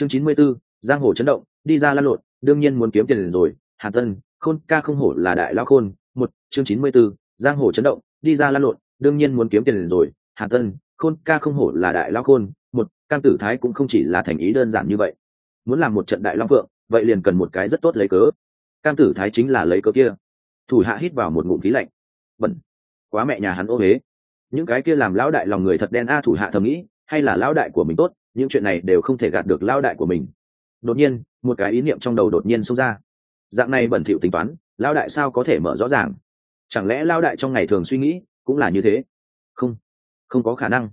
chương chín mươi 94, giang hồ chấn động đi ra lan lộn đương nhiên muốn kiếm tiền rồi. Hàn tân khôn ca không hổ là đại lao khôn. Một chương chín mươi 94, giang hồ chấn động đi ra lan lộn đương nhiên muốn kiếm tiền rồi. Hàn tân khôn ca không hổ là đại lao khôn. Một cam tử thái cũng không chỉ là thành ý đơn giản như vậy. Muốn làm một trận đại long phượng vậy liền cần một cái rất tốt lấy cớ. Cam tử thái chính là lấy cớ kia. Thủ hạ hít vào một ngụm khí lạnh. Bẩn. Quá mẹ nhà hắn ô huế những cái kia làm lão đại lòng người thật đen a thủ hạ thầm nghĩ hay là lão đại của mình tốt? Những chuyện này đều không thể gạt được lao đại của mình. Đột nhiên, một cái ý niệm trong đầu đột nhiên xông ra. Dạng này bẩn thỉu tính toán lao đại sao có thể mở rõ ràng? Chẳng lẽ lao đại trong ngày thường suy nghĩ cũng là như thế? Không không có khả năng.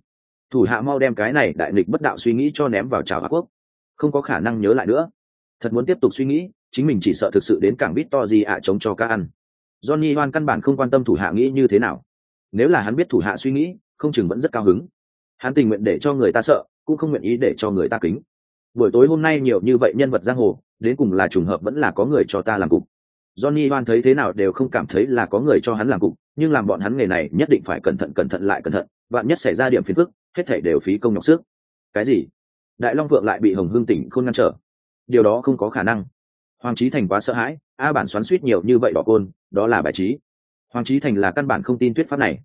Thủ hạ mau đem cái này đại nghịch bất đạo suy nghĩ cho ném vào trào hạ quốc. Không có khả năng nhớ lại nữa. Thật muốn tiếp tục suy nghĩ, chính mình chỉ sợ thực sự đến cảng bít to gì ạ chống cho ca ăn. Johnny hoan căn bản không quan tâm thủ hạ nghĩ như thế nào. Nếu là hắn biết thủ hạ suy nghĩ, không chừng vẫn rất cao hứng. Hắn tình nguyện để cho người ta sợ cũng không nguyện ý để cho người ta kính. Buổi tối hôm nay nhiều như vậy nhân vật giang hồ, đến cùng là trùng hợp vẫn là có người cho ta làm cục. Johnny hoan thấy thế nào đều không cảm thấy là có người cho hắn làm cục, nhưng làm bọn hắn nghề này nhất định phải cẩn thận cẩn thận lại cẩn thận, vạn nhất xảy ra điểm phiền phức, hết thể đều phí công nhọc sức. Cái gì? Đại long vượng lại bị hồng hương tỉnh khôn ngăn trở. Điều đó không có khả năng. Hoàng trí thành quá sợ hãi, a bản xoắn suýt nhiều như vậy đỏ côn, đó là bài trí. Hoàng trí thành là căn bản không tin thuyết pháp này.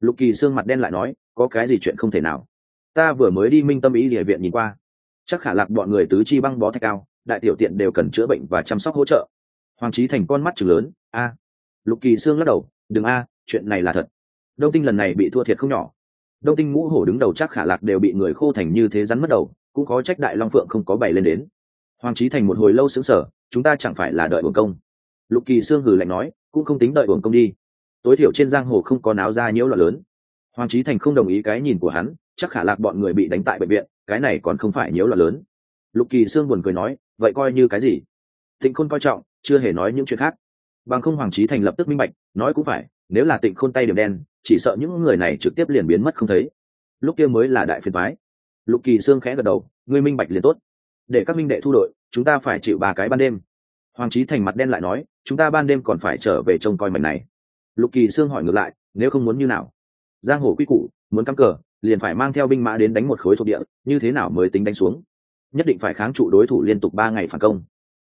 Lục kỳ xương mặt đen lại nói, có cái gì chuyện không thể nào? Ta vừa mới đi minh tâm ý địa viện nhìn qua. Chắc khả lạc bọn người tứ chi băng bó thạch cao, đại tiểu tiện đều cần chữa bệnh và chăm sóc hỗ trợ. Hoàng trí thành con mắt chừng lớn, a. Lục kỳ xương lắc đầu, đừng a, chuyện này là thật. Đông tinh lần này bị thua thiệt không nhỏ. Đông tinh ngũ hổ đứng đầu chắc khả lạc đều bị người khô thành như thế rắn mất đầu, cũng có trách đại long phượng không có bày lên đến. Hoàng trí thành một hồi lâu xứng sở chúng ta chẳng phải là đợi uổng công. Lục kỳ sương hừ lạnh nói, cũng không tính đợi uổng công đi. Tối thiểu trên giang hồ không có náo ra nhiễu loạn lớn hoàng trí thành không đồng ý cái nhìn của hắn, chắc khả lạc bọn người bị đánh tại bệnh viện, cái này còn không phải nhiễu loạn lớn. Lục kỳ sương buồn cười nói, vậy coi như cái gì? Tịnh khôn coi trọng, chưa hề nói những chuyện khác. Bằng không hoàng trí thành lập tức minh bạch, nói cũng phải, nếu là tịnh khôn tay điểm đen, chỉ sợ những người này trực tiếp liền biến mất không thấy. Lúc kia mới là đại phiền phái. lục kỳ sương khẽ gật đầu, ngươi minh bạch liền tốt. Để các minh đệ thu đội, chúng ta phải chịu ba cái ban đêm. Hoàng trí thành mặt đen lại nói, chúng ta ban đêm còn phải trở về trông coi mảnh này. Lục kỳ sương hỏi ngược lại, nếu không muốn như nào? Giang hồ quy củ, muốn cắm cờ, liền phải mang theo binh mã đến đánh một khối thuộc địa, như thế nào mới tính đánh xuống? Nhất định phải kháng trụ đối thủ liên tục ba ngày phản công.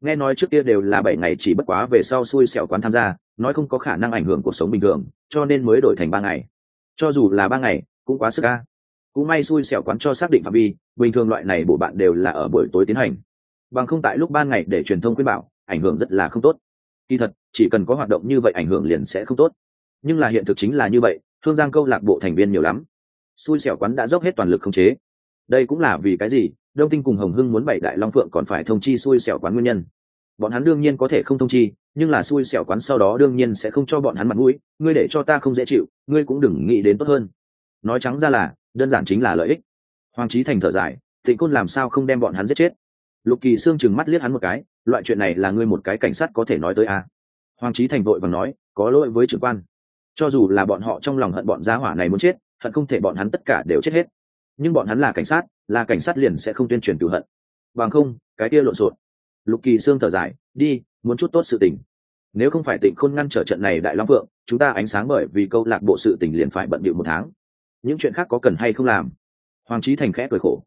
Nghe nói trước kia đều là bảy ngày chỉ bất quá về sau xui xẻo quán tham gia, nói không có khả năng ảnh hưởng cuộc sống bình thường, cho nên mới đổi thành ba ngày. Cho dù là ba ngày, cũng quá sức ca cũng may xui xẻo quán cho xác định phạm vi, bình thường loại này bộ bạn đều là ở buổi tối tiến hành. Bằng không tại lúc ban ngày để truyền thông khuyên bảo, ảnh hưởng rất là không tốt. Kỳ thật, chỉ cần có hoạt động như vậy ảnh hưởng liền sẽ không tốt. Nhưng là hiện thực chính là như vậy thương giang câu lạc bộ thành viên nhiều lắm. Xui xẻo quán đã dốc hết toàn lực khống chế. Đây cũng là vì cái gì? Đông tinh cùng hồng hưng muốn bảy đại long phượng còn phải thông chi xui xẻo quán nguyên nhân. Bọn hắn đương nhiên có thể không thông chi, nhưng là xui xẻo quán sau đó đương nhiên sẽ không cho bọn hắn mặt mũi, ngươi để cho ta không dễ chịu, ngươi cũng đừng nghĩ đến tốt hơn. Nói trắng ra là, đơn giản chính là lợi ích. Hoàng trí thành thở dài, tịnh côn làm sao không đem bọn hắn giết chết? Lục kỳ sương chừng mắt liếc hắn một cái, loại chuyện này là ngươi một cái cảnh sát có thể nói tới à? hoàng trí thành vội và nói, có lỗi với trưởng quan cho dù là bọn họ trong lòng hận bọn gia hỏa này muốn chết, hận không thể bọn hắn tất cả đều chết hết. Nhưng bọn hắn là cảnh sát, là cảnh sát liền sẽ không tuyên truyền cửu hận. Bằng không, cái kia lộn xộn. Lục kỳ sương thở dài, đi, muốn chút tốt sự tình. Nếu không phải tịnh khôn ngăn trở trận này đại long phượng, chúng ta ánh sáng bởi vì câu lạc bộ sự tình liền phải bận bịu một tháng. Những chuyện khác có cần hay không làm? Hoàng trí thành khẽ cười khổ.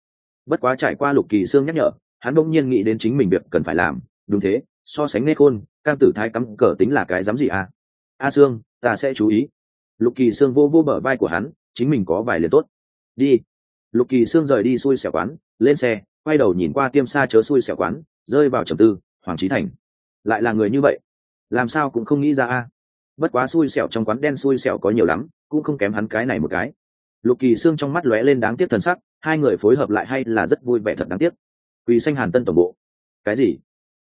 Bất quá trải qua lục kỳ sương nhắc nhở, hắn bỗng nhiên nghĩ đến chính mình việc cần phải làm. Đúng thế, so sánh Nê khôn, cam tử thái cắm cờ tính là cái dám gì à? A sương ta sẽ chú ý. Lục kỳ sương vô vô bờ vai của hắn, chính mình có vài liền tốt. Đi. Lục kỳ sương rời đi xui xẻo quán, lên xe, quay đầu nhìn qua tiêm xa chớ xui xẻo quán, rơi vào trầm tư, hoàng trí thành. Lại là người như vậy? Làm sao cũng không nghĩ ra a. Bất quá xui xẻo trong quán đen xui xẻo có nhiều lắm, cũng không kém hắn cái này một cái. Lục kỳ Sương trong mắt lóe lên đáng tiếc thần sắc, hai người phối hợp lại hay là rất vui vẻ thật đáng tiếc. Quỳ xanh hàn tân tổng bộ. Cái gì?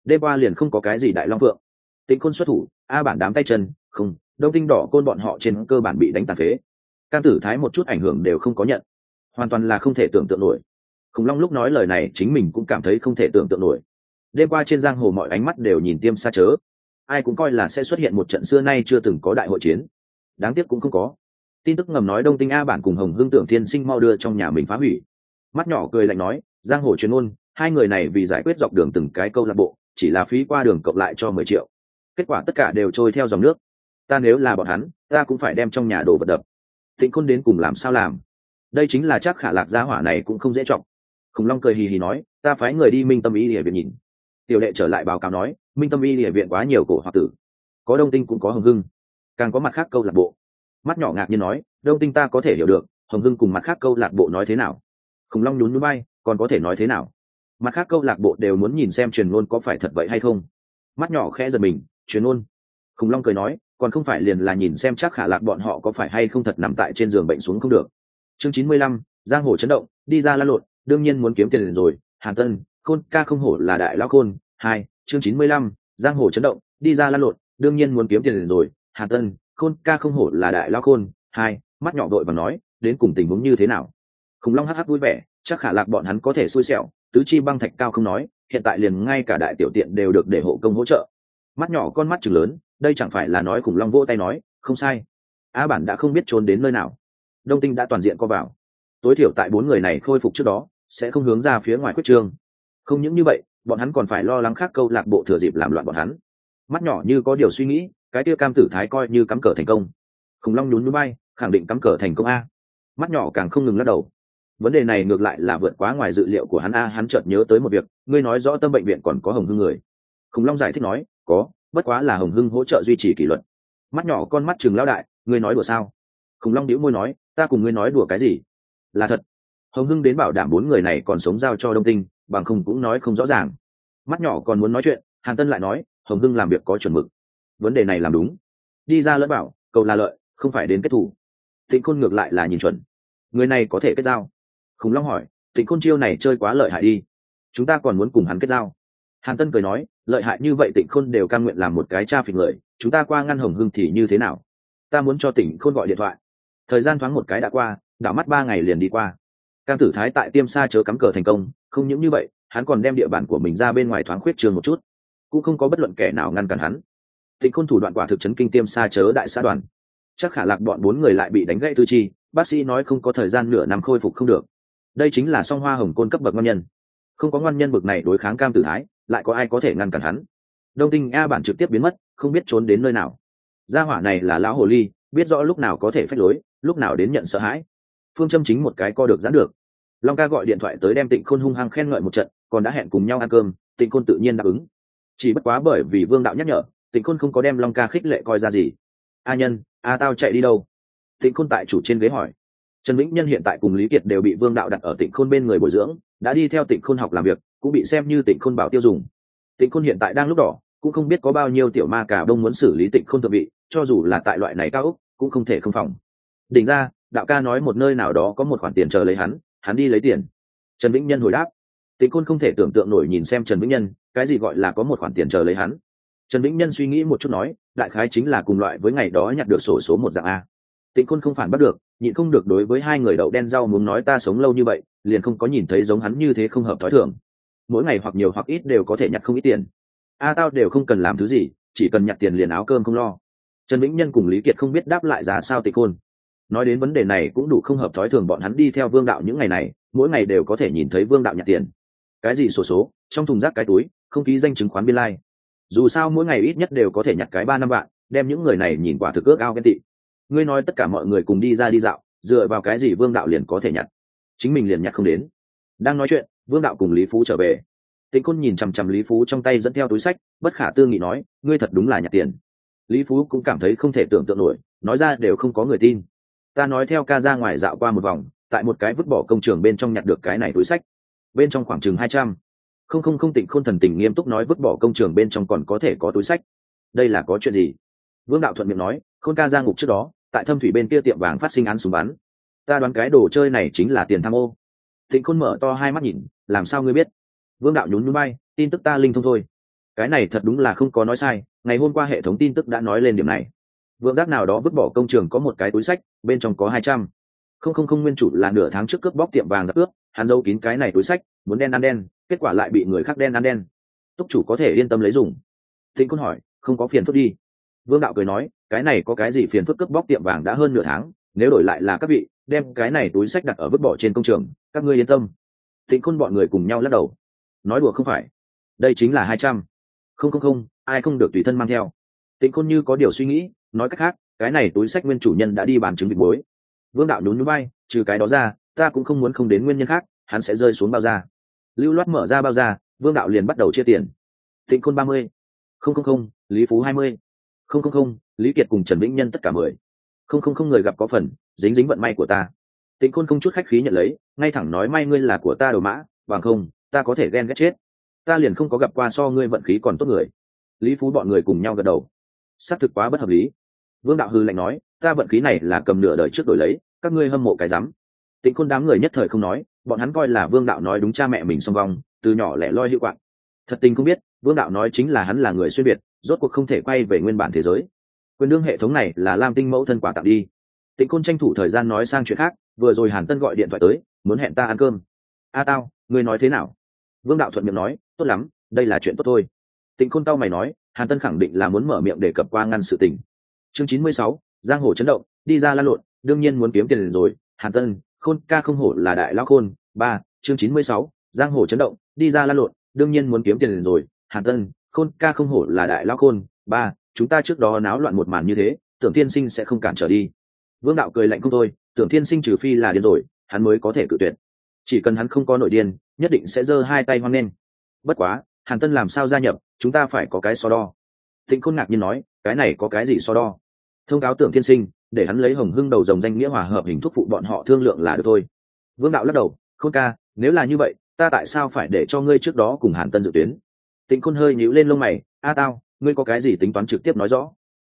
Đêm qua liền không có cái gì đại long phượng. Tĩnh Khôn xuất thủ, a bản đám tay chân, không đông tinh đỏ côn bọn họ trên cơ bản bị đánh tàn phế. Cam tử thái một chút ảnh hưởng đều không có nhận. Hoàn toàn là không thể tưởng tượng nổi. Khủng long lúc nói lời này chính mình cũng cảm thấy không thể tưởng tượng nổi. Đêm qua trên giang hồ mọi ánh mắt đều nhìn tiêm xa chớ. Ai cũng coi là sẽ xuất hiện một trận xưa nay chưa từng có đại hội chiến. Đáng tiếc cũng không có. Tin tức ngầm nói đông tinh a bản cùng hồng hương tưởng thiên sinh mau đưa trong nhà mình phá hủy. Mắt nhỏ cười lạnh nói, giang hồ chuyên ôn hai người này vì giải quyết dọc đường từng cái câu lạc bộ, chỉ là phí qua đường cộng lại cho mười triệu. Kết quả tất cả đều trôi theo dòng nước ta nếu là bọn hắn, ta cũng phải đem trong nhà đồ vật đập. Thịnh khôn đến cùng làm sao làm? Đây chính là chắc khả lạc gia hỏa này cũng không dễ trọng khủng long cười hì hì nói, ta phái người đi minh tâm y địa viện nhìn. Tiểu đệ trở lại báo cáo nói, minh tâm y địa viện quá nhiều cổ hoặc tử. Có đông tinh cũng có hồng hưng. Càng có mặt khác câu lạc bộ. Mắt nhỏ ngạc nhiên nói, đông tinh ta có thể hiểu được, hồng hưng cùng mặt khác câu lạc bộ nói thế nào? Khủng long nhún núi bay còn có thể nói thế nào? Mặt khác câu lạc bộ đều muốn nhìn xem truyền ngôn có phải thật vậy hay không. Mắt nhỏ khẽ giật mình, truyền ngôn. Khủng long cười nói còn không phải liền là nhìn xem chắc khả lạc bọn họ có phải hay không thật nằm tại trên giường bệnh xuống không được. Chương chín mươi lăm, giang hồ chấn động, đi ra la lộn, đương nhiên muốn kiếm tiền liền rồi. Hàn tân, khôn, ca không hổ là đại lão khôn. Hai, chương chín mươi lăm, giang hồ chấn động, đi ra la lộn, đương nhiên muốn kiếm tiền liền rồi. Hàn tân, khôn, ca không hổ là đại lão khôn. Hai, mắt nhỏ đội và nói, đến cùng tình huống như thế nào? Khủng long hắc hắc vui vẻ, chắc khả lạc bọn hắn có thể xui xẻo, tứ chi băng thạch cao không nói, hiện tại liền ngay cả đại tiểu tiện đều được để hộ công hỗ trợ. Mắt nhỏ con mắt chừng lớn đây chẳng phải là nói khủng long vỗ tay nói, không sai. Á bản đã không biết trốn đến nơi nào. Đông tinh đã toàn diện co vào. Tối thiểu tại bốn người này khôi phục trước đó, sẽ không hướng ra phía ngoài quyết trương. Không những như vậy, bọn hắn còn phải lo lắng khác câu lạc bộ thừa dịp làm loạn bọn hắn. Mắt nhỏ như có điều suy nghĩ, cái kia cam tử thái coi như cắm cờ thành công. Khủng long nhún núi bay, khẳng định cắm cờ thành công a. Mắt nhỏ càng không ngừng lắc đầu. Vấn đề này ngược lại là vượt quá ngoài dự liệu của hắn a, hắn chợt nhớ tới một việc, ngươi nói rõ tâm bệnh viện còn có hồng hương người. Khủng long giải thích nói, có bất quá là hồng hưng hỗ trợ duy trì kỷ luật. Mắt nhỏ con mắt chừng lao đại, ngươi nói đùa sao? Khủng long đĩu môi nói, ta cùng ngươi nói đùa cái gì? Là thật. Hồng hưng đến bảo đảm bốn người này còn sống giao cho đông tinh, bằng không cũng nói không rõ ràng. Mắt nhỏ còn muốn nói chuyện, hàn tân lại nói, hồng hưng làm việc có chuẩn mực. Vấn đề này làm đúng. Đi ra lẫn bảo, cầu là lợi, không phải đến kết thủ tịnh khôn ngược lại là nhìn chuẩn. Người này có thể kết giao? Khủng long hỏi tịnh khôn chiêu này chơi quá lợi hại đi. Chúng ta còn muốn cùng hắn kết giao. Hàn tân cười nói lợi hại như vậy tịnh khôn đều cam nguyện làm một cái cha phỉ người, chúng ta qua ngăn hồng hưng thì như thế nào? Ta muốn cho tỉnh khôn gọi điện thoại. Thời gian thoáng một cái đã qua, đảo mắt ba ngày liền đi qua. Cam tử thái tại tiêm xa chớ cắm cờ thành công, không những như vậy, hắn còn đem địa bàn của mình ra bên ngoài thoáng khuyết trường một chút. Cũng không có bất luận kẻ nào ngăn cản hắn. Tịnh khôn thủ đoạn quả thực chấn kinh tiêm xa chớ đại xã đoàn. Chắc khả lạc bọn bốn người lại bị đánh gãy tư chi, bác sĩ nói không có thời gian nửa năm khôi phục không được. Đây chính là song hoa hồng côn cấp bậc ngon nhân. Không có ngon nhân bậc này đối kháng cam tử thái lại có ai có thể ngăn cản hắn? Đông tinh a bản trực tiếp biến mất, không biết trốn đến nơi nào. Gia hỏa này là lão hồ ly, biết rõ lúc nào có thể phách lối, lúc nào đến nhận sợ hãi. Phương châm chính một cái co được giãn được. Long ca gọi điện thoại tới đem tịnh khôn hung hăng khen ngợi một trận, còn đã hẹn cùng nhau ăn cơm, tịnh khôn tự nhiên đáp ứng. Chỉ bất quá bởi vì vương đạo nhắc nhở, tịnh khôn không có đem long ca khích lệ coi ra gì. A nhân, a tao chạy đi đâu? Tịnh khôn tại chủ trên ghế hỏi. Trần vĩnh nhân hiện tại cùng lý kiệt đều bị vương đạo đặt ở tịnh khôn bên người bồi dưỡng, đã đi theo tịnh khôn học làm việc cũng bị xem như tịnh khôn bảo tiêu dùng. Tịnh khôn hiện tại đang lúc đỏ, cũng không biết có bao nhiêu tiểu ma cả đông muốn xử lý tịnh khôn thượng vị, cho dù là tại loại này cao úc cũng không thể không phòng. Đỉnh ra, đạo ca nói một nơi nào đó có một khoản tiền chờ lấy hắn hắn đi lấy tiền. Trần vĩnh nhân hồi đáp. Tịnh khôn không thể tưởng tượng nổi nhìn xem trần vĩnh nhân, cái gì gọi là có một khoản tiền chờ lấy hắn. Trần vĩnh nhân suy nghĩ một chút nói, đại khái chính là cùng loại với ngày đó nhặt được sổ số một dạng a. Tịnh khôn không phản bắt được, nhịn không được đối với hai người đậu đen rau muốn nói ta sống lâu như vậy, liền không có nhìn thấy giống hắn như thế không hợp thói thường mỗi ngày hoặc nhiều hoặc ít đều có thể nhặt không ít tiền. A tao đều không cần làm thứ gì chỉ cần nhặt tiền liền áo cơm không lo. Trần vĩnh nhân cùng lý kiệt không biết đáp lại giá sao tịch khôn nói đến vấn đề này cũng đủ không hợp thói thường bọn hắn đi theo vương đạo những ngày này mỗi ngày đều có thể nhìn thấy vương đạo nhặt tiền. Cái gì sổ số, số trong thùng rác cái túi không ký danh chứng khoán biên lai、like. dù sao mỗi ngày ít nhất đều có thể nhặt cái ba năm vạn đem những người này nhìn quả thực ước ao ghen tị. Ngươi nói tất cả mọi người cùng đi ra đi dạo dựa vào cái gì vương đạo liền có thể nhặt? Chính mình liền nhặt không đến. Đang nói chuyện vương đạo cùng lý phú trở về. Tịnh khôn nhìn chằm chằm lý phú trong tay dẫn theo túi sách, bất khả tư nghị nói, ngươi thật đúng là nhặt tiền. Lý phú cũng cảm thấy không thể tưởng tượng nổi, nói ra đều không có người tin. Ta nói theo ca ra ngoài dạo qua một vòng, tại một cái vứt bỏ công trường bên trong nhặt được cái này túi sách. Bên trong khoảng chừng hai trăm. Không không không, tịnh khôn thần tình nghiêm túc nói vứt bỏ công trường bên trong còn có thể có túi sách. Đây là có chuyện gì? Vương đạo thuận miệng nói, khôn ca ra ngục trước đó, tại thâm thủy bên kia tiệm vàng phát sinh án súng bắn. Ta đoán cái đồ chơi này chính là tiền tham ô tịnh khôn mở to hai mắt nhìn, làm sao ngươi biết? Vương đạo nhún núi bay tin tức ta linh thông thôi. Cái này thật đúng là không có nói sai, ngày hôm qua hệ thống tin tức đã nói lên điểm này. Vượng giác nào đó vứt bỏ công trường có một cái túi sách, bên trong có hai trăm. Không không không nguyên chủ là nửa tháng trước cướp bóc tiệm vàng giặc cướp, hắn giấu kín cái này túi sách, muốn đen ăn đen, kết quả lại bị người khác đen ăn đen. Túc chủ có thể yên tâm lấy dùng. Thịnh côn hỏi, không có phiền phức đi. Vương đạo cười nói, cái này có cái gì phiền phức cướp bóc tiệm vàng đã hơn nửa tháng, nếu đổi lại là các vị đem cái này túi sách đặt ở vứt bỏ trên công trường, các ngươi yên tâm. Tịnh khôn bọn người cùng nhau lắc đầu. Nói đùa không phải. Đây chính là hai trăm. Không không không, ai không được tùy thân mang theo. Tịnh khôn như có điều suy nghĩ, nói cách khác, cái này túi sách nguyên chủ nhân đã đi bàn chứng bị bối. Vương đạo nhún núi bay trừ cái đó ra, ta cũng không muốn không đến nguyên nhân khác, hắn sẽ rơi xuống bao da lưu loát mở ra bao da vương đạo liền bắt đầu chia tiền. Tịnh khôn ba mươi. Không không không, lý phú hai mươi. Không không không, lý kiệt cùng trần vĩnh nhân tất cả mười. Không không không, người gặp có phần dính dính vận may của ta. Tịnh khôn không chút khách khí nhận lấy, ngay thẳng nói may ngươi là của ta đồ mã, bằng không, ta có thể ghen ghét chết. Ta liền không có gặp qua so ngươi vận khí còn tốt người. Lý phú bọn người cùng nhau gật đầu. Xác thực quá bất hợp lý. Vương đạo hư lạnh nói, ta vận khí này là cầm nửa đời trước đổi lấy, các ngươi hâm mộ cái rắm. Tịnh khôn đám người nhất thời không nói, bọn hắn coi là vương đạo nói đúng cha mẹ mình song vong, từ nhỏ lẻ loi hữu quạng. Thật tình không biết, vương đạo nói chính là hắn là người xuyên biệt rốt cuộc không thể quay về nguyên bản thế giới. Quyền đương hệ thống này là lam tinh mẫu thân quả tặng đi tịnh Côn tranh thủ thời gian nói sang chuyện khác, vừa rồi hàn tân gọi điện thoại tới, muốn hẹn ta ăn cơm. A tao, ngươi nói thế nào? Vương đạo thuận miệng nói, tốt lắm, đây là chuyện tốt thôi. Tịnh Côn tao mày nói, hàn tân khẳng định là muốn mở miệng để cập qua ngăn sự tình. Chương chín mươi sáu, giang hồ chấn động, đi ra lan lộn, đương nhiên muốn kiếm tiền rồi. Hàn tân, khôn ca không hổ là đại lao khôn. Ba, chương chín mươi sáu, giang hồ chấn động, đi ra lan lộn, đương nhiên muốn kiếm tiền rồi. Hàn tân, khôn ca không hổ là đại lao khôn. Ba, chúng ta trước đó náo loạn một màn như thế, tưởng tiên sinh sẽ không cản trở đi vương đạo cười lạnh không thôi, tưởng Thiên sinh trừ phi là điên rồi, hắn mới có thể cự tuyệt. Chỉ cần hắn không có nội điên, nhất định sẽ giơ hai tay hoang lên bất quá, hàn tân làm sao gia nhập, chúng ta phải có cái so đo. Thịnh khôn ngạc nhiên nói, cái này có cái gì so đo? Thông cáo tưởng Thiên sinh, để hắn lấy hồng hưng đầu dòng danh nghĩa hòa hợp hình thuốc phụ bọn họ thương lượng là được thôi. Vương đạo lắc đầu, khôn ca, nếu là như vậy, ta tại sao phải để cho ngươi trước đó cùng hàn tân dự tuyến? Tịnh khôn hơi nhíu lên lông mày, a tao, ngươi có cái gì tính toán trực tiếp nói rõ?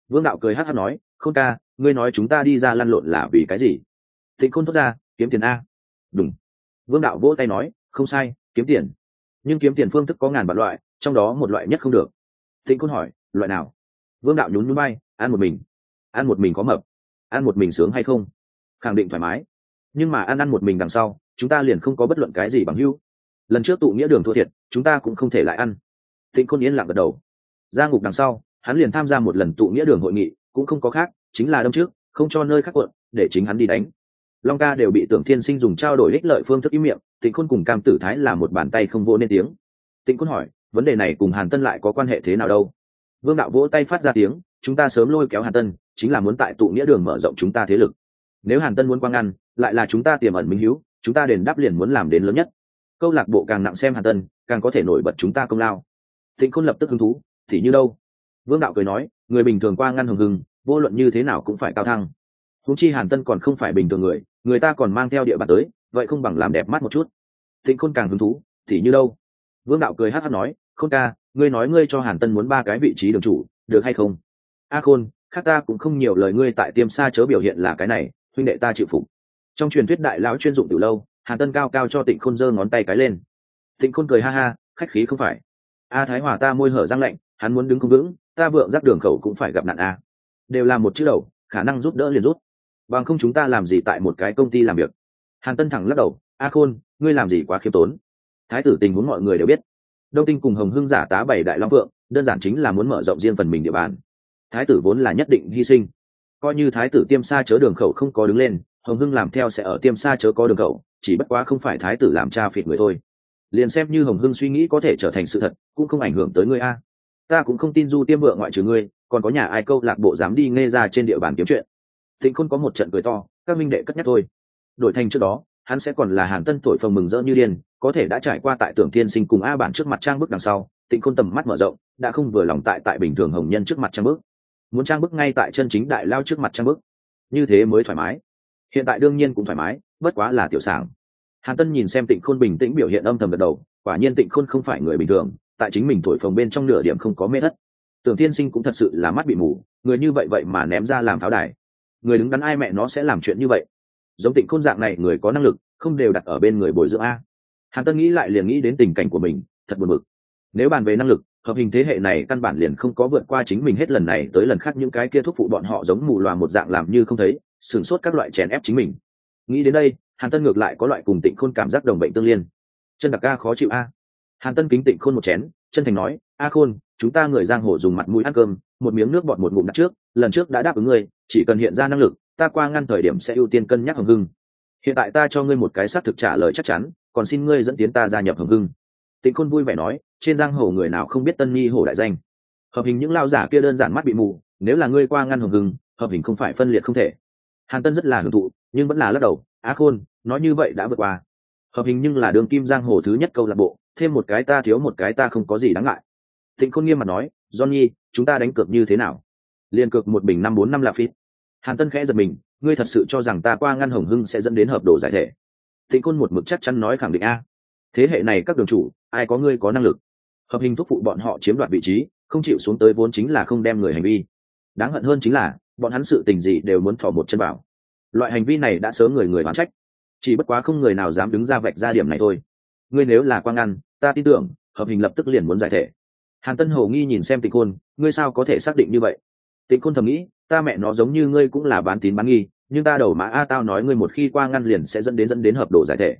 Vương đạo cười hát hát nói, khôn ca ngươi nói chúng ta đi ra lăn lộn là vì cái gì? Tịnh khôn thốt ra, kiếm tiền a. Đúng. Vương đạo vỗ tay nói, không sai, kiếm tiền. Nhưng kiếm tiền phương thức có ngàn vạn loại, trong đó một loại nhất không được. Tịnh khôn hỏi, loại nào? Vương đạo nhún nhún bay ăn một mình. Ăn một mình có mập. Ăn một mình sướng hay không? Khẳng định thoải mái. Nhưng mà ăn ăn một mình đằng sau, chúng ta liền không có bất luận cái gì bằng hưu lần trước tụ nghĩa đường thua thiệt, chúng ta cũng không thể lại ăn. Tịnh khôn yên lặng gật đầu. Ra ngục đằng sau, hắn liền tham gia một lần tụ nghĩa đường hội nghị cũng không có khác chính là đâm trước không cho nơi khác quận để chính hắn đi đánh. Long ca đều bị tưởng thiên sinh dùng trao đổi ích lợi phương thức ý miệng tịnh khôn cùng cam tử thái là một bàn tay không vỗ nên tiếng. Tịnh khôn hỏi vấn đề này cùng hàn tân lại có quan hệ thế nào đâu? Vương đạo vỗ tay phát ra tiếng chúng ta sớm lôi kéo hàn tân chính là muốn tại tụ nghĩa đường mở rộng chúng ta thế lực. Nếu hàn tân muốn quang ăn, lại là chúng ta tiềm ẩn minh hữu chúng ta đền đáp liền muốn làm đến lớn nhất. Câu lạc bộ càng nặng xem hàn tân càng có thể nổi bật chúng ta công lao. Thịnh khôn lập tức hứng thú thì như đâu? Vương đạo cười nói, người bình thường qua ngăn hồng hưng, vô luận như thế nào cũng phải cao thăng. Húng chi hàn tân còn không phải bình thường người người ta còn mang theo địa bàn tới, vậy không bằng làm đẹp mắt một chút. Thịnh khôn càng hứng thú, thì như đâu? Vương đạo cười hát hát nói, khôn ca, ngươi nói ngươi cho hàn tân muốn ba cái vị trí đường chủ, được hay không? A khôn, khác ta cũng không nhiều lời ngươi tại tiêm xa chớ biểu hiện là cái này, huynh đệ ta chịu phục. Trong truyền thuyết đại lão chuyên dụng từ lâu, hàn tân cao cao cho tịnh khôn giơ ngón tay cái lên. Tịnh khôn cười ha ha, khách khí không phải. A thái hòa ta môi hở răng lạnh, hắn muốn đứng không vững ta vượng giáp đường khẩu cũng phải gặp nạn a. Đều là một chữ đầu, khả năng giúp đỡ liền rút bằng không chúng ta làm gì tại một cái công ty làm việc? Hàn tân thẳng lắc đầu, a khôn, ngươi làm gì quá khiêm tốn? Thái tử tình huống mọi người đều biết. Đông tinh cùng hồng hưng giả tá bảy đại long vượng, đơn giản chính là muốn mở rộng riêng phần mình địa bàn. Thái tử vốn là nhất định hy sinh. Coi như thái tử tiêm xa chớ đường khẩu không có đứng lên, hồng hưng làm theo sẽ ở tiêm xa chớ có đường khẩu, chỉ bất quá không phải thái tử làm cha phịt người thôi. Liền xem như hồng hưng suy nghĩ có thể trở thành sự thật, cũng không ảnh hưởng tới ngươi a ta cũng không tin du tiêm vợ ngoại trừ ngươi, còn có nhà ai câu lạc bộ dám đi nghe ra trên địa bàn kiếm chuyện. Thịnh khôn có một trận cười to, các minh đệ cất nhắc thôi. Đổi thành trước đó, hắn sẽ còn là hàn tân thổi phồng mừng rỡ như điên, có thể đã trải qua tại tưởng thiên sinh cùng a bản trước mặt trang bức đằng sau tịnh khôn tầm mắt mở rộng, đã không vừa lòng tại tại bình thường hồng nhân trước mặt trang bức. Muốn trang bức ngay tại chân chính đại lao trước mặt trang bức. Như thế mới thoải mái. Hiện tại đương nhiên cũng thoải mái, bất quá là tiểu sảng. Hàn tân nhìn xem tịnh khôn bình tĩnh biểu hiện âm thầm gật đầu, quả nhiên tịnh khôn không phải người bình thường tại chính mình thổi phồng bên trong nửa điểm không có mê thất. Tưởng thiên sinh cũng thật sự là mắt bị mù, người như vậy vậy mà ném ra làm pháo đài. Người đứng đắn ai mẹ nó sẽ làm chuyện như vậy? Giống tịnh khôn dạng này, người có năng lực, không đều đặt ở bên người bồi dưỡng a. Hàn tân nghĩ lại liền nghĩ đến tình cảnh của mình, thật buồn bực. Nếu bàn về năng lực, hợp hình thế hệ này căn bản liền không có vượt qua chính mình hết lần này tới lần khác những cái kia thuốc phụ bọn họ giống mù loà một dạng làm như không thấy, sửng sốt các loại chèn ép chính mình. Nghĩ đến đây, hàn tân ngược lại có loại cùng tịnh khôn cảm giác đồng bệnh tương liên. Chân đặc ca khó chịu a hàn tân kính tịnh khôn một chén, chân thành nói, a khôn, chúng ta người giang hồ dùng mặt mũi ăn cơm, một miếng nước bọt một ngụm đặt trước, lần trước đã đáp ứng ngươi, chỉ cần hiện ra năng lực, ta qua ngăn thời điểm sẽ ưu tiên cân nhắc hồng hưng. Hiện tại ta cho ngươi một cái xác thực trả lời chắc chắn, còn xin ngươi dẫn tiến ta gia nhập hồng hưng. Tịnh khôn vui vẻ nói, trên giang hồ người nào không biết tân nhi hổ đại danh? Hợp hình những lao giả kia đơn giản mắt bị mù, nếu là ngươi qua ngăn hồng hưng, hợp hình không phải phân liệt không thể. Hàn tân rất là hưởng thụ, nhưng vẫn là lắc đầu á khôn, nói như vậy đã vượt qua. Hợp hình nhưng là đường kim giang hồ thứ nhất câu lạc bộ thêm một cái ta thiếu một cái ta không có gì đáng ngại. Thịnh khôn nghiêm mặt nói, johnny, chúng ta đánh cược như thế nào? Liền cược một bình năm bốn năm là phít hàn tân khẽ giật mình, ngươi thật sự cho rằng ta qua ngăn hồng hưng sẽ dẫn đến hợp đồ giải thể? Thịnh khôn một mực chắc chắn nói khẳng định a. Thế hệ này các đường chủ, ai có ngươi có năng lực? Hợp hình thúc phụ bọn họ chiếm đoạt vị trí, không chịu xuống tới vốn chính là không đem người hành vi. Đáng hận hơn chính là, bọn hắn sự tình gì đều muốn thọ một chân bảo. Loại hành vi này đã sớm người người oán trách. Chỉ bất quá không người nào dám đứng ra vạch ra điểm này thôi ngươi nếu là quang ngăn, ta tin tưởng, hợp hình lập tức liền muốn giải thể. Hàn tân hầu nghi nhìn xem tịnh khôn, ngươi sao có thể xác định như vậy? Tịnh khôn thầm nghĩ, ta mẹ nó giống như ngươi cũng là bán tín bán nghi, nhưng ta đầu mã a tao nói ngươi một khi qua ngăn liền sẽ dẫn đến dẫn đến hợp đồ giải thể.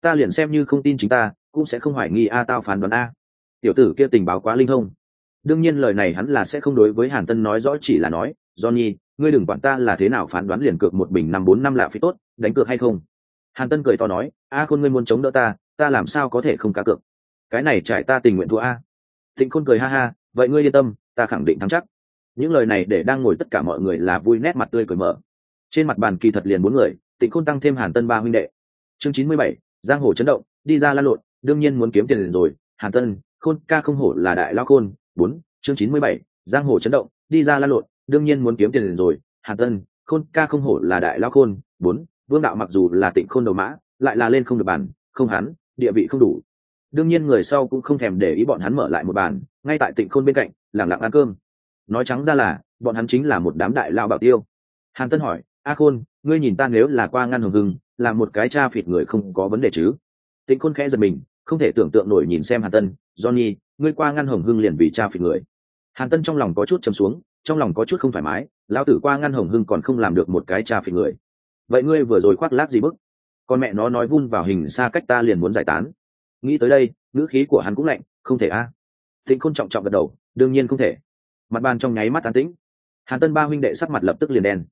Ta liền xem như không tin chính ta, cũng sẽ không hoài nghi a tao phán đoán a. Tiểu tử kia tình báo quá linh thông. Đương nhiên lời này hắn là sẽ không đối với hàn tân nói rõ chỉ là nói, johnny, ngươi đừng quản ta là thế nào phán đoán liền cược một bình năm bốn năm lạ phí tốt, đánh cược hay không? Hàn tân cười to nói, a khôn ngươi muốn chống đỡ ta ta làm sao có thể không cá cược? Cái này trải ta tình nguyện thua a. Thịnh khôn cười ha ha, vậy ngươi yên tâm, ta khẳng định thắng chắc. Những lời này để đang ngồi tất cả mọi người là vui nét mặt tươi cười mở. Trên mặt bàn kỳ thật liền bốn người tịnh khôn tăng thêm hàn tân ba huynh đệ. Chương chín mươi bảy, giang hồ chấn động, đi ra lan lộn, đương nhiên muốn kiếm tiền liền rồi. Hàn tân, khôn, ca không hổ là đại lao khôn. Bốn, chương chín mươi bảy, giang hồ chấn động, đi ra lan lộn, đương nhiên muốn kiếm tiền liền rồi. Hàn tân, khôn, ca không hổ là đại lao khôn. Bốn, vương đạo mặc dù là tịnh khôn đầu mã, lại là lên không được bàn, không hắn địa vị không đủ. Đương nhiên người sau cũng không thèm để ý bọn hắn mở lại một bàn, ngay tại tịnh khôn bên cạnh, lẳng lặng ăn cơm. Nói trắng ra là, bọn hắn chính là một đám đại lao bảo tiêu. Hàn tân hỏi, a khôn, ngươi nhìn ta nếu là qua ngăn hồng hưng, là một cái cha phịt người không có vấn đề chứ? Tịnh khôn khẽ giật mình, không thể tưởng tượng nổi nhìn xem hàn tân, johnny, ngươi qua ngăn hồng hưng liền vì cha phịt người. Hàn tân trong lòng có chút trầm xuống, trong lòng có chút không thoải mái, lão tử qua ngăn hồng hưng còn không làm được một cái cha phịt người. Vậy ngươi vừa rồi khoác lác gì bức? Con mẹ nó nói vun vào hình xa cách ta liền muốn giải tán. Nghĩ tới đây, ngữ khí của hắn cũng lạnh, không thể a. À. tịnh khôn trọng trọng gật đầu, đương nhiên không thể. Mặt bàn trong nháy mắt an tĩnh. Hàn tân ba huynh đệ sắc mặt lập tức liền đen.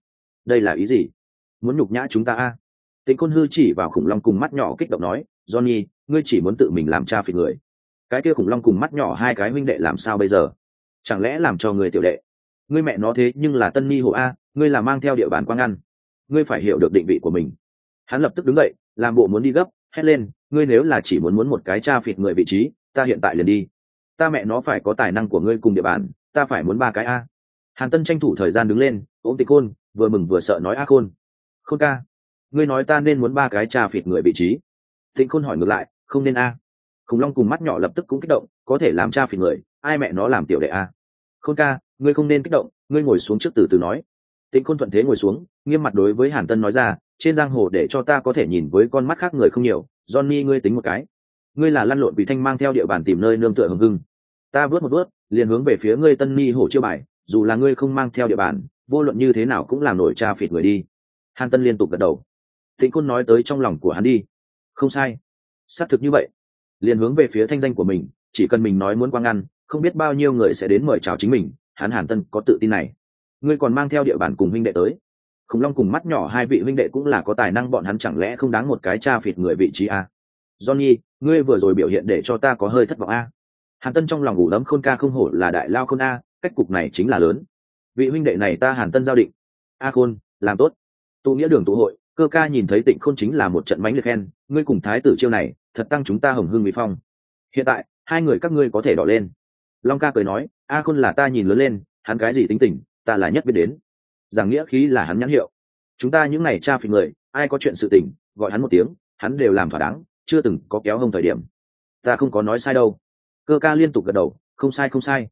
Đây là ý gì? Muốn nhục nhã chúng ta a? À? tịnh khôn hư chỉ vào khủng long cùng mắt nhỏ kích động nói, johnny, ngươi chỉ muốn tự mình làm cha phỉ người. Cái kia khủng long cùng mắt nhỏ hai cái huynh đệ làm sao bây giờ? Chẳng lẽ làm cho người tiểu đệ? Ngươi mẹ nó thế nhưng là tân ni hộ a, ngươi là mang theo địa bàn quang ngăn ngươi phải hiểu được định vị của mình hắn lập tức đứng dậy, làm bộ muốn đi gấp, hét lên, ngươi nếu là chỉ muốn muốn một cái cha phịt người vị trí, ta hiện tại liền đi. Ta mẹ nó phải có tài năng của ngươi cùng địa bàn, ta phải muốn ba cái a. Hàn tân tranh thủ thời gian đứng lên, ôm tịch khôn, vừa mừng vừa sợ nói a khôn. Khôn ca, ngươi nói ta nên muốn ba cái cha phịt người vị trí. Tịnh khôn hỏi ngược lại, không nên a. Khủng long cùng mắt nhỏ lập tức cũng kích động, có thể làm cha phịt người, ai mẹ nó làm tiểu đệ a? Khôn ca, ngươi không nên kích động, ngươi ngồi xuống trước từ từ nói. Tịnh khôn thuận thế ngồi xuống, nghiêm mặt đối với hàn tân nói ra trên giang hồ để cho ta có thể nhìn với con mắt khác người không nhiều, johnny ngươi tính một cái. Ngươi là lăn lộn bị thanh mang theo địa bàn tìm nơi nương tựa hưng hưng. Ta vớt một vớt liền hướng về phía ngươi tân ni hổ chiêu bài, dù là ngươi không mang theo địa bàn, vô luận như thế nào cũng làm nổi cha phịt người đi. Hàn tân liên tục gật đầu. Tịnh khôn nói tới trong lòng của hắn đi. Không sai. Xác thực như vậy. Liền hướng về phía thanh danh của mình, chỉ cần mình nói muốn quang ngăn không biết bao nhiêu người sẽ đến mời chào chính mình. Hắn hàn tân có tự tin này. Ngươi còn mang theo địa bàn cùng huynh đệ tới khủng long cùng mắt nhỏ hai vị huynh đệ cũng là có tài năng bọn hắn chẳng lẽ không đáng một cái cha phịt người vị trí a? Johnny, ngươi vừa rồi biểu hiện để cho ta có hơi thất vọng a. Hàn tân trong lòng ngủ lấm khôn ca không hổ là đại lao khôn a, cách cục này chính là lớn. Vị huynh đệ này ta hàn tân giao định. A khôn, làm tốt. Tụ nghĩa đường tụ hội, cơ ca nhìn thấy tịnh khôn chính là một trận mánh liệt khen, ngươi cùng thái tử chiêu này, thật tăng chúng ta hồng hương mỹ phong. Hiện tại, hai người các ngươi có thể đỏ lên. Long ca cười nói, a khôn là ta nhìn lớn lên, hắn cái gì tính tình, ta là nhất biết đến giảng nghĩa khí là hắn nhãn hiệu. Chúng ta những ngày cha phỉ người, ai có chuyện sự tình, gọi hắn một tiếng, hắn đều làm thỏa đáng, chưa từng có kéo hông thời điểm. Ta không có nói sai đâu. Cơ ca liên tục gật đầu, không sai không sai.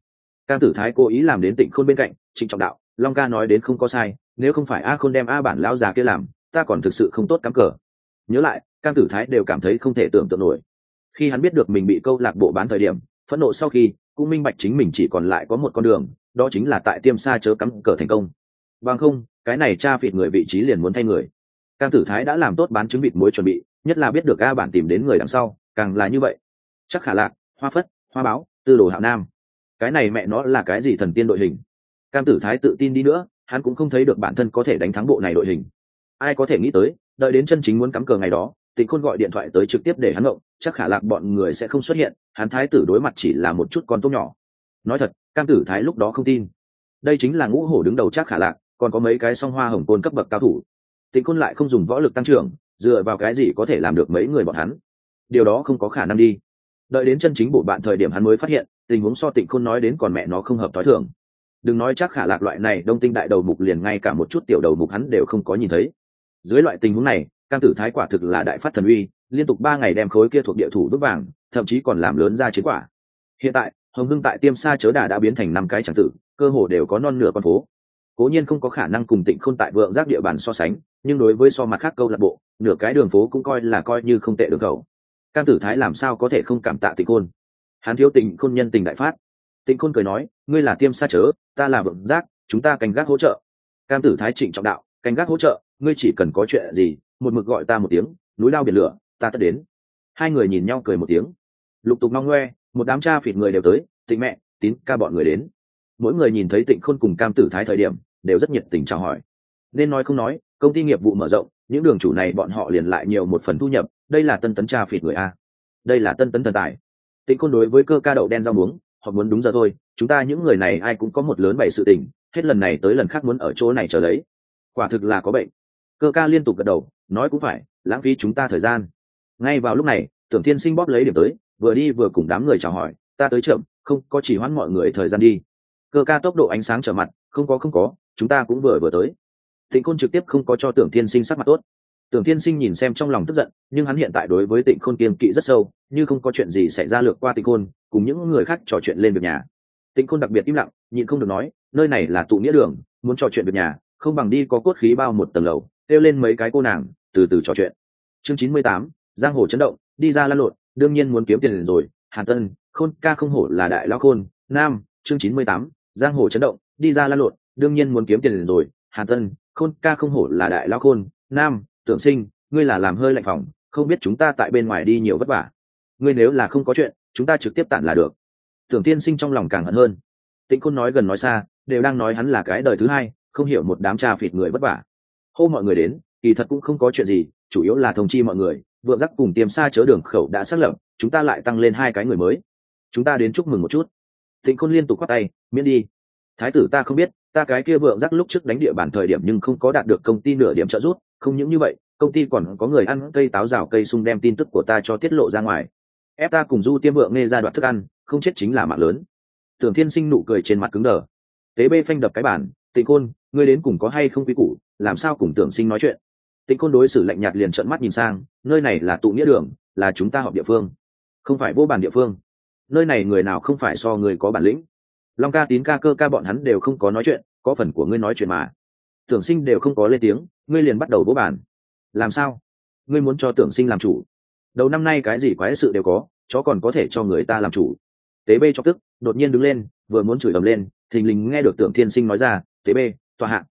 Ca tử thái cố ý làm đến tịnh khôn bên cạnh, trịnh trọng đạo, long ca nói đến không có sai, nếu không phải a khôn đem a bản lão già kia làm, ta còn thực sự không tốt cắm cờ. Nhớ lại, cam tử thái đều cảm thấy không thể tưởng tượng nổi. Khi hắn biết được mình bị câu lạc bộ bán thời điểm, phẫn nộ sau khi, cũng minh bạch chính mình chỉ còn lại có một con đường, đó chính là tại tiêm xa chớ cắm cờ thành công bằng không, cái này cha phịt người vị trí liền muốn thay người. Cam tử thái đã làm tốt bán trứng vịt muối chuẩn bị, nhất là biết được a bản tìm đến người đằng sau, càng là như vậy. Chắc khả lạc hoa phất, hoa báo, tư đồ hạo nam. Cái này mẹ nó là cái gì thần tiên đội hình? Cam tử thái tự tin đi nữa, hắn cũng không thấy được bản thân có thể đánh thắng bộ này đội hình. Ai có thể nghĩ tới, đợi đến chân chính muốn cắm cờ ngày đó, tịnh khôn gọi điện thoại tới trực tiếp để hắn ngộng, chắc khả lạc bọn người sẽ không xuất hiện, hắn thái tử đối mặt chỉ là một chút con tốt nhỏ. Nói thật, cam tử thái lúc đó không tin. Đây chính là ngũ hổ đứng đầu chắc khả lạc còn có mấy cái song hoa hồng côn cấp bậc cao thủ. Tịnh côn lại không dùng võ lực tăng trưởng, dựa vào cái gì có thể làm được mấy người bọn hắn? Điều đó không có khả năng đi. Đợi đến chân chính bộ bạn thời điểm hắn mới phát hiện, tình huống so tịnh khôn nói đến còn mẹ nó không hợp t h o i thường. Đừng nói chắc khả lạc loại này, đông tinh đại đầu mục liền ngay cả một chút tiểu đầu mục hắn đều không có nhìn thấy. Dưới loại tình huống này, cam tử thái quả thực là đại phát thần uy, liên tục ba ngày đem khối kia thuộc địa thủ bước vàng, thậm chí còn làm lớn ra chiến quả. Hiện tại, hồng hưng tại tiêm sa chớ đà đã biến thành năm cái tràng tử, cơ hồ đều có non nửa con phố cố nhiên không có khả năng cùng tịnh khôn tại vượng giác địa bàn so sánh, nhưng đối với so mặt khác câu lạc bộ, nửa cái đường phố cũng coi là coi như không tệ đường cầu cam tử thái làm sao có thể không cảm tạ tịnh khôn? Hắn thiếu tịnh khôn nhân tình đại phát. Tịnh khôn cười nói, ngươi là tiêm xa chớ, ta là vượng giác, chúng ta canh gác hỗ trợ. Cam tử thái trịnh trọng đạo, canh gác hỗ trợ, ngươi chỉ cần có chuyện gì, một mực gọi ta một tiếng, núi lao biển lửa, ta tất đến. Hai người nhìn nhau cười một tiếng. Lục tục ngong ngoe, một đám cha phịt người đều tới, tịnh mẹ, tín ca bọn người đến. Mỗi người nhìn thấy tịnh khôn cùng cam tử thái thời điểm đều rất nhiệt tình chào hỏi. Nên nói không nói, công ty nghiệp vụ mở rộng, những đường chủ này bọn họ liền lại nhiều một phần thu nhập, đây là tân tấn cha phịt người a. Đây là tân tấn thần tài. Tịnh côn đối với cơ ca đậu đen rau muống, họ muốn đúng giờ thôi, chúng ta những người này ai cũng có một lớn bày sự tình, hết lần này tới lần khác muốn ở chỗ này chờ lấy. Quả thực là có bệnh. Cơ ca liên tục gật đầu, nói cũng phải, lãng phí chúng ta thời gian. Ngay vào lúc này, tưởng thiên sinh bóp lấy điểm tới, vừa đi vừa cùng đám người chào hỏi, ta tới chậm, không có chỉ hoãn mọi người thời gian đi. Cơ ca tốc độ ánh sáng trở mặt, không có không có chúng ta cũng vừa vừa tới. Tịnh khôn trực tiếp không có cho tưởng thiên sinh sắc mặt tốt. Tưởng thiên sinh nhìn xem trong lòng tức giận, nhưng hắn hiện tại đối với tịnh khôn kiên kỵ rất sâu, như không có chuyện gì xảy ra lược qua tịnh khôn, cùng những người khác trò chuyện lên việc nhà. Tịnh khôn đặc biệt im lặng, nhịn không được nói, nơi này là tụ nghĩa đường, muốn trò chuyện việc nhà, không bằng đi có cốt khí bao một tầng lầu, kêu lên mấy cái cô nàng, từ từ trò chuyện. Chương chín mươi tám, giang hồ chấn động, đi ra lăn lộn, đương nhiên muốn kiếm tiền rồi. Hàn tân, khôn ca không hổ là đại lao khôn, nam, chương chín mươi tám, giang hồ chấn động, đi ra lăn lộn đương nhiên muốn kiếm tiền rồi. Hà tân, khôn ca không hổ là đại lao khôn. Nam, tưởng sinh, ngươi là làm hơi lạnh phòng, không biết chúng ta tại bên ngoài đi nhiều vất vả. Ngươi nếu là không có chuyện, chúng ta trực tiếp tản là được. Tưởng tiên sinh trong lòng càng hận hơn. Tĩnh khôn nói gần nói xa, đều đang nói hắn là cái đời thứ hai, không hiểu một đám trà phịt người vất vả. Hô mọi người đến, kỳ thật cũng không có chuyện gì, chủ yếu là thông chi mọi người, vượng giác cùng tiêm xa chớ đường khẩu đã xác lập, chúng ta lại tăng lên hai cái người mới. Chúng ta đến chúc mừng một chút. Tịnh khôn liên tục khoác tay, miễn đi. Thái tử ta không biết ta cái kia vượng rắc lúc trước đánh địa bàn thời điểm nhưng không có đạt được công ty nửa điểm trợ giúp, không những như vậy, công ty còn có người ăn cây táo rào cây sung đem tin tức của ta cho tiết lộ ra ngoài. Ép ta cùng du tiêm vượng nghe ra đoạn thức ăn, không chết chính là mạng lớn. Tưởng thiên sinh nụ cười trên mặt cứng đờ. Tế bê phanh đập cái bản tịnh côn, ngươi đến cùng có hay không quy củ, làm sao cùng tưởng sinh nói chuyện? Tịnh côn đối xử lạnh nhạt liền trợn mắt nhìn sang, nơi này là tụ nghĩa đường, là chúng ta họp địa phương, không phải vô bản địa phương. Nơi này người nào không phải so người có bản lĩnh? Long ca, tín ca, cơ ca bọn hắn đều không có nói chuyện, có phần của ngươi nói chuyện mà. Tưởng sinh đều không có lên tiếng, ngươi liền bắt đầu vỗ bàn. Làm sao? Ngươi muốn cho tưởng sinh làm chủ. Đầu năm nay cái gì quái sự đều có, chó còn có thể cho người ta làm chủ. Tế bê cho tức, đột nhiên đứng lên, vừa muốn chửi ầm lên, thình lình nghe được tưởng thiên sinh nói ra, tế bê, tòa hạ.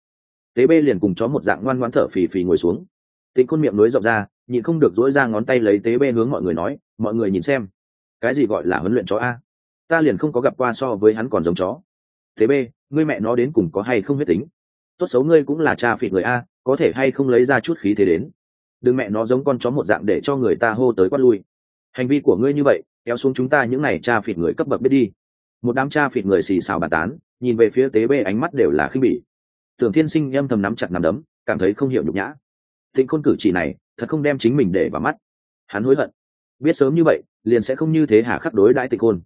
Tế bê liền cùng chó một dạng ngoan ngoãn thở phì phì ngồi xuống. Tịnh khôn miệng nối rộng ra, nhịn không được dỗi ra ngón tay lấy tế bê hướng mọi người nói, mọi người nhìn xem, cái gì gọi là huấn luyện chó a? Ta liền không có gặp qua so với hắn còn giống chó. Tế bê, ngươi mẹ nó đến cùng có hay không huyết tính? Tốt xấu ngươi cũng là cha phịt người a, có thể hay không lấy ra chút khí thế đến? Đừng mẹ nó giống con chó một dạng để cho người ta hô tới quát lui. Hành vi của ngươi như vậy, kéo xuống chúng ta những n à y cha phịt người cấp bậc biết đi. Một đám cha phịt người xì xào bà tán, nhìn về phía tế bê ánh mắt đều là khinh bỉ. Tưởng thiên sinh âm thầm nắm chặt nằm đấm, cảm thấy không hiểu nhục nhã. Thịnh khôn cử chỉ này, thật không đem chính mình để vào mắt. Hắn hối hận. Biết sớm như vậy, liền sẽ không như thế hà khắc đối đãi tịch khôn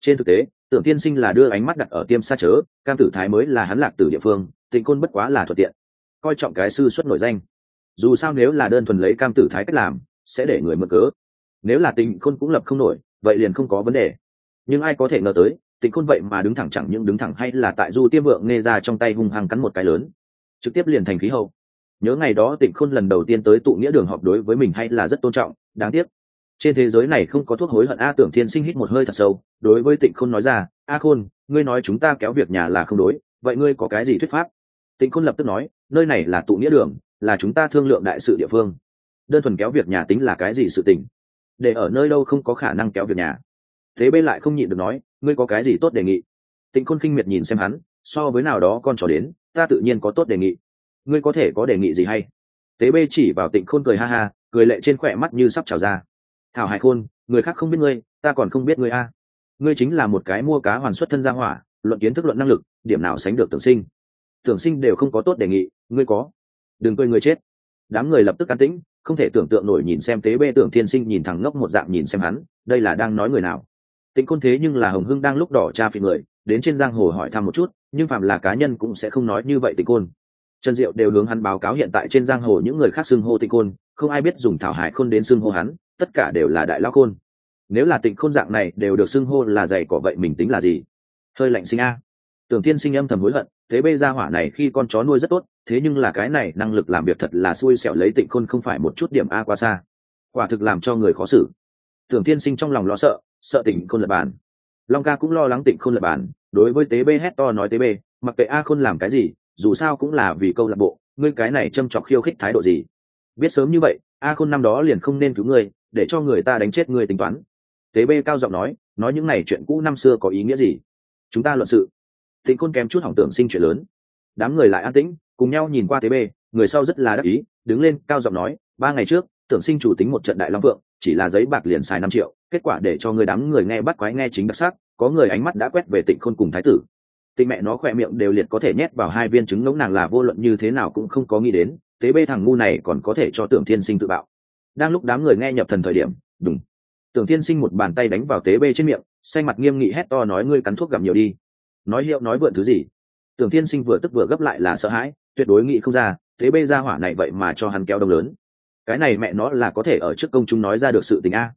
trên thực tế, tưởng tiên sinh là đưa ánh mắt đặt ở tiêm xa chớ, cam tử thái mới là hắn lạc từ địa phương, tịnh côn bất quá là thuận tiện. Coi trọng cái sư xuất nổi danh. Dù sao nếu là đơn thuần lấy cam tử thái cách làm, sẽ để người mượn cớ. Nếu là tịnh côn cũng lập không nổi, vậy liền không có vấn đề. Nhưng ai có thể ngờ tới, tịnh côn vậy mà đứng thẳng chẳng những đứng thẳng hay là tại du tiêm vượng nghe ra trong tay hung hăng cắn một cái lớn. Trực tiếp liền thành khí hậu. Nhớ ngày đó tịnh khôn lần đầu tiên tới tụ nghĩa đường họp đối với mình hay là rất tôn trọng, đáng tiếc trên thế giới này không có thuốc hối hận a tưởng thiên sinh hít một hơi thật sâu, đối với tịnh khôn nói ra, a khôn, ngươi nói chúng ta kéo việc nhà là không đối, vậy ngươi có cái gì thuyết pháp? Tịnh khôn lập tức nói, nơi này là tụ nghĩa đường, là chúng ta thương lượng đại sự địa phương. Đơn thuần kéo việc nhà tính là cái gì sự tình? Để ở nơi đâu không có khả năng kéo việc nhà. Thế bên lại không nhịn được nói, ngươi có cái gì tốt đề nghị? Tịnh khôn khinh miệt nhìn xem hắn, so với nào đó con trò đến, ta tự nhiên có tốt đề nghị. Ngươi có thể có đề nghị gì hay? Tế bê chỉ vào tịnh khôn cười ha ha, cười lệ trên khỏe mắt như sắp trào ra thảo hải khôn, người khác không biết ngươi, ta còn không biết ngươi a. Ngươi chính là một cái mua cá hoàn xuất thân gia hỏa, luận kiến thức luận năng lực, điểm nào sánh được tưởng sinh. Tưởng sinh đều không có tốt đề nghị, ngươi có. Đừng cười ngươi chết. Đám người lập tức an tĩnh, không thể tưởng tượng nổi nhìn xem tế bê tưởng thiên sinh nhìn thẳng ngốc một dạng nhìn xem hắn, đây là đang nói người nào. Tịnh côn thế nhưng là hồng hưng đang lúc đỏ cha phi người, đến trên giang hồ hỏi thăm một chút, nhưng phạm là cá nhân cũng sẽ không nói như vậy tịnh côn trần diệu đều hướng hắn báo cáo hiện tại trên giang hồ những người khác xưng hô tịnh côn không ai biết dùng thảo hải khôn đến xưng hô hắn tất cả đều là đại lao khôn. Nếu là tịnh khôn dạng này đều được xưng hô là dày cỏ vậy mình tính là gì? Hơi lạnh sinh a. Tưởng thiên sinh âm thầm hối hận, thế bê ra hỏa này khi con chó nuôi rất tốt, thế nhưng là cái này năng lực làm việc thật là xui xẻo lấy tịnh khôn không phải một chút điểm a qua xa. Quả thực làm cho người khó xử. Tưởng thiên sinh trong lòng lo sợ sợ tịnh khôn lập bàn long ca cũng lo lắng tịnh khôn lập bàn đối với tế bê hét to nói tế bê, mặc kệ a khôn làm cái gì, dù sao cũng là vì câu lạc bộ, ngươi cái này châm chọc khiêu khích thái độ gì? Biết sớm như vậy, a khôn năm đó liền không nên cứu ngươi để cho người ta đánh chết ngươi tính toán. Tế bê cao giọng nói nói những này chuyện cũ năm xưa có ý nghĩa gì? Chúng ta luận sự. Tịnh khôn kém chút hỏng tưởng sinh chuyện lớn. Đám người lại an tĩnh, cùng nhau nhìn qua tế bê, người sau rất là đắc ý, đứng lên, cao giọng nói, ba ngày trước, tưởng sinh chủ tính một trận đại long vượng, chỉ là giấy bạc liền xài năm triệu, kết quả để cho người đám người nghe bắt quái nghe chính đặc sắc, có người ánh mắt đã quét về tịnh khôn cùng thái tử. Tịnh mẹ nó khỏe miệng đều liệt có thể nhét vào hai viên trứng ngỗng nàng là vô luận như thế nào cũng không có nghĩ đến, tế bê thằng ngu này còn có thể cho tưởng thiên sinh tự bạo đang lúc đám người nghe nhập thần thời điểm đúng tưởng thiên sinh một bàn tay đánh vào tế bê trên miệng, xanh mặt nghiêm nghị hét to nói ngươi cắn thuốc gặp nhiều đi. Nói hiệu nói vượn thứ gì? Tưởng thiên sinh vừa tức vừa gấp lại là sợ hãi, tuyệt đối nghĩ không ra, tế bê ra hỏa này vậy mà cho hắn kéo đông lớn. Cái này mẹ nó là có thể ở trước công chúng nói ra được sự tình a.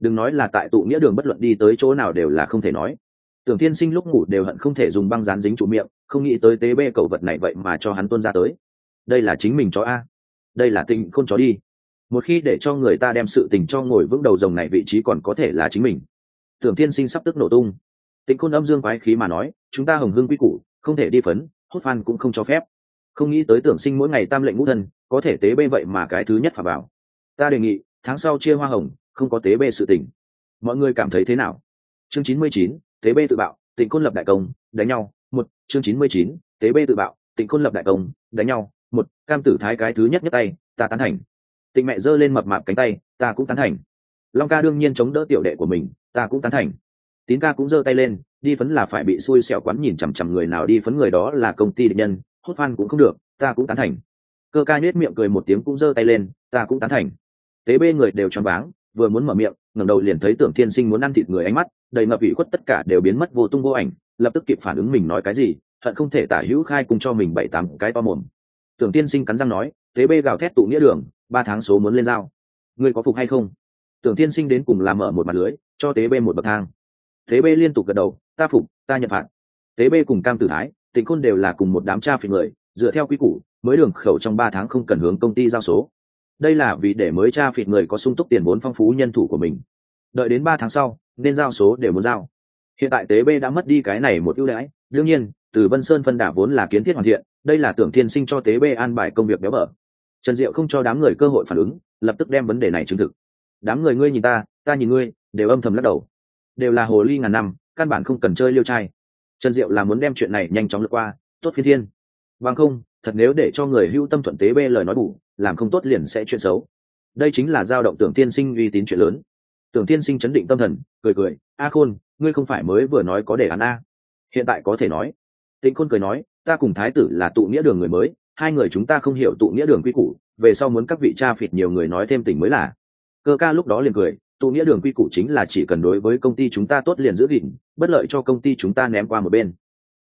Đừng nói là tại tụ nghĩa đường bất luận đi tới chỗ nào đều là không thể nói. Tưởng thiên sinh lúc ngủ đều hận không thể dùng băng dán dính trụ miệng, không nghĩ tới tế bê cầu vật này vậy mà cho hắn tuân ra tới. Đây là chính mình chó a. Đây là tình không chó đi một khi để cho người ta đem sự tình cho ngồi vững đầu rồng này vị trí còn có thể là chính mình. Tưởng thiên sinh sắp tức nổ tung. Tịnh khôn âm dương quái khí mà nói, chúng ta hồng hưng quy củ, không thể đi phấn, hốt phan cũng không cho phép. Không nghĩ tới tưởng sinh mỗi ngày tam lệnh ngũ thân có thể tế bê vậy mà cái thứ nhất phà bảo. Ta đề nghị, tháng sau chia hoa hồng, không có tế bê sự tình. Mọi người cảm thấy thế nào? Chương chín mươi chín, tế bê tự bạo, tịnh Côn lập đại công, đánh nhau. Một, chương chín mươi chín, tế bê tự bạo, tịnh Côn lập đại công, đánh nhau. Một, cam tử thái cái thứ nhất nhất tay, ta tán thành tịnh mẹ giơ lên mập mạp cánh tay, ta cũng tán thành. Long ca đương nhiên chống đỡ tiểu đệ của mình, ta cũng tán thành. Tín ca cũng giơ tay lên, đi phấn là phải bị xui xẻo quán nhìn chằm chằm người nào đi phấn người đó là công ty định nhân, hốt phan cũng không được, ta cũng tán thành. Cơ ca nhếch miệng cười một tiếng cũng giơ tay lên, ta cũng tán thành. Tế bê người đều choáng váng, vừa muốn mở miệng, ngẩng đầu liền thấy tưởng thiên sinh muốn ăn thịt người ánh mắt, đầy ngập ủy khuất tất cả đều biến mất vô tung vô ảnh, lập tức kịp phản ứng mình nói cái gì, hận không thể tả hữu khai cùng cho mình bảy tám cái to mồm. Tưởng tiên sinh cắn răng nói tế bê gào thét tụ nghĩa đường, ba tháng số muốn lên giao. Ngươi có phục hay không? Tưởng tiên sinh đến cùng làm mở một mặt lưới, cho tế bê một bậc thang. Tế bê liên tục gật đầu, ta phục, ta nhận phạt. Tế bê cùng cam tử thái, tịnh khôn đều là cùng một đám cha phỉ người, dựa theo quy củ, mới đường khẩu trong ba tháng không cần hướng công ty giao số. Đây là vì để mới cha phịt người có sung túc tiền vốn phong phú nhân thủ của mình. Đợi đến ba tháng sau, nên giao số để muốn giao. Hiện tại tế b đã mất đi cái này một ưu đãi. Đương nhiên, từ vân sơn phân đả vốn là kiến thiết hoàn thiện, đây là tưởng thiên sinh cho tế b an bài công việc béo bở trần diệu không cho đám người cơ hội phản ứng, lập tức đem vấn đề này chứng thực. Đám người ngươi nhìn ta ta nhìn ngươi, đều âm thầm lắc đầu. Đều là hồ ly ngàn năm, căn bản không cần chơi liêu trai. Trần diệu là muốn đem chuyện này nhanh chóng lượt qua, tốt phi thiên. Bằng không, thật nếu để cho người hưu tâm thuận tế bê lời nói bù, làm không tốt liền sẽ chuyện xấu. Đây chính là dao động tưởng tiên sinh uy tín chuyện lớn. Tưởng tiên sinh chấn định tâm thần, cười cười, a khôn, ngươi không phải mới vừa nói có đề án a. Hiện tại có thể nói. Tĩnh khôn cười nói, ta cùng thái tử là tụ nghĩa đường người mới hai người chúng ta không hiểu tụ nghĩa đường quy củ, về sau muốn các vị cha phịt nhiều người nói thêm tình mới là. Cơ ca lúc đó liền cười, tụ nghĩa đường quy củ chính là chỉ cần đối với công ty chúng ta tốt liền giữ gìn, bất lợi cho công ty chúng ta ném qua một bên.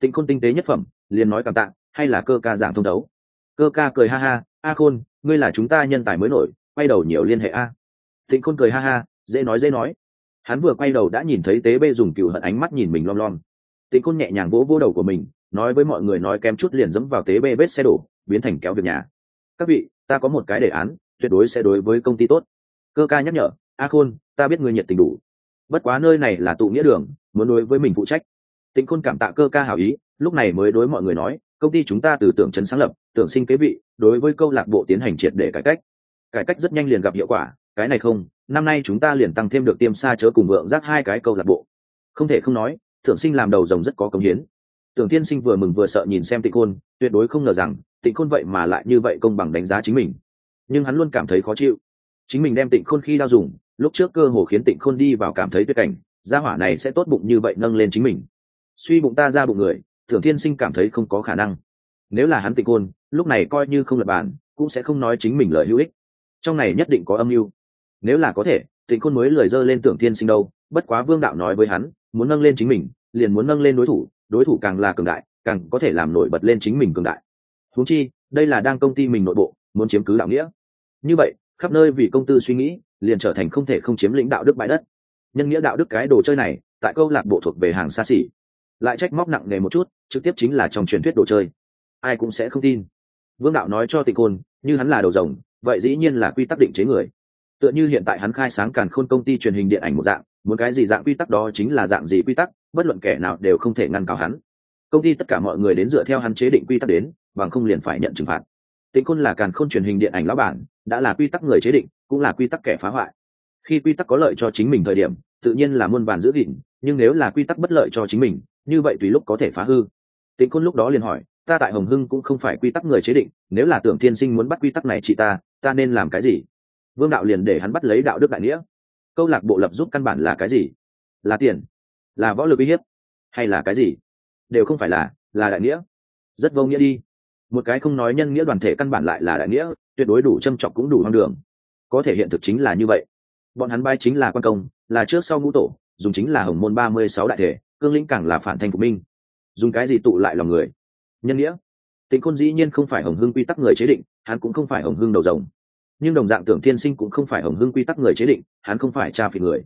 Tĩnh khôn tinh tế nhất phẩm, liền nói cảm tạ, hay là cơ ca giảng thông đấu cơ ca cười ha ha, a khôn, ngươi là chúng ta nhân tài mới nổi, quay đầu nhiều liên hệ a. Tịnh khôn cười ha ha, dễ nói dễ nói. Hắn vừa quay đầu đã nhìn thấy tế bê dùng cựu hận ánh mắt nhìn mình lom lom. Tịnh khôn nhẹ nhàng vỗ vỗ đầu của mình, nói với mọi người nói kém chút liền dẫm vào tế bê vết xe đổ biến thành kéo việc nhà. Các vị, ta có một cái đề án, tuyệt đối sẽ đối với công ty tốt. Cơ ca nhắc nhở, a khôn, ta biết người nhiệt tình đủ. Bất quá nơi này là tụ nghĩa đường, muốn đối với mình phụ trách. Tịnh khôn cảm tạ cơ ca hảo ý, lúc này mới đối mọi người nói, công ty chúng ta từ tưởng chấn sáng lập, tưởng sinh kế vị, đối với câu lạc bộ tiến hành triệt để cải cách. Cải cách rất nhanh liền gặp hiệu quả, cái này không, năm nay chúng ta liền tăng thêm được tiêm xa chớ cùng vượng rác hai cái câu lạc bộ. Không thể không nói tưởng sinh làm đầu rồng rất có công hiến. Tưởng tiên sinh vừa mừng vừa sợ nhìn xem tịnh khôn, tuyệt đối không ngờ rằng tịnh khôn vậy mà lại như vậy công bằng đánh giá chính mình. Nhưng hắn luôn cảm thấy khó chịu. Chính mình đem tịnh khôn khi đau dùng, lúc trước cơ hồ khiến tịnh khôn đi vào cảm thấy tuyệt cảnh, gia hỏa này sẽ tốt bụng như vậy nâng lên chính mình. Suy bụng ta ra bụng người thường thiên sinh cảm thấy không có khả năng. Nếu là hắn tịnh côn lúc này coi như không lập bản, cũng sẽ không nói chính mình lời hữu ích. Trong này nhất định có âm mưu. Nếu là có thể, tịnh khôn mới lời dơ lên tưởng thiên sinh đâu, bất quá vương đạo nói với hắn, muốn nâng lên chính mình, liền muốn nâng lên đối thủ đối thủ càng là cường đại, càng có thể làm nổi bật lên chính mình cường đại huống chi, đây là đang công ty mình nội bộ, muốn chiếm cứ đạo nghĩa. Như vậy, khắp nơi vì công tư suy nghĩ, liền trở thành không thể không chiếm lĩnh đạo đức bãi đất. Nhân nghĩa đạo đức cái đồ chơi này, tại câu lạc bộ thuộc về hàng xa xỉ. Lại trách móc nặng nề một chút, trực tiếp chính là trong truyền thuyết đồ chơi. Ai cũng sẽ không tin. Vương đạo nói cho tịnh côn như hắn là đầu rồng, vậy dĩ nhiên là quy tắc định chế người. Tựa như hiện tại hắn khai sáng càn khôn công ty truyền hình điện ảnh một dạng, muốn cái gì dạng quy tắc đó chính là dạng gì quy tắc, bất luận kẻ nào đều không thể ngăn cản hắn. Công ty tất cả mọi người đến dựa theo hắn chế định quy tắc đến bằng không liền phải nhận trừng phạt. Tịnh côn là càn khôn truyền hình điện ảnh lão bản, đã là quy tắc người chế định, cũng là quy tắc kẻ phá hoại. Khi quy tắc có lợi cho chính mình thời điểm, tự nhiên là muôn vàn giữ gìn, nhưng nếu là quy tắc bất lợi cho chính mình, như vậy tùy lúc có thể phá hư. Tịnh côn lúc đó liền hỏi, ta tại hồng hưng cũng không phải quy tắc người chế định, nếu là tưởng thiên sinh muốn bắt quy tắc này chị ta ta nên làm cái gì? Vương đạo liền để hắn bắt lấy đạo đức đại nghĩa. Câu lạc bộ lập giúp căn bản là cái gì? Là tiền? Là võ lực uy hiếp? Hay là cái gì? Đều không phải là là đại nghĩa. Rất vô nghĩa đi một cái không nói nhân nghĩa đoàn thể căn bản lại là đại nghĩa, tuyệt đối đủ châm chọc cũng đủ hoang đường. Có thể hiện thực chính là như vậy. Bọn hắn bay chính là quan công, là trước sau ngũ tổ, dùng chính là hồng môn ba mươi sáu đại thể, cương lĩnh càng là phản thành của minh. Dùng cái gì tụ lại lòng người? Nhân nghĩa? Tịnh khôn dĩ nhiên không phải hồng hưng quy tắc người chế định, hắn cũng không phải hồng hưng đầu rồng. Nhưng đồng dạng tưởng thiên sinh cũng không phải hồng hưng quy tắc người chế định, hắn không phải cha phỉ người.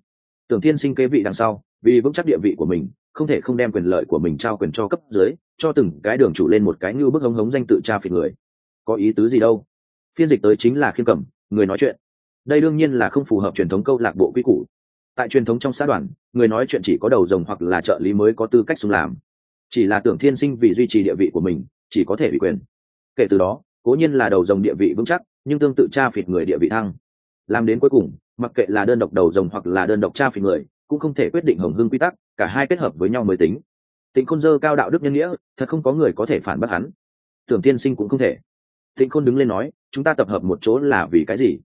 Tưởng thiên sinh kế vị đằng sau, vì vững chắc địa vị của mình không thể không đem quyền lợi của mình trao quyền cho cấp dưới, cho từng cái đường chủ lên một cái như bức hống hống danh tự tra phỉ người. Có ý tứ gì đâu? Phiên dịch tới chính là khiêm cẩm người nói chuyện. Đây đương nhiên là không phù hợp truyền thống câu lạc bộ quy củ. Tại truyền thống trong xã đoàn, người nói chuyện chỉ có đầu rồng hoặc là trợ lý mới có tư cách xung làm. Chỉ là tưởng thiên sinh vì duy trì địa vị của mình, chỉ có thể bị quyền. Kể từ đó, cố nhiên là đầu rồng địa vị vững chắc, nhưng tương tự tra phịt người địa vị thăng. Làm đến cuối cùng, mặc kệ là đơn độc đầu rồng hoặc là đơn độc tra phịt người cũng không thể quyết định hồng hưng quy tắc, cả hai kết hợp với nhau mới tính. Tịnh khôn dơ cao đạo đức nhân nghĩa, thật không có người có thể phản bác hắn. Tưởng tiên sinh cũng không thể. Tịnh khôn đứng lên nói, chúng ta tập hợp một chỗ là vì cái gì?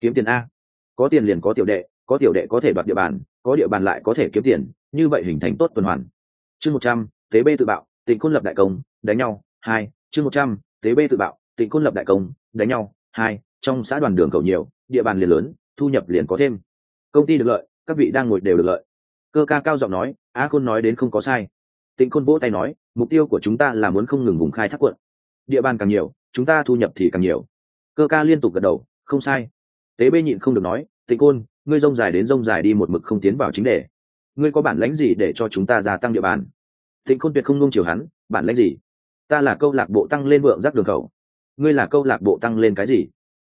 Kiếm tiền a. Có tiền liền có tiểu đệ, có tiểu đệ có thể đoạt địa bàn, có địa bàn lại có thể kiếm tiền, như vậy hình thành tốt tuần hoàn. Chương một trăm, tế bê tự bạo, tịnh khôn lập đại công, đánh nhau, hai, chương một trăm, tế bê tự bạo, tịnh khôn lập đại công, đánh nhau, hai, trong xã đoàn đường cầu nhiều, địa bàn liền lớn, thu nhập liền có thêm. Công ty được lợi các vị đang ngồi đều được lợi. Cơ ca cao giọng nói, a khôn nói đến không có sai. Tịnh khôn vỗ tay nói, mục tiêu của chúng ta là muốn không ngừng vùng khai thác quận. Địa bàn càng nhiều, chúng ta thu nhập thì càng nhiều. Cơ ca liên tục gật đầu, không sai. Tế bê nhịn không được nói, tịnh khôn, ngươi rông dài đến rông dài đi một mực không tiến vào chính đề. Ngươi có bản lãnh gì để cho chúng ta gia tăng địa bàn? Tịnh khôn tuyệt không nung chiều hắn, bản lãnh gì? Ta là câu lạc bộ tăng lên vượng rác đường khẩu. Ngươi là câu lạc bộ tăng lên cái gì?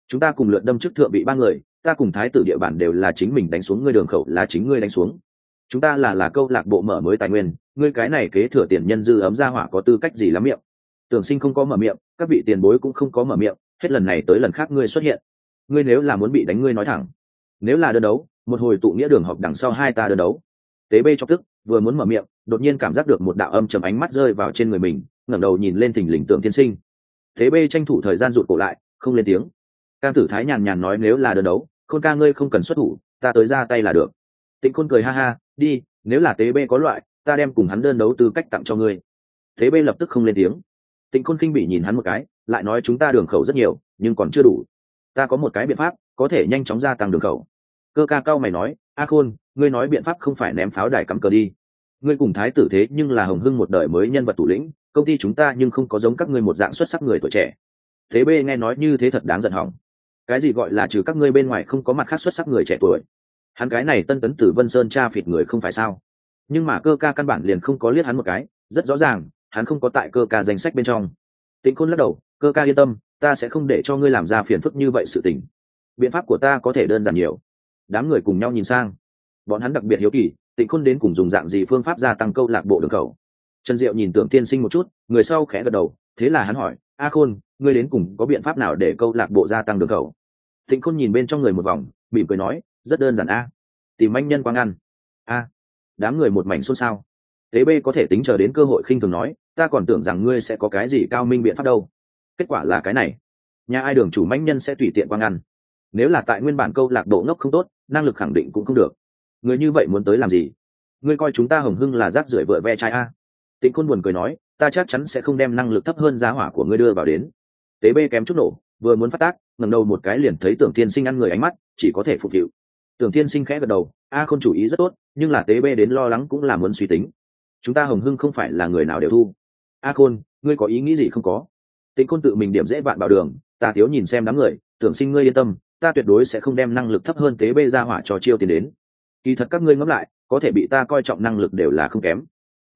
Chúng ta cùng lượt đâm chức thượng bị ba người ta cùng thái tử địa bàn đều là chính mình đánh xuống ngươi đường khẩu, là chính ngươi đánh xuống. Chúng ta là là câu lạc bộ mở mới tài nguyên, ngươi cái này kế thừa tiền nhân dư ấm ra hỏa có tư cách gì lắm miệng? Tưởng sinh không có mở miệng, các vị tiền bối cũng không có mở miệng, hết lần này tới lần khác ngươi xuất hiện. Ngươi nếu là muốn bị đánh ngươi nói thẳng, nếu là đơn đấu, một hồi tụ nghĩa đường họp đằng sau hai ta đơn đấu. Tế bê chọc tức, vừa muốn mở miệng, đột nhiên cảm giác được một đạo âm chầm ánh mắt rơi vào trên người mình, ngẩng đầu nhìn lên thình lình tượng tiên sinh. Thế bê tranh thủ thời gian rụt cổ lại, không lên tiếng. Cam tử thái nhàn nhàn nói nếu là đơn đấu khôn ca ngươi không cần xuất thủ, ta tới ra tay là được. Tịnh khôn cười ha ha, đi, nếu là tế bê có loại, ta đem cùng hắn đơn đấu tư cách tặng cho ngươi. Thế bê lập tức không lên tiếng. Tịnh khôn khinh bị nhìn hắn một cái, lại nói chúng ta đường khẩu rất nhiều, nhưng còn chưa đủ. Ta có một cái biện pháp, có thể nhanh chóng gia tăng đường khẩu. Cơ ca cao mày nói, a khôn, ngươi nói biện pháp không phải ném pháo đài cắm cờ đi. Ngươi cùng thái tử thế nhưng là hồng hưng một đời mới nhân vật thủ lĩnh, công ty chúng ta nhưng không có giống các ngươi một dạng xuất sắc người tuổi trẻ. Thế b nghe nói như thế thật đáng giận hỏng cái gì gọi là trừ các ngươi bên ngoài không có mặt khác xuất sắc người trẻ tuổi. Hắn cái này tân tấn tử vân sơn cha phịt người không phải sao? Nhưng mà cơ ca căn bản liền không có liếc hắn một cái, rất rõ ràng, hắn không có tại cơ ca danh sách bên trong. Tịnh khôn lắc đầu, cơ ca yên tâm, ta sẽ không để cho ngươi làm ra phiền phức như vậy sự tình. Biện pháp của ta có thể đơn giản nhiều. Đám người cùng nhau nhìn sang. Bọn hắn đặc biệt hiếu kỳ, tịnh khôn đến cùng dùng dạng gì phương pháp gia tăng câu lạc bộ đường khẩu. Trần diệu nhìn tưởng tiên sinh một chút, người sau khẽ gật đầu, thế là hắn hỏi, a khôn, ngươi đến cùng có biện pháp nào để câu lạc bộ gia tăng đường khẩu? Tịnh khôn nhìn bên trong người một vòng, mỉm cười nói, rất đơn giản a, tìm anh nhân quang ăn. A, đám người một mảnh xôn xao. Tế b có thể tính chờ đến cơ hội khinh thường nói, ta còn tưởng rằng ngươi sẽ có cái gì cao minh biện pháp đâu. Kết quả là cái này. Nhà ai đường chủ manh nhân sẽ tùy tiện quang ăn. Nếu là tại nguyên bản câu lạc bộ ngốc không tốt, năng lực khẳng định cũng không được. Người như vậy muốn tới làm gì? Ngươi coi chúng ta hồng hưng là rác rưởi vợ ve trai a. Tịnh khôn buồn cười nói, ta chắc chắn sẽ không đem năng lực thấp hơn giá hỏa của ngươi đưa vào đến. Tế bê kém chút nổ, vừa muốn phát tác ngẩng đầu một cái liền thấy tưởng tiên sinh ăn người ánh mắt, chỉ có thể phục vụ tưởng tiên sinh khẽ gật đầu, a, không chủ ý rất tốt, nhưng là tế bê đến lo lắng cũng là muốn suy tính. Chúng ta hồng hưng không phải là người nào đều thu. A khôn, ngươi có ý nghĩ gì không có? Tịnh khôn tự mình điểm dễ vạn bảo đường ta thiếu nhìn xem đám người, tưởng sinh ngươi yên tâm, ta tuyệt đối sẽ không đem năng lực thấp hơn tế bê ra hỏa cho chiêu tiền đến. Kỳ thật các ngươi ngẫm lại, có thể bị ta coi trọng năng lực đều là không kém.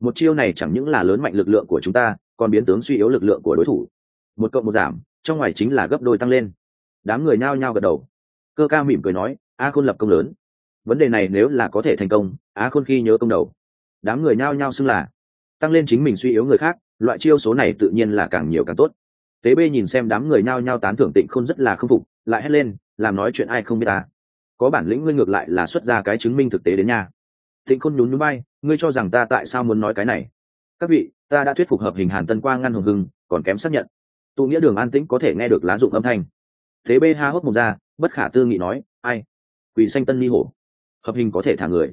Một chiêu này chẳng những là lớn mạnh lực lượng của chúng ta, còn biến tướng suy yếu lực lượng của đối thủ. Một cộng một giảm, trong ngoài chính là gấp đôi tăng lên đám người nhao nhao gật đầu. Cơ ca mỉm cười nói, a khôn lập công lớn. Vấn đề này nếu là có thể thành công, a khôn khi nhớ công đầu. Đám người nhao nhao xưng là. Tăng lên chính mình suy yếu người khác, loại chiêu số này tự nhiên là càng nhiều càng tốt. Tế bê nhìn xem đám người nhao nhao tán thưởng tịnh khôn rất là k phục, lại hét lên, làm nói chuyện ai không biết ta? Có bản lĩnh ngươi ngược lại là xuất ra cái chứng minh thực tế đến nhà tịnh khôn nhún núi bay ngươi cho rằng ta tại sao muốn nói cái này? Các vị, ta đã thuyết phục hợp hình hàn tân quang ngăn hồng hưng, còn kém xác nhận. Tụ nghĩa đường an tĩnh có thể nghe được lá dụng âm thanh thế bê ha hốt một ra, bất khả tư nghị nói, ai? Quỷ xanh tân ni hổ. Hợp hình có thể thả người.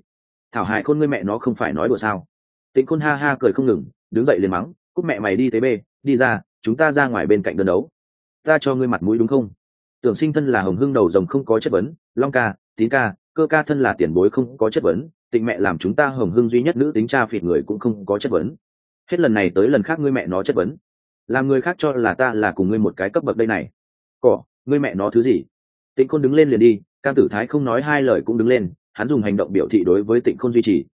Thảo hại khôn ngươi mẹ nó không phải nói đùa sao? Tịnh khôn ha ha cười không ngừng, đứng dậy liền mắng cúc mẹ mày đi tế bê, đi ra, chúng ta ra ngoài bên cạnh đơn đấu. Ta cho ngươi mặt mũi đúng không? Tưởng sinh thân là hồng hưng đầu rồng không có chất vấn, long ca, tín ca, cơ ca thân là tiền bối không có chất vấn, tịnh mẹ làm chúng ta hồng hưng duy nhất nữ tính cha phịt người cũng không có chất vấn. Hết lần này tới lần khác ngươi mẹ nó chất vấn. Làm người khác cho là ta là cùng ngươi một cái cấp bậc đây này. Cỏ ngươi mẹ nó thứ gì? Tịnh khôn đứng lên liền đi, cam tử thái không nói hai lời cũng đứng lên, hắn dùng hành động biểu thị đối với tịnh khôn duy trì.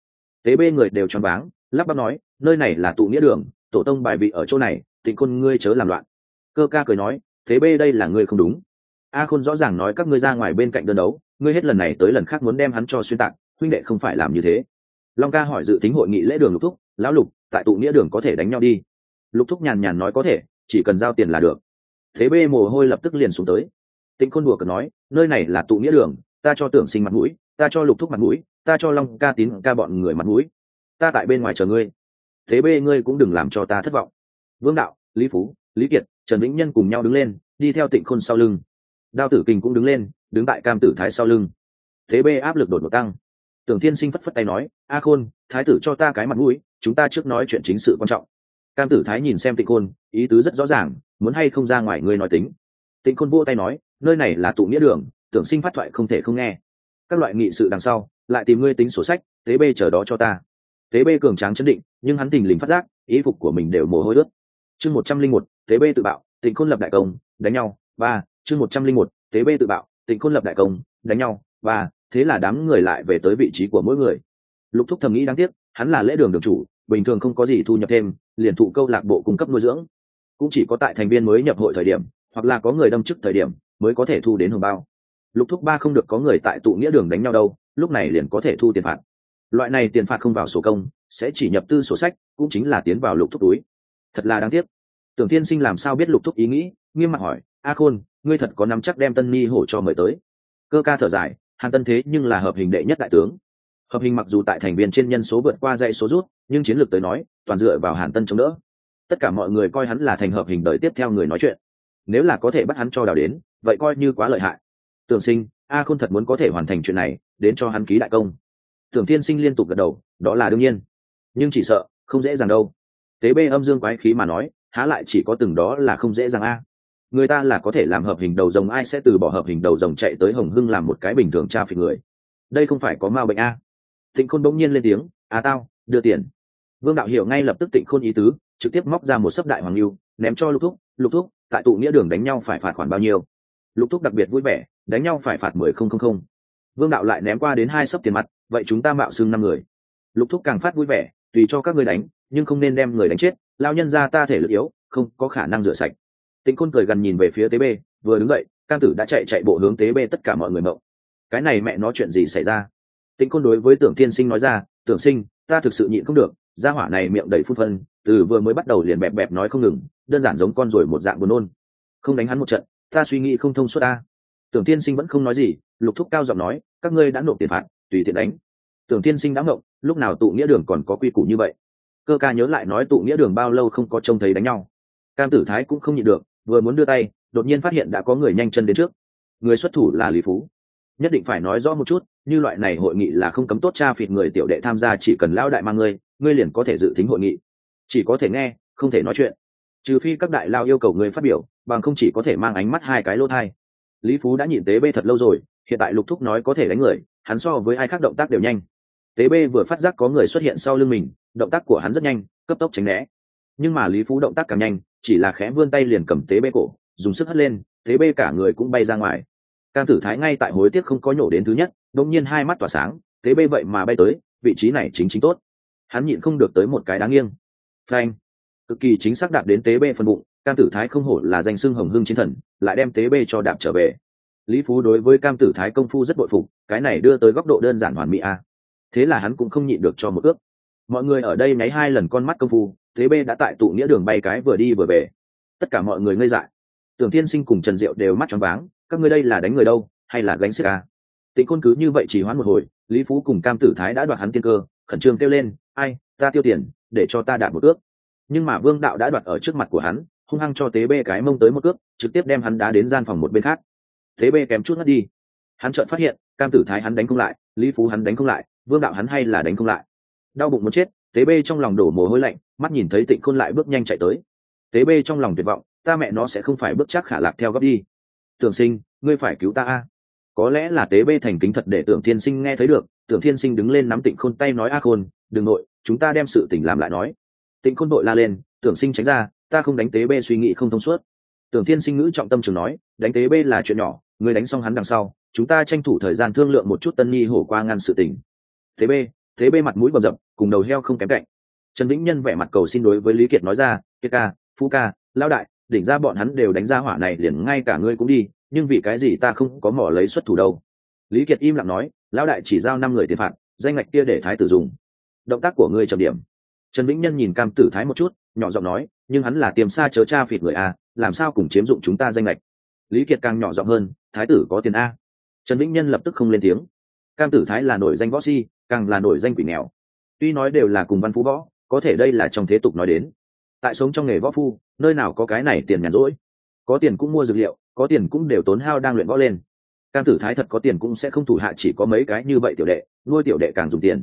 Tế bê người đều choáng váng, lắp bắp nói, nơi này là tụ nghĩa đường, tổ tông bài vị ở chỗ này, tịnh khôn ngươi chớ làm loạn. Cơ ca cười nói, tế bê đây là ngươi không đúng. A khôn rõ ràng nói các ngươi ra ngoài bên cạnh đơn đấu, ngươi hết lần này tới lần khác muốn đem hắn cho xuyên tạc, huynh đệ không phải làm như thế. Long ca hỏi dự tính hội nghị lễ đường lục thúc, lão lục, tại tụ nghĩa đường có thể đánh nhau đi? Lục thúc nhàn nhàn nói có thể, chỉ cần giao tiền là được thế bê mồ hôi lập tức liền xuống tới. Tịnh khôn đùa cờ nói, nơi này là tụ nghĩa đường, ta cho tưởng sinh mặt mũi, ta cho lục thúc mặt mũi, ta cho long ca tín ca bọn người mặt mũi. Ta tại bên ngoài chờ ngươi. Thế bê ngươi cũng đừng làm cho ta thất vọng. Vương đạo, lý phú, lý kiệt, trần vĩnh nhân cùng nhau đứng lên, đi theo tịnh khôn sau lưng. Đao tử kình cũng đứng lên, đứng tại cam tử thái sau lưng. Thế bê áp lực đột ngột tăng. Tưởng thiên sinh phất phất tay nói, a khôn, thái tử cho ta cái mặt mũi, chúng ta trước nói chuyện chính sự quan trọng cam tử thái nhìn xem tịnh khôn, ý tứ rất rõ ràng, muốn hay không ra ngoài ngươi nói tính. Tịnh khôn vô tay nói, nơi này là tụ nghĩa đường, tưởng sinh phát thoại không thể không nghe. Các loại nghị sự đằng sau, lại tìm ngươi tính sổ sách, tế bê chờ đó cho ta. Tế bê cường tráng chấn định, nhưng hắn tình lình phát giác, ý phục của mình đều mồ hôi ướt. Chương một trăm linh một, tế bê tự bạo, tịnh khôn lập đại công, đánh nhau, ba, chương một trăm linh một, tế bê tự bạo, tịnh khôn lập đại công, đánh nhau, ba, thế là đám người lại về tới vị trí của mỗi người. Lục thúc thầm nghĩ đáng tiếc, hắn là lễ đường đường chủ bình thường không có gì thu nhập thêm, liền thụ câu lạc bộ cung cấp nuôi dưỡng. Cũng chỉ có tại thành viên mới nhập hội thời điểm, hoặc là có người đâm chức thời điểm, mới có thể thu đến hồng bao. Lục thúc ba không được có người tại tụ nghĩa đường đánh nhau đâu, lúc này liền có thể thu tiền phạt. Loại này tiền phạt không vào sổ công, sẽ chỉ nhập tư sổ sách, cũng chính là tiến vào lục thúc túi. Thật là đáng tiếc. Tưởng tiên sinh làm sao biết lục thúc ý nghĩ, nghiêm mặt hỏi, a khôn, ngươi thật có nắm chắc đem tân ni hổ cho mời tới? Cơ ca thở dài, hàn tân thế nhưng là hợp hình đệ nhất đại tướng hợp hình mặc dù tại thành viên trên nhân số vượt qua dãy số rút, nhưng chiến lược tới nói, toàn dựa vào hàn tân chống đỡ. Tất cả mọi người coi hắn là thành hợp hình đời tiếp theo người nói chuyện. Nếu là có thể bắt hắn cho đào đến, vậy coi như quá lợi hại. Tưởng sinh, a khôn thật muốn có thể hoàn thành chuyện này, đến cho hắn ký đại công. Tưởng tiên sinh liên tục gật đầu, đó là đương nhiên. Nhưng chỉ sợ, không dễ dàng đâu. Tế bê âm dương quái khí mà nói, há lại chỉ có từng đó là không dễ dàng a. Người ta là có thể làm hợp hình đầu rồng, ai sẽ từ bỏ hợp hình đầu rồng chạy tới hồng hưng làm một cái bình thường tra phỉ người. Đây không phải có ma bệnh a tịnh khôn bỗng nhiên lên tiếng à tao, đưa tiền. Vương đạo hiểu ngay lập tức tịnh khôn ý tứ, trực tiếp móc ra một sấp đại hoàng lưu, ném cho lục thúc lục thúc, tại tụ nghĩa đường đánh nhau phải phạt khoản bao nhiêu? Lục thúc đặc biệt vui vẻ, đánh nhau phải phạt mười không không không. Vương đạo lại ném qua đến hai sấp tiền mặt, vậy chúng ta mạo xưng năm người. Lục thúc càng phát vui vẻ, tùy cho các người đánh, nhưng không nên đem người đánh chết, lao nhân ra ta thể lực yếu, không có khả năng rửa sạch. Tịnh khôn cười gần nhìn về phía tế b vừa đứng dậy, cam tử đã chạy chạy bộ hướng tế b tất cả mọi người mộng. Cái này mẹ nó chuyện gì xảy ra? Tính côn đối với tưởng tiên sinh nói ra, tưởng sinh, ta thực sự nhịn không được, gia hỏa này miệng đầy phun phân, từ vừa mới bắt đầu liền bẹp bẹp nói không ngừng, đơn giản giống con rồi một dạng buồn nôn. Không đánh hắn một trận, ta suy nghĩ không thông suốt ta. Tưởng tiên sinh vẫn không nói gì, lục thúc cao giọng nói, các ngươi đã nộp tiền phạt, tùy tiện đánh. Tưởng tiên sinh đã ngộng, lúc nào tụ nghĩa đường còn có quy củ như vậy? Cơ ca nhớ lại nói tụ nghĩa đường bao lâu không có trông thấy đánh nhau. Cam tử thái cũng không nhịn được, vừa muốn đưa tay, đột nhiên phát hiện đã có người nhanh chân đến trước. Người xuất thủ là lý phú nhất định phải nói rõ một chút, như loại này hội nghị là không cấm tốt cha phịt người tiểu đệ tham gia chỉ cần lao đại mang ngươi ngươi liền có thể dự tính hội nghị. Chỉ có thể nghe, không thể nói chuyện. Trừ phi các đại lao yêu cầu ngươi phát biểu, bằng không chỉ có thể mang ánh mắt hai cái lỗ thai. Lý phú đã nhìn tế bê thật lâu rồi, hiện tại lục thúc nói có thể đánh người, hắn so với ai khác động tác đều nhanh. Tế bê vừa phát giác có người xuất hiện sau lưng mình, động tác của hắn rất nhanh, cấp tốc tránh né. Nhưng mà lý phú động tác càng nhanh, chỉ là khẽ vươn tay liền cầm tế bê cổ, dùng sức hất lên, tế bê cả người cũng bay ra ngoài cam tử thái ngay tại hối tiếc không có nhổ đến thứ nhất, đột nhiên hai mắt tỏa sáng tế bê vậy mà bay tới, vị trí này chính chính tốt. Hắn nhịn không được tới một cái đáng nghiêng. Phanh! Cực kỳ chính xác đạt đến tế bê phần bụng, cam tử thái không hổ là danh xưng hồng hưng chiến thần, lại đem tế bê cho đạp trở về. Lý phú đối với cam tử thái công phu rất bội phục, cái này đưa tới góc độ đơn giản hoàn mỹ a. Thế là hắn cũng không nhịn được cho một ước. Mọi người ở đây nháy hai lần con mắt công phu thế bê đã tại tụ nghĩa đường bay cái vừa đi vừa về. Tất cả mọi người ngây dại. Tưởng thiên sinh cùng trần diệu đều mắt tròn váng các ngươi đây là đánh người đâu, hay là gánh xích à? tịnh côn cứ như vậy chỉ hoãn một hồi, lý phú cùng cam tử thái đã đoạt hắn tiên cơ, khẩn trương kêu lên, ai, ta tiêu tiền, để cho ta đạt một ước. Nhưng mà vương đạo đã đoạt ở trước mặt của hắn, hung hăng cho tế bê cái mông tới một cước, trực tiếp đem hắn đá đến gian phòng một bên khác. Tế bê kém chút ngất đi. Hắn chợt phát hiện, cam tử thái hắn đánh không lại, lý phú hắn đánh không lại, vương đạo hắn hay là đánh không lại. Đau bụng muốn chết, tế bê trong lòng đổ mồ hôi lạnh, mắt nhìn thấy tịnh khôn lại bước nhanh chạy tới. Tế bê trong lòng tuyệt vọng, ta mẹ nó sẽ không phải bước chắc khả lạc theo gấp đi tưởng sinh ngươi phải cứu ta a. Có lẽ là tế bê thành kính thật để tưởng thiên sinh nghe thấy được tưởng thiên sinh đứng lên nắm tịnh khôn tay nói a khôn đừng nội chúng ta đem sự tình làm lại nói. Tịnh khôn đội la lên tưởng sinh tránh ra ta không đánh tế bê suy nghĩ không thông suốt. Tưởng thiên sinh ngữ trọng tâm trường nói đánh tế bê là chuyện nhỏ người đánh xong hắn đằng sau chúng ta tranh thủ thời gian thương lượng một chút tân nhi hổ qua ngăn sự tình. Thế Bê, thế Bê mặt mũi bầm dập cùng đầu heo không kém cạnh. Trần vĩnh nhân vẻ mặt cầu xin đối với lý kiệt nói ra kiệt ca Phu ca lao đại đỉnh ra bọn hắn đều đánh ra hỏa này liền ngay cả ngươi cũng đi, nhưng vì cái gì ta không có mỏ lấy xuất thủ đâu? Lý kiệt im lặng nói, lão đại chỉ giao năm người tiền phạt, danh ngạch kia để thái tử dùng. Động tác của ngươi trầm điểm. Trần vĩnh nhân nhìn cam tử thái một chút, nhỏ giọng nói, nhưng hắn là tiềm xa chớ cha phịt người a, làm sao cùng chiếm dụng chúng ta danh ngạch? Lý kiệt càng nhỏ giọng hơn, thái tử có tiền a? Trần vĩnh nhân lập tức không lên tiếng. Cam tử thái là nổi danh võ si, càng là nổi danh quỷ nghèo. Tuy nói đều là cùng văn phú võ, có thể đây là trong thế tục nói đến tại sống trong nghề võ phu, nơi nào có cái này tiền nhàn rỗi? Có tiền cũng mua dược liệu, có tiền cũng đều tốn hao đang luyện võ lên. Cam tử thái thật có tiền cũng sẽ không thủ hạ chỉ có mấy cái như vậy tiểu đệ, nuôi tiểu đệ càng dùng tiền.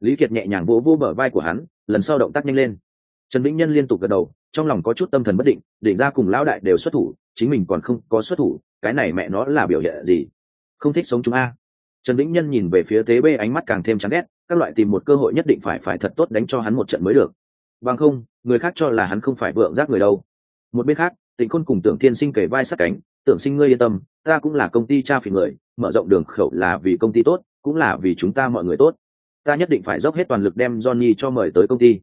Lý kiệt nhẹ nhàng vỗ vỗ bờ vai của hắn, lần sau động tác nhanh lên. Trần vĩnh nhân liên tục gật đầu, trong lòng có chút tâm thần bất định định ra cùng lão đại đều xuất thủ, chính mình còn không có xuất thủ, cái này mẹ nó là biểu hiện gì? Không thích sống chúng a. Trần vĩnh nhân nhìn về phía tế bê ánh mắt càng thêm chán ghét, các loại tìm một cơ hội nhất định phải phải thật tốt đánh cho hắn một trận mới được bằng không, người khác cho là hắn không phải vượng giác người đâu. Một bên khác, tịnh khôn cùng tưởng thiên sinh kể vai sát cánh, tưởng sinh ngươi yên tâm, ta cũng là công ty cha phỉ người, mở rộng đường khẩu là vì công ty tốt, cũng là vì chúng ta mọi người tốt. Ta nhất định phải dốc hết toàn lực đem johnny cho mời tới công ty.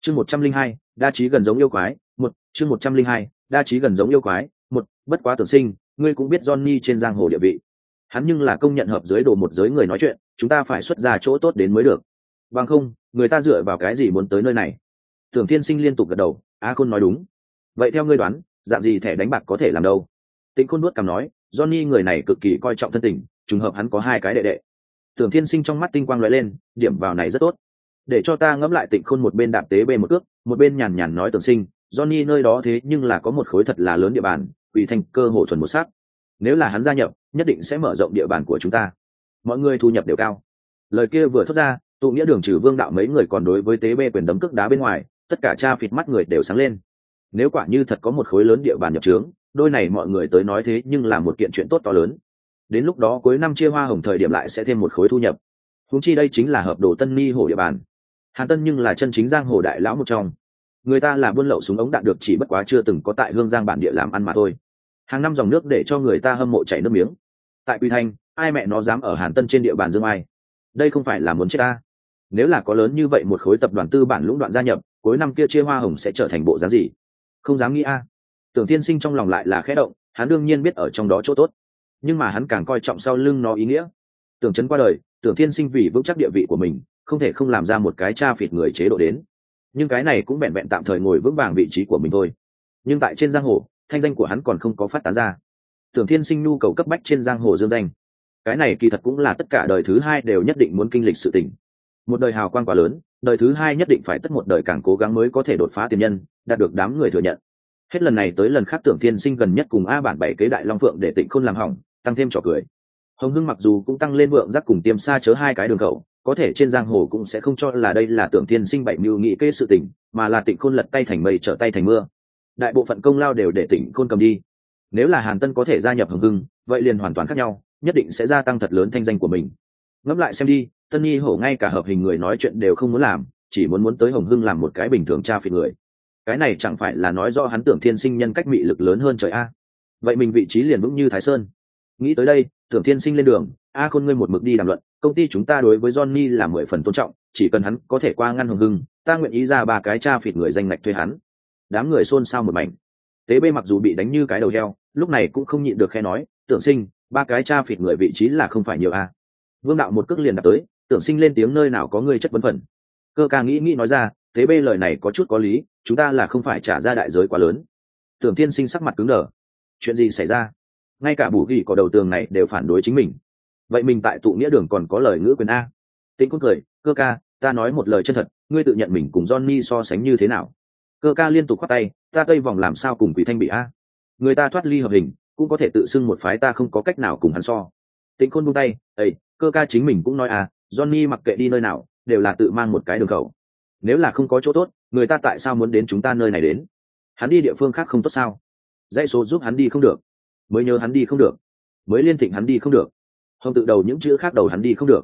Chương một trăm linh hai, đa trí gần giống yêu quái, một, chương một trăm linh hai, đa trí gần giống yêu quái, một, bất quá tưởng sinh, ngươi cũng biết johnny trên giang hồ địa vị. Hắn nhưng là công nhận hợp giới đồ một giới người nói chuyện, chúng ta phải xuất ra chỗ tốt đến mới được. Bằng không, người ta dựa vào cái gì muốn tới nơi này? Tưởng thiên sinh liên tục gật đầu, a khôn nói đúng. Vậy theo ngươi đoán, dạng gì thẻ đánh bạc có thể làm đâu? Tĩnh khôn nuốt cằm nói, johnny người này cực kỳ coi trọng thân tình, trùng hợp hắn có hai cái đệ đệ. Tưởng thiên sinh trong mắt tinh quang lóe lên, điểm vào này rất tốt. Để cho ta ngẫm lại tịnh khôn một bên đạp tế bê một cước, một bên nhàn nhàn nói tưởng sinh, johnny nơi đó thế nhưng là có một khối thật là lớn địa bàn ủy thành cơ hội thuần một sắc nếu là hắn gia nhập, nhất định sẽ mở rộng địa bàn của chúng ta. Mọi người thu nhập đều cao. Lời kia vừa thốt ra, tụ nghĩa đường trừ vương đạo mấy người còn đối với tế bê quyền đấm cước đá bên ngoài tất cả cha phịt mắt người đều sáng lên. Nếu quả như thật có một khối lớn địa bàn nhập trướng, đôi này mọi người tới nói thế nhưng là một kiện chuyện tốt to lớn. Đến lúc đó cuối năm chia hoa hồng thời điểm lại sẽ thêm một khối thu nhập. Húng chi đây chính là hợp đồ tân ni hồ địa bàn. Hàn tân nhưng là chân chính giang hồ đại lão một trong. Người ta là buôn lậu súng ống đạn được chỉ bất quá chưa từng có tại hương giang bản địa làm ăn mà thôi. Hàng năm dòng nước để cho người ta hâm mộ chảy nước miếng. Tại quy thanh, ai mẹ nó dám ở hàn tân trên địa bàn dương ai? Đây không phải là muốn chết ta. Nếu là có lớn như vậy một khối tập đoàn tư bản lũng đoạn gia nhập cuối năm kia chia hoa hồng sẽ trở thành bộ dáng gì? Không dám nghĩ a. Tưởng tiên sinh trong lòng lại là khẽ động, hắn đương nhiên biết ở trong đó chỗ tốt. Nhưng mà hắn càng coi trọng sau lưng nó ý nghĩa. Tưởng chấn qua đời, tưởng thiên sinh vì vững chắc địa vị của mình, không thể không làm ra một cái cha phịt người chế độ đến. Nhưng cái này cũng vẹn vẹn tạm thời ngồi vững vàng vị trí của mình thôi. Nhưng tại trên giang hồ, thanh danh của hắn còn không có phát tán ra. Tưởng thiên sinh nhu cầu cấp bách trên giang hồ dương danh. Cái này kỳ thật cũng là tất cả đời thứ hai đều nhất định muốn kinh lịch sự tình. Một đời hào quang quá lớn đời thứ hai nhất định phải tất một đời càng cố gắng mới có thể đột phá tiền nhân, đạt được đám người thừa nhận. Hết lần này tới lần khác tưởng thiên sinh gần nhất cùng a bản bảy kế đại long phượng để tịnh khôn làm hỏng, tăng thêm trò cười. Hồng hưng mặc dù cũng tăng lên vượng giác cùng tiêm xa chớ hai cái đường khẩu, có thể trên giang hồ cũng sẽ không cho là đây là tưởng thiên sinh bảy mưu nghị kê sự tình, mà là tịnh khôn lật tay thành mây trở tay thành mưa. Đại bộ phận công lao đều để tịnh khôn cầm đi. Nếu là hàn tân có thể gia nhập hồng hưng, vậy liền hoàn toàn khác nhau, nhất định sẽ gia tăng thật lớn thanh danh của mình. Ngẫm lại xem đi tân nhi hổ ngay cả hợp hình người nói chuyện đều không muốn làm, chỉ muốn muốn tới hồng hưng làm một cái bình thường cha phỉ người. Cái này chẳng phải là nói do hắn tưởng thiên sinh nhân cách mị lực lớn hơn trời a? Vậy mình vị trí liền vững như thái sơn. Nghĩ tới đây, tưởng thiên sinh lên đường, a khôn ngươi một mực đi đàm luận, công ty chúng ta đối với johnny là mười phần tôn trọng, chỉ cần hắn có thể qua ngăn hồng hưng, ta nguyện ý ra ba cái cha phịt người danh ngạch thuê hắn. Đám người xôn xao một mảnh. Tế bê mặc dù bị đánh như cái đầu heo, lúc này cũng không nhịn được khe nói, tưởng sinh, ba cái cha phịt người vị trí là không phải nhiều a. Vương đạo một cước liền đặt tới tưởng sinh lên tiếng nơi nào có ngươi chất vấn phần. Cơ ca nghĩ nghĩ nói ra thế bê lời này có chút có lý, chúng ta là không phải trả ra đại giới quá lớn. Tưởng tiên sinh sắc mặt cứng đờ. Chuyện gì xảy ra? Ngay cả bù ghi có đầu tường này đều phản đối chính mình. Vậy mình tại tụ nghĩa đường còn có lời ngữ quyền a. Tĩnh cũng cười, cơ ca, ta nói một lời chân thật, ngươi tự nhận mình cùng johnny so sánh như thế nào? Cơ ca liên tục khoát tay, ta cây vòng làm sao cùng quỷ thanh bị a? Người ta thoát ly hợp hình, cũng có thể tự xưng một phái ta không có cách nào cùng hắn so. Tĩnh khôn buông tay ây cơ ca chính mình cũng nói à johnny mặc kệ đi nơi nào, đều là tự mang một cái đường khẩu. Nếu là không có chỗ tốt, người ta tại sao muốn đến chúng ta nơi này đến? Hắn đi địa phương khác không tốt sao? Dãy số giúp hắn đi không được. Mới nhớ hắn đi không được. Mới liên thịnh hắn đi không được. Không tự đầu những chữ khác đầu hắn đi không được.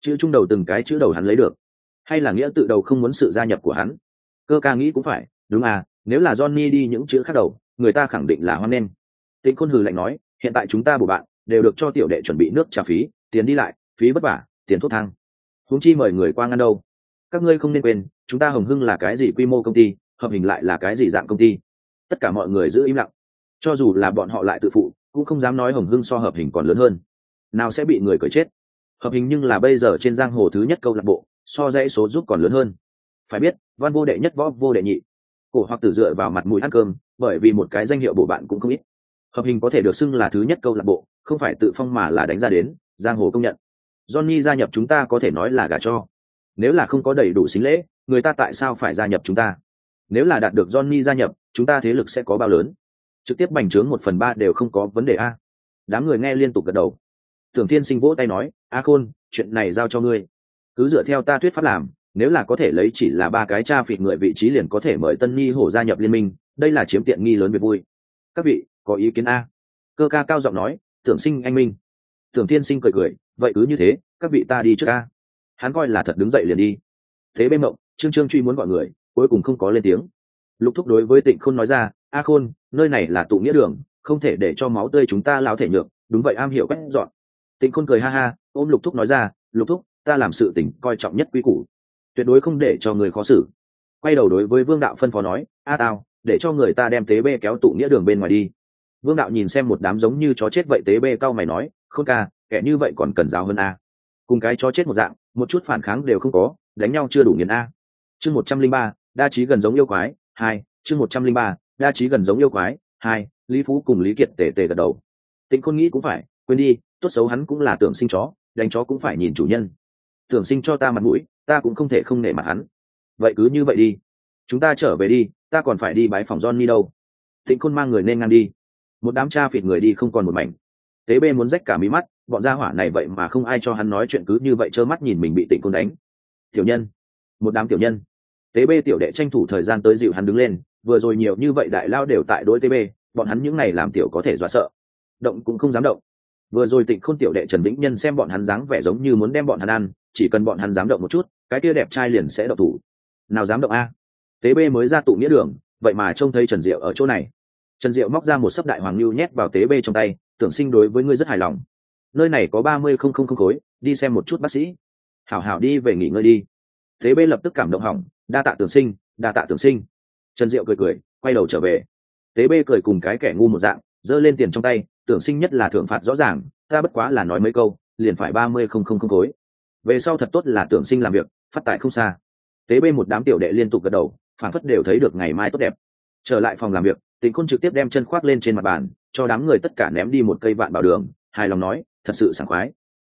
Chữ trung đầu từng cái chữ đầu hắn lấy được. Hay là nghĩa tự đầu không muốn sự gia nhập của hắn? Cơ ca nghĩ cũng phải, đúng à nếu là johnny đi những chữ khác đầu, người ta khẳng định là hoan nên. Tịnh khôn hừ lạnh nói, hiện tại chúng ta bổ bạn, đều được cho tiểu đệ chuẩn bị nước trả phí, tiền đi lại, phí vất vả tiền thuốc thang. Húng chi mời người qua ngăn đâu? Các ngươi không nên quên, chúng ta hồng hưng là cái gì quy mô công ty, hợp hình lại là cái gì dạng công ty? Tất cả mọi người giữ im lặng. Cho dù là bọn họ lại tự phụ, cũng không dám nói hồng hưng so hợp hình còn lớn hơn. Nào sẽ bị người cởi chết? Hợp hình nhưng là bây giờ trên giang hồ thứ nhất câu lạc bộ, so dãy số giúp còn lớn hơn. Phải biết, văn vô đệ nhất võ, vô đệ nhị. Cổ hoặc tử dựa vào mặt mũi ăn cơm, bởi vì một cái danh hiệu bổ bạn cũng không ít. Hợp hình có thể được xưng là thứ nhất câu lạc bộ, không phải tự phong mà là đánh ra đến, giang hồ công nhận johnny gia nhập chúng ta có thể nói là gả cho. Nếu là không có đầy đủ xính lễ, người ta tại sao phải gia nhập chúng ta? Nếu là đạt được johnny gia nhập, chúng ta thế lực sẽ có bao lớn? Trực tiếp bành trướng một phần ba đều không có vấn đề a. Đám người nghe liên tục gật đầu. Tưởng thiên sinh vỗ tay nói, a khôn, chuyện này giao cho ngươi. Cứ dựa theo ta thuyết pháp làm, nếu là có thể lấy chỉ là ba cái cha phịt người vị trí liền có thể mời tân nhi hổ gia nhập liên minh, đây là chiếm tiện nghi lớn về vui. Các vị, có ý kiến a? Cơ ca cao giọng nói, tưởng sinh anh minh. Tưởng thiên sinh cười cười vậy cứ như thế, các vị ta đi trước a. Hắn coi là thật đứng dậy liền đi. Thế bên mộng, trương trương truy muốn gọi người, cuối cùng không có lên tiếng. Lục thúc đối với tịnh khôn nói ra, a khôn, nơi này là tụ nghĩa đường, không thể để cho máu tươi chúng ta lao thể nhược. Đúng vậy, am hiểu quét dọn. Tịnh khôn cười ha ha, ôm lục thúc nói ra, lục thúc, ta làm sự tỉnh coi trọng nhất quý củ, tuyệt đối không để cho người khó xử. Quay đầu đối với vương đạo phân phó nói, a tao để cho người ta đem tế bê kéo tụ nghĩa đường bên ngoài đi. Vương đạo nhìn xem một đám giống như chó chết vậy tế bê cau mày nói, khôn ca kẻ như vậy còn cần giáo hơn a. Cùng cái chó chết một dạng, một chút phản kháng đều không có, đánh nhau chưa đủ nghiền a. Chương một trăm linh ba, đa trí gần giống yêu quái, hai, chương một trăm linh ba, đa trí gần giống yêu quái, hai, lý phú cùng lý kiệt tề tề gật đầu. Tịnh khôn nghĩ cũng phải, quên đi, tốt xấu hắn cũng là tưởng sinh chó, đánh chó cũng phải nhìn chủ nhân. Tưởng sinh cho ta mặt mũi, ta cũng không thể không nể mặt hắn. Vậy cứ như vậy đi. Chúng ta trở về đi, ta còn phải đi bái phòng johnny đâu. Tịnh khôn mang người nên ngăn đi. Một đám cha phịt người đi không còn một mảnh tế bê muốn rách cả mí mắt, bọn gia hỏa này vậy mà không ai cho hắn nói chuyện cứ như vậy trơ mắt nhìn mình bị tịnh Côn đánh. Tiểu nhân, một đám tiểu nhân. Tế bê tiểu đệ tranh thủ thời gian tới dịu hắn đứng lên, vừa rồi nhiều như vậy đại lao đều tại đối tế bê, bọn hắn những ngày làm tiểu có thể dọa sợ. Động cũng không dám động. Vừa rồi tịnh khôn tiểu đệ trần vĩnh nhân xem bọn hắn dáng vẻ giống như muốn đem bọn hắn ăn, chỉ cần bọn hắn dám động một chút, cái kia đẹp trai liền sẽ độc thủ. Nào dám động a? Tế bê mới ra tụ nghĩa đường, vậy mà trông thấy trần diệu ở chỗ này. Trần diệu móc ra một sấp đại hoàng lưu nhét vào tế bê trong tay tưởng sinh đối với ngươi rất hài lòng. Nơi này có ba mươi không không không khối, đi xem một chút bác sĩ. Hảo hảo đi về nghỉ ngơi đi. Tế bê lập tức cảm động hỏng, đa tạ tưởng sinh, đa tạ tưởng sinh. Trần diệu cười cười, quay đầu trở về. Tế bê cười cùng cái kẻ ngu một dạng, giơ lên tiền trong tay, tưởng sinh nhất là thưởng phạt rõ ràng, ta bất quá là nói mấy câu, liền phải ba mươi không không không khối. Về sau thật tốt là tưởng sinh làm việc, phát tại không xa. Tế bê một đám tiểu đệ liên tục gật đầu phản phất đều thấy được ngày mai tốt đẹp. Trở lại phòng làm việc, tịnh khôn trực tiếp đem chân khoác lên trên mặt bàn cho đám người tất cả ném đi một cây vạn bảo đường, hài lòng nói, thật sự sảng khoái.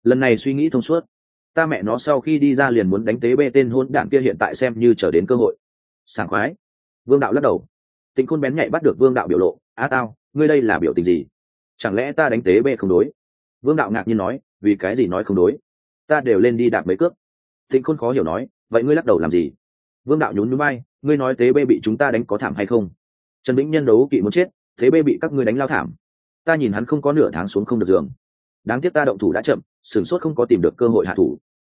Lần này suy nghĩ thông suốt. Ta mẹ nó sau khi đi ra liền muốn đánh tế bê tên hôn đảng kia hiện tại xem như trở đến cơ hội. Sảng khoái? Vương đạo lắc đầu. Tịnh khôn bén nhạy bắt được vương đạo biểu lộ, á tao, ngươi đây là biểu tình gì? Chẳng lẽ ta đánh tế bê không đối? Vương đạo ngạc nhiên nói, vì cái gì nói không đối? Ta đều lên đi đạp mấy cước. Tịnh khôn khó hiểu nói, vậy ngươi lắc đầu làm gì? Vương đạo nhún núi bay ngươi nói tế bê bị chúng ta đánh có thảm hay không? Trần vĩnh nhân đấu kỵ muốn chết thế bê bị các ngươi đánh lao thảm. Ta nhìn hắn không có nửa tháng xuống không được giường. Đáng tiếc ta động thủ đã chậm, sửng sốt không có tìm được cơ hội hạ thủ.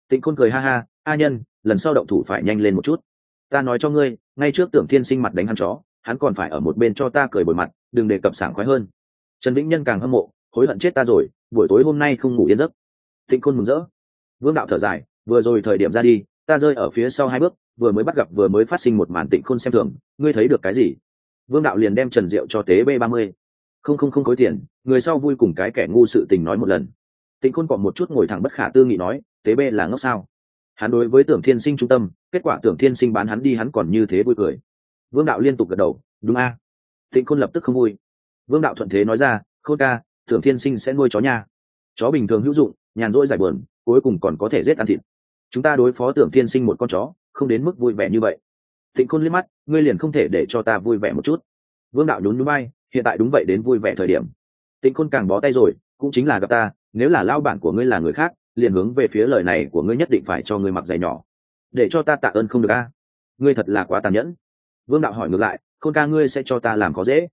Tịnh khôn cười ha ha, a nhân, lần sau động thủ phải nhanh lên một chút. Ta nói cho ngươi, ngay trước tưởng thiên sinh mặt đánh hắn chó, hắn còn phải ở một bên cho ta cười bồi mặt, đừng đề cập sảng khoái hơn. Trần vĩnh nhân càng hâm mộ, hối hận chết ta rồi, buổi tối hôm nay không ngủ yên giấc. Tịnh khôn mừng rỡ. Vương đạo thở dài, vừa rồi thời điểm ra đi, ta rơi ở phía sau hai bước, vừa mới bắt gặp vừa mới phát sinh một màn tịnh khôn xem thường, ngươi thấy được cái gì? Vương đạo liền đem trần diệu cho tế b ba mươi. Không không không khối tiền, người sau vui cùng cái kẻ ngu sự tình nói một lần. Tịnh khôn còn một chút ngồi thẳng bất khả tư nghị nói, tế b là ngốc sao? Hắn đối với tưởng thiên sinh trung tâm, kết quả tưởng thiên sinh bán hắn đi hắn còn như thế vui cười. Vương đạo liên tục gật đầu, đúng a. Tịnh khôn lập tức không vui. Vương đạo thuận thế nói ra, khôn ca, tưởng thiên sinh sẽ nuôi chó nha. Chó bình thường hữu dụng, nhàn rỗi giải bờn cuối cùng còn có thể giết ăn thịt. Chúng ta đối phó tưởng thiên sinh một con chó, không đến mức vui vẻ như vậy tịnh khôn liếc mắt, ngươi liền không thể để cho ta vui vẻ một chút. Vương đạo nhún nhún bay hiện tại đúng vậy đến vui vẻ thời điểm. Tịnh khôn càng bó tay rồi, cũng chính là gặp ta, nếu là lao bản của ngươi là người khác, liền hướng về phía lời này của ngươi nhất định phải cho ngươi mặc giày nhỏ. Để cho ta tạ ơn không được a. Ngươi thật là quá tàn nhẫn. Vương đạo hỏi ngược lại, khôn ca ngươi sẽ cho ta làm khó dễ?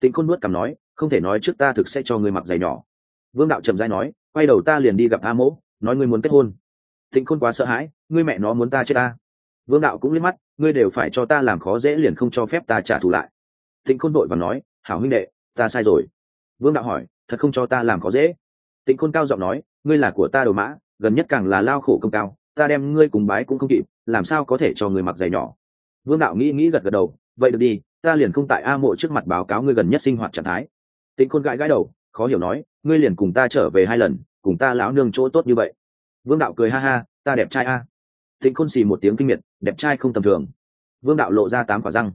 Tịnh khôn nuốt cằm nói, không thể nói trước ta thực sẽ cho ngươi mặc giày nhỏ. Vương đạo trầm rãi nói, quay đầu ta liền đi gặp a mỗ, nói ngươi muốn kết hôn. Tịnh khôn quá sợ hãi, ngươi mẹ nó muốn ta chết ta vương đạo cũng liếc mắt, ngươi đều phải cho ta làm khó dễ liền không cho phép ta trả thù lại. Tịnh khôn đội và nói, hảo huynh đệ, ta sai rồi. Vương đạo hỏi, thật không cho ta làm khó dễ? Tịnh khôn cao giọng nói, ngươi là của ta đồ mã, gần nhất càng là lao khổ công cao, ta đem ngươi cùng bái cũng không kịp, làm sao có thể cho người mặc giày nhỏ? Vương đạo nghĩ nghĩ gật gật đầu, vậy được đi, ta liền không tại a mộ trước mặt báo cáo ngươi gần nhất sinh hoạt trạng thái. Tịnh khôn gãi gãi đầu, khó hiểu nói, ngươi liền cùng ta trở về hai lần, cùng ta lão nương chỗ tốt như vậy. Vương đạo cười ha ha, ta đẹp trai a tịnh khôn xì một tiếng kinh miệt, đẹp trai không tầm thường. Vương đạo lộ ra tám quả răng.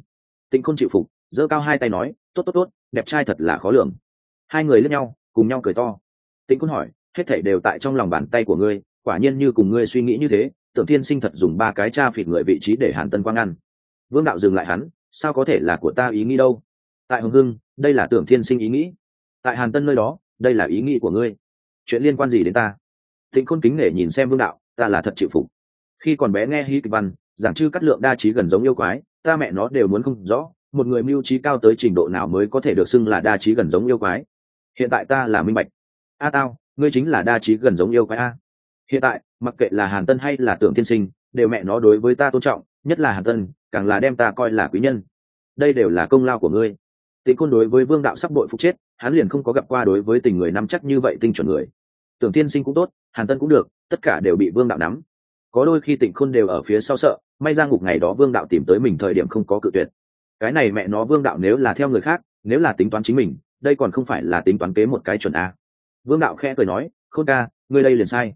Tịnh khôn chịu phục, giơ cao hai tay nói, tốt tốt tốt, đẹp trai thật là khó lường. Hai người lướt nhau, cùng nhau cười to. Tịnh khôn hỏi, hết thảy đều tại trong lòng bàn tay của ngươi, quả nhiên như cùng ngươi suy nghĩ như thế, tưởng thiên sinh thật dùng ba cái cha phịt người vị trí để hàn tân quang ăn. Vương đạo dừng lại hắn, sao có thể là của ta ý nghĩ đâu? Tại hồng hưng, đây là tưởng thiên sinh ý nghĩ. Tại hàn tân nơi đó, đây là ý nghĩ của ngươi. Chuyện liên quan gì đến ta? Tịnh khôn kính nể nhìn xem vương đạo, ta là thật chịu phục khi còn bé nghe hí kịch văn, giảng chư cắt lượng đa trí gần giống yêu quái, ta mẹ nó đều muốn không rõ, một người mưu trí cao tới trình độ nào mới có thể được xưng là đa trí gần giống yêu quái. Hiện tại ta là minh bạch. A tao, ngươi chính là đa trí gần giống yêu quái a. Hiện tại, mặc kệ là hàn tân hay là tưởng tiên sinh, đều mẹ nó đối với ta tôn trọng, nhất là hàn tân, càng là đem ta coi là quý nhân. Đây đều là công lao của ngươi. Tịnh côn đối với vương đạo sắp đội phục chết, hắn liền không có gặp qua đối với tình người nắm chắc như vậy tinh chuẩn người. Tưởng tiên sinh cũng tốt, hàn tân cũng được, tất cả đều bị vương đạo nắm có đôi khi tịnh khôn đều ở phía sau sợ, may ra ngục ngày đó vương đạo tìm tới mình thời điểm không có cự tuyệt. Cái này mẹ nó vương đạo nếu là theo người khác, nếu là tính toán chính mình, đây còn không phải là tính toán kế một cái chuẩn a. Vương đạo khẽ cười nói, khôn ca, ngươi đây liền sai.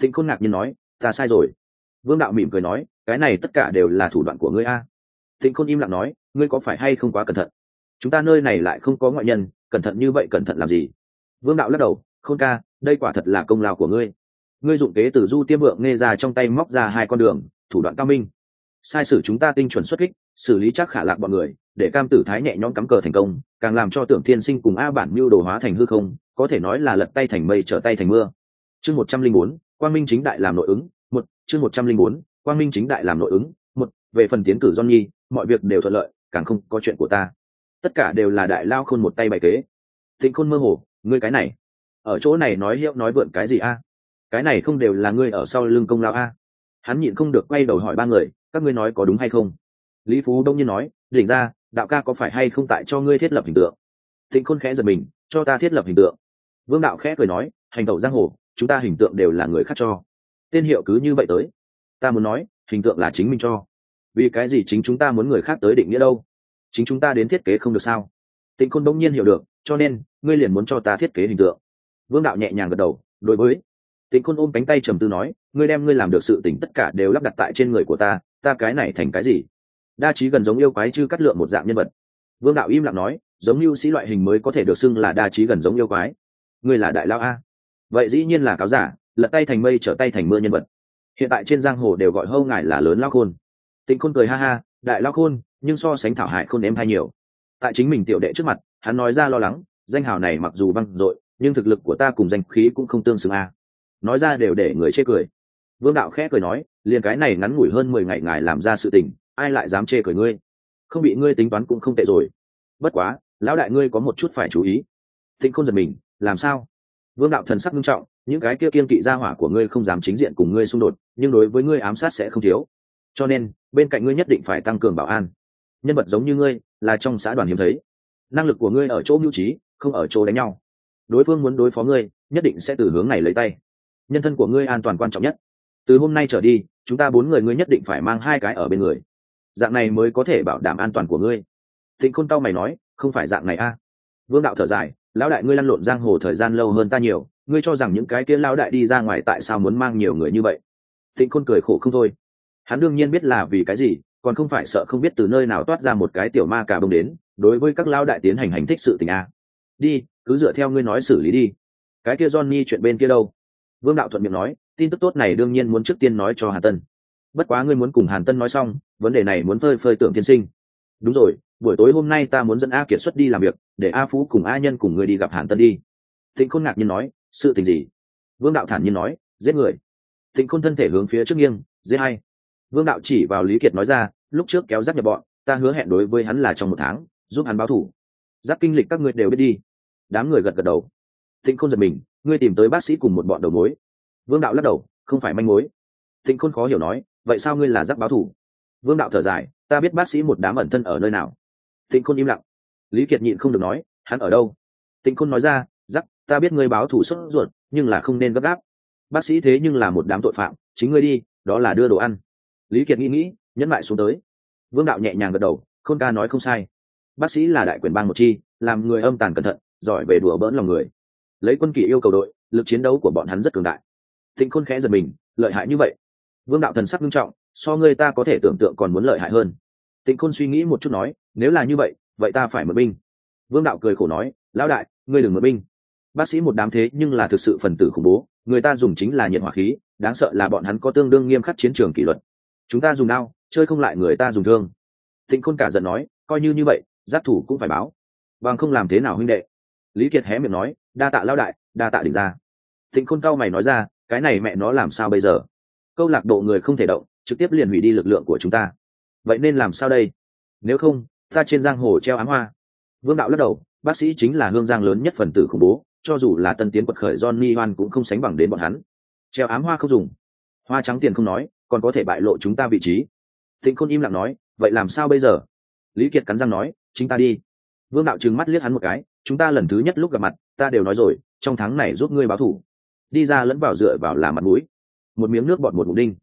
Tịnh khôn ngạc nhiên nói, ta sai rồi. Vương đạo mỉm cười nói, cái này tất cả đều là thủ đoạn của ngươi a. Tịnh khôn im lặng nói, ngươi có phải hay không quá cẩn thận? Chúng ta nơi này lại không có ngoại nhân, cẩn thận như vậy cẩn thận làm gì? Vương đạo lắc đầu, khôn ca, đây quả thật là công lao của ngươi ngươi dụng kế từ du tiêm vượng nghe ra trong tay móc ra hai con đường, thủ đoạn cao minh. Sai sử chúng ta tinh chuẩn xuất kích, xử lý chắc khả lạc bọn người, để cam tử thái nhẹ nhõm cắm cờ thành công, càng làm cho tưởng thiên sinh cùng a bản mưu đồ hóa thành hư không, có thể nói là lật tay thành mây trở tay thành mưa. Chương một trăm linh bốn, quang minh chính đại làm nội ứng, một, chương một trăm linh bốn, quang minh chính đại làm nội ứng, một, về phần tiến cử johnny nhi, mọi việc đều thuận lợi, càng không có chuyện của ta. Tất cả đều là đại lao khôn một tay bày kế. Thịnh khôn mơ hồ, ngươi cái này, ở chỗ này nói hiệu nói vượn cái gì a? Cái này không đều là ngươi ở sau lưng công lao a? Hắn nhịn không được quay đầu hỏi ba người, các ngươi nói có đúng hay không? Lý phú đông nhiên nói, đỉnh ra, đạo ca có phải hay không tại cho ngươi thiết lập hình tượng? Thịnh khôn khẽ giật mình, cho ta thiết lập hình tượng. Vương đạo khẽ cười nói, hành tẩu giang hồ, chúng ta hình tượng đều là người khác cho. Tên hiệu cứ như vậy tới. Ta muốn nói, hình tượng là chính mình cho. Vì cái gì chính chúng ta muốn người khác tới định nghĩa đâu? Chính chúng ta đến thiết kế không được sao? Tịnh khôn đông nhiên hiểu được, cho nên, ngươi liền muốn cho ta thiết kế hình tượng. Vương đạo nhẹ nhàng gật đầu, đối với tịnh khôn ôm cánh tay trầm tư nói, ngươi đem ngươi làm được sự tỉnh tất cả đều lắp đặt tại trên người của ta ta cái này thành cái gì? Đa trí gần giống yêu quái chư cắt lượng một dạng nhân vật. Vương đạo im lặng nói, giống như sĩ loại hình mới có thể được xưng là đa trí gần giống yêu quái. Ngươi là đại lao a? Vậy dĩ nhiên là cáo giả, lật tay thành mây trở tay thành mưa nhân vật. Hiện tại trên giang hồ đều gọi hâu ngài là lớn lao khôn. Tịnh khôn cười ha ha, đại lao khôn, nhưng so sánh thảo hải khôn ném hay nhiều. Tại chính mình tiểu đệ trước mặt, hắn nói ra lo lắng, danh hào này mặc dù văng dội, nhưng thực lực của ta cùng danh khí cũng không tương xứng a nói ra đều để người chê cười. Vương đạo khẽ cười nói, liền cái này ngắn ngủi hơn mười ngày ngài làm ra sự tình, ai lại dám chê cười ngươi? Không bị ngươi tính toán cũng không tệ rồi. Bất quá, lão đại ngươi có một chút phải chú ý. Tịnh khôn giật mình, làm sao? Vương đạo thần sắc nghiêm trọng, những cái kia kiên kỵ gia hỏa của ngươi không dám chính diện cùng ngươi xung đột, nhưng đối với ngươi ám sát sẽ không thiếu. Cho nên, bên cạnh ngươi nhất định phải tăng cường bảo an. Nhân vật giống như ngươi, là trong xã đoàn hiếm thấy. Năng lực của ngươi ở chỗ mưu trí, không ở chỗ đánh nhau. Đối phương muốn đối phó ngươi, nhất định sẽ từ hướng này lấy tay nhân thân của ngươi an toàn quan trọng nhất. Từ hôm nay trở đi, chúng ta bốn người ngươi nhất định phải mang hai cái ở bên người. Dạng này mới có thể bảo đảm an toàn của ngươi. Thịnh khôn tao mày nói, không phải dạng này a. Vương đạo thở dài, lão đại ngươi lăn lộn giang hồ thời gian lâu hơn ta nhiều, ngươi cho rằng những cái kia lão đại đi ra ngoài tại sao muốn mang nhiều người như vậy? Thịnh khôn cười khổ không thôi. Hắn đương nhiên biết là vì cái gì, còn không phải sợ không biết từ nơi nào toát ra một cái tiểu ma cà bông đến, đối với các lão đại tiến hành hành thích sự tình a. Đi, cứ dựa theo ngươi nói xử lý đi. Cái kia johnny chuyện bên kia đâu? Vương đạo thuận miệng nói, tin tức tốt này đương nhiên muốn trước tiên nói cho hàn tân. Bất quá ngươi muốn cùng hàn tân nói xong, vấn đề này muốn phơi phơi tưởng tiên sinh. Đúng rồi, buổi tối hôm nay ta muốn dẫn a kiệt xuất đi làm việc, để a phú cùng a nhân cùng ngươi đi gặp hàn tân đi. Thịnh khôn ngạc nhiên nói, sự tình gì? Vương đạo thản nhiên nói, giết người. Thịnh khôn thân thể hướng phía trước nghiêng, giết hay. Vương đạo chỉ vào lý kiệt nói ra, lúc trước kéo giáp nhập bọn, ta hứa hẹn đối với hắn là trong một tháng, giúp hắn báo thủ. Giáp kinh lịch các ngươi đều biết đi. Đám người gật gật đầu. Thịnh khôn giật mình ngươi tìm tới bác sĩ cùng một bọn đầu mối. Vương đạo lắc đầu, không phải manh mối. Thịnh khôn khó hiểu nói, vậy sao ngươi là giáp báo thủ? Vương đạo thở dài, ta biết bác sĩ một đám ẩn thân ở nơi nào. Thịnh khôn im lặng. Lý kiệt nhịn không được nói, hắn ở đâu? Thịnh khôn nói ra, giáp, ta biết ngươi báo thủ xuất ruột, nhưng là không nên gấp gáp. Bác sĩ thế nhưng là một đám tội phạm, chính ngươi đi, đó là đưa đồ ăn. Lý kiệt nghĩ nghĩ, nhẫn lại xuống tới. Vương đạo nhẹ nhàng gật đầu, khôn ca nói không sai. Bác sĩ là đại quyền bang một chi, làm người âm tàn cẩn thận, giỏi về đùa bỡn lòng người lấy quân kỳ yêu cầu đội, lực chiến đấu của bọn hắn rất cường đại. Thịnh khôn khẽ giật mình, lợi hại như vậy? Vương đạo thần sắc nghiêm trọng, so người ta có thể tưởng tượng còn muốn lợi hại hơn. Tịnh khôn suy nghĩ một chút nói, nếu là như vậy vậy ta phải mượn binh. Vương đạo cười khổ nói, lão đại, ngươi đừng mượn binh. Bác sĩ một đám thế nhưng là thực sự phần tử khủng bố, người ta dùng chính là nhiệt hỏa khí, đáng sợ là bọn hắn có tương đương nghiêm khắc chiến trường kỷ luật. Chúng ta dùng đao, chơi không lại người ta dùng thương. Tịnh khôn cả giận nói, coi như như vậy, giáp thủ cũng phải báo. Bằng không làm thế nào huynh đệ? Lý kiệt hé miệng nói đa tạ lao đại, đa tạ đỉnh ra Thịnh khôn cao mày nói ra, cái này mẹ nó làm sao bây giờ? Câu lạc bộ người không thể động, trực tiếp liền hủy đi lực lượng của chúng ta. Vậy nên làm sao đây? Nếu không, ta trên giang hồ treo ám hoa. Vương đạo lắc đầu, bác sĩ chính là hương giang lớn nhất phần tử khủng bố, cho dù là tân tiến quật khởi johnny hoan cũng không sánh bằng đến bọn hắn. Treo ám hoa không dùng. Hoa trắng tiền không nói, còn có thể bại lộ chúng ta vị trí. Thịnh khôn im lặng nói, vậy làm sao bây giờ? Lý kiệt cắn răng nói, chính ta đi. Vương đạo trừng mắt liếc hắn một cái, chúng ta lần thứ nhất lúc gặp mặt ta đều nói rồi, trong tháng này giúp ngươi báo thủ. Đi ra lẫn vào dựa vào làm mặt mũi. Một miếng nước bọt một mục đinh.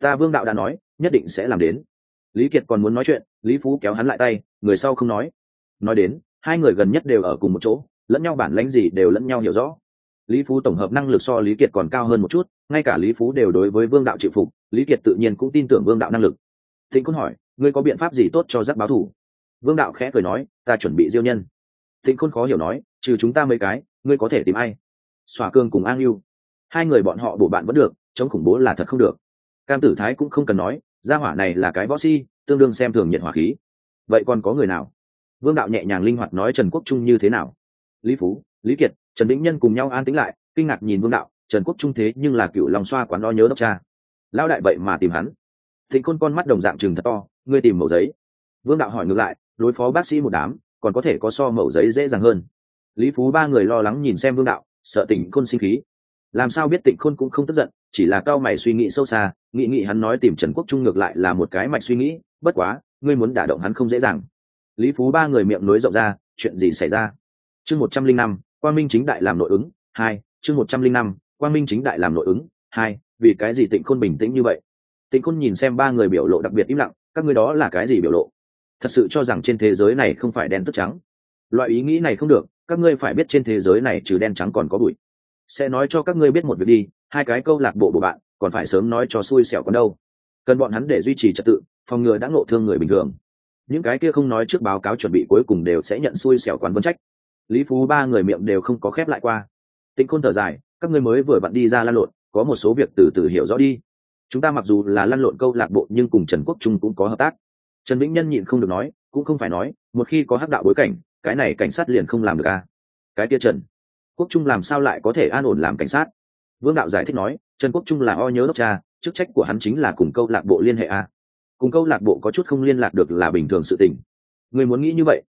Ta vương đạo đã nói, nhất định sẽ làm đến. Lý kiệt còn muốn nói chuyện, lý phú kéo hắn lại tay, người sau không nói. Nói đến, hai người gần nhất đều ở cùng một chỗ, lẫn nhau bản lãnh gì đều lẫn nhau hiểu rõ. Lý phú tổng hợp năng lực so lý kiệt còn cao hơn một chút, ngay cả lý phú đều đối với vương đạo chịu phục, lý kiệt tự nhiên cũng tin tưởng vương đạo năng lực. Thịnh quân hỏi, ngươi có biện pháp gì tốt cho giác báo thủ? Vương đạo khẽ cười nói, ta chuẩn bị diêu nhân thịnh khôn khó hiểu nói, trừ chúng ta mấy cái, ngươi có thể tìm ai? Xòa cương cùng an yêu hai người bọn họ bổ bạn vẫn được, chống khủng bố là thật không được. Cam tử thái cũng không cần nói, gia hỏa này là cái võ si tương đương xem thường nhiệt hỏa khí. Vậy còn có người nào? Vương đạo nhẹ nhàng linh hoạt nói trần quốc trung như thế nào? Lý phú, lý kiệt, trần vĩnh nhân cùng nhau an tính lại, kinh ngạc nhìn vương đạo, trần quốc trung thế nhưng là cựu lòng xoa quán lo nhớ đốc cha. Lão đại vậy mà tìm hắn. Thịnh khôn con mắt đồng dạng chừng thật to, ngươi tìm mẫu giấy. Vương đạo hỏi ngược lại, đối phó bác sĩ một đám còn có thể có so mẫu giấy dễ dàng hơn. Lý phú ba người lo lắng nhìn xem vương đạo, sợ tỉnh khôn sinh khí. Làm sao biết tịnh khôn cũng không tức giận, chỉ là cao mày suy nghĩ sâu xa, nghĩ nghĩ hắn nói tìm trần quốc trung ngược lại là một cái mạch suy nghĩ, bất quá, ngươi muốn đả động hắn không dễ dàng. Lý phú ba người miệng nối rộng ra, chuyện gì xảy ra? Chương một trăm linh năm, quang minh chính đại làm nội ứng, hai, chương một trăm linh năm, quang minh chính đại làm nội ứng, hai, vì cái gì tịnh khôn bình tĩnh như vậy? Tịnh khôn nhìn xem ba người biểu lộ đặc biệt im lặng, các ngươi đó là cái gì biểu lộ? Thật sự cho rằng trên thế giới này không phải đen tức trắng. Loại ý nghĩ này không được, các ngươi phải biết trên thế giới này trừ đen trắng còn có bụi. Sẽ nói cho các ngươi biết một việc đi, hai cái câu lạc bộ của bạn, còn phải sớm nói cho xui xẻo còn đâu. Cần bọn hắn để duy trì trật tự, phòng ngừa đã ngộ thương người bình thường. Những cái kia không nói trước báo cáo chuẩn bị cuối cùng đều sẽ nhận xui xẻo quán vấn trách. Lý phú ba người miệng đều không có khép lại qua. Tĩnh khôn thở dài, các ngươi mới vừa vặn đi ra lan lộn, có một số việc từ từ hiểu rõ đi. Chúng ta mặc dù là lăn lộn câu lạc bộ nhưng cùng trần quốc trung cũng có hợp tác trần vĩnh nhân nhịn không được nói, cũng không phải nói, một khi có hắc đạo bối cảnh, cái này cảnh sát liền không làm được à. cái tia trần quốc trung làm sao lại có thể an ổn làm cảnh sát? Vương đạo giải thích nói, trần quốc trung là o nhớ đốc cha, chức trách của hắn chính là cùng câu lạc bộ liên hệ a cùng câu lạc bộ có chút không liên lạc được là bình thường sự tình. Người muốn nghĩ như vậy?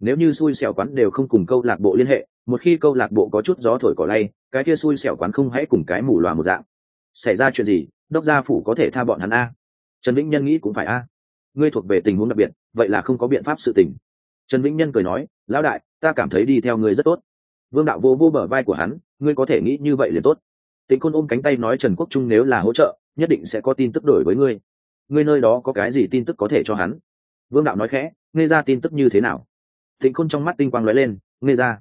Nếu như xui xẻo quán đều không cùng câu lạc bộ liên hệ, một khi câu lạc bộ có chút gió thổi cỏ lay, cái kia xui xẻo quán không hãy cùng cái mù loà một dạng. Xảy ra chuyện gì, đốc gia phủ có thể tha bọn hắn a trần vĩnh nhân nghĩ cũng phải a ngươi thuộc về tình huống đặc biệt, vậy là không có biện pháp sự tình. Trần vĩnh nhân cười nói, lão đại, ta cảm thấy đi theo ngươi rất tốt. Vương đạo vô vô bờ vai của hắn, ngươi có thể nghĩ như vậy liền tốt. Tịnh Côn ôm cánh tay nói, trần quốc trung nếu là hỗ trợ, nhất định sẽ có tin tức đổi với ngươi. Ngươi nơi đó có cái gì tin tức có thể cho hắn? Vương đạo nói khẽ, ngươi ra tin tức như thế nào? Tịnh khôn trong mắt tinh quang lóe lên, ngươi ra.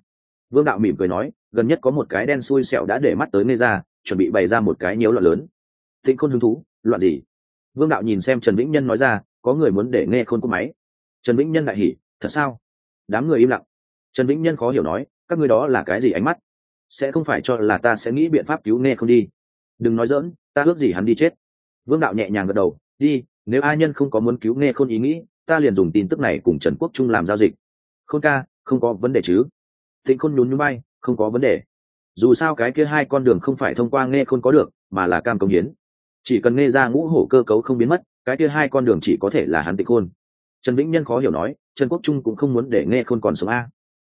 Vương đạo mỉm cười nói, gần nhất có một cái đen xui xẹo đã để mắt tới ngươi ra, chuẩn bị bày ra một cái nhiễu loạn lớn. Tịnh khôn hứng thú, loạn gì? Vương đạo nhìn xem trần vĩnh nhân nói ra có người muốn để nghe khôn cúp máy. Trần vĩnh nhân đại hỉ, thật sao? Đám người im lặng. Trần vĩnh nhân khó hiểu nói, các ngươi đó là cái gì ánh mắt? Sẽ không phải cho là ta sẽ nghĩ biện pháp cứu nghe không đi. Đừng nói dỡn ta ước gì hắn đi chết. Vương đạo nhẹ nhàng gật đầu, đi, nếu ai nhân không có muốn cứu nghe khôn ý nghĩ, ta liền dùng tin tức này cùng trần quốc trung làm giao dịch. Khôn ca, không có vấn đề chứ? Thịnh khôn nhún nhún bay, không có vấn đề. Dù sao cái kia hai con đường không phải thông qua nghe khôn có được, mà là cam công hiến. Chỉ cần nghe ra ngũ hổ cơ cấu không biến mất cái kia hai con đường chỉ có thể là hắn tịch khôn trần vĩnh nhân khó hiểu nói, trần quốc trung cũng không muốn để nghe khôn còn sống a.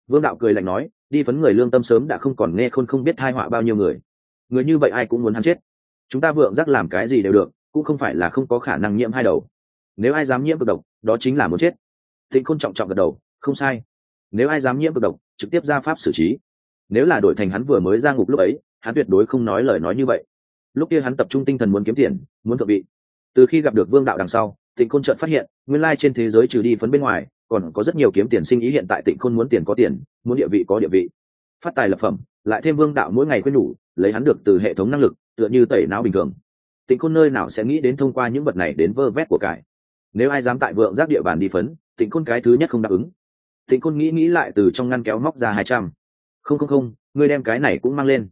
Vương đạo cười lạnh nói, đi phấn người lương tâm sớm đã không còn nghe khôn không biết thai họa bao nhiêu người. Người như vậy ai cũng muốn hắn chết. Chúng ta vượng giác làm cái gì đều được, cũng không phải là không có khả năng nhiễm hai đầu. Nếu ai dám nhiễm cực độc, đó chính là muốn chết. Thịnh khôn trọng trọng gật đầu, không sai. Nếu ai dám nhiễm cực độc, trực tiếp ra pháp xử trí. Nếu là đổi thành hắn vừa mới ra ngục lúc ấy, hắn tuyệt đối không nói lời nói như vậy. Lúc kia hắn tập trung tinh thần muốn kiếm tiền, muốn thượng vị từ khi gặp được vương đạo đằng sau, tịnh khôn trợn phát hiện, nguyên lai trên thế giới trừ đi phấn bên ngoài, còn có rất nhiều kiếm tiền sinh ý hiện tại tịnh khôn muốn tiền có tiền, muốn địa vị có địa vị. Phát tài lập phẩm, lại thêm vương đạo mỗi ngày khuyên nhủ, lấy hắn được từ hệ thống năng lực, tựa như tẩy não bình thường. Tịnh khôn nơi nào sẽ nghĩ đến thông qua những vật này đến vơ vét của cải. Nếu ai dám tại vượng giác địa bàn đi phấn, tịnh khôn cái thứ nhất không đáp ứng. Tịnh khôn nghĩ nghĩ lại từ trong ngăn kéo móc ra hai trăm. Không không không, ngươi đem cái này cũng mang lên.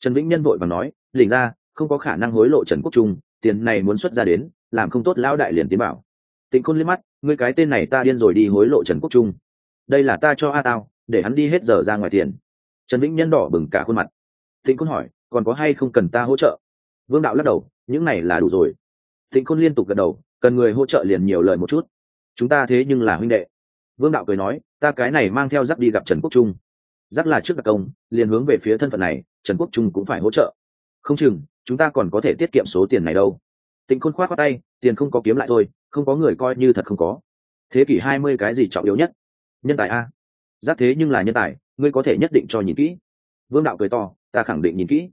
Trần vĩnh nhân vội và nói, lỉnh ra, không có khả năng hối lộ trần quốc trung tiền này muốn xuất ra đến, làm không tốt lão đại liền tiến bảo. Tịnh khôn liếc mắt, ngươi cái tên này ta điên rồi đi hối lộ trần quốc trung. Đây là ta cho a tao, để hắn đi hết giờ ra ngoài tiền. Trần vĩnh nhân đỏ bừng cả khuôn mặt. Tịnh khôn hỏi, còn có hay không cần ta hỗ trợ? Vương đạo lắc đầu, những này là đủ rồi. Tịnh khôn liên tục gật đầu, cần người hỗ trợ liền nhiều lời một chút. Chúng ta thế nhưng là huynh đệ. Vương đạo cười nói, ta cái này mang theo giáp đi gặp trần quốc trung. Giáp là trước đặc công, liền hướng về phía thân phận này, trần quốc trung cũng phải hỗ trợ không chừng, chúng ta còn có thể tiết kiệm số tiền này đâu. Tịnh khôn khoát qua tay, tiền không có kiếm lại thôi, không có người coi như thật không có. Thế kỷ hai mươi cái gì trọng yếu nhất? Nhân tài a. Giác thế nhưng là nhân tài, ngươi có thể nhất định cho nhìn kỹ. Vương đạo cười to, ta khẳng định nhìn kỹ.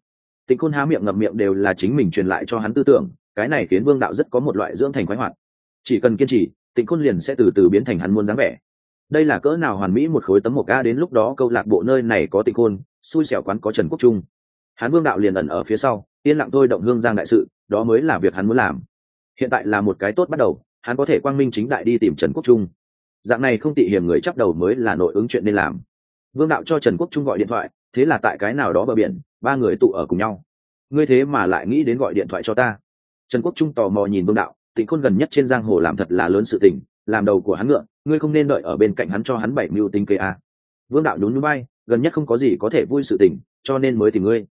Tịnh khôn há miệng ngậm miệng đều là chính mình truyền lại cho hắn tư tưởng, cái này khiến vương đạo rất có một loại dưỡng thành khoái hoạt. Chỉ cần kiên trì, tịnh khôn liền sẽ từ từ biến thành hắn muôn dáng vẻ. Đây là cỡ nào hoàn mỹ một khối tấm một ga đến lúc đó câu lạc bộ nơi này có tịnh khôn, xui xẻo quán có trần quốc trung hắn vương đạo liền ẩn ở phía sau, yên lặng thôi động hương giang đại sự, đó mới là việc hắn muốn làm. Hiện tại là một cái tốt bắt đầu, hắn có thể quang minh chính đại đi tìm trần quốc trung. Dạng này không tị hiểm người chấp đầu mới là nội ứng chuyện nên làm. Vương đạo cho trần quốc trung gọi điện thoại, thế là tại cái nào đó bờ biển, ba người tụ ở cùng nhau. Ngươi thế mà lại nghĩ đến gọi điện thoại cho ta. Trần quốc trung tò mò nhìn vương đạo, tịnh khôn gần nhất trên giang hồ làm thật là lớn sự tình, làm đầu của hắn ngựa, ngươi không nên đợi ở bên cạnh hắn cho hắn bảy mưu tính kê a. Vương đạo nhún núi bay, gần nhất không có gì có thể vui sự tình, cho nên mới tìm ngươi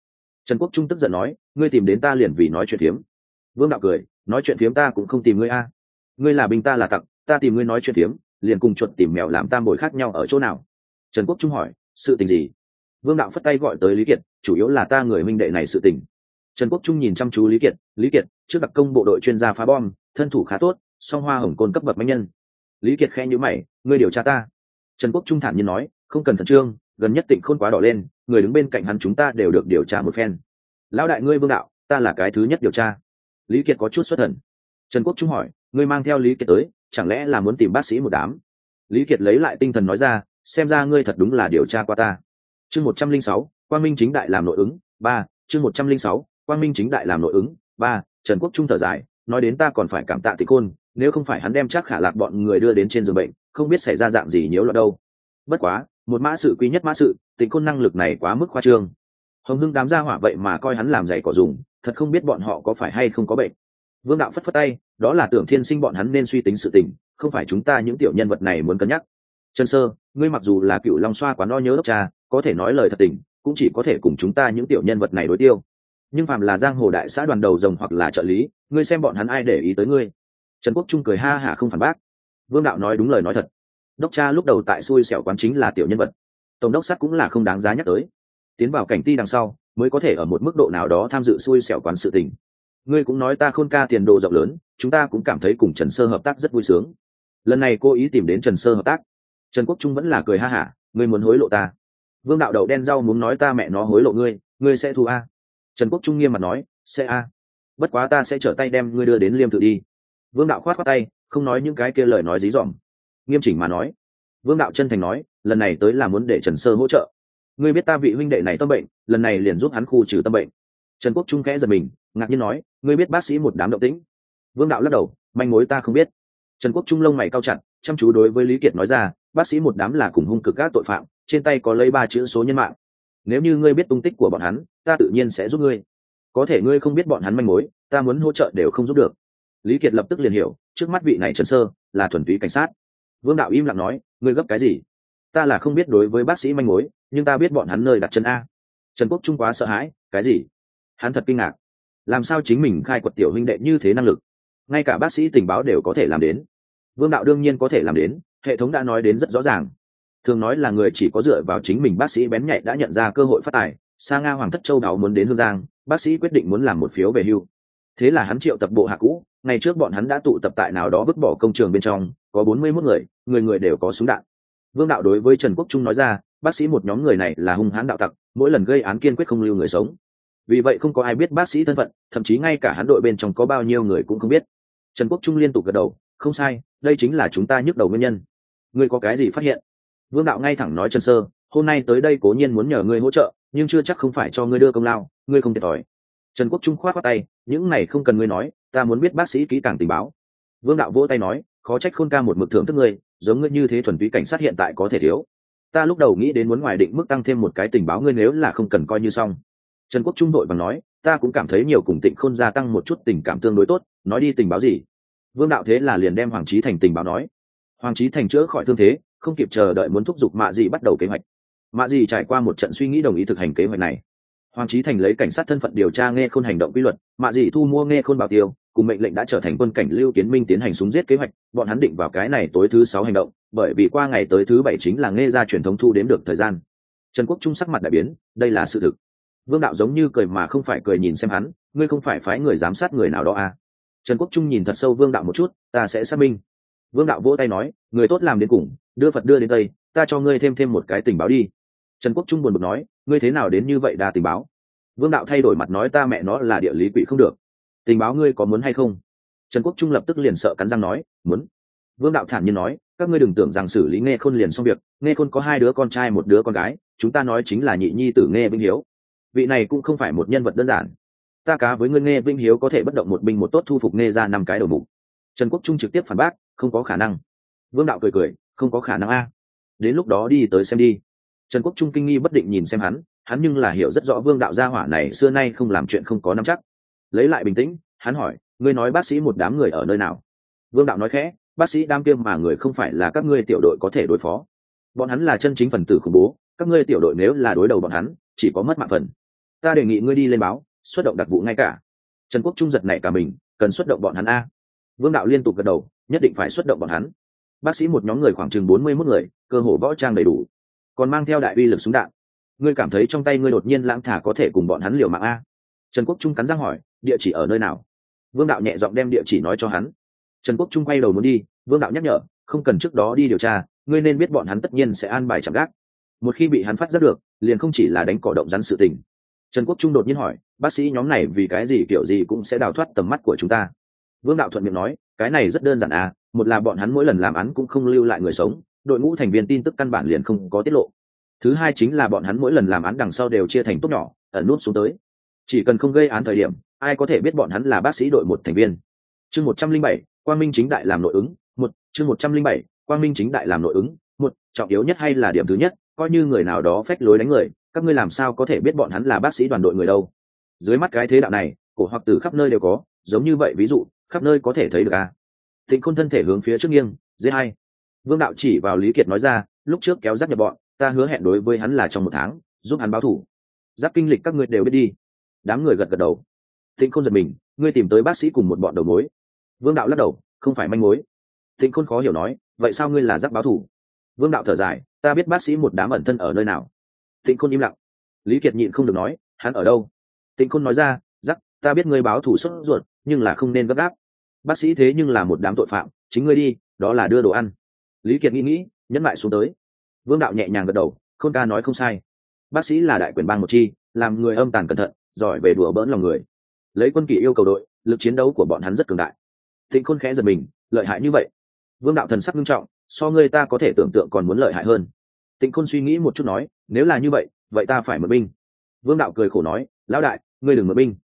trần quốc trung tức giận nói, ngươi tìm đến ta liền vì nói chuyện phiếm. Vương đạo cười, nói chuyện phiếm ta cũng không tìm ngươi a. Ngươi là binh ta là tặc, ta tìm ngươi nói chuyện phiếm, liền cùng chuột tìm mèo làm tam bồi khác nhau ở chỗ nào? Trần quốc trung hỏi, sự tình gì? Vương đạo phất tay gọi tới lý kiệt, chủ yếu là ta người minh đệ này sự tình. Trần quốc trung nhìn chăm chú lý kiệt lý kiệt, trước đặc công bộ đội chuyên gia phá bom, thân thủ khá tốt, song hoa hồng côn cấp bậc mạnh nhân. Lý kiệt khen nhữ mày, ngươi điều tra ta. Trần quốc trung thản nhiên nói, không cần khẩn trương, gần nhất tỉnh khôn quá đỏ lên người đứng bên cạnh hắn chúng ta đều được điều tra một phen. Lão đại ngươi vương đạo ta là cái thứ nhất điều tra. Lý kiệt có chút xuất thần. Trần quốc trung hỏi ngươi mang theo lý kiệt tới chẳng lẽ là muốn tìm bác sĩ một đám? Lý kiệt lấy lại tinh thần nói ra xem ra ngươi thật đúng là điều tra qua ta. Chương một trăm linh sáu quang minh chính đại làm nội ứng ba chương một trăm linh sáu quang minh chính đại làm nội ứng ba trần quốc trung thở dài nói đến ta còn phải cảm tạ tịch Côn, nếu không phải hắn đem chắc khả lạc bọn người đưa đến trên giường bệnh không biết xảy ra dạng gì nhiễu loạn đâu. Bất quá một mã sự quý nhất mã sự tịch côn năng lực này quá mức khoa trương. Hồng hưng đám gia hỏa vậy mà coi hắn làm giày cỏ dùng, thật không biết bọn họ có phải hay không có bệnh. Vương đạo phất phất tay, đó là tưởng thiên sinh bọn hắn nên suy tính sự tình, không phải chúng ta những tiểu nhân vật này muốn cân nhắc. Trần sơ, ngươi mặc dù là cựu long xoa quán đo nhớ đốc cha, có thể nói lời thật tình, cũng chỉ có thể cùng chúng ta những tiểu nhân vật này đối tiêu. Nhưng phàm là giang hồ đại xã đoàn đầu rồng hoặc là trợ lý, ngươi xem bọn hắn ai để ý tới ngươi. Trần quốc trung cười ha hả không phản bác. Vương đạo nói đúng lời nói thật đốc cha lúc đầu tại xui xẻo quán chính là tiểu nhân vật. Tổng đốc sắt cũng là không đáng giá nhắc tới. Tiến vào cảnh ti đằng sau, mới có thể ở một mức độ nào đó tham dự xui xẻo quán sự tình. Ngươi cũng nói ta khôn ca tiền đồ rộng lớn, chúng ta cũng cảm thấy cùng trần sơ hợp tác rất vui sướng. Lần này cô ý tìm đến trần sơ hợp tác. Trần quốc trung vẫn là cười ha hả, ngươi muốn hối lộ ta. Vương đạo đậu đen rau muốn nói ta mẹ nó hối lộ ngươi ngươi sẽ thu a. Trần quốc trung nghiêm mặt nói, sẽ a. Bất quá ta sẽ trở tay đem ngươi đưa đến liêm tự đi. Vương đạo khoát khoát tay, không nói những cái kia lời nói dí dỏm nghiêm chỉnh mà nói. Vương đạo chân thành nói, lần này tới là muốn để trần sơ hỗ trợ. Ngươi biết ta vị huynh đệ này tâm bệnh, lần này liền giúp hắn khu trừ tâm bệnh. Trần quốc trung khẽ giật mình, ngạc nhiên nói, ngươi biết bác sĩ một đám động tĩnh. Vương đạo lắc đầu, manh mối ta không biết. Trần quốc trung lông mày cao chặt, chăm chú đối với lý kiệt nói ra, bác sĩ một đám là cùng hung cực các tội phạm, trên tay có lấy ba chữ số nhân mạng. Nếu như ngươi biết tung tích của bọn hắn, ta tự nhiên sẽ giúp ngươi. Có thể ngươi không biết bọn hắn manh mối, ta muốn hỗ trợ đều không giúp được. Lý kiệt lập tức liền hiểu, trước mắt vị này trần sơ là thuần túy cảnh sát vương đạo im lặng nói, ngươi gấp cái gì? Ta là không biết đối với bác sĩ manh mối, nhưng ta biết bọn hắn nơi đặt chân a. Trần quốc trung quá sợ hãi, cái gì? Hắn thật kinh ngạc. Làm sao chính mình khai quật tiểu huynh đệ như thế năng lực? Ngay cả bác sĩ tình báo đều có thể làm đến. Vương đạo đương nhiên có thể làm đến, hệ thống đã nói đến rất rõ ràng. Thường nói là người chỉ có dựa vào chính mình bác sĩ bén nhạy đã nhận ra cơ hội phát tài, sa nga hoàng thất châu đáo muốn đến hương giang, bác sĩ quyết định muốn làm một phiếu về hưu. Thế là hắn triệu tập bộ hạ cũ, ngày trước bọn hắn đã tụ tập tại nào đó vứt bỏ công trường bên trong có bốn mươi mốt người người người đều có súng đạn. Vương đạo đối với trần quốc trung nói ra, bác sĩ một nhóm người này là hung hãn đạo tặc, mỗi lần gây án kiên quyết không lưu người sống. Vì vậy không có ai biết bác sĩ thân phận, thậm chí ngay cả hắn đội bên trong có bao nhiêu người cũng không biết. Trần quốc trung liên tục gật đầu, không sai, đây chính là chúng ta nhức đầu nguyên nhân. Ngươi có cái gì phát hiện? Vương đạo ngay thẳng nói trần sơ, hôm nay tới đây cố nhiên muốn nhờ ngươi hỗ trợ, nhưng chưa chắc không phải cho ngươi đưa công lao, ngươi không thiệt thòi. Trần quốc trung khoát khoát tay, những này không cần ngươi nói, ta muốn biết bác sĩ kỹ càng tình báo. Vương đạo vỗ tay nói khó trách khôn ca một mực thưởng thức ngươi, giống ngươi như thế thuần túy cảnh sát hiện tại có thể thiếu. Ta lúc đầu nghĩ đến muốn ngoài định mức tăng thêm một cái tình báo ngươi nếu là không cần coi như xong. Trần quốc trung đội bằng nói, ta cũng cảm thấy nhiều cùng tịnh khôn gia tăng một chút tình cảm tương đối tốt, nói đi tình báo gì? Vương đạo thế là liền đem hoàng trí thành tình báo nói. Hoàng trí thành chữa khỏi thương thế, không kịp chờ đợi muốn thúc giục mạ dị bắt đầu kế hoạch. Mạ dị trải qua một trận suy nghĩ đồng ý thực hành kế hoạch này. Hoàng trí thành lấy cảnh sát thân phận điều tra nghe khôn hành động quy luật, mạ dị thu mua nghe khôn bảo tiêu cùng mệnh lệnh đã trở thành quân cảnh lưu kiến minh tiến hành súng giết kế hoạch, bọn hắn định vào cái này tối thứ sáu hành động, bởi vì qua ngày tới thứ bảy chính là nghe ra truyền thống thu đếm được thời gian. Trần quốc trung sắc mặt đại biến, đây là sự thực. Vương đạo giống như cười mà không phải cười nhìn xem hắn, ngươi không phải phái người giám sát người nào đó à. trần quốc trung nhìn thật sâu vương đạo một chút, ta sẽ xác minh. Vương đạo vỗ tay nói, người tốt làm đến cùng, đưa phật đưa đến tây ta cho ngươi thêm thêm một cái tình báo đi. Trần quốc trung buồn bực nói, ngươi thế nào đến như vậy đa tình báo? Vương đạo thay đổi mặt nói, ta mẹ nó là địa lý quỷ không được tình báo ngươi có muốn hay không? Trần quốc trung lập tức liền sợ cắn răng nói, muốn. Vương đạo thản nhiên nói, các ngươi đừng tưởng rằng xử lý nghe khôn liền xong việc, nghe khôn có hai đứa con trai một đứa con gái, chúng ta nói chính là nhị nhi tử nghe vinh hiếu. Vị này cũng không phải một nhân vật đơn giản. Ta cá với ngươi nghe vinh hiếu có thể bất động một binh một tốt thu phục nghe ra năm cái đầu mục. Trần quốc trung trực tiếp phản bác, không có khả năng. Vương đạo cười cười, không có khả năng a. Đến lúc đó đi tới xem đi. Trần quốc trung kinh nghi bất định nhìn xem hắn hắn nhưng là hiểu rất rõ vương đạo gia hỏa này xưa nay không làm chuyện không có nắm chắc lấy lại bình tĩnh, hắn hỏi, ngươi nói bác sĩ một đám người ở nơi nào? Vương đạo nói khẽ, bác sĩ đam kiêm mà người không phải là các ngươi tiểu đội có thể đối phó. Bọn hắn là chân chính phần tử khủng bố, các ngươi tiểu đội nếu là đối đầu bọn hắn, chỉ có mất mạng phần. Ta đề nghị ngươi đi lên báo, xuất động đặc vụ ngay cả. Trần quốc trung giật này cả mình, cần xuất động bọn hắn a? Vương đạo liên tục gật đầu, nhất định phải xuất động bọn hắn. Bác sĩ một nhóm người khoảng chừng bốn mươi mốt người, cơ hồ võ trang đầy đủ, còn mang theo đại uy lực súng đạn. Ngươi cảm thấy trong tay ngươi đột nhiên lãng thả có thể cùng bọn hắn liều mạng a? Trần quốc trung cắn răng hỏi địa chỉ ở nơi nào? Vương đạo nhẹ giọng đem địa chỉ nói cho hắn. Trần quốc trung quay đầu muốn đi, vương đạo nhắc nhở, không cần trước đó đi điều tra, ngươi nên biết bọn hắn tất nhiên sẽ an bài chạm gác. Một khi bị hắn phát giác được, liền không chỉ là đánh cỏ động rắn sự tình. Trần quốc trung đột nhiên hỏi, bác sĩ nhóm này vì cái gì, kiểu gì cũng sẽ đào thoát tầm mắt của chúng ta? Vương đạo thuận miệng nói, cái này rất đơn giản à một là bọn hắn mỗi lần làm án cũng không lưu lại người sống, đội ngũ thành viên tin tức căn bản liền không có tiết lộ. Thứ hai chính là bọn hắn mỗi lần làm án đằng sau đều chia thành tốt nhỏ, ẩn nút xuống tới. Chỉ cần không gây án thời điểm ai có thể biết bọn hắn là bác sĩ đội một thành viên? Chương một trăm linh bảy, quang minh chính đại làm nội ứng, một, chương một trăm linh bảy, quang minh chính đại làm nội ứng, một, trọng yếu nhất hay là điểm thứ nhất, coi như người nào đó phách lối đánh người, các ngươi làm sao có thể biết bọn hắn là bác sĩ đoàn đội người đâu? Dưới mắt cái thế đạo này, cổ hoặc từ khắp nơi đều có, giống như vậy, ví dụ, khắp nơi có thể thấy được à? Thịnh khôn thân thể hướng phía trước nghiêng dễ hay vương đạo chỉ vào lý kiệt nói ra, lúc trước kéo dắt nhập bọn, ta hứa hẹn đối với hắn là trong một tháng, giúp hắn báo thủ. Giáp kinh lịch các ngươi đều biết đi. Đám người gật gật đầu thịnh khôn giật mình, ngươi tìm tới bác sĩ cùng một bọn đầu mối. Vương đạo lắc đầu, không phải manh mối. Thịnh khôn khó hiểu nói, vậy sao ngươi là giác báo thủ? Vương đạo thở dài, ta biết bác sĩ một đám ẩn thân ở nơi nào. Tịnh khôn im lặng. Lý kiệt nhịn không được nói, hắn ở đâu? Tịnh khôn nói ra giắc ta biết ngươi báo thủ xuất ruột, nhưng là không nên gấp gáp. Bác sĩ thế nhưng là một đám tội phạm, chính ngươi đi, đó là đưa đồ ăn. Lý kiệt nghĩ nghĩ, nhẫn lại xuống tới. Vương đạo nhẹ nhàng gật đầu, khôn ca nói không sai. Bác sĩ là đại quyền bang một chi, làm người âm tàn cẩn thận, giỏi về đùa bỡn lòng người lấy quân kỷ yêu cầu đội, lực chiến đấu của bọn hắn rất cường đại. Tịnh khôn khẽ giật mình, lợi hại như vậy? Vương đạo thần sắc nghiêm trọng, so ngươi ta có thể tưởng tượng còn muốn lợi hại hơn. Tịnh khôn suy nghĩ một chút nói, nếu là như vậy vậy ta phải mượn binh. Vương đạo cười khổ nói, lão đại, ngươi đừng mượn binh.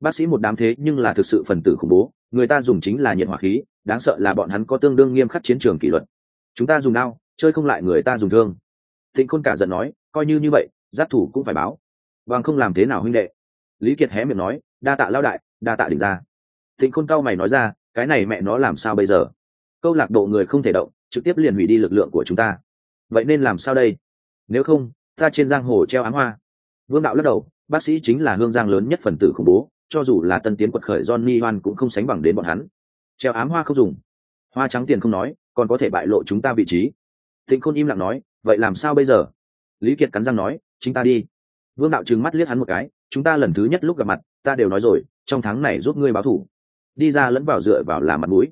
Bác sĩ một đám thế nhưng là thực sự phần tử khủng bố, người ta dùng chính là nhiệt hỏa khí, đáng sợ là bọn hắn có tương đương nghiêm khắc chiến trường kỷ luật. Chúng ta dùng đao, chơi không lại người ta dùng thương. Tịnh khôn cả giận nói, coi như như vậy, giáp thủ cũng phải báo. Bằng không làm thế nào huynh đệ? Lý kiệt hé miệng nói đa tạ lao đại, đa tạ đỉnh ra Thịnh khôn cao mày nói ra, cái này mẹ nó làm sao bây giờ? Câu lạc bộ người không thể động, trực tiếp liền hủy đi lực lượng của chúng ta. Vậy nên làm sao đây? Nếu không, ta trên giang hồ treo ám hoa. Vương đạo lắc đầu, bác sĩ chính là hương giang lớn nhất phần tử khủng bố, cho dù là tân tiến quật khởi johnny hoan cũng không sánh bằng đến bọn hắn. Treo ám hoa không dùng. Hoa trắng tiền không nói, còn có thể bại lộ chúng ta vị trí. Thịnh khôn im lặng nói, vậy làm sao bây giờ? Lý kiệt cắn răng nói, chính ta đi. Vương đạo trừng mắt liếc hắn một cái, chúng ta lần thứ nhất lúc gặp mặt ta đều nói rồi, trong tháng này giúp ngươi báo thủ. Đi ra lẫn vào dựa vào làm mặt mũi.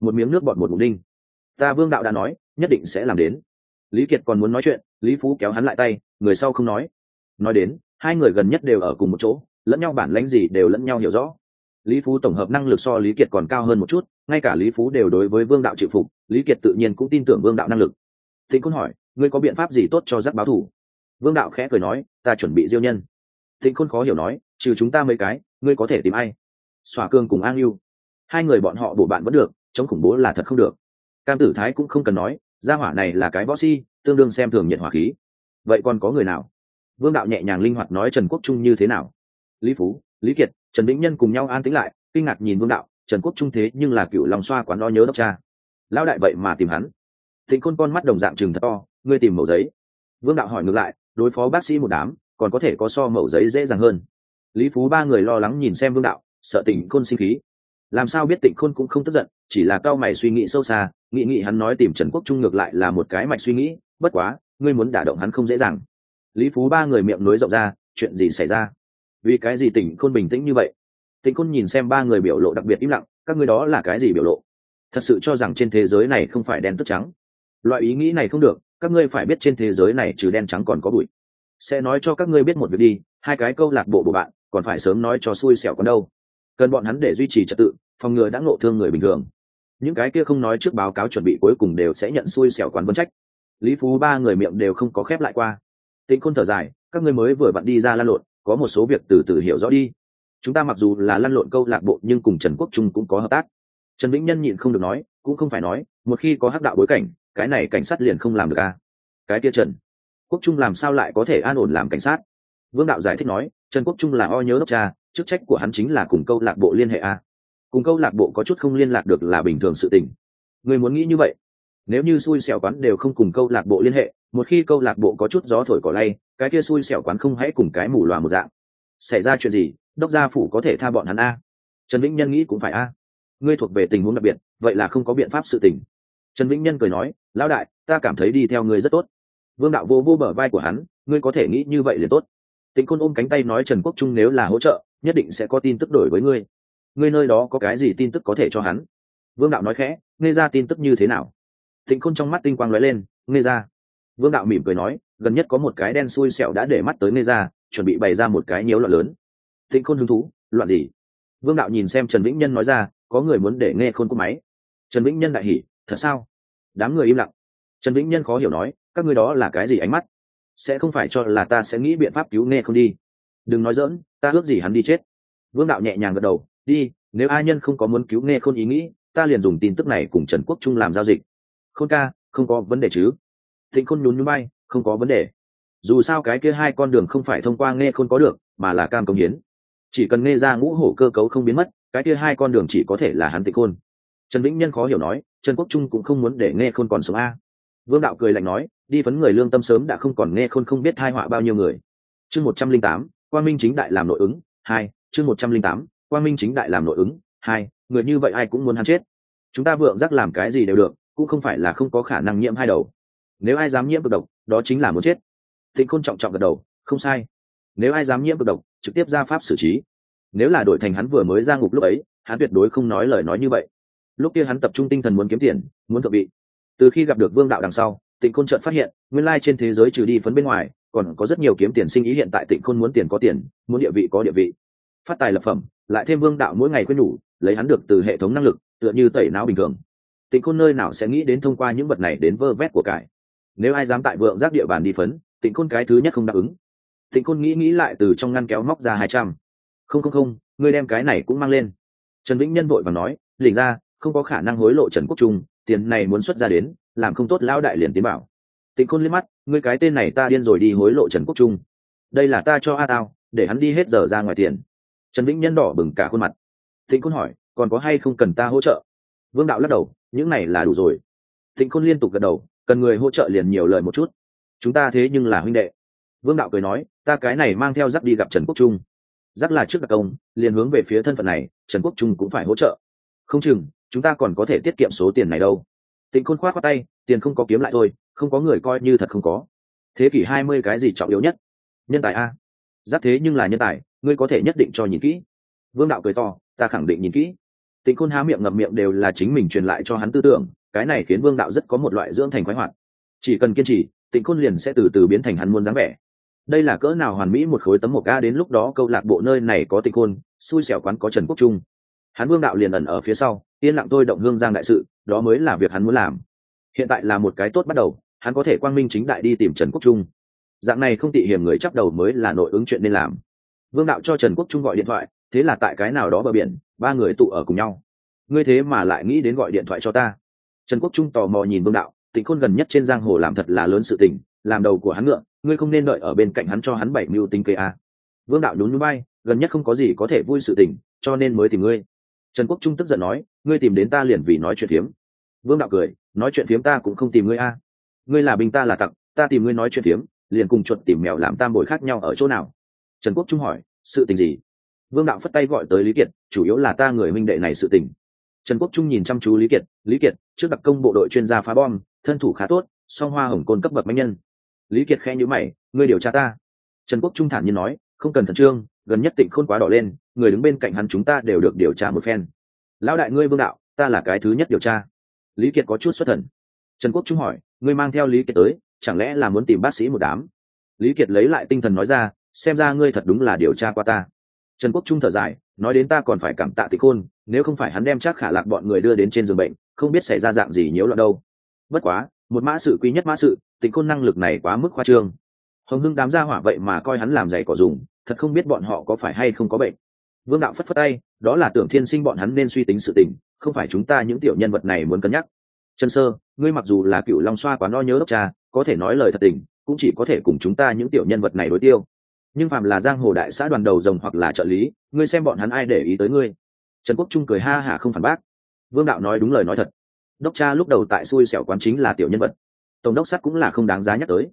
Một miếng nước bọt một mục đinh. Ta vương đạo đã nói, nhất định sẽ làm đến. Lý kiệt còn muốn nói chuyện, lý phú kéo hắn lại tay, người sau không nói. Nói đến, hai người gần nhất đều ở cùng một chỗ, lẫn nhau bản lãnh gì đều lẫn nhau hiểu rõ. Lý phú tổng hợp năng lực so lý kiệt còn cao hơn một chút, ngay cả lý phú đều đối với vương đạo chịu phục, lý kiệt tự nhiên cũng tin tưởng vương đạo năng lực. Thịnh Côn hỏi, ngươi có biện pháp gì tốt cho giác báo thủ? Vương đạo khẽ cười nói, ta chuẩn bị diêu nhân. Thịnh khôn khó hiểu nói trừ chúng ta mấy cái, ngươi có thể tìm ai? Xòa cương cùng an yêu hai người bọn họ bổ bạn vẫn được, chống khủng bố là thật không được. Cam tử thái cũng không cần nói, gia hỏa này là cái võ si, tương đương xem thường nhiệt hỏa khí. Vậy còn có người nào? Vương đạo nhẹ nhàng linh hoạt nói trần quốc trung như thế nào? Lý phú, lý kiệt, trần vĩnh nhân cùng nhau an tĩnh lại, kinh ngạc nhìn vương đạo, trần quốc trung thế nhưng là cựu lòng xoa quán lo nhớ đốc cha. Lão đại vậy mà tìm hắn. Thịnh khôn con mắt đồng dạng chừng thật to, ngươi tìm mẩu giấy. Vương đạo hỏi ngược lại, đối phó bác sĩ một đám, còn có thể có so mẩu giấy dễ dàng hơn lý phú ba người lo lắng nhìn xem vương đạo, sợ tỉnh khôn sinh khí. Làm sao biết tịnh khôn cũng không tức giận, chỉ là cao mày suy nghĩ sâu xa nghị nghị hắn nói tìm trần quốc trung ngược lại là một cái mạch suy nghĩ, bất quá, ngươi muốn đả động hắn không dễ dàng. Lý phú ba người miệng nối rộng ra, chuyện gì xảy ra? Vì cái gì tỉnh khôn bình tĩnh như vậy? Tịnh khôn nhìn xem ba người biểu lộ đặc biệt im lặng, các ngươi đó là cái gì biểu lộ? Thật sự cho rằng trên thế giới này không phải đen tức trắng. Loại ý nghĩ này không được, các ngươi phải biết trên thế giới này trừ đen trắng còn có bụi. Sẽ nói cho các ngươi biết một việc đi, hai cái câu lạc bộ của bạn còn phải sớm nói cho xui xẻo con đâu. Cần bọn hắn để duy trì trật tự, phòng ngừa đã ngộ thương người bình thường. Những cái kia không nói trước báo cáo chuẩn bị cuối cùng đều sẽ nhận xui xẻo quán vấn trách. Lý phú ba người miệng đều không có khép lại qua. Tĩnh khôn thở dài, các ngươi mới vừa vặn đi ra lan lộn, có một số việc từ từ hiểu rõ đi. Chúng ta mặc dù là lăn lộn câu lạc bộ, nhưng cùng trần quốc trung cũng có hợp tác. Trần vĩnh nhân nhịn không được nói, cũng không phải nói, một khi có hắc đạo bối cảnh, cái này cảnh sát liền không làm được à. cái kia trần quốc trung làm sao lại có thể an ổn làm cảnh sát? Vương đạo giải thích nói trần quốc trung là o nhớ đốc cha, chức trách của hắn chính là cùng câu lạc bộ liên hệ a. Cùng câu lạc bộ có chút không liên lạc được là bình thường sự tình. Người muốn nghĩ như vậy. Nếu như xui xẻo quán đều không cùng câu lạc bộ liên hệ, một khi câu lạc bộ có chút gió thổi cỏ lay, cái kia xui xẻo quán không hãy cùng cái mù loà một dạng. Xảy ra chuyện gì, đốc gia phủ có thể tha bọn hắn a? Trần vĩnh nhân nghĩ cũng phải a. Ngươi thuộc về tình huống đặc biệt, vậy là không có biện pháp sự tình. Trần vĩnh nhân cười nói, lão đại, ta cảm thấy đi theo ngươi rất tốt. Vương đạo vô vô bờ vai của hắn, ngươi có thể nghĩ như vậy liền tốt tịnh côn ôm cánh tay nói trần quốc trung nếu là hỗ trợ, nhất định sẽ có tin tức đổi với ngươi. Ngươi nơi đó có cái gì tin tức có thể cho hắn? Vương đạo nói khẽ nghe ra tin tức như thế nào? Tịnh Côn trong mắt tinh quang lóe lên nghe ra. Vương đạo mỉm cười nói, gần nhất có một cái đen xui xẹo đã để mắt tới nghe ra, chuẩn bị bày ra một cái nhiễu loạn lớn. Tịnh khôn hứng thú, loạn gì? Vương đạo nhìn xem trần vĩnh nhân nói ra, có người muốn để nghe khôn cúp máy. Trần vĩnh nhân đại hỉ, thật sao? Đám người im lặng. Trần vĩnh nhân khó hiểu nói, các ngươi đó là cái gì ánh mắt? Sẽ không phải cho là ta sẽ nghĩ biện pháp cứu nghe không đi. Đừng nói dỡn ta ước gì hắn đi chết. Vương đạo nhẹ nhàng gật đầu, đi, nếu ai nhân không có muốn cứu nghe khôn ý nghĩ, ta liền dùng tin tức này cùng trần quốc trung làm giao dịch. Khôn ca, không có vấn đề chứ? Thịnh khôn nhún nhún bay, không có vấn đề. Dù sao cái kia hai con đường không phải thông qua nghe khôn có được, mà là cam công hiến. Chỉ cần nghe ra ngũ hổ cơ cấu không biến mất, cái kia hai con đường chỉ có thể là hắn Tịch khôn. Trần vĩnh nhân khó hiểu nói, trần quốc trung cũng không muốn để nghe khôn còn sống a. Vương đạo cười lạnh nói đi phấn người lương tâm sớm đã không còn nghe khôn không biết hai họa bao nhiêu người. Chương một trăm linh tám quan minh chính đại làm nội ứng, hai, chương một trăm linh tám quan minh chính đại làm nội ứng, hai, người như vậy ai cũng muốn hắn chết. Chúng ta vượng giác làm cái gì đều được, cũng không phải là không có khả năng nhiễm hai đầu. Nếu ai dám nhiễm cực độc, đó chính là muốn chết. Tịnh khôn trọng trọng gật đầu, không sai. Nếu ai dám nhiễm cực độc, trực tiếp ra pháp xử trí. Nếu là đổi thành hắn vừa mới ra ngục lúc ấy, hắn tuyệt đối không nói lời nói như vậy. Lúc kia hắn tập trung tinh thần muốn kiếm tiền, muốn thợ vị. Từ khi gặp được vương đạo đằng sau tịnh khôn chợt phát hiện, nguyên lai trên thế giới trừ đi phấn bên ngoài, còn có rất nhiều kiếm tiền sinh ý hiện tại tịnh khôn muốn tiền có tiền, muốn địa vị có địa vị. Phát tài lập phẩm, lại thêm vương đạo mỗi ngày khuyên nhủ, lấy hắn được từ hệ thống năng lực, tựa như tẩy não bình thường. Tịnh khôn nơi nào sẽ nghĩ đến thông qua những vật này đến vơ vét của cải. Nếu ai dám tại vượng giác địa bàn đi phấn, tịnh khôn cái thứ nhất không đáp ứng. Tịnh khôn nghĩ nghĩ lại từ trong ngăn kéo móc ra hai trăm. Không không không, ngươi đem cái này cũng mang lên. Trần vĩnh nhân vội và nói, lỉnh ra, không có khả năng hối lộ trần quốc trung tiền này muốn xuất ra đến, làm không tốt lão đại liền tiến bảo. Tịnh khôn liếc mắt, ngươi cái tên này ta điên rồi đi hối lộ trần quốc trung. Đây là ta cho a tao, để hắn đi hết giờ ra ngoài tiền. Trần vĩnh nhân đỏ bừng cả khuôn mặt. Tịnh khôn hỏi, còn có hay không cần ta hỗ trợ? Vương đạo lắc đầu, những này là đủ rồi. Tịnh khôn liên tục gật đầu, cần người hỗ trợ liền nhiều lời một chút. Chúng ta thế nhưng là huynh đệ. Vương đạo cười nói, ta cái này mang theo giáp đi gặp trần quốc trung. Giáp là trước đặc công, liền hướng về phía thân phận này, trần quốc trung cũng phải hỗ trợ. Không chừng chúng ta còn có thể tiết kiệm số tiền này đâu. Tịnh khôn khoát qua tay, tiền không có kiếm lại thôi, không có người coi như thật không có. Thế kỷ hai mươi cái gì trọng yếu nhất? Nhân tài a. Giáp thế nhưng là nhân tài, ngươi có thể nhất định cho nhìn kỹ. Vương đạo cười to, ta khẳng định nhìn kỹ. Tịnh khôn há miệng ngậm miệng đều là chính mình truyền lại cho hắn tư tưởng, cái này khiến vương đạo rất có một loại dưỡng thành khoái hoạt. Chỉ cần kiên trì, tịnh khôn liền sẽ từ từ biến thành hắn muôn dáng vẻ. Đây là cỡ nào hoàn mỹ một khối tấm một ca đến lúc đó câu lạc bộ nơi này có tịnh khôn, xui xẻo quán có trần quốc trung. Hắn vương đạo liền ẩn ở phía sau yên lặng tôi động hương giang đại sự, đó mới là việc hắn muốn làm. Hiện tại là một cái tốt bắt đầu, hắn có thể quang minh chính đại đi tìm trần quốc trung. Dạng này không tị hiểm người chắc đầu mới là nội ứng chuyện nên làm. Vương đạo cho trần quốc trung gọi điện thoại, thế là tại cái nào đó bờ biển, ba người tụ ở cùng nhau. Ngươi thế mà lại nghĩ đến gọi điện thoại cho ta. Trần quốc trung tò mò nhìn vương đạo, tịnh khôn gần nhất trên giang hồ làm thật là lớn sự tình, làm đầu của hắn ngựa, ngươi không nên đợi ở bên cạnh hắn cho hắn bảy mưu tinh cây a. Vương đạo nhún núi bay, gần nhất không có gì có thể vui sự tình, cho nên mới tìm ngươi trần quốc trung tức giận nói, ngươi tìm đến ta liền vì nói chuyện phiếm. Vương đạo cười, nói chuyện phiếm ta cũng không tìm ngươi a. Ngươi là binh ta là tặng ta tìm ngươi nói chuyện phiếm, liền cùng chuột tìm mèo làm tam bồi khác nhau ở chỗ nào? Trần quốc trung hỏi, sự tình gì? Vương đạo phất tay gọi tới lý kiệt, chủ yếu là ta người minh đệ này sự tình. Trần quốc trung nhìn chăm chú lý kiệt lý kiệt, trước đặc công bộ đội chuyên gia phá bom, thân thủ khá tốt, song hoa hồng côn cấp bậc mạnh nhân. Lý kiệt khẽ nhữ mày, ngươi điều tra ta. Trần quốc trung thản nhiên nói, không cần khẩn trương, gần nhất tịnh khôn quá đỏ lên người đứng bên cạnh hắn chúng ta đều được điều tra một phen. Lão đại ngươi vương đạo, ta là cái thứ nhất điều tra. Lý kiệt có chút xuất thần. Trần quốc trung hỏi, ngươi mang theo lý kiệt tới, chẳng lẽ là muốn tìm bác sĩ một đám? Lý kiệt lấy lại tinh thần nói ra, xem ra ngươi thật đúng là điều tra qua ta. Trần quốc trung thở dài, nói đến ta còn phải cảm tạ tịch khôn, nếu không phải hắn đem chắc khả lạc bọn người đưa đến trên giường bệnh, không biết xảy ra dạng gì nhiễu loạn đâu. Bất quá, một mã sự quý nhất mã sự, tịch khôn năng lực này quá mức khoa trương. Hồng hưng đám gia hỏa vậy mà coi hắn làm giày cỏ dùng, thật không biết bọn họ có phải hay không có bệnh vương đạo phất phất tay, đó là tưởng thiên sinh bọn hắn nên suy tính sự tình, không phải chúng ta những tiểu nhân vật này muốn cân nhắc. Trần sơ, ngươi mặc dù là cựu long xoa quá no nhớ đốc cha, có thể nói lời thật tình, cũng chỉ có thể cùng chúng ta những tiểu nhân vật này đối tiêu. Nhưng phạm là giang hồ đại xã đoàn đầu rồng hoặc là trợ lý, ngươi xem bọn hắn ai để ý tới ngươi. Trần quốc trung cười ha hả không phản bác. Vương đạo nói đúng lời nói thật. Đốc cha lúc đầu tại xui xẻo quán chính là tiểu nhân vật. Tổng đốc sắt cũng là không đáng giá nhắc tới.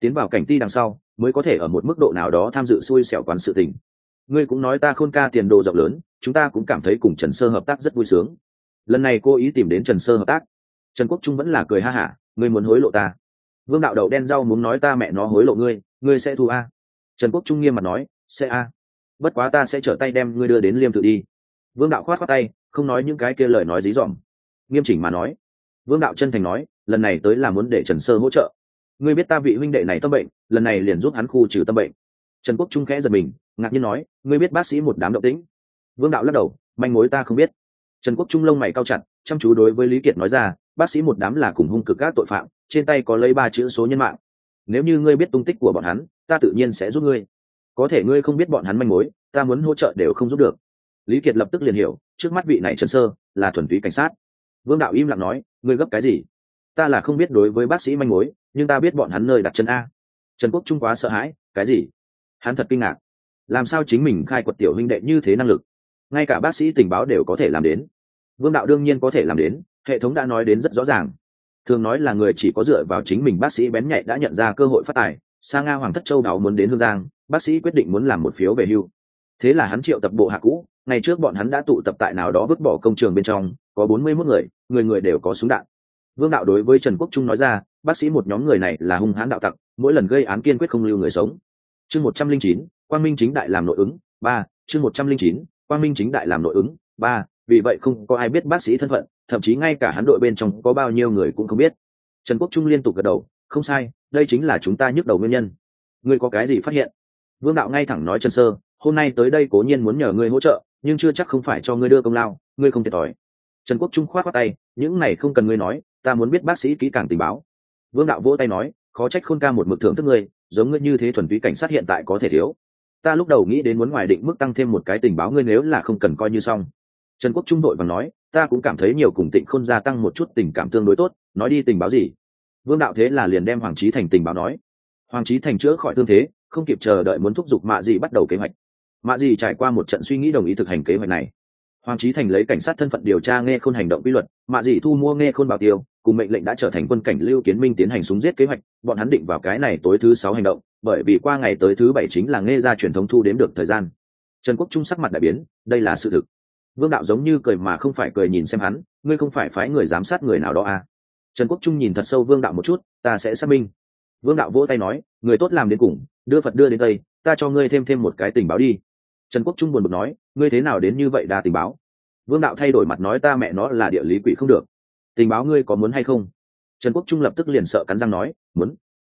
Tiến vào cảnh ti đằng sau, mới có thể ở một mức độ nào đó tham dự xui xẻo quán sự tình ngươi cũng nói ta khôn ca tiền đồ rộng lớn, chúng ta cũng cảm thấy cùng trần sơ hợp tác rất vui sướng. Lần này cô ý tìm đến trần sơ hợp tác. Trần quốc trung vẫn là cười ha hả, ngươi muốn hối lộ ta. Vương đạo đầu đen rau muốn nói ta mẹ nó hối lộ ngươi ngươi sẽ thu a. Trần quốc trung nghiêm mặt nói, sẽ a. Bất quá ta sẽ trở tay đem ngươi đưa đến liêm tự đi. Vương đạo khoát khoát tay, không nói những cái kia lời nói dí dỏm. Nghiêm chỉnh mà nói. Vương đạo chân thành nói, lần này tới là muốn để trần sơ hỗ trợ. Ngươi biết ta vị huynh đệ này tâm bệnh, lần này liền giúp hắn khu trừ tâm bệnh trần quốc trung khẽ giật mình, ngạc nhiên nói, ngươi biết bác sĩ một đám động tĩnh? Vương đạo lắc đầu, manh mối ta không biết. Trần quốc trung lông mày cao chặt, chăm chú đối với lý kiệt nói ra, bác sĩ một đám là cùng hung cực các tội phạm, trên tay có lấy ba chữ số nhân mạng. Nếu như ngươi biết tung tích của bọn hắn, ta tự nhiên sẽ giúp ngươi. Có thể ngươi không biết bọn hắn manh mối, ta muốn hỗ trợ đều không giúp được. Lý kiệt lập tức liền hiểu, trước mắt vị này trần sơ là thuần túy cảnh sát. Vương đạo im lặng nói, ngươi gấp cái gì? Ta là không biết đối với bác sĩ manh mối, nhưng ta biết bọn hắn nơi đặt chân a. Trần quốc trung quá sợ hãi, cái gì? Hắn thật kinh ngạc. Làm sao chính mình khai quật tiểu huynh đệ như thế năng lực? Ngay cả bác sĩ tình báo đều có thể làm đến. Vương đạo đương nhiên có thể làm đến, hệ thống đã nói đến rất rõ ràng. Thường nói là người chỉ có dựa vào chính mình bác sĩ bén nhạy đã nhận ra cơ hội phát tài, sa nga hoàng thất châu đáo muốn đến hương giang, bác sĩ quyết định muốn làm một phiếu về hưu. Thế là hắn triệu tập bộ hạ cũ, ngày trước bọn hắn đã tụ tập tại nào đó vứt bỏ công trường bên trong, có bốn mươi mốt người người người đều có súng đạn. Vương đạo đối với trần quốc trung nói ra, bác sĩ một nhóm người này là hung hãn đạo tặc, mỗi lần gây án kiên quyết không lưu người sống chương một trăm linh chín, quang minh chính đại làm nội ứng, ba, chương một trăm linh chín, quang minh chính đại làm nội ứng, ba, vì vậy không có ai biết bác sĩ thân phận, thậm chí ngay cả hắn đội bên trong có bao nhiêu người cũng không biết. Trần quốc trung liên tục gật đầu, không sai, đây chính là chúng ta nhức đầu nguyên nhân. Ngươi có cái gì phát hiện? Vương đạo ngay thẳng nói trần sơ, hôm nay tới đây cố nhiên muốn nhờ ngươi hỗ trợ, nhưng chưa chắc không phải cho ngươi đưa công lao, ngươi không thiệt thòi. Trần quốc trung khoát khoát tay, những này không cần ngươi nói, ta muốn biết bác sĩ kỹ càng tình báo. Vương đạo vỗ tay nói, khó trách khôn ca một mực thưởng thức ngươi giống ngươi như thế thuần túy cảnh sát hiện tại có thể thiếu. Ta lúc đầu nghĩ đến muốn ngoài định mức tăng thêm một cái tình báo ngươi nếu là không cần coi như xong. Trần quốc trung đội và nói, ta cũng cảm thấy nhiều cùng tịnh khôn gia tăng một chút tình cảm tương đối tốt, nói đi tình báo gì? Vương đạo thế là liền đem hoàng trí thành tình báo nói. Hoàng trí thành chữa khỏi thương thế, không kịp chờ đợi muốn thúc giục mạ dị bắt đầu kế hoạch. Mạ dị trải qua một trận suy nghĩ đồng ý thực hành kế hoạch này hoàng trí thành lấy cảnh sát thân phận điều tra nghe khôn hành động quy luật mạ dị thu mua nghe khôn bảo tiêu, cùng mệnh lệnh đã trở thành quân cảnh lưu kiến minh tiến hành súng giết kế hoạch, bọn hắn định vào cái này tối thứ sáu hành động, bởi vì qua ngày tới thứ bảy chính là nghe ra truyền thống thu đếm được thời gian. Trần quốc trung sắc mặt đại biến, đây là sự thực. Vương đạo giống như cười mà không phải cười nhìn xem hắn, ngươi không phải phái người giám sát người nào đó à. trần quốc trung nhìn thật sâu vương đạo một chút, ta sẽ xác minh. Vương đạo vỗ tay nói, người tốt làm đến cùng, đưa phật đưa đến đây, ta cho ngươi thêm thêm một cái tình báo đi trần quốc trung buồn bực nói, ngươi thế nào đến như vậy đa tình báo? Vương đạo thay đổi mặt nói ta mẹ nó là địa lý quỷ không được. Tình báo ngươi có muốn hay không? Trần quốc trung lập tức liền sợ cắn răng nói, muốn.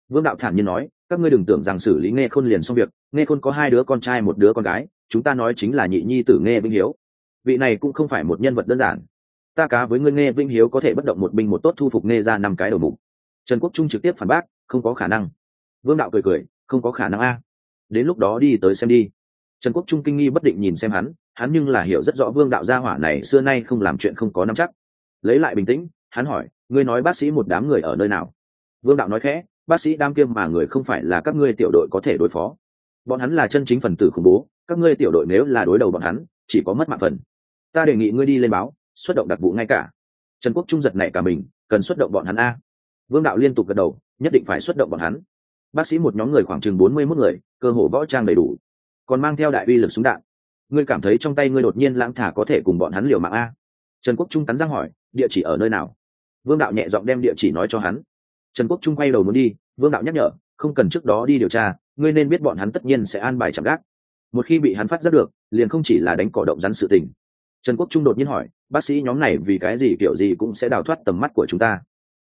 Vương đạo thản nhiên nói, các ngươi đừng tưởng rằng xử lý nghe khôn liền xong việc. Nghe khôn có hai đứa con trai, một đứa con gái. Chúng ta nói chính là nhị nhi tử nghe vinh hiếu. Vị này cũng không phải một nhân vật đơn giản. Ta cá với ngươi nghe vinh hiếu có thể bất động một binh một tốt thu phục nghe ra năm cái đầu mục. Trần quốc trung trực tiếp phản bác, không có khả năng. Vương đạo cười cười, không có khả năng a. Đến lúc đó đi tới xem đi trần quốc trung kinh nghi bất định nhìn xem hắn hắn nhưng là hiểu rất rõ vương đạo gia hỏa này xưa nay không làm chuyện không có nắm chắc. Lấy lại bình tĩnh, hắn hỏi, ngươi nói bác sĩ một đám người ở nơi nào? Vương đạo nói khẽ, bác sĩ đam kiêm mà người không phải là các ngươi tiểu đội có thể đối phó. Bọn hắn là chân chính phần tử khủng bố, các ngươi tiểu đội nếu là đối đầu bọn hắn, chỉ có mất mạng phần. Ta đề nghị ngươi đi lên báo, xuất động đặc vụ ngay cả. Trần quốc trung giật này cả mình, cần xuất động bọn hắn a? Vương đạo liên tục gật đầu, nhất định phải xuất động bọn hắn. Bác sĩ một nhóm người khoảng chừng bốn mươi mốt người, cơ hồ võ trang đầy đủ còn mang theo đại uy lực súng đạn. Ngươi cảm thấy trong tay ngươi đột nhiên lãng thả có thể cùng bọn hắn liều mạng a? Trần quốc trung cắn răng hỏi, địa chỉ ở nơi nào? Vương đạo nhẹ giọng đem địa chỉ nói cho hắn. Trần quốc trung quay đầu muốn đi, vương đạo nhắc nhở, không cần trước đó đi điều tra, ngươi nên biết bọn hắn tất nhiên sẽ an bài chạm gác. Một khi bị hắn phát giác được, liền không chỉ là đánh cỏ động rắn sự tình. Trần quốc trung đột nhiên hỏi, bác sĩ nhóm này vì cái gì, kiểu gì cũng sẽ đào thoát tầm mắt của chúng ta?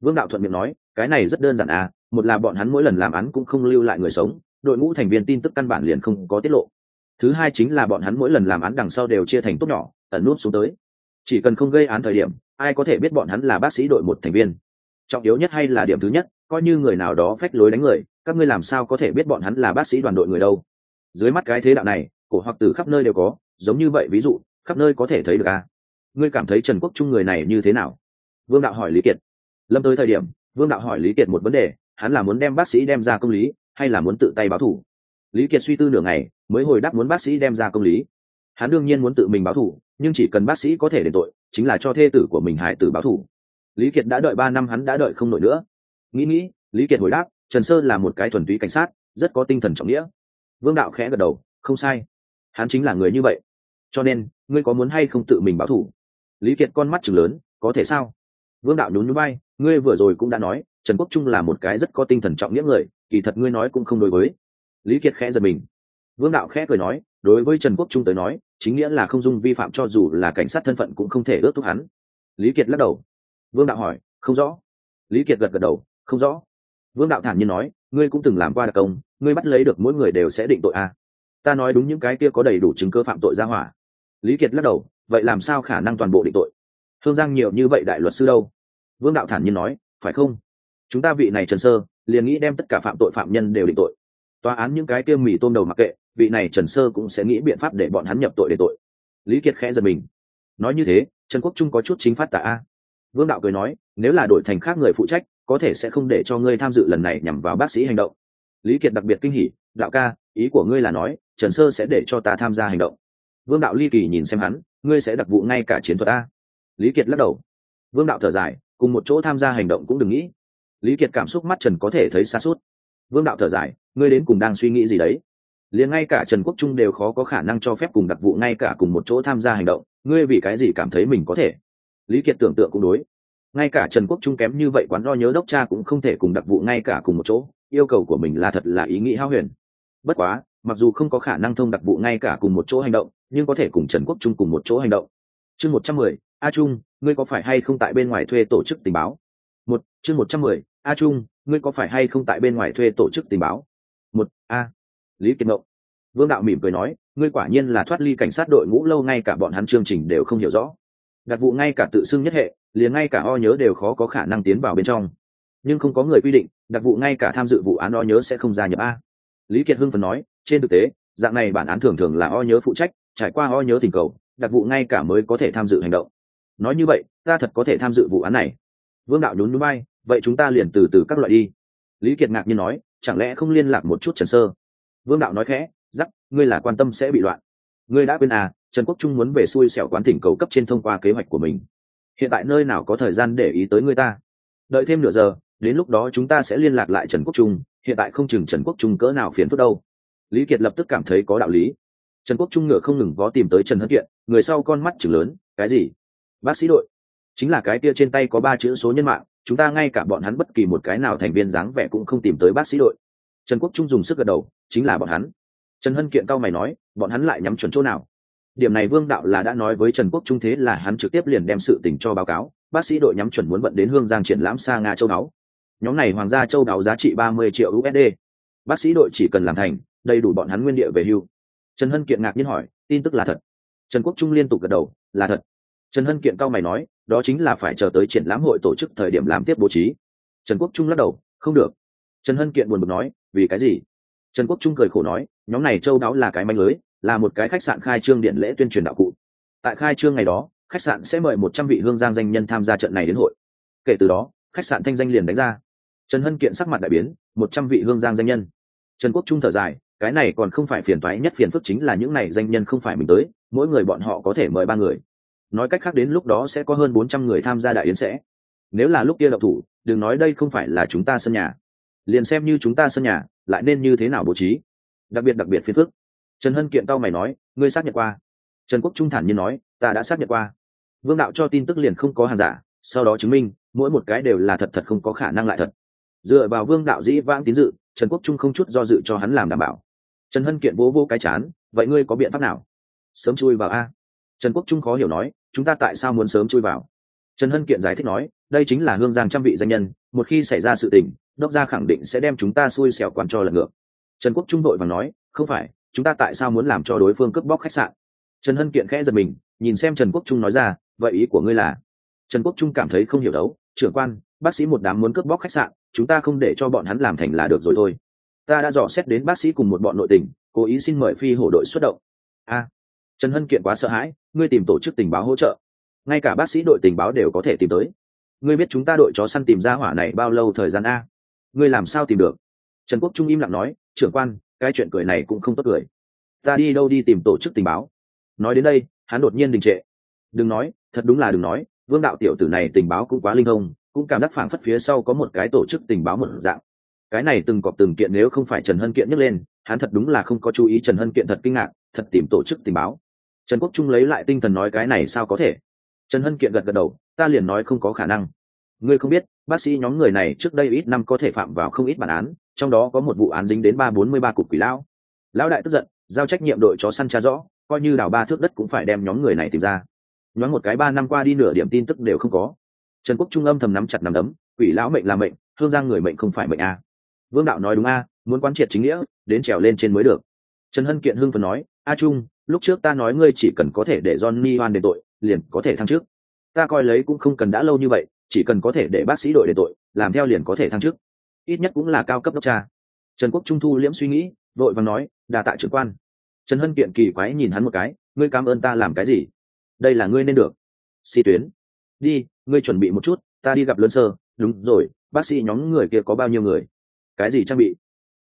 Vương đạo thuận miệng nói, cái này rất đơn giản à một là bọn hắn mỗi lần làm án cũng không lưu lại người sống đội ngũ thành viên tin tức căn bản liền không có tiết lộ. Thứ hai chính là bọn hắn mỗi lần làm án đằng sau đều chia thành tốt nhỏ, ẩn nút xuống tới. Chỉ cần không gây án thời điểm, ai có thể biết bọn hắn là bác sĩ đội một thành viên? Trọng yếu nhất hay là điểm thứ nhất, coi như người nào đó phách lối đánh người, các ngươi làm sao có thể biết bọn hắn là bác sĩ đoàn đội người đâu? Dưới mắt cái thế đạo này, cổ hoặc từ khắp nơi đều có, giống như vậy ví dụ, khắp nơi có thể thấy được à? Ngươi cảm thấy trần quốc trung người này như thế nào? Vương đạo hỏi lý kiệt. Lâm tới thời điểm, vương đạo hỏi lý kiệt một vấn đề, hắn là muốn đem bác sĩ đem ra công lý hay là muốn tự tay báo thủ? Lý kiệt suy tư nửa ngày, mới hồi đáp muốn bác sĩ đem ra công lý. Hắn đương nhiên muốn tự mình báo thủ, nhưng chỉ cần bác sĩ có thể đền tội, chính là cho thê tử của mình hải tử báo thủ. Lý kiệt đã đợi ba năm, hắn đã đợi không nổi nữa. Nghĩ nghĩ, lý kiệt hồi đáp, trần sơ là một cái thuần túy cảnh sát, rất có tinh thần trọng nghĩa. Vương đạo khẽ gật đầu, không sai. Hắn chính là người như vậy. Cho nên, ngươi có muốn hay không tự mình báo thủ? Lý kiệt con mắt chừng lớn, có thể sao? Vương đạo nhún núi bay ngươi vừa rồi cũng đã nói trần quốc trung là một cái rất có tinh thần trọng nghĩa người, kỳ thật ngươi nói cũng không đối với. Lý kiệt khẽ giật mình. Vương đạo khẽ cười nói, đối với trần quốc trung tới nói, chính nghĩa là không dung vi phạm cho dù là cảnh sát thân phận cũng không thể ước thúc hắn. Lý kiệt lắc đầu. Vương đạo hỏi, không rõ. Lý kiệt gật gật đầu, không rõ. Vương đạo thản nhiên nói, ngươi cũng từng làm qua đặc công, ngươi bắt lấy được mỗi người đều sẽ định tội a. À. ta nói đúng những cái kia có đầy đủ chứng cơ phạm tội ra hỏa. Lý kiệt lắc đầu, vậy làm sao khả năng toàn bộ định tội? Thương giang nhiều như vậy đại luật sư đâu? Vương đạo thản nhiên nói, phải không? Chúng ta vị này trần sơ, liền nghĩ đem tất cả phạm tội phạm nhân đều định tội. Tòa án những cái kia mì tôm đầu mặc kệ, vị này trần sơ cũng sẽ nghĩ biện pháp để bọn hắn nhập tội để tội. Lý kiệt khẽ giật mình. Nói như thế, trần quốc trung có chút chính phát tả a. Vương đạo cười nói, nếu là đổi thành khác người phụ trách, có thể sẽ không để cho ngươi tham dự lần này nhằm vào bác sĩ hành động. Lý kiệt đặc biệt kinh hỉ, đạo ca, ý của ngươi là nói, trần sơ sẽ để cho ta tham gia hành động. Vương đạo ly kỳ nhìn xem hắn, ngươi sẽ đặc vụ ngay cả chiến thuật a? Lý kiệt lắc đầu. Vương đạo thở dài, cùng một chỗ tham gia hành động cũng đừng nghĩ lý kiệt cảm xúc mắt trần có thể thấy xa suốt. Vương đạo thở dài, ngươi đến cùng đang suy nghĩ gì đấy? Liền ngay cả trần quốc trung đều khó có khả năng cho phép cùng đặc vụ ngay cả cùng một chỗ tham gia hành động, ngươi vì cái gì cảm thấy mình có thể? Lý kiệt tưởng tượng cũng đối. Ngay cả trần quốc trung kém như vậy quán lo nhớ đốc cha cũng không thể cùng đặc vụ ngay cả cùng một chỗ, yêu cầu của mình là thật là ý nghĩ hao huyền. Bất quá, mặc dù không có khả năng thông đặc vụ ngay cả cùng một chỗ hành động, nhưng có thể cùng trần quốc trung cùng một chỗ hành động. Chương một trăm mười, a trung, ngươi có phải hay không tại bên ngoài thuê tổ chức tình báo? Một, chương một trăm mười, a trung, ngươi có phải hay không tại bên ngoài thuê tổ chức tình báo? Một, a. Lý kiệt mộng vương đạo mỉm cười nói, ngươi quả nhiên là thoát ly cảnh sát đội ngũ lâu ngay cả bọn hắn chương trình đều không hiểu rõ. Đặc vụ ngay cả tự xưng nhất hệ, liền ngay cả o nhớ đều khó có khả năng tiến vào bên trong. Nhưng không có người quy định, đặc vụ ngay cả tham dự vụ án o nhớ sẽ không gia nhập a. Lý kiệt hưng phần nói, trên thực tế, dạng này bản án thường thường là o nhớ phụ trách, trải qua o nhớ tình cầu, đặc vụ ngay cả mới có thể tham dự hành động. Nói như vậy, ta thật có thể tham dự vụ án này vương đạo nhún núi bay, vậy chúng ta liền từ từ các loại đi. Lý kiệt ngạc nhiên nói, chẳng lẽ không liên lạc một chút trần sơ? Vương đạo nói khẽ giắc ngươi là quan tâm sẽ bị loạn. Ngươi đã quên à trần quốc trung muốn về xui xẻo quán thỉnh cầu cấp trên thông qua kế hoạch của mình. Hiện tại nơi nào có thời gian để ý tới ngươi ta? Đợi thêm nửa giờ, đến lúc đó chúng ta sẽ liên lạc lại trần quốc trung, hiện tại không chừng trần quốc trung cỡ nào phiền phức đâu. Lý kiệt lập tức cảm thấy có đạo lý. Trần quốc trung ngựa không ngừng vó tìm tới trần hân kiện, người sau con mắt chừng lớn, cái gì? Bác sĩ đội chính là cái kia trên tay có ba chữ số nhân mạng, chúng ta ngay cả bọn hắn bất kỳ một cái nào thành viên dáng vẻ cũng không tìm tới bác sĩ đội. Trần quốc trung dùng sức gật đầu, chính là bọn hắn. Trần hân kiện cao mày nói, bọn hắn lại nhắm chuẩn chỗ nào? Điểm này vương đạo là đã nói với trần quốc trung thế là hắn trực tiếp liền đem sự tình cho báo cáo, bác sĩ đội nhắm chuẩn muốn vận đến hương giang triển lãm xa nga châu đáo nhóm này hoàng gia châu đáo giá trị ba mươi triệu usd bác sĩ đội chỉ cần làm thành, đầy đủ bọn hắn nguyên địa về hưu. Trần hân kiện ngạc nhiên hỏi, tin tức là thật. Trần quốc trung liên tục gật đầu, là thật. Trần hân kiện cao mày nói đó chính là phải chờ tới triển lãm hội tổ chức thời điểm làm tiếp bố trí. Trần quốc trung lắc đầu, không được. Trần hân kiện buồn bực nói, vì cái gì? Trần quốc trung cười khổ nói, nhóm này châu đáo là cái manh lưới, là một cái khách sạn khai trương điện lễ tuyên truyền đạo cụ. Tại khai trương ngày đó, khách sạn sẽ mời một trăm vị hương giang danh nhân tham gia trận này đến hội. Kể từ đó, khách sạn thanh danh liền đánh ra. Trần hân kiện sắc mặt đại biến, một trăm vị hương giang danh nhân. Trần quốc trung thở dài, cái này còn không phải phiền toái nhất phiền phức chính là những này danh nhân không phải mình tới, mỗi người bọn họ có thể mời ba người nói cách khác đến lúc đó sẽ có hơn bốn trăm người tham gia đại yến sẽ. Nếu là lúc kia độc thủ, đừng nói đây không phải là chúng ta sân nhà. Liền xem như chúng ta sân nhà, lại nên như thế nào bố trí? Đặc biệt đặc biệt phiền phức. Trần hân kiện tao mày nói, ngươi xác nhận qua. Trần quốc trung thản nhiên nói, ta đã xác nhận qua. Vương đạo cho tin tức liền không có hàng giả, sau đó chứng minh, mỗi một cái đều là thật thật không có khả năng lại thật. Dựa vào vương đạo dĩ vãng tín dự, trần quốc trung không chút do dự cho hắn làm đảm bảo. Trần hân kiện vỗ vô cái chán, vậy ngươi có biện pháp nào? Sớm chui vào a trần quốc trung khó hiểu nói, chúng ta tại sao muốn sớm chui vào? Trần hân kiện giải thích nói, đây chính là hương giang trăm vị danh nhân, một khi xảy ra sự tình, đốc gia khẳng định sẽ đem chúng ta xui xẻo quản cho lần ngược. Trần quốc trung đội và nói, không phải, chúng ta tại sao muốn làm cho đối phương cướp bóc khách sạn? Trần hân kiện khẽ giật mình, nhìn xem trần quốc trung nói ra, vậy ý của ngươi là? Trần quốc trung cảm thấy không hiểu đấu, trưởng quan, bác sĩ một đám muốn cướp bóc khách sạn, chúng ta không để cho bọn hắn làm thành là được rồi thôi. Ta đã dò xét đến bác sĩ cùng một bọn nội tình, cố ý xin mời phi hổ đội xuất động. A trần hân kiện quá sợ hãi, ngươi tìm tổ chức tình báo hỗ trợ. Ngay cả bác sĩ đội tình báo đều có thể tìm tới. Ngươi biết chúng ta đội chó săn tìm ra hỏa này bao lâu thời gian a? Ngươi làm sao tìm được? Trần quốc trung im lặng nói, trưởng quan, cái chuyện cười này cũng không tốt cười. Ta đi đâu đi tìm tổ chức tình báo? Nói đến đây, hắn đột nhiên đình trệ. Đừng nói, thật đúng là đừng nói, vương đạo tiểu tử này tình báo cũng quá linh thông, cũng cảm giác phảng phất phía sau có một cái tổ chức tình báo một dạng. Cái này từng cọp từng kiện nếu không phải trần hân kiện nhấc lên, hắn thật đúng là không có chú ý trần hân kiện thật kinh ngạc, thật tìm tổ chức tình báo trần quốc trung lấy lại tinh thần nói cái này sao có thể? Trần hân kiện gật gật đầu, ta liền nói không có khả năng. Ngươi không biết, bác sĩ nhóm người này trước đây ít năm có thể phạm vào không ít bản án, trong đó có một vụ án dính đến ba bốn mươi ba cục quỷ lão. Lão đại tức giận, giao trách nhiệm đội chó săn tra rõ, coi như đào ba thước đất cũng phải đem nhóm người này tìm ra. Nhoáng một cái ba năm qua đi nửa điểm tin tức đều không có. Trần quốc trung âm thầm nắm chặt nắm đấm, quỷ lão mệnh là mệnh hương giang người mệnh không phải mệnh a. Vương đạo nói đúng a, muốn quán triệt chính nghĩa, đến trèo lên trên mới được. Trần hân kiện hưng phần nói, a trung lúc trước ta nói ngươi chỉ cần có thể để johnny hoan đền tội, liền có thể thăng chức. Ta coi lấy cũng không cần đã lâu như vậy, chỉ cần có thể để bác sĩ đội đền tội, làm theo liền có thể thăng chức. Ít nhất cũng là cao cấp đốc cha. Trần quốc trung thu liễm suy nghĩ, vội và nói đà tạ trưởng quan. Trần hân kiện kỳ quái nhìn hắn một cái, ngươi cảm ơn ta làm cái gì? Đây là ngươi nên được. Si tuyến. Đi, ngươi chuẩn bị một chút, ta đi gặp lớn sơ. Đúng rồi, bác sĩ nhóm người kia có bao nhiêu người? Cái gì trang bị?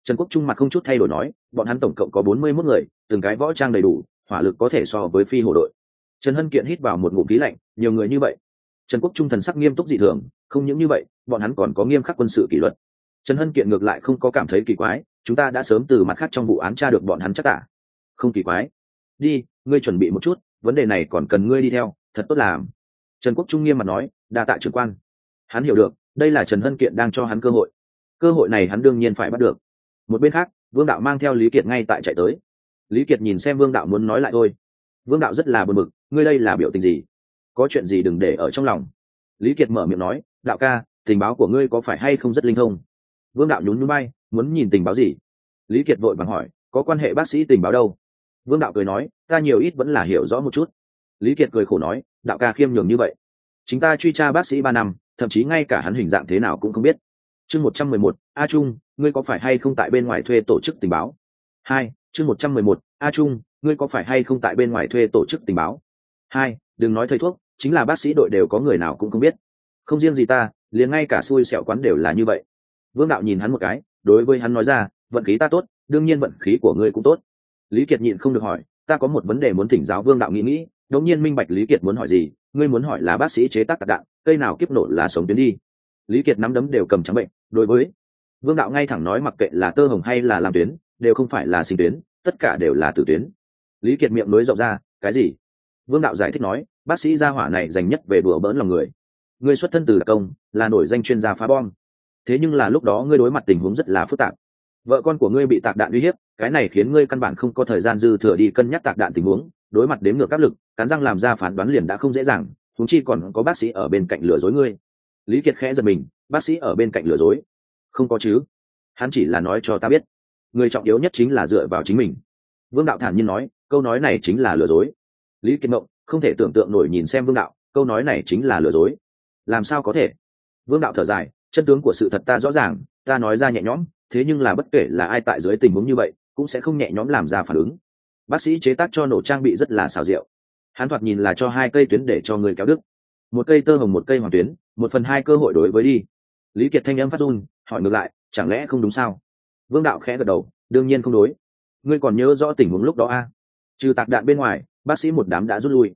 Trần quốc trung mặt không chút thay đổi nói, bọn hắn tổng cộng có bốn mươi mốt người, từng cái võ trang đầy đủ hỏa lực có thể so với phi hổ đội. Trần hân kiện hít vào một ngụm khí lạnh, nhiều người như vậy. Trần quốc trung thần sắc nghiêm túc dị thường, không những như vậy, bọn hắn còn có nghiêm khắc quân sự kỷ luật. Trần hân kiện ngược lại không có cảm thấy kỳ quái, chúng ta đã sớm từ mặt khác trong vụ án tra được bọn hắn chắc tả. Không kỳ quái. Đi, ngươi chuẩn bị một chút, vấn đề này còn cần ngươi đi theo, thật tốt làm. Trần quốc trung nghiêm mặt nói, đa tạ trưởng quan. Hắn hiểu được, đây là trần hân kiện đang cho hắn cơ hội. Cơ hội này hắn đương nhiên phải bắt được. Một bên khác, vương đạo mang theo lý kiệt ngay tại chạy tới lý kiệt nhìn xem vương đạo muốn nói lại thôi. Vương đạo rất là bờ mực ngươi đây là biểu tình gì? Có chuyện gì đừng để ở trong lòng. Lý kiệt mở miệng nói, đạo ca, tình báo của ngươi có phải hay không rất linh thông? Vương đạo nhún nhún bay muốn nhìn tình báo gì? Lý kiệt vội vàng hỏi, có quan hệ bác sĩ tình báo đâu? Vương đạo cười nói, ta nhiều ít vẫn là hiểu rõ một chút. Lý kiệt cười khổ nói, đạo ca khiêm nhường như vậy. Chính ta truy tra bác sĩ ba năm, thậm chí ngay cả hắn hình dạng thế nào cũng không biết. Chương một trăm mười một, a trung, ngươi có phải hay không tại bên ngoài thuê tổ chức tình báo? Hai chương một trăm mười một, a trung, ngươi có phải hay không tại bên ngoài thuê tổ chức tình báo? Hai, đừng nói thầy thuốc, chính là bác sĩ đội đều có người nào cũng không biết. Không riêng gì ta, liền ngay cả xui xẹo quán đều là như vậy. Vương đạo nhìn hắn một cái, đối với hắn nói ra, vận khí ta tốt, đương nhiên vận khí của ngươi cũng tốt. Lý kiệt nhịn không được hỏi, ta có một vấn đề muốn thỉnh giáo vương đạo nghĩ nghĩ đống nhiên minh bạch lý kiệt muốn hỏi gì, ngươi muốn hỏi là bác sĩ chế tác tạc đạn, cây nào kiếp nổ là sống tuyến đi. Lý kiệt nắm đấm đều cầm trắng bệnh, đối với vương đạo ngay thẳng nói mặc kệ là tơ hồng hay là làm tuyến đều không phải là sinh tuyến, tất cả đều là tử tuyến. Lý kiệt miệng nối rộng ra, cái gì? Vương đạo giải thích nói, bác sĩ gia hỏa này dành nhất về đùa bỡn lòng người. Ngươi xuất thân từ đặc công, là nổi danh chuyên gia phá bom. Thế nhưng là lúc đó ngươi đối mặt tình huống rất là phức tạp. Vợ con của ngươi bị tạc đạn uy hiếp, cái này khiến ngươi căn bản không có thời gian dư thừa đi cân nhắc tạc đạn tình huống, đối mặt đến ngược áp lực, cắn răng làm ra phán đoán liền đã không dễ dàng thúng chi còn có bác sĩ ở bên cạnh lừa dối ngươi. Lý kiệt khẽ giật mình, bác sĩ ở bên cạnh lừa dối? Không có chứ. Hắn chỉ là nói cho ta biết người trọng yếu nhất chính là dựa vào chính mình. Vương đạo thản nhiên nói, câu nói này chính là lừa dối. Lý kiệt mộng, không thể tưởng tượng nổi nhìn xem vương đạo, câu nói này chính là lừa dối. Làm sao có thể? Vương đạo thở dài, chân tướng của sự thật ta rõ ràng, ta nói ra nhẹ nhõm, thế nhưng là bất kể là ai tại dưới tình huống như vậy, cũng sẽ không nhẹ nhõm làm ra phản ứng. Bác sĩ chế tác cho nổ trang bị rất là xào rượu hắn thoạt nhìn là cho hai cây tuyến để cho người kéo đức một cây tơ hồng, một cây hoàng tuyến, một phần hai cơ hội đối với đi. Lý kiệt thanh âm phát run, hỏi ngược lại, chẳng lẽ không đúng sao? Vương đạo khẽ gật đầu, đương nhiên không đối. Ngươi còn nhớ rõ tình huống lúc đó a à? trừ tạc đạn bên ngoài, bác sĩ một đám đã rút lui.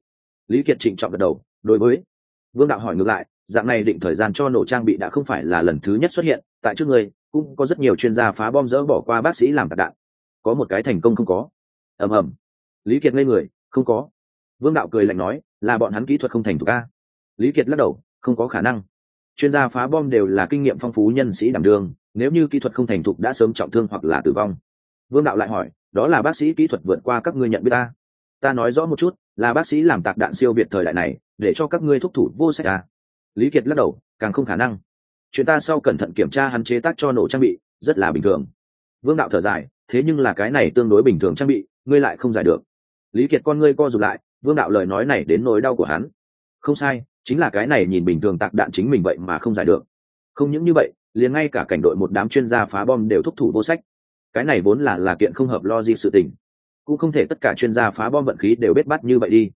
Lý kiệt trịnh trọng gật đầu, đối với. Vương đạo hỏi ngược lại, dạng này định thời gian cho nổ trang bị đã không phải là lần thứ nhất xuất hiện, tại trước ngươi cũng có rất nhiều chuyên gia phá bom dỡ bỏ qua bác sĩ làm tạc đạn. Có một cái thành công không có. Ầm ầm. Lý kiệt ngây người, không có. Vương đạo cười lạnh nói, là bọn hắn kỹ thuật không thành thục a. Lý kiệt lắc đầu, không có khả năng. Chuyên gia phá bom đều là kinh nghiệm phong phú nhân sĩ đảm đường nếu như kỹ thuật không thành thục đã sớm trọng thương hoặc là tử vong. Vương đạo lại hỏi, đó là bác sĩ kỹ thuật vượt qua các ngươi nhận biết ta? Ta nói rõ một chút, là bác sĩ làm tạc đạn siêu việt thời đại này, để cho các ngươi thúc thủ vô sách à. lý kiệt lắc đầu, càng không khả năng. Chuyện ta sau cẩn thận kiểm tra hắn chế tác cho nổ trang bị, rất là bình thường. Vương đạo thở dài, thế nhưng là cái này tương đối bình thường trang bị, ngươi lại không giải được. Lý kiệt con ngươi co rụt lại, vương đạo lời nói này đến nỗi đau của hắn. Không sai, chính là cái này nhìn bình thường tạc đạn chính mình vậy mà không giải được. Không những như vậy liền ngay cả cảnh đội một đám chuyên gia phá bom đều thúc thủ vô sách. Cái này vốn là là kiện không hợp logic sự tình. Cũng không thể tất cả chuyên gia phá bom vận khí đều biết bắt như vậy đi.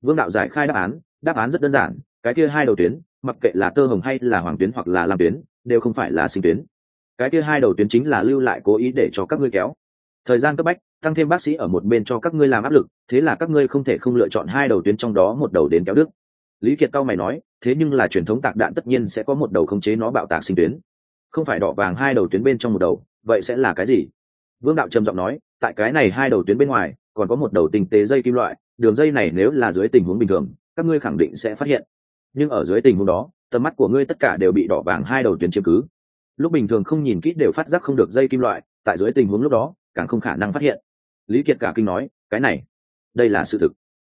Vương đạo giải khai đáp án đáp án rất đơn giản, cái kia hai đầu tuyến, mặc kệ là tơ hồng hay là hoàng tuyến hoặc là làm tuyến, đều không phải là sinh tuyến. Cái kia hai đầu tuyến chính là lưu lại cố ý để cho các ngươi kéo. Thời gian cấp bách, tăng thêm bác sĩ ở một bên cho các ngươi làm áp lực, thế là các ngươi không thể không lựa chọn hai đầu tuyến trong đó một đầu đến kéo đức lý kiệt cao mày nói, thế nhưng là truyền thống tạc đạn tất nhiên sẽ có một đầu khống chế nó bạo tạc sinh tuyến không phải đỏ vàng hai đầu tuyến bên trong một đầu, vậy sẽ là cái gì? Vương đạo trầm giọng nói, tại cái này hai đầu tuyến bên ngoài, còn có một đầu tinh tế dây kim loại, đường dây này nếu là dưới tình huống bình thường, các ngươi khẳng định sẽ phát hiện. Nhưng ở dưới tình huống đó, tầm mắt của ngươi tất cả đều bị đỏ vàng hai đầu tuyến chiếm cứ. Lúc bình thường không nhìn kỹ đều phát giác không được dây kim loại, tại dưới tình huống lúc đó, càng không khả năng phát hiện. Lý kiệt cả kinh nói, cái này, đây là sự thực.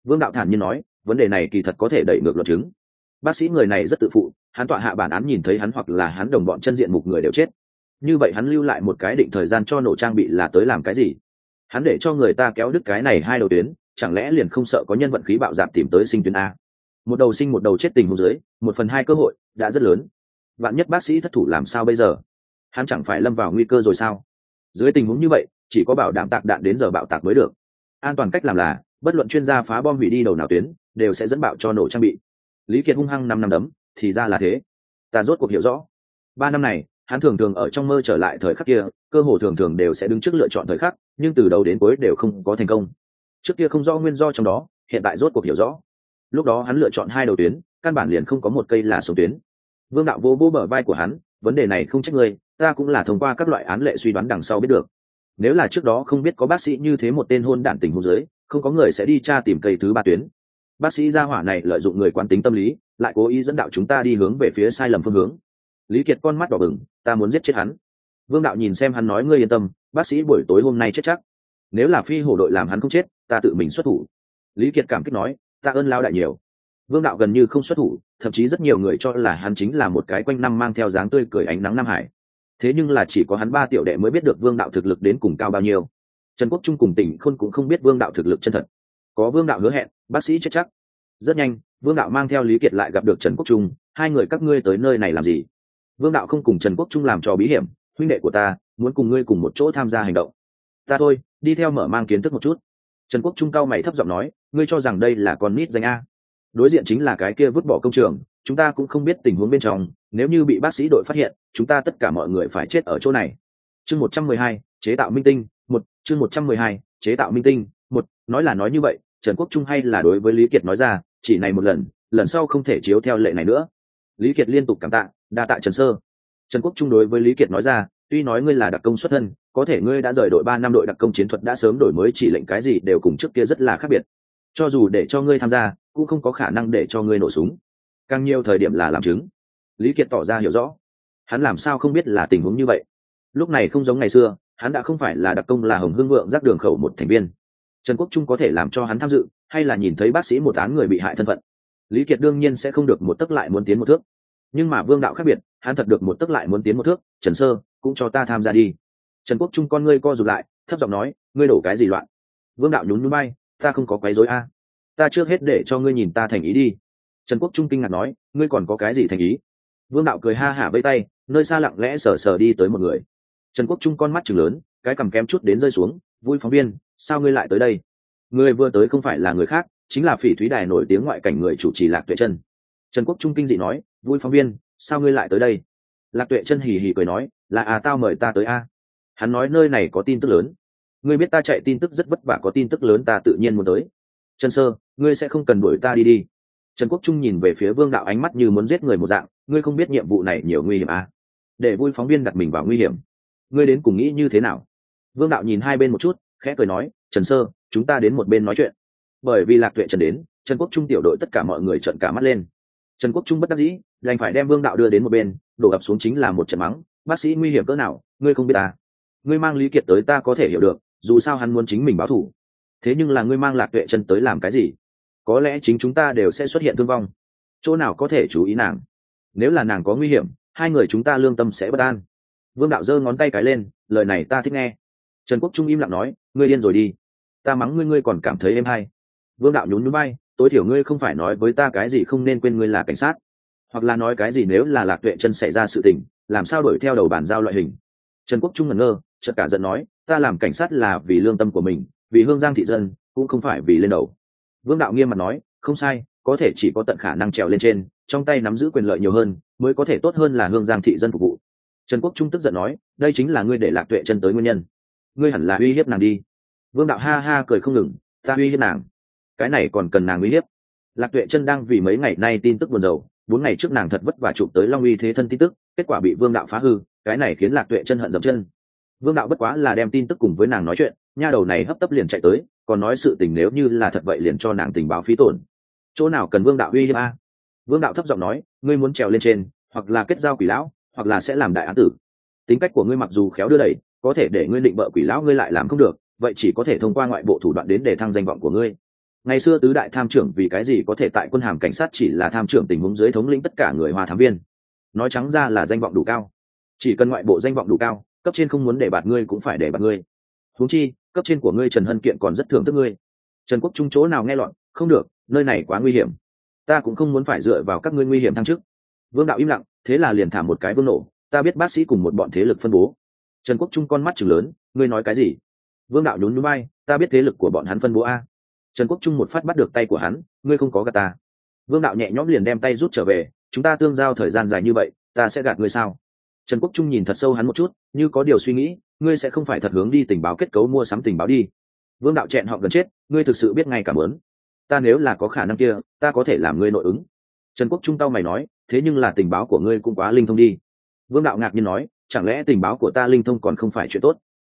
Vương đạo thản nhiên nói, vấn đề này kỳ thật có thể đẩy ngược luật chứng bác sĩ người này rất tự phụ, hắn tọa hạ bản án nhìn thấy hắn hoặc là hắn đồng bọn chân diện mục người đều chết. Như vậy hắn lưu lại một cái định thời gian cho nổ trang bị là tới làm cái gì? Hắn để cho người ta kéo đứt cái này hai đầu tuyến, chẳng lẽ liền không sợ có nhân vận khí bạo dạp tìm tới sinh tuyến a? Một đầu sinh một đầu chết tình hôn dưới, một phần hai cơ hội đã rất lớn. Vạn nhất bác sĩ thất thủ làm sao bây giờ? Hắn chẳng phải lâm vào nguy cơ rồi sao? Dưới tình huống như vậy, chỉ có bảo đảm tạc đạn đến giờ bạo tạc mới được. An toàn cách làm là, bất luận chuyên gia phá bom hủy đi đầu nào tuyến, đều sẽ dẫn bạo cho nổ trang bị lý kiệt hung hăng năm năm đấm, thì ra là thế. Ta rốt cuộc hiểu rõ. Ba năm này, hắn thường thường ở trong mơ trở lại thời khắc kia, cơ hồ thường thường đều sẽ đứng trước lựa chọn thời khắc, nhưng từ đầu đến cuối đều không có thành công. Trước kia không rõ nguyên do trong đó, hiện tại rốt cuộc hiểu rõ. Lúc đó hắn lựa chọn hai đầu tuyến, căn bản liền không có một cây là sống tuyến. Vương đạo vô vô bờ vai của hắn, vấn đề này không trách ngươi, ta cũng là thông qua các loại án lệ suy đoán đằng sau biết được. Nếu là trước đó không biết có bác sĩ như thế một tên hôn đản tình hôn giới không có người sẽ đi tra tìm cây thứ ba tuyến bác sĩ gia hỏa này lợi dụng người quán tính tâm lý, lại cố ý dẫn đạo chúng ta đi hướng về phía sai lầm phương hướng. Lý kiệt con mắt đỏ bừng, ta muốn giết chết hắn. Vương đạo nhìn xem hắn nói ngươi yên tâm, bác sĩ buổi tối hôm nay chết chắc. Nếu là phi hổ đội làm hắn không chết, ta tự mình xuất thủ. Lý kiệt cảm kích nói, ta ơn lao đại nhiều. Vương đạo gần như không xuất thủ, thậm chí rất nhiều người cho là hắn chính là một cái quanh năm mang theo dáng tươi cười ánh nắng nam hải. Thế nhưng là chỉ có hắn ba tiểu đệ mới biết được vương đạo thực lực đến cùng cao bao nhiêu. Trần quốc trung cùng tỉnh khôn cũng không biết vương đạo thực lực chân thật có vương đạo hứa hẹn, bác sĩ chết chắc. Rất nhanh, vương đạo mang theo lý kiệt lại gặp được trần quốc trung, hai người các ngươi tới nơi này làm gì? Vương đạo không cùng trần quốc trung làm trò bí hiểm, huynh đệ của ta, muốn cùng ngươi cùng một chỗ tham gia hành động. Ta thôi, đi theo mở mang kiến thức một chút. Trần quốc trung cao mày thấp giọng nói, ngươi cho rằng đây là con nít danh a. Đối diện chính là cái kia vứt bỏ công trường, chúng ta cũng không biết tình huống bên trong, nếu như bị bác sĩ đội phát hiện, chúng ta tất cả mọi người phải chết ở chỗ này. Chương một trăm mười hai, chế tạo minh tinh, một, chương một trăm mười hai, chế tạo minh tinh, một, nói là nói như vậy trần quốc trung hay là đối với lý kiệt nói ra, chỉ này một lần lần sau không thể chiếu theo lệ này nữa. Lý kiệt liên tục cảm tạ, đa tạ trần sơ. Trần quốc trung đối với lý kiệt nói ra, tuy nói ngươi là đặc công xuất thân, có thể ngươi đã rời đội ba năm đội đặc công chiến thuật đã sớm đổi mới chỉ lệnh cái gì đều cùng trước kia rất là khác biệt. Cho dù để cho ngươi tham gia, cũng không có khả năng để cho ngươi nổ súng. Càng nhiều thời điểm là làm chứng. Lý kiệt tỏ ra hiểu rõ. Hắn làm sao không biết là tình huống như vậy? Lúc này không giống ngày xưa, hắn đã không phải là đặc công là hồng hương vượng rác đường khẩu một thành viên trần quốc trung có thể làm cho hắn tham dự, hay là nhìn thấy bác sĩ một án người bị hại thân phận. Lý kiệt đương nhiên sẽ không được một tấc lại muốn tiến một thước. Nhưng mà vương đạo khác biệt, hắn thật được một tấc lại muốn tiến một thước, trần sơ, cũng cho ta tham gia đi. Trần quốc trung con ngươi co rụt lại, thấp giọng nói, ngươi đổ cái gì loạn? Vương đạo nhún nhún bay ta không có quấy rối a. Ta trước hết để cho ngươi nhìn ta thành ý đi. Trần quốc trung kinh ngạc nói, ngươi còn có cái gì thành ý? Vương đạo cười ha hả vây tay, nơi xa lặng lẽ sờ sờ đi tới một người. Trần quốc trung con mắt chừng lớn, cái cầm kém chút đến rơi xuống vui phóng viên, sao ngươi lại tới đây? Người vừa tới không phải là người khác, chính là phỉ thúy đài nổi tiếng ngoại cảnh người chủ trì lạc tuệ chân trần quốc trung kinh dị nói, vui phóng viên, sao ngươi lại tới đây? Lạc tuệ chân hì hì cười nói, là à tao mời ta tới a. Hắn nói, nơi này có tin tức lớn. Ngươi biết ta chạy tin tức rất vất vả, có tin tức lớn ta tự nhiên muốn tới. Trần sơ, ngươi sẽ không cần đuổi ta đi đi. Trần quốc trung nhìn về phía vương đạo ánh mắt như muốn giết người một dạng, ngươi không biết nhiệm vụ này nhiều nguy hiểm à? để vui phóng viên đặt mình vào nguy hiểm. Ngươi đến cùng nghĩ như thế nào? Vương đạo nhìn hai bên một chút, khẽ cười nói, trần sơ, chúng ta đến một bên nói chuyện. Bởi vì lạc tuệ trần đến, trần quốc trung tiểu đội tất cả mọi người trợn cả mắt lên. Trần quốc trung bất đắc dĩ, đành phải đem vương đạo đưa đến một bên, đổ ập xuống chính là một trận mắng, bác sĩ nguy hiểm cỡ nào, ngươi không biết ta ngươi mang lý kiệt tới ta có thể hiểu được, dù sao hắn muốn chính mình báo thù. Thế nhưng là ngươi mang lạc tuệ chân tới làm cái gì? Có lẽ chính chúng ta đều sẽ xuất hiện thương vong. Chỗ nào có thể chú ý nàng? Nếu là nàng có nguy hiểm, hai người chúng ta lương tâm sẽ bất an. Vương đạo giơ ngón tay cái lên, lời này ta thích nghe trần quốc trung im lặng nói, ngươi điên rồi đi. Ta mắng ngươi ngươi còn cảm thấy êm hay. Vương đạo nhún nhún bay tối thiểu ngươi không phải nói với ta cái gì không nên quên ngươi là cảnh sát. Hoặc là nói cái gì nếu là lạc tuệ chân xảy ra sự tình, làm sao đuổi theo đầu bản giao loại hình? Trần quốc trung ngẩn ngơ, chợt cả giận nói, ta làm cảnh sát là vì lương tâm của mình, vì hương giang thị dân, cũng không phải vì lên đầu. Vương đạo nghiêm mặt nói, không sai, có thể chỉ có tận khả năng trèo lên trên, trong tay nắm giữ quyền lợi nhiều hơn, mới có thể tốt hơn là hương giang thị dân phục vụ. Trần quốc trung tức giận nói, đây chính là ngươi để lạc tuệ chân tới nguyên nhân ngươi hẳn là uy hiếp nàng đi. Vương đạo ha ha cười không ngừng, ta uy hiếp nàng. Cái này còn cần nàng uy hiếp. Lạc tuệ chân đang vì mấy ngày nay tin tức buồn rầu, bốn ngày trước nàng thật vất vả chụp tới long uy thế thân tin tức, kết quả bị vương đạo phá hư, cái này khiến lạc tuệ chân hận dập chân. Vương đạo bất quá là đem tin tức cùng với nàng nói chuyện, nha đầu này hấp tấp liền chạy tới, còn nói sự tình nếu như là thật vậy liền cho nàng tình báo phí tổn. Chỗ nào cần vương đạo uy hiếp a? Vương đạo thấp giọng nói, ngươi muốn trèo lên trên, hoặc là kết giao quỷ lão, hoặc là sẽ làm đại án tử. Tính cách của ngươi mặc dù khéo đưa đẩy có thể để ngươi định bợ quỷ lão ngươi lại làm không được, vậy chỉ có thể thông qua ngoại bộ thủ đoạn đến để thăng danh vọng của ngươi. Ngày xưa tứ đại tham trưởng vì cái gì có thể tại quân hàm cảnh sát chỉ là tham trưởng tình huống dưới thống lĩnh tất cả người hoa thám viên? Nói trắng ra là danh vọng đủ cao. Chỉ cần ngoại bộ danh vọng đủ cao, cấp trên không muốn để bạt ngươi cũng phải để bạt ngươi. Huống chi, cấp trên của ngươi trần hân kiện còn rất thưởng thức ngươi. Trần quốc trung chỗ nào nghe loạn không được, nơi này quá nguy hiểm. Ta cũng không muốn phải dựa vào các ngươi nguy hiểm thăng chức. Vương đạo im lặng, thế là liền thả một cái vương nổ. Ta biết bác sĩ cùng một bọn thế lực phân bố trần quốc trung con mắt chừng lớn, ngươi nói cái gì? Vương đạo nhún núi bay ta biết thế lực của bọn hắn phân bố a. Trần quốc trung một phát bắt được tay của hắn, ngươi không có gạt ta. Vương đạo nhẹ nhõm liền đem tay rút trở về, chúng ta tương giao thời gian dài như vậy, ta sẽ gạt ngươi sao? Trần quốc trung nhìn thật sâu hắn một chút, như có điều suy nghĩ, ngươi sẽ không phải thật hướng đi tình báo kết cấu mua sắm tình báo đi. Vương đạo chẹn họ gần chết, ngươi thực sự biết ngay cảm ơn ta nếu là có khả năng kia, ta có thể làm ngươi nội ứng. Trần quốc trung tao mày nói, thế nhưng là tình báo của ngươi cũng quá linh thông đi. Vương đạo ngạc nhiên nói chẳng lẽ tình báo của ta linh thông còn không phải chuyện tốt?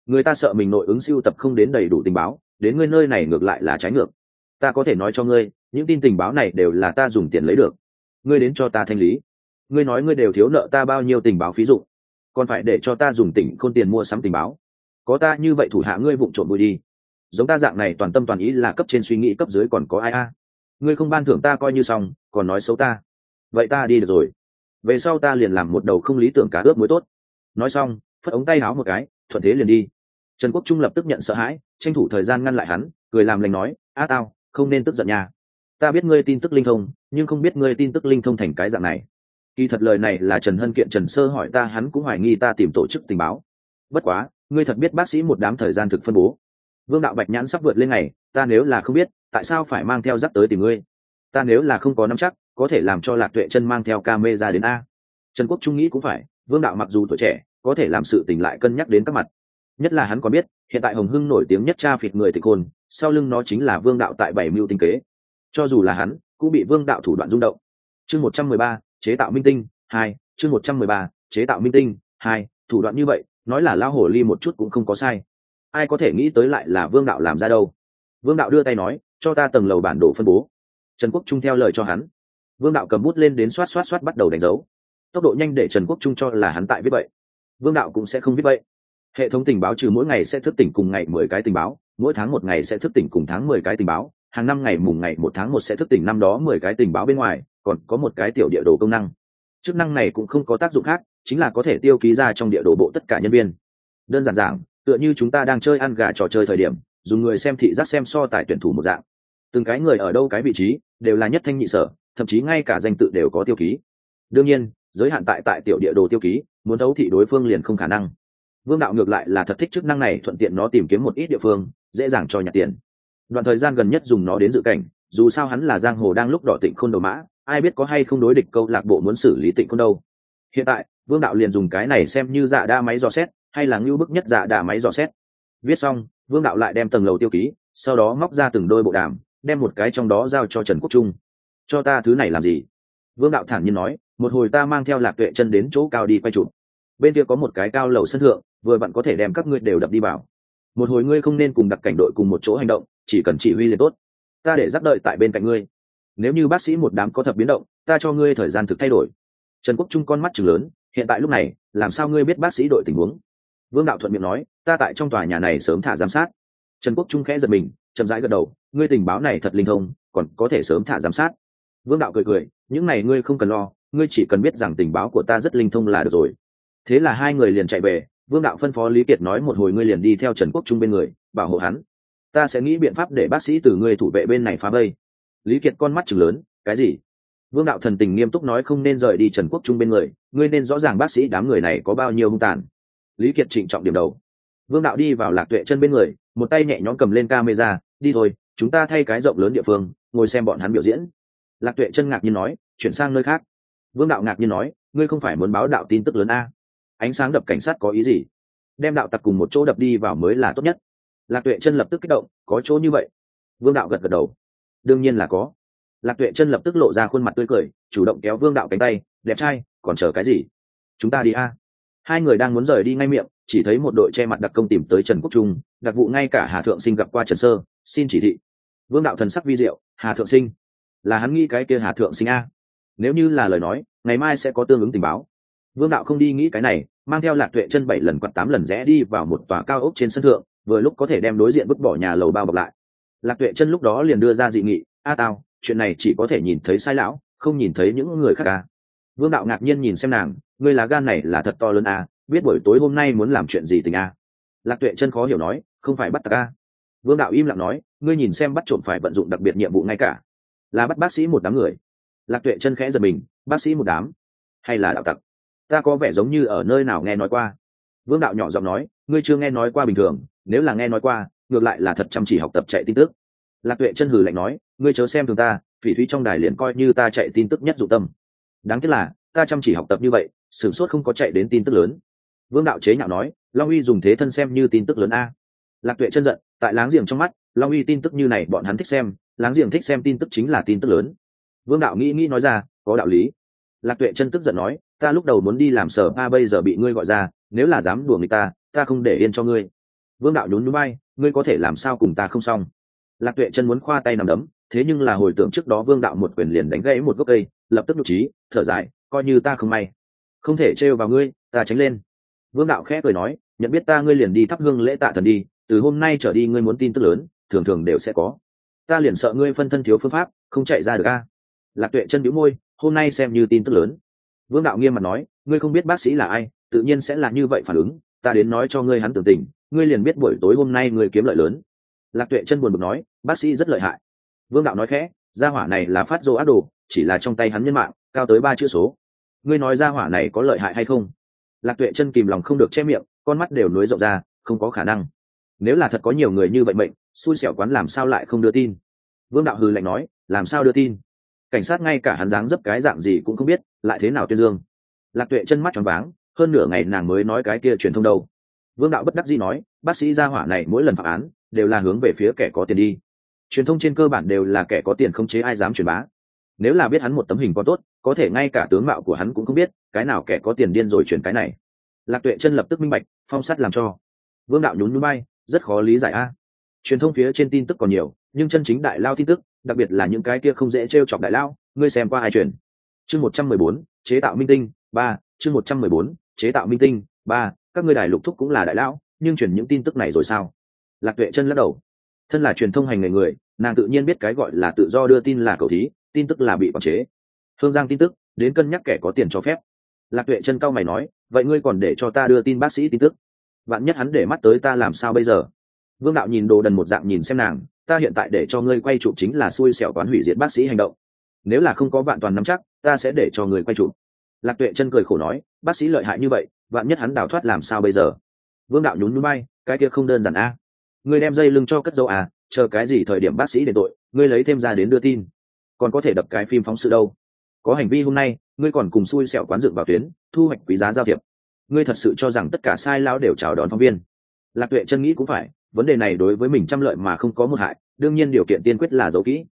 Người ta sợ mình nội ứng siêu tập không đến đầy đủ tình báo, đến ngươi nơi này ngược lại là trái ngược. Ta có thể nói cho ngươi, những tin tình báo này đều là ta dùng tiền lấy được. Ngươi đến cho ta thanh lý. Ngươi nói ngươi đều thiếu nợ ta bao nhiêu tình báo phí dụ còn phải để cho ta dùng tỉnh khôn tiền mua sắm tình báo. Có ta như vậy thủ hạ ngươi vụng trộm bụi đi. Giống ta dạng này toàn tâm toàn ý là cấp trên suy nghĩ cấp dưới còn có ai a? Ngươi không ban thưởng ta coi như xong, còn nói xấu ta. Vậy ta đi được rồi. Về sau ta liền làm một đầu không lý tưởng cá ướp muối tốt nói xong, phất ống tay háo một cái, thuận thế liền đi. Trần quốc trung lập tức nhận sợ hãi, tranh thủ thời gian ngăn lại hắn, cười làm lành nói, a tao, không nên tức giận nha. Ta biết ngươi tin tức linh thông, nhưng không biết ngươi tin tức linh thông thành cái dạng này. Kỳ thật lời này là trần hân kiện trần sơ hỏi ta, hắn cũng hoài nghi ta tìm tổ chức tình báo. Bất quá, ngươi thật biết bác sĩ một đám thời gian thực phân bố. Vương đạo bạch nhãn sắp vượt lên ngày, ta nếu là không biết, tại sao phải mang theo dắt tới tìm ngươi? Ta nếu là không có nắm chắc, có thể làm cho lạc tuệ chân mang theo ca mê ra đến a. Trần quốc trung nghĩ cũng phải, vương đạo mặc dù tuổi trẻ có thể làm sự tình lại cân nhắc đến các mặt. Nhất là hắn có biết, hiện tại hồng hưng nổi tiếng nhất cha phịt người tịch hồn sau lưng nó chính là vương đạo tại bảy mưu tinh kế. Cho dù là hắn, cũng bị vương đạo thủ đoạn rung động. Chương một trăm mười ba, chế tạo minh tinh, hai, chương một trăm mười ba, chế tạo minh tinh, hai, thủ đoạn như vậy, nói là lao hổ ly một chút cũng không có sai. Ai có thể nghĩ tới lại là vương đạo làm ra đâu? Vương đạo đưa tay nói, cho ta tầng lầu bản đồ phân bố. Trần quốc trung theo lời cho hắn. Vương đạo cầm bút lên đến xoát xoát xoát bắt đầu đánh dấu. Tốc độ nhanh để trần quốc trung cho là hắn tại viết vậy vương đạo cũng sẽ không biết vậy. Hệ thống tình báo trừ mỗi ngày sẽ thức tỉnh cùng ngày mười cái tình báo, mỗi tháng một ngày sẽ thức tỉnh cùng tháng mười cái tình báo, hàng năm ngày mùng ngày một tháng một sẽ thức tỉnh năm đó mười cái tình báo bên ngoài, còn có một cái tiểu địa đồ công năng. Chức năng này cũng không có tác dụng khác, chính là có thể tiêu ký ra trong địa đồ bộ tất cả nhân viên. Đơn giản giảng tựa như chúng ta đang chơi ăn gà trò chơi thời điểm, dùng người xem thị giác xem so tài tuyển thủ một dạng. Từng cái người ở đâu cái vị trí, đều là nhất thanh nhị sở, thậm chí ngay cả danh tự đều có tiêu ký. Đương nhiên, giới hạn tại tại tiểu địa đồ tiêu ký muốn đấu thị đối phương liền không khả năng. Vương đạo ngược lại là thật thích chức năng này, thuận tiện nó tìm kiếm một ít địa phương, dễ dàng cho nhặt tiền. Đoạn thời gian gần nhất dùng nó đến dự cảnh, dù sao hắn là giang hồ đang lúc đỏ tịnh khôn đầu mã, ai biết có hay không đối địch câu lạc bộ muốn xử lý tịnh khôn đâu. Hiện tại, vương đạo liền dùng cái này xem như dạ đa máy dò xét, hay là ngưu bức nhất dạ đa máy dò xét. Viết xong, vương đạo lại đem tầng lầu tiêu ký, sau đó móc ra từng đôi bộ đàm, đem một cái trong đó giao cho trần quốc trung. Cho ta thứ này làm gì? Vương đạo thản nhiên nói, một hồi ta mang theo lạc tuệ chân đến chỗ cao đi quay chụp bên kia có một cái cao lầu sân thượng, vừa bạn có thể đem các ngươi đều đập đi vào. Một hồi ngươi không nên cùng đặc cảnh đội cùng một chỗ hành động, chỉ cần chỉ huy liền tốt. Ta để giáp đợi tại bên cạnh ngươi. Nếu như bác sĩ một đám có thập biến động, ta cho ngươi thời gian thực thay đổi. Trần quốc trung con mắt chừng lớn, hiện tại lúc này, làm sao ngươi biết bác sĩ đội tình huống? Vương đạo thuận miệng nói, ta tại trong tòa nhà này sớm thả giám sát. Trần quốc trung khẽ giật mình, chậm rãi gật đầu, ngươi tình báo này thật linh thông, còn có thể sớm thả giám sát. Vương đạo cười cười, những này ngươi không cần lo, ngươi chỉ cần biết rằng tình báo của ta rất linh thông là được rồi thế là hai người liền chạy về, vương đạo phân phó lý kiệt nói một hồi ngươi liền đi theo trần quốc trung bên người, bảo hộ hắn. Ta sẽ nghĩ biện pháp để bác sĩ từ ngươi thủ vệ bên này phá vây. Lý kiệt con mắt chừng lớn, cái gì? Vương đạo thần tình nghiêm túc nói, không nên rời đi trần quốc trung bên người, ngươi nên rõ ràng bác sĩ đám người này có bao nhiêu hung tàn. Lý kiệt trịnh trọng điểm đầu. Vương đạo đi vào lạc tuệ chân bên người, một tay nhẹ nhõm cầm lên camera, đi thôi, chúng ta thay cái rộng lớn địa phương, ngồi xem bọn hắn biểu diễn. Lạc tuệ chân ngạc nhiên nói, chuyển sang nơi khác. Vương đạo ngạc nhiên nói, ngươi không phải muốn báo đạo tin tức lớn a? Ánh sáng đập cảnh sát có ý gì? Đem đạo tặc cùng một chỗ đập đi vào mới là tốt nhất. Lạc tuệ chân lập tức kích động, có chỗ như vậy. Vương đạo gật gật đầu. Đương nhiên là có. Lạc tuệ chân lập tức lộ ra khuôn mặt tươi cười, chủ động kéo vương đạo cánh tay, đẹp trai, còn chờ cái gì? Chúng ta đi a. Hai người đang muốn rời đi ngay miệng, chỉ thấy một đội che mặt đặc công tìm tới trần quốc trung, đặc vụ ngay cả hà thượng sinh gặp qua trần sơ, xin chỉ thị. Vương đạo thần sắc vi diệu, hà thượng sinh, là hắn nghĩ cái kia hà thượng sinh a? Nếu như là lời nói, ngày mai sẽ có tương ứng tình báo vương đạo không đi nghĩ cái này mang theo lạc tuệ chân bảy lần quặn tám lần rẽ đi vào một tòa cao ốc trên sân thượng vừa lúc có thể đem đối diện vứt bỏ nhà lầu bao bọc lại lạc tuệ chân lúc đó liền đưa ra dị nghị a tao chuyện này chỉ có thể nhìn thấy sai lão không nhìn thấy những người khác à. vương đạo ngạc nhiên nhìn xem nàng ngươi lá gan này là thật to lớn à, biết buổi tối hôm nay muốn làm chuyện gì tình à. lạc tuệ chân khó hiểu nói không phải bắt tặc à. vương đạo im lặng nói ngươi nhìn xem bắt trộm phải vận dụng đặc biệt nhiệm vụ ngay cả là bắt bác sĩ một đám người lạc tuệ chân khẽ giật mình bác sĩ một đám hay là đạo tặc ta có vẻ giống như ở nơi nào nghe nói qua. Vương đạo nhỏ giọng nói, ngươi chưa nghe nói qua bình thường, nếu là nghe nói qua, ngược lại là thật chăm chỉ học tập chạy tin tức. Lạc tuệ chân hừ lạnh nói, ngươi chớ xem thường ta, phỉ thúy trong đài liền coi như ta chạy tin tức nhất dụng tâm. Đáng tiếc là, ta chăm chỉ học tập như vậy, sửng sốt không có chạy đến tin tức lớn. Vương đạo chế nhạo nói, long uy dùng thế thân xem như tin tức lớn a. Lạc tuệ chân giận, tại láng giềng trong mắt, long uy tin tức như này bọn hắn thích xem, láng giềng thích xem tin tức chính là tin tức lớn. Vương đạo nghĩ nghĩ nói ra, có đạo lý lạc tuệ chân tức giận nói, ta lúc đầu muốn đi làm sở ba bây giờ bị ngươi gọi ra, nếu là dám đùa người ta ta không để yên cho ngươi. Vương đạo nhún núi bay ngươi có thể làm sao cùng ta không xong? Lạc tuệ chân muốn khoa tay nằm đấm, thế nhưng là hồi tưởng trước đó vương đạo một quyền liền đánh gãy một gốc cây, lập tức nhục trí thở dài, coi như ta không may, không thể trêu vào ngươi, ta tránh lên. Vương đạo khẽ cười nói, nhận biết ta ngươi liền đi thắp hương lễ tạ thần đi, từ hôm nay trở đi ngươi muốn tin tức lớn, thường thường đều sẽ có. Ta liền sợ ngươi phân thân thiếu phương pháp, không chạy ra được a. Lạc tuệ chân đĩu môi hôm nay xem như tin tức lớn. Vương đạo nghiêm mặt nói, ngươi không biết bác sĩ là ai, tự nhiên sẽ là như vậy phản ứng, ta đến nói cho ngươi hắn tưởng tình, ngươi liền biết buổi tối hôm nay ngươi kiếm lợi lớn. Lạc tuệ chân buồn bực nói, bác sĩ rất lợi hại. Vương đạo nói khẽ, gia hỏa này là phát dô ác đồ, chỉ là trong tay hắn nhân mạng, cao tới ba chữ số. Ngươi nói gia hỏa này có lợi hại hay không? Lạc tuệ chân kìm lòng không được che miệng, con mắt đều nối rộng ra, không có khả năng. Nếu là thật có nhiều người như vậy mệnh, xui xẻo quán làm sao lại không đưa tin? Vương đạo hừ lạnh nói, làm sao đưa tin? Cảnh sát ngay cả hắn dáng dấp cái dạng gì cũng không biết, lại thế nào tuyên dương. Lạc tuệ chân mắt tròn váng, hơn nửa ngày nàng mới nói cái kia truyền thông đâu. Vương đạo bất đắc dĩ nói, bác sĩ gia hỏa này mỗi lần phạm án, đều là hướng về phía kẻ có tiền đi. Truyền thông trên cơ bản đều là kẻ có tiền không chế ai dám truyền bá. Nếu là biết hắn một tấm hình có tốt, có thể ngay cả tướng mạo của hắn cũng không biết, cái nào kẻ có tiền điên rồi truyền cái này. Lạc tuệ chân lập tức minh bạch, phong sắt làm cho. Vương đạo nhún nhún bay, rất khó lý giải a. Truyền thông phía trên tin tức còn nhiều, nhưng chân chính đại lao tin tức đặc biệt là những cái kia không dễ t r e o chọc đại lao ngươi xem qua hai truyền? Chương một trăm mười bốn, chế tạo minh tinh, ba, chương một trăm mười bốn, chế tạo minh tinh, ba, các ngươi đài lục thúc cũng là đại lão, nhưng truyền những tin tức này rồi sao? Lạc tuệ chân lắc đầu. Thân là truyền thông hành nghề người, nàng tự nhiên biết cái gọi là tự do đưa tin là cầu thí, tin tức là bị quản chế. Hương giang tin tức, đến cân nhắc kẻ có tiền cho phép. Lạc tuệ chân cao mày nói, vậy ngươi còn để cho ta đưa tin bác sĩ tin tức? Vạn nhất hắn để mắt tới ta làm sao bây giờ? Vương đạo nhìn đồ đần một dạng nhìn xem nàng ta hiện tại để cho ngươi quay chụp chính là xui xẻo toán hủy diệt bác sĩ hành động. Nếu là không có vạn toàn nắm chắc, ta sẽ để cho người quay chụp. Lạc tuệ chân cười khổ nói, bác sĩ lợi hại như vậy, vạn nhất hắn đào thoát làm sao bây giờ? Vương đạo nhún nhún bay, cái kia không đơn giản a. Ngươi đem dây lưng cho cất dấu à chờ cái gì thời điểm bác sĩ để tội, ngươi lấy thêm ra đến đưa tin. Còn có thể đập cái phim phóng sự đâu. Có hành vi hôm nay, ngươi còn cùng xui xẻo quán dựng vào tuyến, thu hoạch quý giá giao thiệp. Ngươi thật sự cho rằng tất cả sai lão đều chào đón phóng viên. Lạc tuệ chân nghĩ cũng phải vấn đề này đối với mình trăm lợi mà không có một hại, đương nhiên điều kiện tiên quyết là giấu kỹ.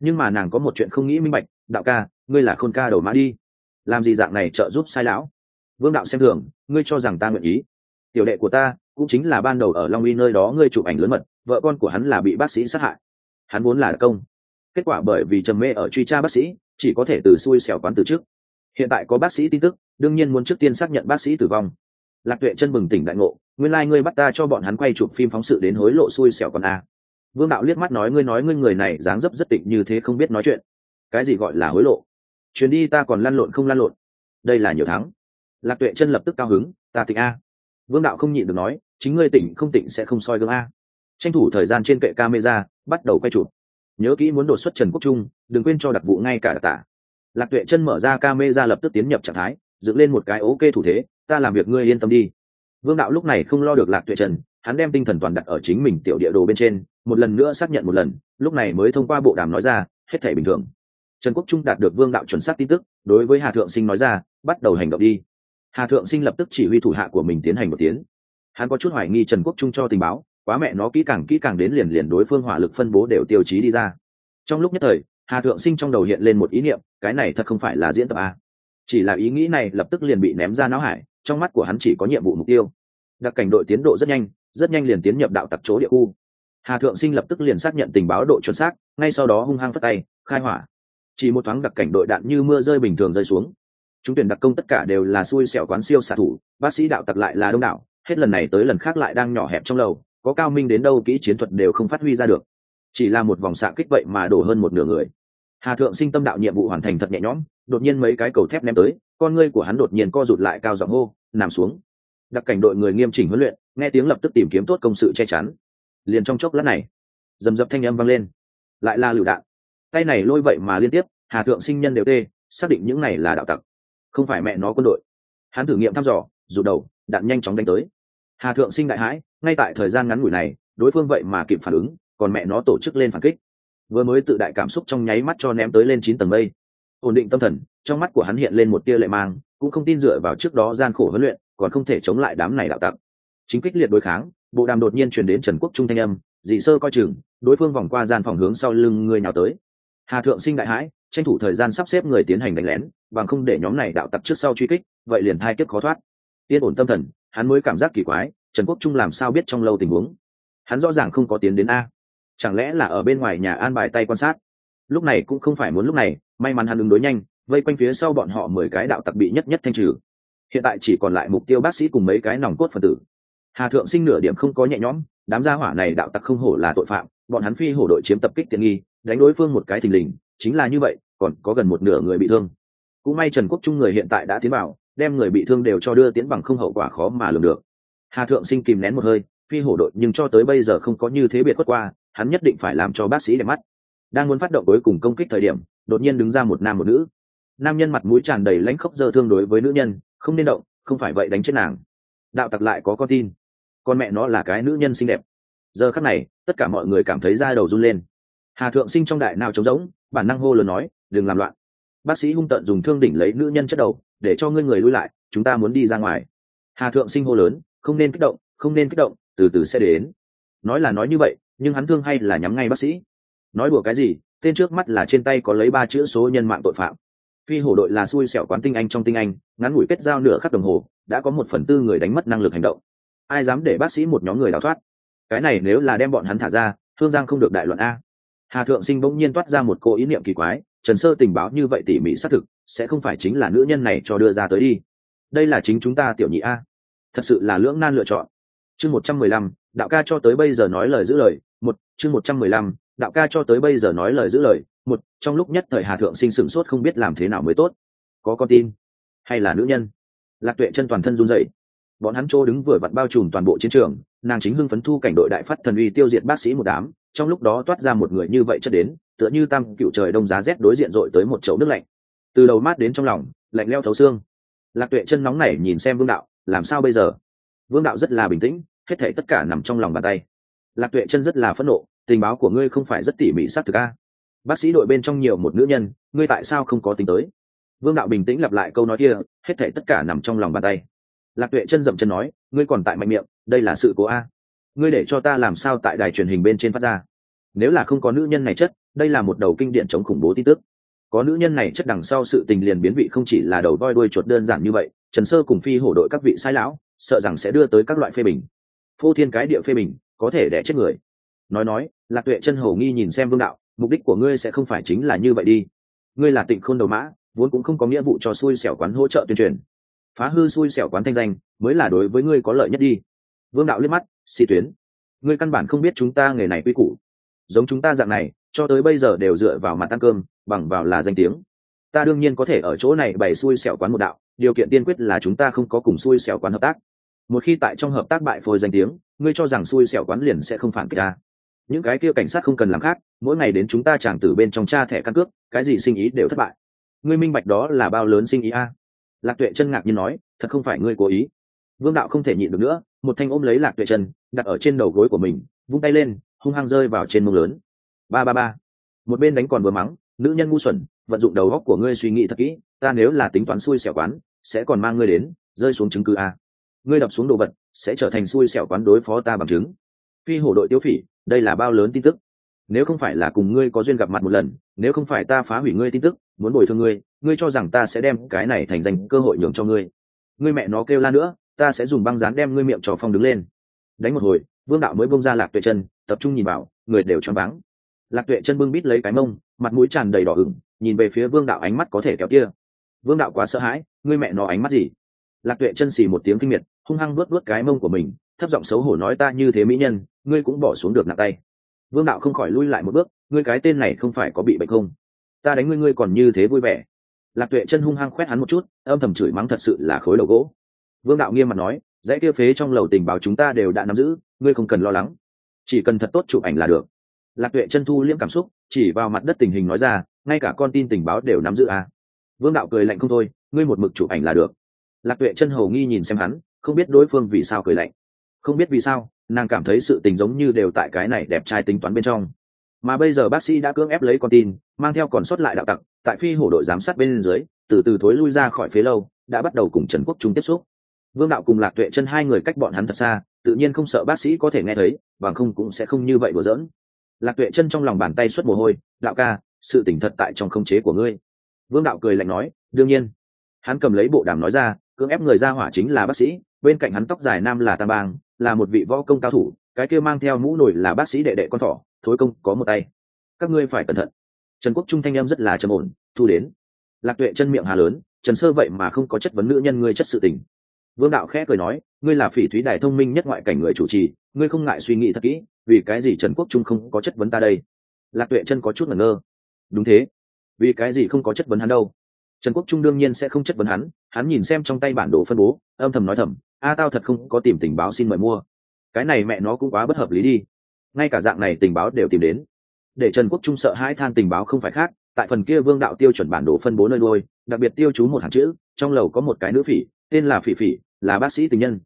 Nhưng mà nàng có một chuyện không nghĩ minh bạch, đạo ca, ngươi là khôn ca đầu mã đi. Làm gì dạng này trợ giúp sai lão? Vương đạo xem thường, ngươi cho rằng ta nguyện ý. Tiểu đệ của ta, cũng chính là ban đầu ở long uy nơi đó ngươi chụp ảnh lớn mật, vợ con của hắn là bị bác sĩ sát hại. Hắn vốn là công. Kết quả bởi vì trầm mê ở truy tra bác sĩ, chỉ có thể từ xui xẻo quán từ trước. Hiện tại có bác sĩ tin tức, đương nhiên muốn trước tiên xác nhận bác sĩ tử vong. Lạc tuệ chân bừng tỉnh đại ngộ nguyên lai、like、ngươi bắt ta cho bọn hắn quay chụp phim phóng sự đến hối lộ xui xẻo còn a. Vương đạo liếc mắt nói ngươi nói ngươi người này dáng dấp rất tịnh như thế không biết nói chuyện. Cái gì gọi là hối lộ? Chuyến đi ta còn lăn lộn không lăn lộn. Đây là nhiều tháng. lạc tuệ chân lập tức cao hứng, ta tịnh a. Vương đạo không nhịn được nói, chính ngươi tỉnh không tỉnh sẽ không soi gương a. Tranh thủ thời gian trên kệ camera, bắt đầu quay chụp. Nhớ kỹ muốn đột xuất trần quốc trung, đừng quên cho đặc vụ ngay cả đặc tả. Lạc tuệ chân mở ra camera lập tức tiến nhập trạng thái, dựng lên một cái ok thủ thế, ta làm việc ngươi yên tâm đi vương đạo lúc này không lo được lạc tuệ trần, hắn đem tinh thần toàn đặt ở chính mình tiểu địa đồ bên trên, một lần nữa xác nhận một lần, lúc này mới thông qua bộ đàm nói ra, hết thể bình thường. Trần quốc trung đạt được vương đạo chuẩn xác tin tức, đối với hà thượng sinh nói ra, bắt đầu hành động đi. Hà thượng sinh lập tức chỉ huy thủ hạ của mình tiến hành một tiến hắn có chút hoài nghi trần quốc trung cho tình báo, quá mẹ nó kỹ càng kỹ càng đến liền liền đối phương hỏa lực phân bố đều tiêu chí đi ra. Trong lúc nhất thời, hà thượng sinh trong đầu hiện lên một ý niệm, cái này thật không phải là diễn tập a chỉ là ý nghĩ này lập tức liền bị ném ra não hải trong mắt của hắn chỉ có nhiệm vụ mục tiêu. Đặc cảnh đội tiến độ rất nhanh rất nhanh liền tiến nhập đạo tặc chỗ địa khu. Hà thượng sinh lập tức liền xác nhận tình báo độ chuẩn xác, ngay sau đó hung hăng phất tay, khai hỏa. Chỉ một thoáng đặc cảnh đội đạn như mưa rơi bình thường rơi xuống. Chúng tuyển đặc công tất cả đều là xui xẻo quán siêu xạ thủ, bác sĩ đạo tặc lại là đông đảo, hết lần này tới lần khác lại đang nhỏ hẹp trong lầu, có cao minh đến đâu kỹ chiến thuật đều không phát huy ra được. Chỉ là một vòng xạ kích vậy mà đổ hơn một nửa người. Hà thượng sinh tâm đạo nhiệm vụ hoàn thành thật nhẹ nhõm, đột nhiên mấy cái cầu thép ném tới con ngươi của hắn đột nhiên co rụt lại cao giọng hô, nằm xuống. Đặc cảnh đội người nghiêm chỉnh huấn luyện, nghe tiếng lập tức tìm kiếm tốt công sự che chắn. Liền trong chốc lát này dầm dập thanh âm vang lên. Lại là lựu đạn. Tay này lôi vậy mà liên tiếp, hà thượng sinh nhân đều tê, xác định những này là đạo tặc. Không phải mẹ nó quân đội. Hắn thử nghiệm thăm dò, rụt đầu, đạn nhanh chóng đánh tới. Hà thượng sinh đại hãi, ngay tại thời gian ngắn ngủi này, đối phương vậy mà kịp phản ứng, còn mẹ nó tổ chức lên phản kích. Vừa mới tự đại cảm xúc trong nháy mắt cho ném tới lên chín tầng mây ổn định tâm thần, trong mắt của hắn hiện lên một tia lệ mang, cũng không tin dựa vào trước đó gian khổ huấn luyện, còn không thể chống lại đám này đạo tặc. Chính kích liệt đối kháng, bộ đàm đột nhiên truyền đến trần quốc trung thanh âm, dị sơ coi chừng, đối phương vòng qua gian phòng hướng sau lưng người nào tới. Hà thượng sinh đại hãi, tranh thủ thời gian sắp xếp người tiến hành đánh lén, bằng không để nhóm này đạo tặc trước sau truy kích, vậy liền hai kiếp khó thoát. Yên ổn tâm thần, hắn mới cảm giác kỳ quái, trần quốc trung làm sao biết trong lâu tình huống? Hắn rõ ràng không có tiến đến a. Chẳng lẽ là ở bên ngoài nhà an bài tay quan sát? Lúc này cũng không phải muốn lúc này may mắn hắn ứng đối nhanh, vây quanh phía sau bọn họ mười cái đạo tặc bị nhất nhất thanh trừ. Hiện tại chỉ còn lại mục tiêu bác sĩ cùng mấy cái nòng cốt phần tử. Hà thượng sinh nửa điểm không có nhẹ nhõm, đám gia hỏa này đạo tặc không hổ là tội phạm, bọn hắn phi hổ đội chiếm tập kích tiện nghi, đánh đối phương một cái thình lình, chính là như vậy, còn có gần một nửa người bị thương. Cũng may trần quốc trung người hiện tại đã tiến vào, đem người bị thương đều cho đưa tiến bằng không hậu quả khó mà lường được. Hà thượng sinh kìm nén một hơi, phi hổ đội nhưng cho tới bây giờ không có như thế biệt quất qua, hắn nhất định phải làm cho bác sĩ đẹp mắt. Đang muốn phát động cuối cùng công kích thời điểm đột nhiên đứng ra một nam một nữ. Nam nhân mặt mũi tràn đầy lãnh khốc dơ thương đối với nữ nhân, không nên động, không phải vậy đánh chết nàng. Đạo tặc lại có con tin. Con mẹ nó là cái nữ nhân xinh đẹp. Giờ khắc này, tất cả mọi người cảm thấy da đầu run lên. Hà thượng sinh trong đại nào trống rỗng, bản năng hô lớn nói, đừng làm loạn. Bác sĩ hung tận dùng thương đỉnh lấy nữ nhân chất đầu, để cho ngươi người lui lại, chúng ta muốn đi ra ngoài. Hà thượng sinh hô lớn, không nên kích động, không nên kích động, từ từ sẽ đến. Nói là nói như vậy, nhưng hắn thương hay là nhắm ngay bác sĩ. Nói đùa cái gì tên trước mắt là trên tay có lấy ba chữ số nhân mạng tội phạm. Phi hổ đội là xui xẻo quán tinh anh trong tinh anh, ngắn ngủi kết giao nửa khắc đồng hồ, đã có một phần tư người đánh mất năng lực hành động. Ai dám để bác sĩ một nhóm người đào thoát? Cái này nếu là đem bọn hắn thả ra, thương giang không được đại luận a. Hà thượng sinh bỗng nhiên toát ra một cô ý niệm kỳ quái, trần sơ tình báo như vậy tỉ mỉ xác thực, sẽ không phải chính là nữ nhân này cho đưa ra tới đi. Đây là chính chúng ta tiểu nhị a. Thật sự là lưỡng nan lựa chọn. Chương một trăm mười lăm, đạo ca cho tới bây giờ nói lời giữ lời, một, chương một trăm mười lăm đạo ca cho tới bây giờ nói lời giữ lời, một, trong lúc nhất thời hà thượng sinh sửng sốt không biết làm thế nào mới tốt. Có con tin hay là nữ nhân? Lạc tuệ chân toàn thân run dậy bọn hắn chỗ đứng vừa vặn bao trùm toàn bộ chiến trường, nàng chính hưng phấn thu cảnh đội đại phát thần uy tiêu diệt bác sĩ một đám, trong lúc đó toát ra một người như vậy chất đến, tựa như tam cựu trời đông giá rét đối diện dội tới một chậu nước lạnh. Từ đầu mát đến trong lòng, lạnh leo thấu xương. Lạc tuệ chân nóng này nhìn xem vương đạo, làm sao bây giờ? Vương đạo rất là bình tĩnh, hết thể tất cả nằm trong lòng bàn tay. Lạc tuệ chân rất là phẫn nộ tình báo của ngươi không phải rất tỉ mỉ xác thực a. Bác sĩ đội bên trong nhiều một nữ nhân, ngươi tại sao không có tính tới? Vương đạo bình tĩnh lặp lại câu nói kia, hết thể tất cả nằm trong lòng bàn tay. Lạc tuệ chân dậm chân nói, ngươi còn tại mạnh miệng, đây là sự cố a. Ngươi để cho ta làm sao tại đài truyền hình bên trên phát ra? Nếu là không có nữ nhân này chất, đây là một đầu kinh điện chống khủng bố tin tức. Có nữ nhân này chất đằng sau sự tình liền biến vị không chỉ là đầu voi đuôi chuột đơn giản như vậy, trần sơ cùng phi hổ đội các vị sai lão, sợ rằng sẽ đưa tới các loại phê bình. Phô thiên cái địa phê bình, có thể đẻ chết người nói nói, lạc tuệ chân hầu nghi nhìn xem vương đạo, mục đích của ngươi sẽ không phải chính là như vậy đi. Ngươi là tịnh khôn đầu mã, vốn cũng không có nghĩa vụ cho xui xẻo quán hỗ trợ tuyên truyền. Phá hư xui xẻo quán thanh danh, mới là đối với ngươi có lợi nhất đi. Vương đạo liếc mắt, xì tuyến. Ngươi căn bản không biết chúng ta nghề này quy củ. Giống chúng ta dạng này, cho tới bây giờ đều dựa vào mặt ăn cơm, bằng vào là danh tiếng. Ta đương nhiên có thể ở chỗ này bày xui xẻo quán một đạo, điều kiện tiên quyết là chúng ta không có cùng xui xẻo quán hợp tác. Một khi tại trong hợp tác bại phôi danh tiếng, ngươi cho rằng xui xẻo quán liền sẽ không phản kích ta những cái kia cảnh sát không cần làm khác, mỗi ngày đến chúng ta chẳng từ bên trong cha thẻ căn cước, cái gì sinh ý đều thất bại. Ngươi minh bạch đó là bao lớn sinh ý a? Lạc tuệ chân ngạc nhiên nói, thật không phải ngươi cố ý. Vương đạo không thể nhịn được nữa, một thanh ôm lấy lạc tuệ chân, đặt ở trên đầu gối của mình, vung tay lên, hung hăng rơi vào trên mông lớn. Ba ba ba. Một bên đánh còn vừa mắng, nữ nhân ngu xuẩn, vận dụng đầu góc của ngươi suy nghĩ thật kỹ, ta nếu là tính toán xui xẻo quán, sẽ còn mang ngươi đến, rơi xuống chứng cứ a. Ngươi đập xuống đồ vật, sẽ trở thành xui xẻo quán đối phó ta bằng chứng phi hổ đội tiêu phỉ, đây là bao lớn tin tức. Nếu không phải là cùng ngươi có duyên gặp mặt một lần, nếu không phải ta phá hủy ngươi tin tức, muốn bồi thường ngươi ngươi cho rằng ta sẽ đem cái này thành dành cơ hội nhường cho ngươi. Ngươi mẹ nó kêu la nữa, ta sẽ dùng băng dán đem ngươi miệng trò phong đứng lên. Đánh một hồi, vương đạo mới bông ra lạc tuệ chân, tập trung nhìn vào, người đều choáng váng. Lạc tuệ chân bưng bít lấy cái mông, mặt mũi tràn đầy đỏ ửng, nhìn về phía vương đạo ánh mắt có thể kéo kia vương đạo quá sợ hãi, ngươi mẹ nó ánh mắt gì? Lạc tuệ chân xì một tiếng kinh miệt, hung hăng luốt luốt cái mông của mình thấp giọng xấu hổ nói ta như thế mỹ nhân, ngươi cũng bỏ xuống được nặng tay. Vương đạo không khỏi lui lại một bước, ngươi cái tên này không phải có bị bệnh không? Ta đánh ngươi ngươi còn như thế vui vẻ. Lạc tuệ chân hung hăng khoét hắn một chút, âm thầm chửi mắng thật sự là khối đầu gỗ. Vương đạo nghiêm mặt nói, dãy kia phế trong lầu tình báo chúng ta đều đã nắm giữ, ngươi không cần lo lắng. Chỉ cần thật tốt chụp ảnh là được. Lạc tuệ chân thu liễm cảm xúc, chỉ vào mặt đất tình hình nói ra, ngay cả con tin tình báo đều nắm giữ à. vương đạo cười lạnh không thôi, ngươi một mực chụp ảnh là được. Lạc tuệ chân hầu nghi nhìn xem hắn, không biết đối phương vì sao cười lạnh không biết vì sao, nàng cảm thấy sự tình giống như đều tại cái này đẹp trai tính toán bên trong. Mà bây giờ bác sĩ đã cưỡng ép lấy con tin, mang theo còn sót lại đạo tặc, tại phi hổ đội giám sát bên dưới, từ từ thối lui ra khỏi phía lâu, đã bắt đầu cùng trần quốc trung tiếp xúc. Vương đạo cùng lạc tuệ chân hai người cách bọn hắn thật xa, tự nhiên không sợ bác sĩ có thể nghe thấy, bằng không cũng sẽ không như vậy đùa giỡn. Lạc tuệ chân trong lòng bàn tay xuất mồ hôi, đạo ca, sự tỉnh thật tại trong không chế của ngươi. Vương đạo cười lạnh nói, đương nhiên. Hắn cầm lấy bộ đàm nói ra, cưỡng ép người ra hỏa chính là bác sĩ, bên cạnh hắn tóc dài nam là tam bang là một vị võ công cao thủ, cái kia mang theo mũ nổi là bác sĩ đệ đệ con thỏ, thối công có một tay. Các ngươi phải cẩn thận. Trần quốc trung thanh em rất là trầm ổn, thu đến. Lạc tuệ chân miệng hà lớn, trần sơ vậy mà không có chất vấn nữ nhân ngươi chất sự tình. Vương đạo khẽ cười nói, ngươi là phỉ thúy đài thông minh nhất ngoại cảnh người chủ trì, ngươi không ngại suy nghĩ thật kỹ, vì cái gì trần quốc trung không có chất vấn ta đây? Lạc tuệ chân có chút ngẩn ngơ. Đúng thế. Vì cái gì không có chất vấn hắn đâu? Trần quốc trung đương nhiên sẽ không chất vấn hắn hắn nhìn xem trong tay bản đồ phân bố, âm thầm nói thầm a tao thật không có tìm tình báo xin mời mua. Cái này mẹ nó cũng quá bất hợp lý đi. Ngay cả dạng này tình báo đều tìm đến. Để trần quốc trung sợ hãi than tình báo không phải khác, tại phần kia vương đạo tiêu chuẩn bản đồ phân bố nơi đôi đặc biệt tiêu chú một hàng chữ, trong lầu có một cái nữ phỉ, tên là phỉ phỉ, là bác sĩ tình nhân.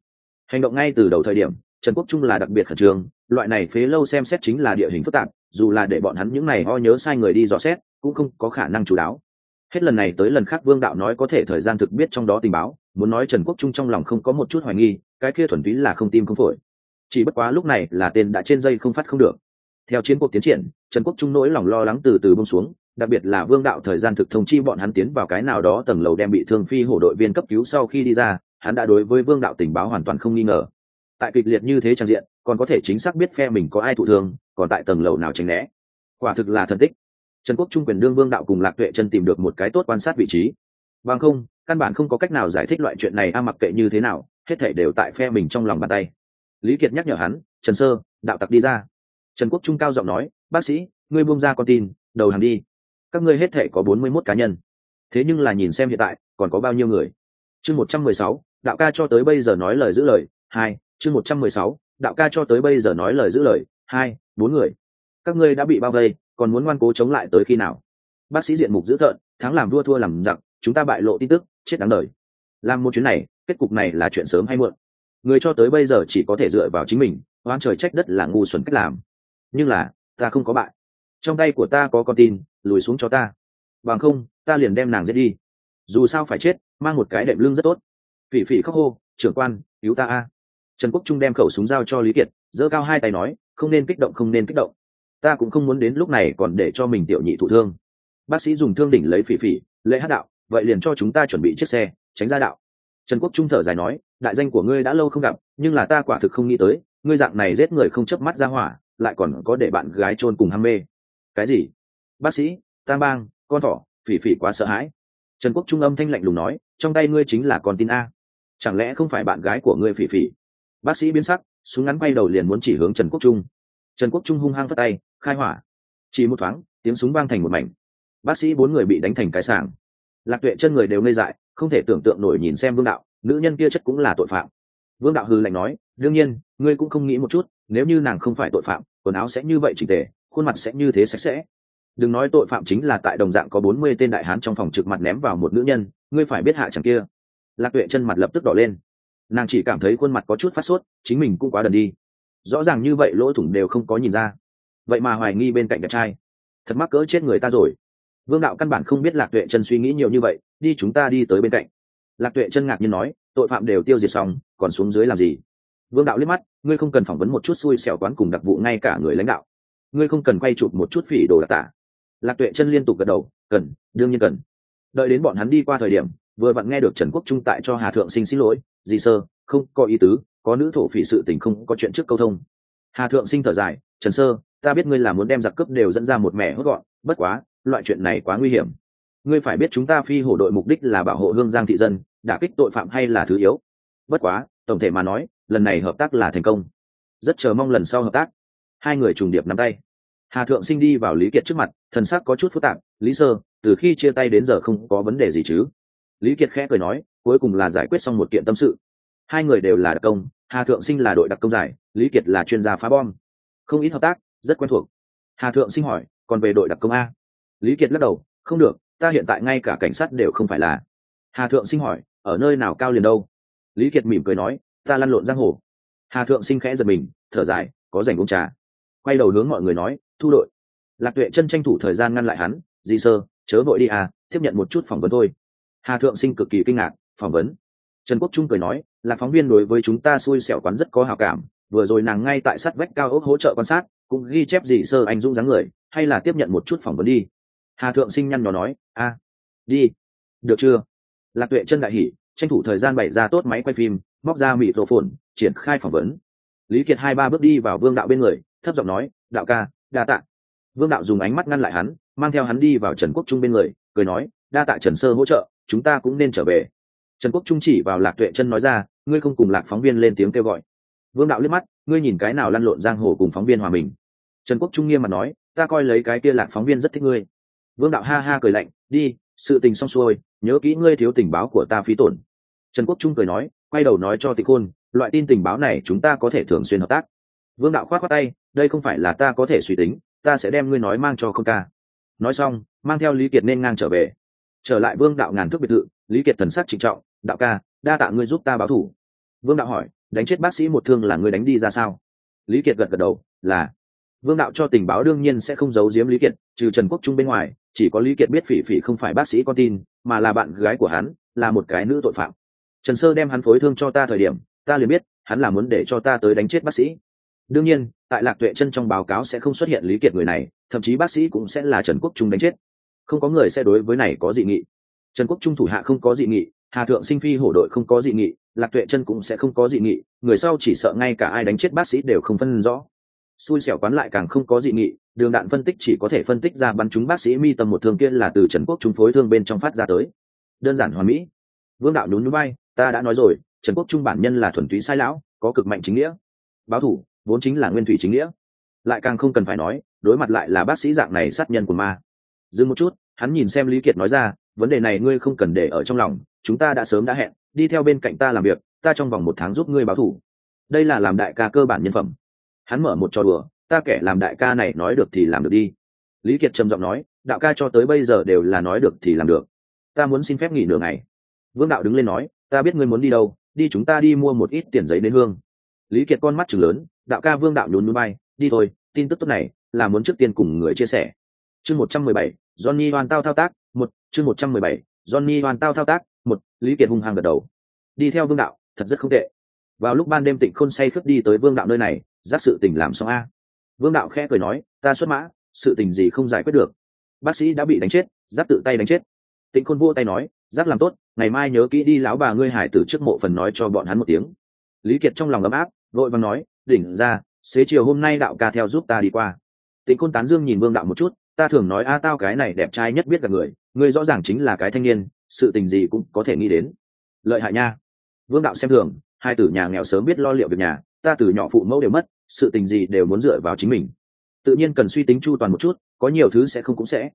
Hành động ngay từ đầu thời điểm, trần quốc trung là đặc biệt khẩn trương, loại này phế lâu xem xét chính là địa hình phức tạp, dù là để bọn hắn những này ho nhớ sai người đi dò xét, cũng không có khả năng chú đáo hết lần này tới lần khác vương đạo nói có thể thời gian thực biết trong đó tình báo, muốn nói trần quốc trung trong lòng không có một chút hoài nghi, cái kia thuần túy là không tim không phổi. Chỉ bất quá lúc này là tên đã trên dây không phát không được. Theo chiến cuộc tiến triển, trần quốc trung nỗi lòng lo lắng từ từ bông xuống, đặc biệt là vương đạo thời gian thực thông chi bọn hắn tiến vào cái nào đó tầng lầu đem bị thương phi hổ đội viên cấp cứu sau khi đi ra, hắn đã đối với vương đạo tình báo hoàn toàn không nghi ngờ. Tại kịch liệt như thế trang diện, còn có thể chính xác biết phe mình có ai thụ thương, còn tại tầng lầu nào tránh né. Quả thực là thần tích trần quốc trung quyền đương vương đạo cùng lạc tuệ chân tìm được một cái tốt quan sát vị trí. Bằng không, căn bản không có cách nào giải thích loại chuyện này a mặc kệ như thế nào, hết thể đều tại phe mình trong lòng bàn tay. Lý kiệt nhắc nhở hắn, trần sơ, đạo tặc đi ra. Trần quốc trung cao giọng nói, bác sĩ, ngươi buông ra con tin, đầu hàng đi. Các ngươi hết thể có bốn mươi mốt cá nhân. Thế nhưng là nhìn xem hiện tại, còn có bao nhiêu người? Chương một trăm mười sáu, đạo ca cho tới bây giờ nói lời giữ lời, hai, chương một trăm mười sáu, đạo ca cho tới bây giờ nói lời giữ lời, hai, bốn người. Các ngươi đã bị bao vây còn muốn ngoan cố chống lại tới khi nào? Bác sĩ diện mục dữ thợn thắng làm vua thua làm giặc, chúng ta bại lộ tin tức, chết đáng đời. Làm một chuyến này, kết cục này là chuyện sớm hay muộn? Người cho tới bây giờ chỉ có thể dựa vào chính mình oan trời trách đất là ngu xuẩn cách làm. Nhưng là, ta không có bại. Trong tay của ta có con tin, lùi xuống cho ta. Bằng không, ta liền đem nàng giết đi. Dù sao phải chết, mang một cái đệm lưng rất tốt. Phỉ phỉ khóc hô, trưởng quan, cứu ta a. Trần quốc trung đem khẩu súng giao cho lý kiệt, giơ cao hai tay nói, không nên kích động, không nên kích động ta cũng không muốn đến lúc này còn để cho mình tiểu nhị thụ thương. Bác sĩ dùng thương đỉnh lấy phỉ phỉ lễ hát đạo, vậy liền cho chúng ta chuẩn bị chiếc xe, tránh ra đạo. Trần quốc trung thở dài nói, đại danh của ngươi đã lâu không gặp, nhưng là ta quả thực không nghĩ tới, ngươi dạng này giết người không chớp mắt ra hỏa, lại còn có để bạn gái chôn cùng ham mê. Cái gì? Bác sĩ tam bang, con thỏ, phỉ phỉ quá sợ hãi. Trần quốc trung âm thanh lạnh lùng nói, trong tay ngươi chính là con tin a. Chẳng lẽ không phải bạn gái của ngươi phỉ phỉ? Bác sĩ biến sắc, súng ngắn quay đầu liền muốn chỉ hướng trần quốc trung trần quốc trung hung hăng phất tay, khai hỏa. Chỉ một thoáng, tiếng súng vang thành một mảnh. Bác sĩ bốn người bị đánh thành cái sảng. Lạc tuệ chân người đều ngây dại, không thể tưởng tượng nổi nhìn xem vương đạo, nữ nhân kia chất cũng là tội phạm. Vương đạo hư lạnh nói, đương nhiên, ngươi cũng không nghĩ một chút, nếu như nàng không phải tội phạm, quần áo sẽ như vậy chỉnh tề, khuôn mặt sẽ như thế sạch sẽ. Đừng nói tội phạm chính là tại đồng dạng có bốn mươi tên đại hán trong phòng trực mặt ném vào một nữ nhân, ngươi phải biết hạ chẳng kia. Lạc tuệ chân mặt lập tức đỏ lên. Nàng chỉ cảm thấy khuôn mặt có chút phát sốt, chính mình cũng quá đần đi rõ ràng như vậy lỗ thủng đều không có nhìn ra. Vậy mà hoài nghi bên cạnh đẹp trai. Thật mắc cỡ chết người ta rồi. Vương đạo căn bản không biết lạc tuệ chân suy nghĩ nhiều như vậy, đi chúng ta đi tới bên cạnh. Lạc tuệ chân ngạc nhiên nói, tội phạm đều tiêu diệt xong, còn xuống dưới làm gì? Vương đạo liếc mắt, ngươi không cần phỏng vấn một chút xui xẻo quán cùng đặc vụ ngay cả người lãnh đạo. Ngươi không cần quay chụp một chút phỉ đồ đặc tả lạc tuệ chân liên tục gật đầu, cần, đương nhiên cần. Đợi đến bọn hắn đi qua thời điểm, vừa vặn nghe được trần quốc trung tại cho hà thượng sinh xin lỗi gì sơ không có ý tứ, có nữ thổ phỉ sự tình không có chuyện trước câu thông. Hà thượng sinh thở dài, trần sơ, ta biết ngươi là muốn đem giặc cướp đều dẫn ra một mẻ hốt gọn, bất quá, loại chuyện này quá nguy hiểm. Ngươi phải biết chúng ta phi hổ đội mục đích là bảo hộ hương giang thị dân, đả kích tội phạm hay là thứ yếu. Bất quá, tổng thể mà nói, lần này hợp tác là thành công. Rất chờ mong lần sau hợp tác. Hai người trùng điệp nắm tay. Hà thượng sinh đi vào lý kiệt trước mặt, thần sắc có chút phức tạp, lý sơ, từ khi chia tay đến giờ không có vấn đề gì chứ? Lý kiệt khẽ cười nói, cuối cùng là giải quyết xong một kiện tâm sự hai người đều là đặc công, hà thượng sinh là đội đặc công giải, lý kiệt là chuyên gia phá bom. Không ít hợp tác, rất quen thuộc. Hà thượng sinh hỏi, còn về đội đặc công a? Lý kiệt lắc đầu, không được, ta hiện tại ngay cả cảnh sát đều không phải là. Hà thượng sinh hỏi, ở nơi nào cao liền đâu? Lý kiệt mỉm cười nói, ta lăn lộn giang hồ. Hà thượng sinh khẽ giật mình, thở dài, có dành uống trà. Quay đầu hướng mọi người nói, thu đội. Lạc tuệ chân tranh thủ thời gian ngăn lại hắn, di sơ, chớ vội đi à tiếp nhận một chút phỏng vấn thôi. Hà thượng sinh cực kỳ kinh ngạc, phỏng vấn? Trần quốc trung cười nói, là phóng viên đối với chúng ta xui xẻo quán rất có hào cảm, vừa rồi nàng ngay tại sát vách cao ốc hỗ trợ quan sát, cũng ghi chép gì sơ anh dũng dáng người, hay là tiếp nhận một chút phỏng vấn đi. Hà thượng sinh nhăn nhò nói, a, đi. Được chưa? Lạc tuệ chân đại hỉ, tranh thủ thời gian bày ra tốt máy quay phim, móc ra mịt rổ phồn triển khai phỏng vấn. Lý kiệt hai ba bước đi vào vương đạo bên người, thấp giọng nói, đạo ca, đa tạ. Vương đạo dùng ánh mắt ngăn lại hắn, mang theo hắn đi vào trần quốc trung bên người, cười nói, đa tạ trần sơ hỗ trợ, chúng ta cũng nên trở về trần quốc trung chỉ vào lạc tuệ chân nói ra, ngươi không cùng lạc phóng viên lên tiếng kêu gọi. Vương đạo liếc mắt, ngươi nhìn cái nào lăn lộn giang hồ cùng phóng viên hòa mình? Trần quốc trung nghiêm mặt nói, ta coi lấy cái kia lạc phóng viên rất thích ngươi. Vương đạo ha ha cười lạnh, đi, sự tình xong xuôi, nhớ kỹ ngươi thiếu tình báo của ta phí tổn. Trần quốc trung cười nói, quay đầu nói cho tịch khôn, loại tin tình báo này chúng ta có thể thường xuyên hợp tác. Vương đạo khoát khoát tay, đây không phải là ta có thể suy tính, ta sẽ đem ngươi nói mang cho không ca. Nói xong, mang theo lý kiệt nên ngang trở về trở lại vương đạo ngàn thước biệt thự, lý kiệt thần sắc trịnh trọng, đạo ca, đa tạ ngươi giúp ta báo thủ. Vương đạo hỏi, đánh chết bác sĩ một thương là ngươi đánh đi ra sao? Lý kiệt gật gật đầu, là. Vương đạo cho tình báo đương nhiên sẽ không giấu giếm lý kiệt, trừ trần quốc trung bên ngoài, chỉ có lý kiệt biết phỉ phỉ không phải bác sĩ con tin, mà là bạn gái của hắn, là một cái nữ tội phạm. Trần sơ đem hắn phối thương cho ta thời điểm, ta liền biết, hắn là muốn để cho ta tới đánh chết bác sĩ. Đương nhiên, tại lạc tuệ chân trong báo cáo sẽ không xuất hiện lý kiệt người này, thậm chí bác sĩ cũng sẽ là trần quốc trung đánh chết không có người sẽ đối với này có dị nghị. Trần quốc trung thủ hạ không có dị nghị, hà thượng sinh phi hổ đội không có dị nghị, lạc tuệ chân cũng sẽ không có dị nghị, người sau chỉ sợ ngay cả ai đánh chết bác sĩ đều không phân rõ. Xui xẻo quán lại càng không có dị nghị, đường đạn phân tích chỉ có thể phân tích ra bắn chúng bác sĩ mi tầm một thương kia là từ trần quốc trung phối thương bên trong phát ra tới. Đơn giản hoàn mỹ. Vương đạo nhún núi bay ta đã nói rồi, trần quốc trung bản nhân là thuần túy sai lão, có cực mạnh chính nghĩa. Báo thủ, vốn chính là nguyên thủy chính nghĩa. Lại càng không cần phải nói, đối mặt lại là bác sĩ dạng này sát nhân của ma dừng một chút, hắn nhìn xem lý kiệt nói ra, vấn đề này ngươi không cần để ở trong lòng, chúng ta đã sớm đã hẹn, đi theo bên cạnh ta làm việc, ta trong vòng một tháng giúp ngươi báo thủ. Đây là làm đại ca cơ bản nhân phẩm. Hắn mở một trò đùa, ta kẻ làm đại ca này nói được thì làm được đi. Lý kiệt trầm giọng nói, đạo ca cho tới bây giờ đều là nói được thì làm được. Ta muốn xin phép nghỉ nửa ngày. Vương đạo đứng lên nói, ta biết ngươi muốn đi đâu, đi chúng ta đi mua một ít tiền giấy đến hương. Lý kiệt con mắt chừng lớn, đạo ca vương đạo nhún núi bay đi thôi, tin tức tốt này, là muốn trước tiên cùng người chia sẻ. Chương một trăm mười bảy johnny hoàn tao thao tác, một, chương một trăm mười bảy, johnny hoàn tao thao tác, một, lý kiệt hung hăng gật đầu. Đi theo vương đạo, thật rất không tệ. Vào lúc ban đêm tịnh khôn say khướt đi tới vương đạo nơi này giác sự tình làm xong a. Vương đạo khẽ cười nói, ta xuất mã, sự tình gì không giải quyết được. Bác sĩ đã bị đánh chết giáp tự tay đánh chết. Tịnh khôn vỗ tay nói giáp làm tốt, ngày mai nhớ kỹ đi lão bà ngươi hải tử trước mộ phần nói cho bọn hắn một tiếng. Lý kiệt trong lòng ấm áp, vội vàng nói, đỉnh ra, xế chiều hôm nay đạo ca theo giúp ta đi qua. Tịnh khôn tán dương nhìn vương đạo một chút ta thường nói a, tao cái này đẹp trai nhất biết gặp người, ngươi rõ ràng chính là cái thanh niên, sự tình gì cũng có thể nghĩ đến. Lợi hại nha. Vương đạo xem thường, hai tử nhà nghèo sớm biết lo liệu việc nhà, ta từ nhỏ phụ mẫu đều mất, sự tình gì đều muốn dựa vào chính mình. Tự nhiên cần suy tính chu toàn một chút, có nhiều thứ sẽ không cũng sẽ.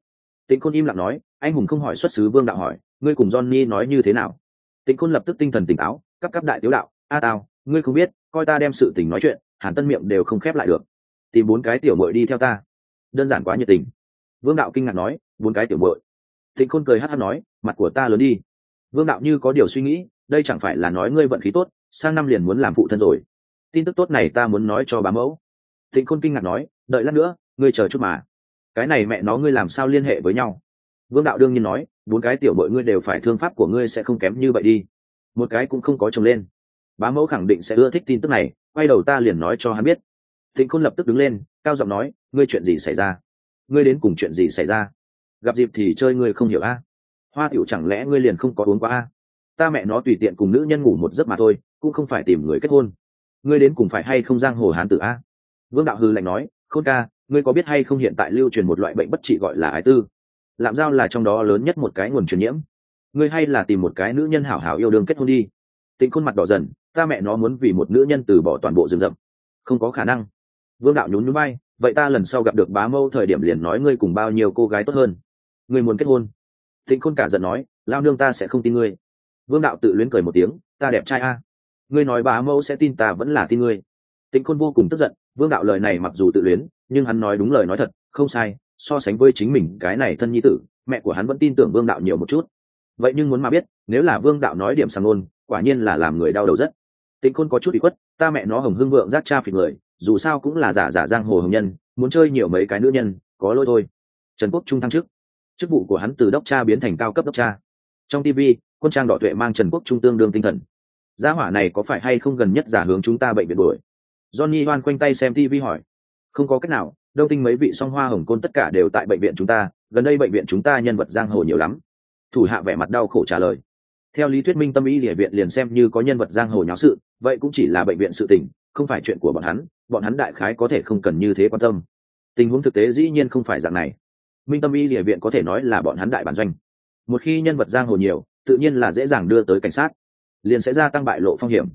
Tịnh khôn im lặng nói, anh hùng không hỏi xuất xứ vương đạo hỏi, ngươi cùng johnny nói như thế nào? Tịnh khôn lập tức tinh thần tỉnh táo cắp cắp đại tiếu đạo, a tao, ngươi không biết, coi ta đem sự tình nói chuyện hàn tân miệng đều không khép lại được. Tìm bốn cái tiểu mội đi theo ta. Đơn giản quá nhiệt tình vương đạo kinh ngạc nói, bốn cái tiểu bội. Thịnh khôn cười hát hát nói, mặt của ta lớn đi. Vương đạo như có điều suy nghĩ, đây chẳng phải là nói ngươi vận khí tốt, sang năm liền muốn làm phụ thân rồi. Tin tức tốt này ta muốn nói cho bá mẫu. Thịnh khôn kinh ngạc nói, đợi lát nữa, ngươi chờ chút mà. Cái này mẹ nó ngươi làm sao liên hệ với nhau? Vương đạo đương nhiên nói, bốn cái tiểu bội ngươi đều phải thương pháp của ngươi sẽ không kém như vậy đi. Một cái cũng không có chồng lên. Bá mẫu khẳng định sẽ ưa thích tin tức này, quay đầu ta liền nói cho hắn biết. Thịnh khôn lập tức đứng lên, cao giọng nói, ngươi chuyện gì xảy ra? Ngươi đến cùng chuyện gì xảy ra? Gặp dịp thì chơi ngươi không hiểu a. Hoa tiểu chẳng lẽ ngươi liền không có uống quá a? Ta mẹ nó tùy tiện cùng nữ nhân ngủ một giấc mà thôi, cũng không phải tìm người kết hôn. Ngươi đến cùng phải hay không giang hồ hán tử a? Vương đạo hư lạnh nói, khôn ca, ngươi có biết hay không hiện tại lưu truyền một loại bệnh bất trị gọi là ái tư? Lạm giao là trong đó lớn nhất một cái nguồn truyền nhiễm. Ngươi hay là tìm một cái nữ nhân hảo hảo yêu đương kết hôn đi. Tịnh khuôn mặt đỏ dần, ta mẹ nó muốn vì một nữ nhân từ bỏ toàn bộ rừng rậm. Không có khả năng. Vương đạo nhún nhún bay vậy ta lần sau gặp được bá mâu thời điểm liền nói ngươi cùng bao nhiêu cô gái tốt hơn. Ngươi muốn kết hôn. Tịnh khôn cả giận nói, lao nương ta sẽ không tin ngươi. Vương đạo tự luyến cười một tiếng, ta đẹp trai a. Ngươi nói bá mâu sẽ tin ta vẫn là tin ngươi. Tịnh khôn vô cùng tức giận, vương đạo lời này mặc dù tự luyến, nhưng hắn nói đúng lời nói thật, không sai, so sánh với chính mình, cái này thân nhi tử, mẹ của hắn vẫn tin tưởng vương đạo nhiều một chút. Vậy nhưng muốn mà biết, nếu là vương đạo nói điểm sàng ngôn quả nhiên là làm người đau đầu rất. Tịnh khôn có chút bị khuất, ta mẹ nó hồng hưng vượng giác cha phịch người dù sao cũng là giả giả giang hồ hồng nhân, muốn chơi nhiều mấy cái nữ nhân, có lỗi thôi. Trần quốc trung thăng chức. Chức vụ của hắn từ đốc cha biến thành cao cấp đốc cha. Trong tv quân trang đỏ tuệ mang trần quốc trung tương đương tinh thần. Gia hỏa này có phải hay không gần nhất giả hướng chúng ta bệnh viện đuổi? Johnny hoan quanh tay xem tv hỏi. Không có cách nào, đông tinh mấy vị song hoa hồng côn tất cả đều tại bệnh viện chúng ta, gần đây bệnh viện chúng ta nhân vật giang hồ nhiều lắm. Thủ hạ vẻ mặt đau khổ trả lời. Theo lý thuyết minh tâm y địa viện liền xem như có nhân vật giang hồ nháo sự, vậy cũng chỉ là bệnh viện sự tình, không phải chuyện của bọn hắn bọn hắn đại khái có thể không cần như thế quan tâm. Tình huống thực tế dĩ nhiên không phải dạng này. Minh tâm y địa viện có thể nói là bọn hắn đại bản doanh. Một khi nhân vật giang hồ nhiều, tự nhiên là dễ dàng đưa tới cảnh sát, liền sẽ gia tăng bại lộ phong hiểm.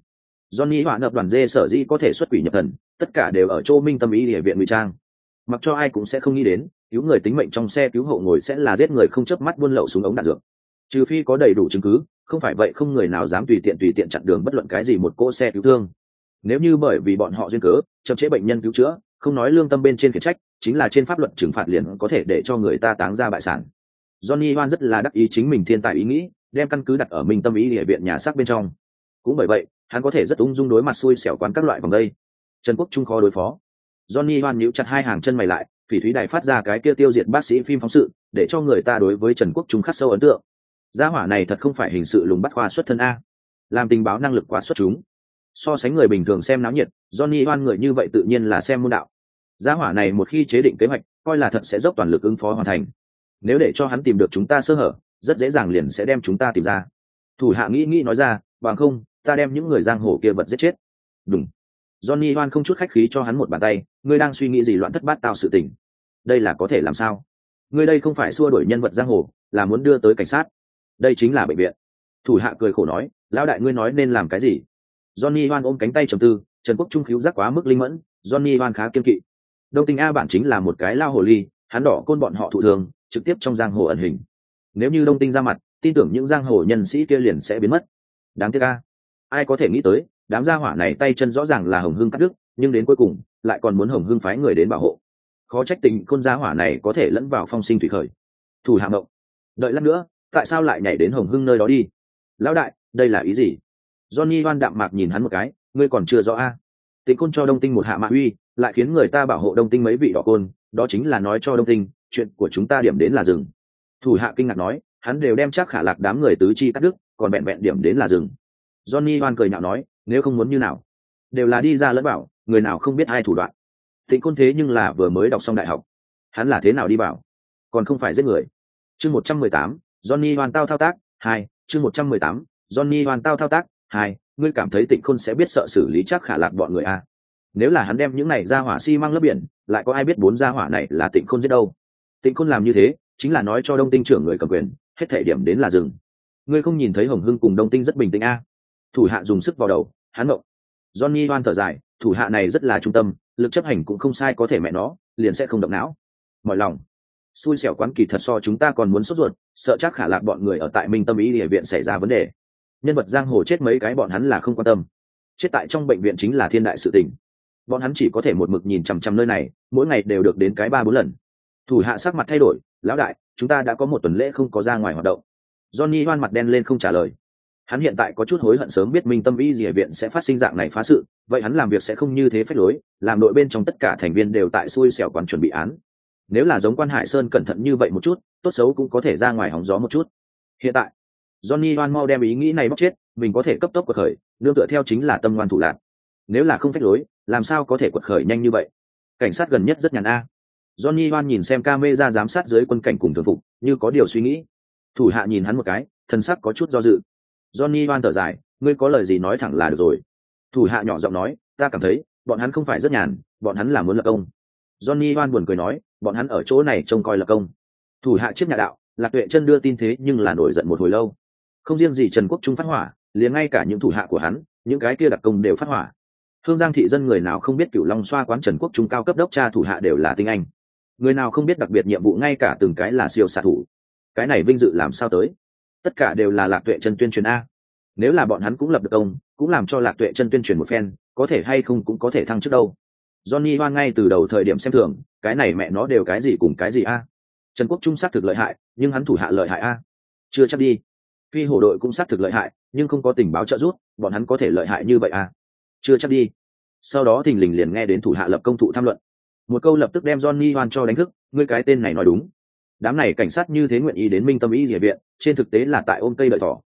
Johnny hỏa ngập đoàn dê sở dĩ có thể xuất quỷ nhập thần, tất cả đều ở chỗ minh tâm Y địa viện ngụy trang. Mặc cho ai cũng sẽ không nghĩ đến, cứu người tính mệnh trong xe cứu hộ ngồi sẽ là giết người không chớp mắt buôn lậu xuống ống đạn dược. Trừ phi có đầy đủ chứng cứ, không phải vậy không người nào dám tùy tiện tùy tiện chặn đường bất luận cái gì một cỗ xe cứu thương nếu như bởi vì bọn họ duyên cớ, chậm chế bệnh nhân cứu chữa, không nói lương tâm bên trên khiển trách, chính là trên pháp luật trừng phạt liền có thể để cho người ta táng ra bại sản. Johnny hoan rất là đắc ý chính mình thiên tài ý nghĩ, đem căn cứ đặt ở mình tâm ý địa viện nhà xác bên trong. Cũng bởi vậy, hắn có thể rất ung dung đối mặt xui xẻo quán các loại vòng đây. Trần quốc trung khó đối phó. Johnny hoan nhíu chặt hai hàng chân mày lại, phỉ thúy đài phát ra cái kia tiêu diệt bác sĩ phim phóng sự, để cho người ta đối với trần quốc trung khắc sâu ấn tượng. Gia hỏa này thật không phải hình sự lùng bắt khoa xuất thân a. Làm tình báo năng lực quá xuất chúng so sánh người bình thường xem náo nhiệt, johnny oan người như vậy tự nhiên là xem môn đạo. Gia hỏa này một khi chế định kế hoạch, coi là thật sẽ dốc toàn lực ứng phó hoàn thành. Nếu để cho hắn tìm được chúng ta sơ hở, rất dễ dàng liền sẽ đem chúng ta tìm ra. Thủ hạ nghĩ nghĩ nói ra, bằng không, ta đem những người giang hồ kia vật giết chết. Đúng johnny oan không chút khách khí cho hắn một bàn tay, ngươi đang suy nghĩ gì loạn thất bát tạo sự tình? Đây là có thể làm sao? Ngươi đây không phải xua đuổi nhân vật giang hồ, là muốn đưa tới cảnh sát. Đây chính là bệnh viện. Thủ hạ cười khổ nói, lão đại ngươi nói nên làm cái gì? Johnny hoan ôm cánh tay trầm tư, trần quốc trung khiếu giác quá mức linh mẫn, johnny hoan khá kiên kỵ. Đông tinh a bản chính là một cái lao hồ ly, hắn đỏ côn bọn họ thụ thường, trực tiếp trong giang hồ ẩn hình. Nếu như đông tinh ra mặt, tin tưởng những giang hồ nhân sĩ kia liền sẽ biến mất. Đáng tiếc a. Ai có thể nghĩ tới, đám gia hỏa này tay chân rõ ràng là hồng hưng cắt đứt, nhưng đến cuối cùng, lại còn muốn hồng hưng phái người đến bảo hộ. Khó trách tình côn gia hỏa này có thể lẫn vào phong sinh thủy khởi. Thủ hạ động đợi lát nữa, tại sao lại nhảy đến hồng hưng nơi đó đi? Lão đại, đây là ý gì? Johnny hoan đạm mạc nhìn hắn một cái, ngươi còn chưa rõ a? À. tịnh côn cho đông tinh một hạ mạ uy, lại khiến người ta bảo hộ đông tinh mấy vị đỏ côn, đó chính là nói cho đông tinh, chuyện của chúng ta điểm đến là rừng thủ hạ kinh ngạc nói, hắn đều đem chắc khả lạc đám người tứ chi cắt đứt, còn bẹn bẹn điểm đến là rừng johnny hoan cười nhạo nói, nếu không muốn như nào, đều là đi ra lẫn bảo, người nào không biết ai thủ đoạn. Tịnh côn thế nhưng là vừa mới đọc xong đại học. Hắn là thế nào đi bảo? Còn không phải giết người. Chương một trăm mười tám, johnny hoàn tao thao tác, hai, chương một trăm mười tám, johnny hoàn tao thao tác hai, ngươi cảm thấy tịnh khôn sẽ biết sợ xử lý chắc khả lạc bọn người a nếu là hắn đem những này ra hỏa xi、si、măng lớp biển, lại có ai biết bốn ra hỏa này là tịnh khôn giết đâu? Tịnh khôn làm như thế, chính là nói cho đông tinh trưởng người cầm quyền, hết thể điểm đến là rừng ngươi không nhìn thấy hồng hưng cùng đông tinh rất bình tĩnh a thủ hạ dùng sức vào đầu, hắn mộng johnny oan thở dài, thủ hạ này rất là trung tâm, lực chấp hành cũng không sai có thể mẹ nó, liền sẽ không động não. Mọi lòng. Xui xẻo quán kỳ thật so chúng ta còn muốn sốt ruột, sợ chắc khả lạc bọn người ở tại minh tâm ý địa viện xảy ra vấn đề nhân vật giang hồ chết mấy cái bọn hắn là không quan tâm. Chết tại trong bệnh viện chính là thiên đại sự tình. Bọn hắn chỉ có thể một mực nhìn chằm chằm nơi này, mỗi ngày đều được đến cái ba bốn lần. Thủ hạ sắc mặt thay đổi, lão đại, chúng ta đã có một tuần lễ không có ra ngoài hoạt động. Johnny hoan mặt đen lên không trả lời. Hắn hiện tại có chút hối hận sớm biết minh tâm y dỉa viện sẽ phát sinh dạng này phá sự, vậy hắn làm việc sẽ không như thế phép lối, làm đội bên trong tất cả thành viên đều tại xui xẻo quán chuẩn bị án. Nếu là giống quan hải sơn cẩn thận như vậy một chút, tốt xấu cũng có thể ra ngoài hóng gió một chút. Hiện tại johnny hoan mau đem ý nghĩ này bóc chết, mình có thể cấp tốc quật khởi, nương tựa theo chính là tâm ngoan thủ lạc. Nếu là không phép lối, làm sao có thể quật khởi nhanh như vậy? Cảnh sát gần nhất rất nhàn a. Johnny hoan nhìn xem camera giám sát dưới quân cảnh cùng thường phục, như có điều suy nghĩ. Thủ hạ nhìn hắn một cái, thần sắc có chút do dự. Johnny hoan thở dài, ngươi có lời gì nói thẳng là được rồi. Thủ hạ nhỏ giọng nói, ta cảm thấy, bọn hắn không phải rất nhàn, bọn hắn là muốn lập công. Johnny hoan buồn cười nói, bọn hắn ở chỗ này trông coi lập công. Thủ hạ chiếc nhà đạo, lạc tuệ chân đưa tin thế nhưng là nổi giận một hồi lâu không riêng gì trần quốc trung phát hỏa, liền ngay cả những thủ hạ của hắn, những cái kia đặc công đều phát hỏa. Hương giang thị dân người nào không biết cửu long xoa quán trần quốc trung cao cấp đốc cha thủ hạ đều là tinh anh. Người nào không biết đặc biệt nhiệm vụ ngay cả từng cái là siêu xạ thủ. Cái này vinh dự làm sao tới? Tất cả đều là lạc tuệ chân tuyên truyền a. Nếu là bọn hắn cũng lập được công, cũng làm cho lạc tuệ chân tuyên truyền một phen, có thể hay không cũng có thể thăng trước đâu. Johnny hoan ngay từ đầu thời điểm xem thường, cái này mẹ nó đều cái gì cùng cái gì a. Trần quốc trung xác thực lợi hại, nhưng hắn thủ hạ lợi hại a. Chưa chắc đi phi hổ đội cũng xác thực lợi hại, nhưng không có tình báo trợ giúp, bọn hắn có thể lợi hại như vậy à? chưa chắc đi. Sau đó thình lình liền nghe đến thủ hạ lập công thụ tham luận. Một câu lập tức đem johnny hoan cho đánh thức, ngươi cái tên này nói đúng. Đám này cảnh sát như thế nguyện ý đến minh tâm ý địa viện, trên thực tế là tại ôm cây đợi thỏ.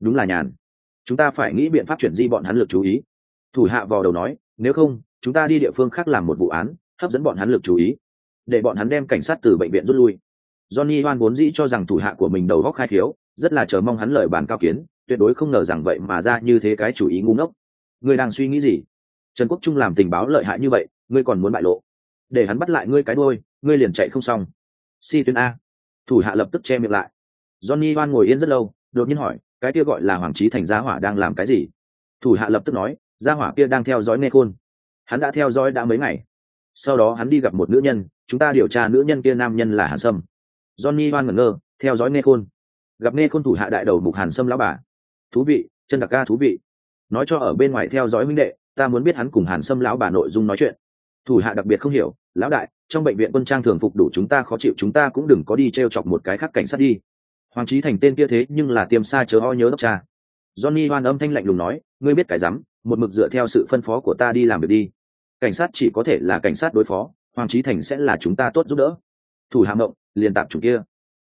Đúng là nhàn. Chúng ta phải nghĩ biện pháp chuyển di bọn hắn lực chú ý. Thủ hạ vò đầu nói, nếu không, chúng ta đi địa phương khác làm một vụ án, hấp dẫn bọn hắn lực chú ý. Để bọn hắn đem cảnh sát từ bệnh viện rút lui. Johnny hoan vốn dĩ cho rằng thủ hạ của mình đầu góc khai thiếu rất là chờ mong hắn lời bàn cao kiến, tuyệt đối không ngờ rằng vậy mà ra như thế cái chủ ý ngu ngốc. Ngươi đang suy nghĩ gì? Trần quốc trung làm tình báo lợi hại như vậy, ngươi còn muốn bại lộ. Để hắn bắt lại ngươi cái đôi ngươi liền chạy không xong. Si tuyến a. Thủ hạ lập tức che miệng lại. Johnny oan ngồi yên rất lâu, đột nhiên hỏi, cái kia gọi là hoàng trí thành gia hỏa đang làm cái gì? Thủ hạ lập tức nói, gia hỏa kia đang theo dõi nghe khôn. Hắn đã theo dõi đã mấy ngày. Sau đó hắn đi gặp một nữ nhân, chúng ta điều tra nữ nhân kia nam nhân là hàn sâm. Johnny oan ngẩn ngơ, theo dõi nghe khôn gặp nghe khôn thủ hạ đại đầu mục hàn sâm lão bà. Thú vị, chân đặc ca thú vị. Nói cho ở bên ngoài theo dõi huynh đệ, ta muốn biết hắn cùng hàn sâm lão bà nội dung nói chuyện. Thủ hạ đặc biệt không hiểu, lão đại, trong bệnh viện quân trang thường phục đủ chúng ta khó chịu, chúng ta cũng đừng có đi t r e o chọc một cái khác cảnh sát đi. Hoàng trí thành tên kia thế nhưng là tiêm xa chớ ho nhớ đốc cha. Johnny hoan âm thanh lạnh lùng nói, ngươi biết cái rắm, một mực dựa theo sự phân phó của ta đi làm việc đi. Cảnh sát chỉ có thể là cảnh sát đối phó, hoàng trí thành sẽ là chúng ta tốt giúp đỡ. Thủ hạ mộng, liền tạp chủ kia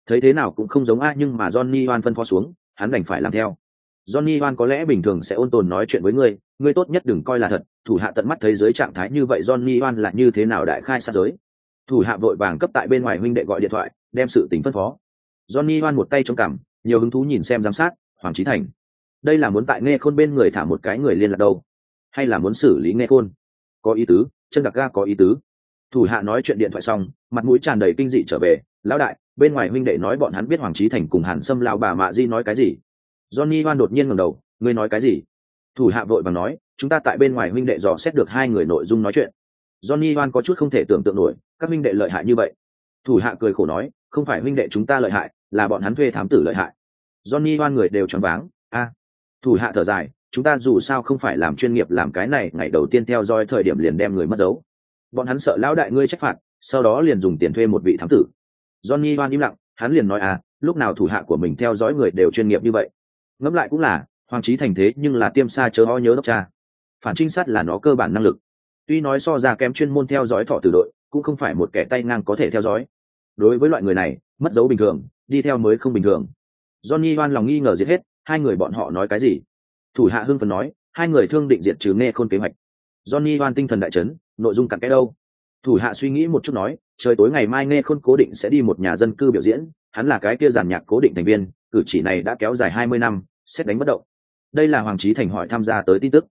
thấy thế nào cũng không giống a nhưng mà johnny hoan phân phó xuống, hắn đành phải làm theo. Johnny hoan có lẽ bình thường sẽ ôn tồn nói chuyện với ngươi ngươi tốt nhất đừng coi là thật, thủ hạ tận mắt thấy giới trạng thái như vậy johnny hoan là như thế nào đại khai sát giới. Thủ hạ vội vàng cấp tại bên ngoài huynh đệ gọi điện thoại, đem sự tính phân phó. Johnny hoan một tay trong cằm, nhiều hứng thú nhìn xem giám sát, hoàng trí thành. Đây là muốn tại nghe khôn bên người thả một cái người liên lạc đâu? Hay là muốn xử lý nghe khôn? Có ý tứ, chân đặc ga có ý tứ. Thủ hạ nói chuyện điện thoại xong, mặt mũi tràn đầy kinh dị trở về, lão đại bên ngoài huynh đệ nói bọn hắn biết hoàng trí thành cùng hàn sâm lao bà mạ di nói cái gì? Johnny hoan đột nhiên ngẩng đầu, ngươi nói cái gì? Thủ hạ vội và nói, chúng ta tại bên ngoài huynh đệ dò xét được hai người nội dung nói chuyện. Johnny hoan có chút không thể tưởng tượng nổi, các huynh đệ lợi hại như vậy. Thủ hạ cười khổ nói, không phải huynh đệ chúng ta lợi hại, là bọn hắn thuê thám tử lợi hại. Johnny hoan người đều choáng váng, a. Thủ hạ thở dài, chúng ta dù sao không phải làm chuyên nghiệp làm cái này, ngày đầu tiên theo dõi thời điểm liền đem người mất dấu. Bọn hắn sợ lão đại ngươi trách phạt, sau đó liền dùng tiền thuê một vị thám tử johnny hoan im lặng, hắn liền nói à lúc nào thủ hạ của mình theo dõi người đều chuyên nghiệp như vậy? Ngẫm lại cũng là, hoàng trí thành thế nhưng là tiêm xa chớ ho nhớ đốc cha. Phản trinh sát là nó cơ bản năng lực. Tuy nói so ra kém chuyên môn theo dõi thọ tử đội, cũng không phải một kẻ tay ngang có thể theo dõi. Đối với loại người này, mất dấu bình thường, đi theo mới không bình thường. Johnny hoan lòng nghi ngờ giết hết, hai người bọn họ nói cái gì? Thủ hạ hưng phần nói, hai người thương định diệt trừ nghe khôn kế hoạch. Johnny hoan tinh thần đại chấn, nội dung cặn cái đâu? Thủ hạ suy nghĩ một chút nói, trời tối ngày mai nghe khôn cố định sẽ đi một nhà dân cư biểu diễn, hắn là cái kia giàn nhạc cố định thành viên, cử chỉ này đã kéo dài hai mươi năm, xét đánh bất động. Đây là hoàng trí thành hỏi tham gia tới tin tức.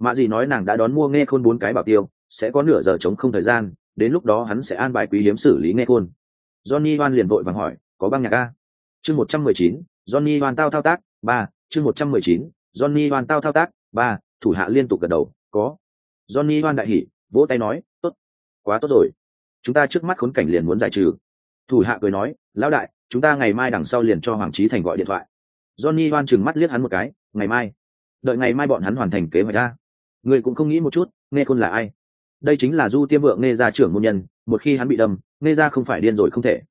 Mạ dì nói nàng đã đón mua nghe khôn bốn cái bảo tiêu, sẽ có nửa giờ chống không thời gian, đến lúc đó hắn sẽ an bài quý hiếm xử lý nghe khôn. Johnny oan liền vội vàng hỏi, có băng nhạc a? Chương một trăm mười chín, johnny oan tao thao tác, ba, chương một trăm mười chín, johnny oan tao thao tác, ba, thủ hạ liên tục gật đầu, có. Johnny oan đại hỉ, vỗ tay nói, tốt quá tốt rồi. Chúng ta trước mắt khốn cảnh liền muốn giải trừ. Thủ hạ cười nói, lão đại, chúng ta ngày mai đằng sau liền cho hoàng trí thành gọi điện thoại. Johnny hoan chừng mắt liếc hắn một cái, ngày mai. Đợi ngày mai bọn hắn hoàn thành kế hoạch ra. Người cũng không nghĩ một chút, nghe khôn là ai? Đây chính là du tiêm vượng nghe ra trưởng môn nhân, một khi hắn bị đâm nghe ra không phải điên rồi không thể.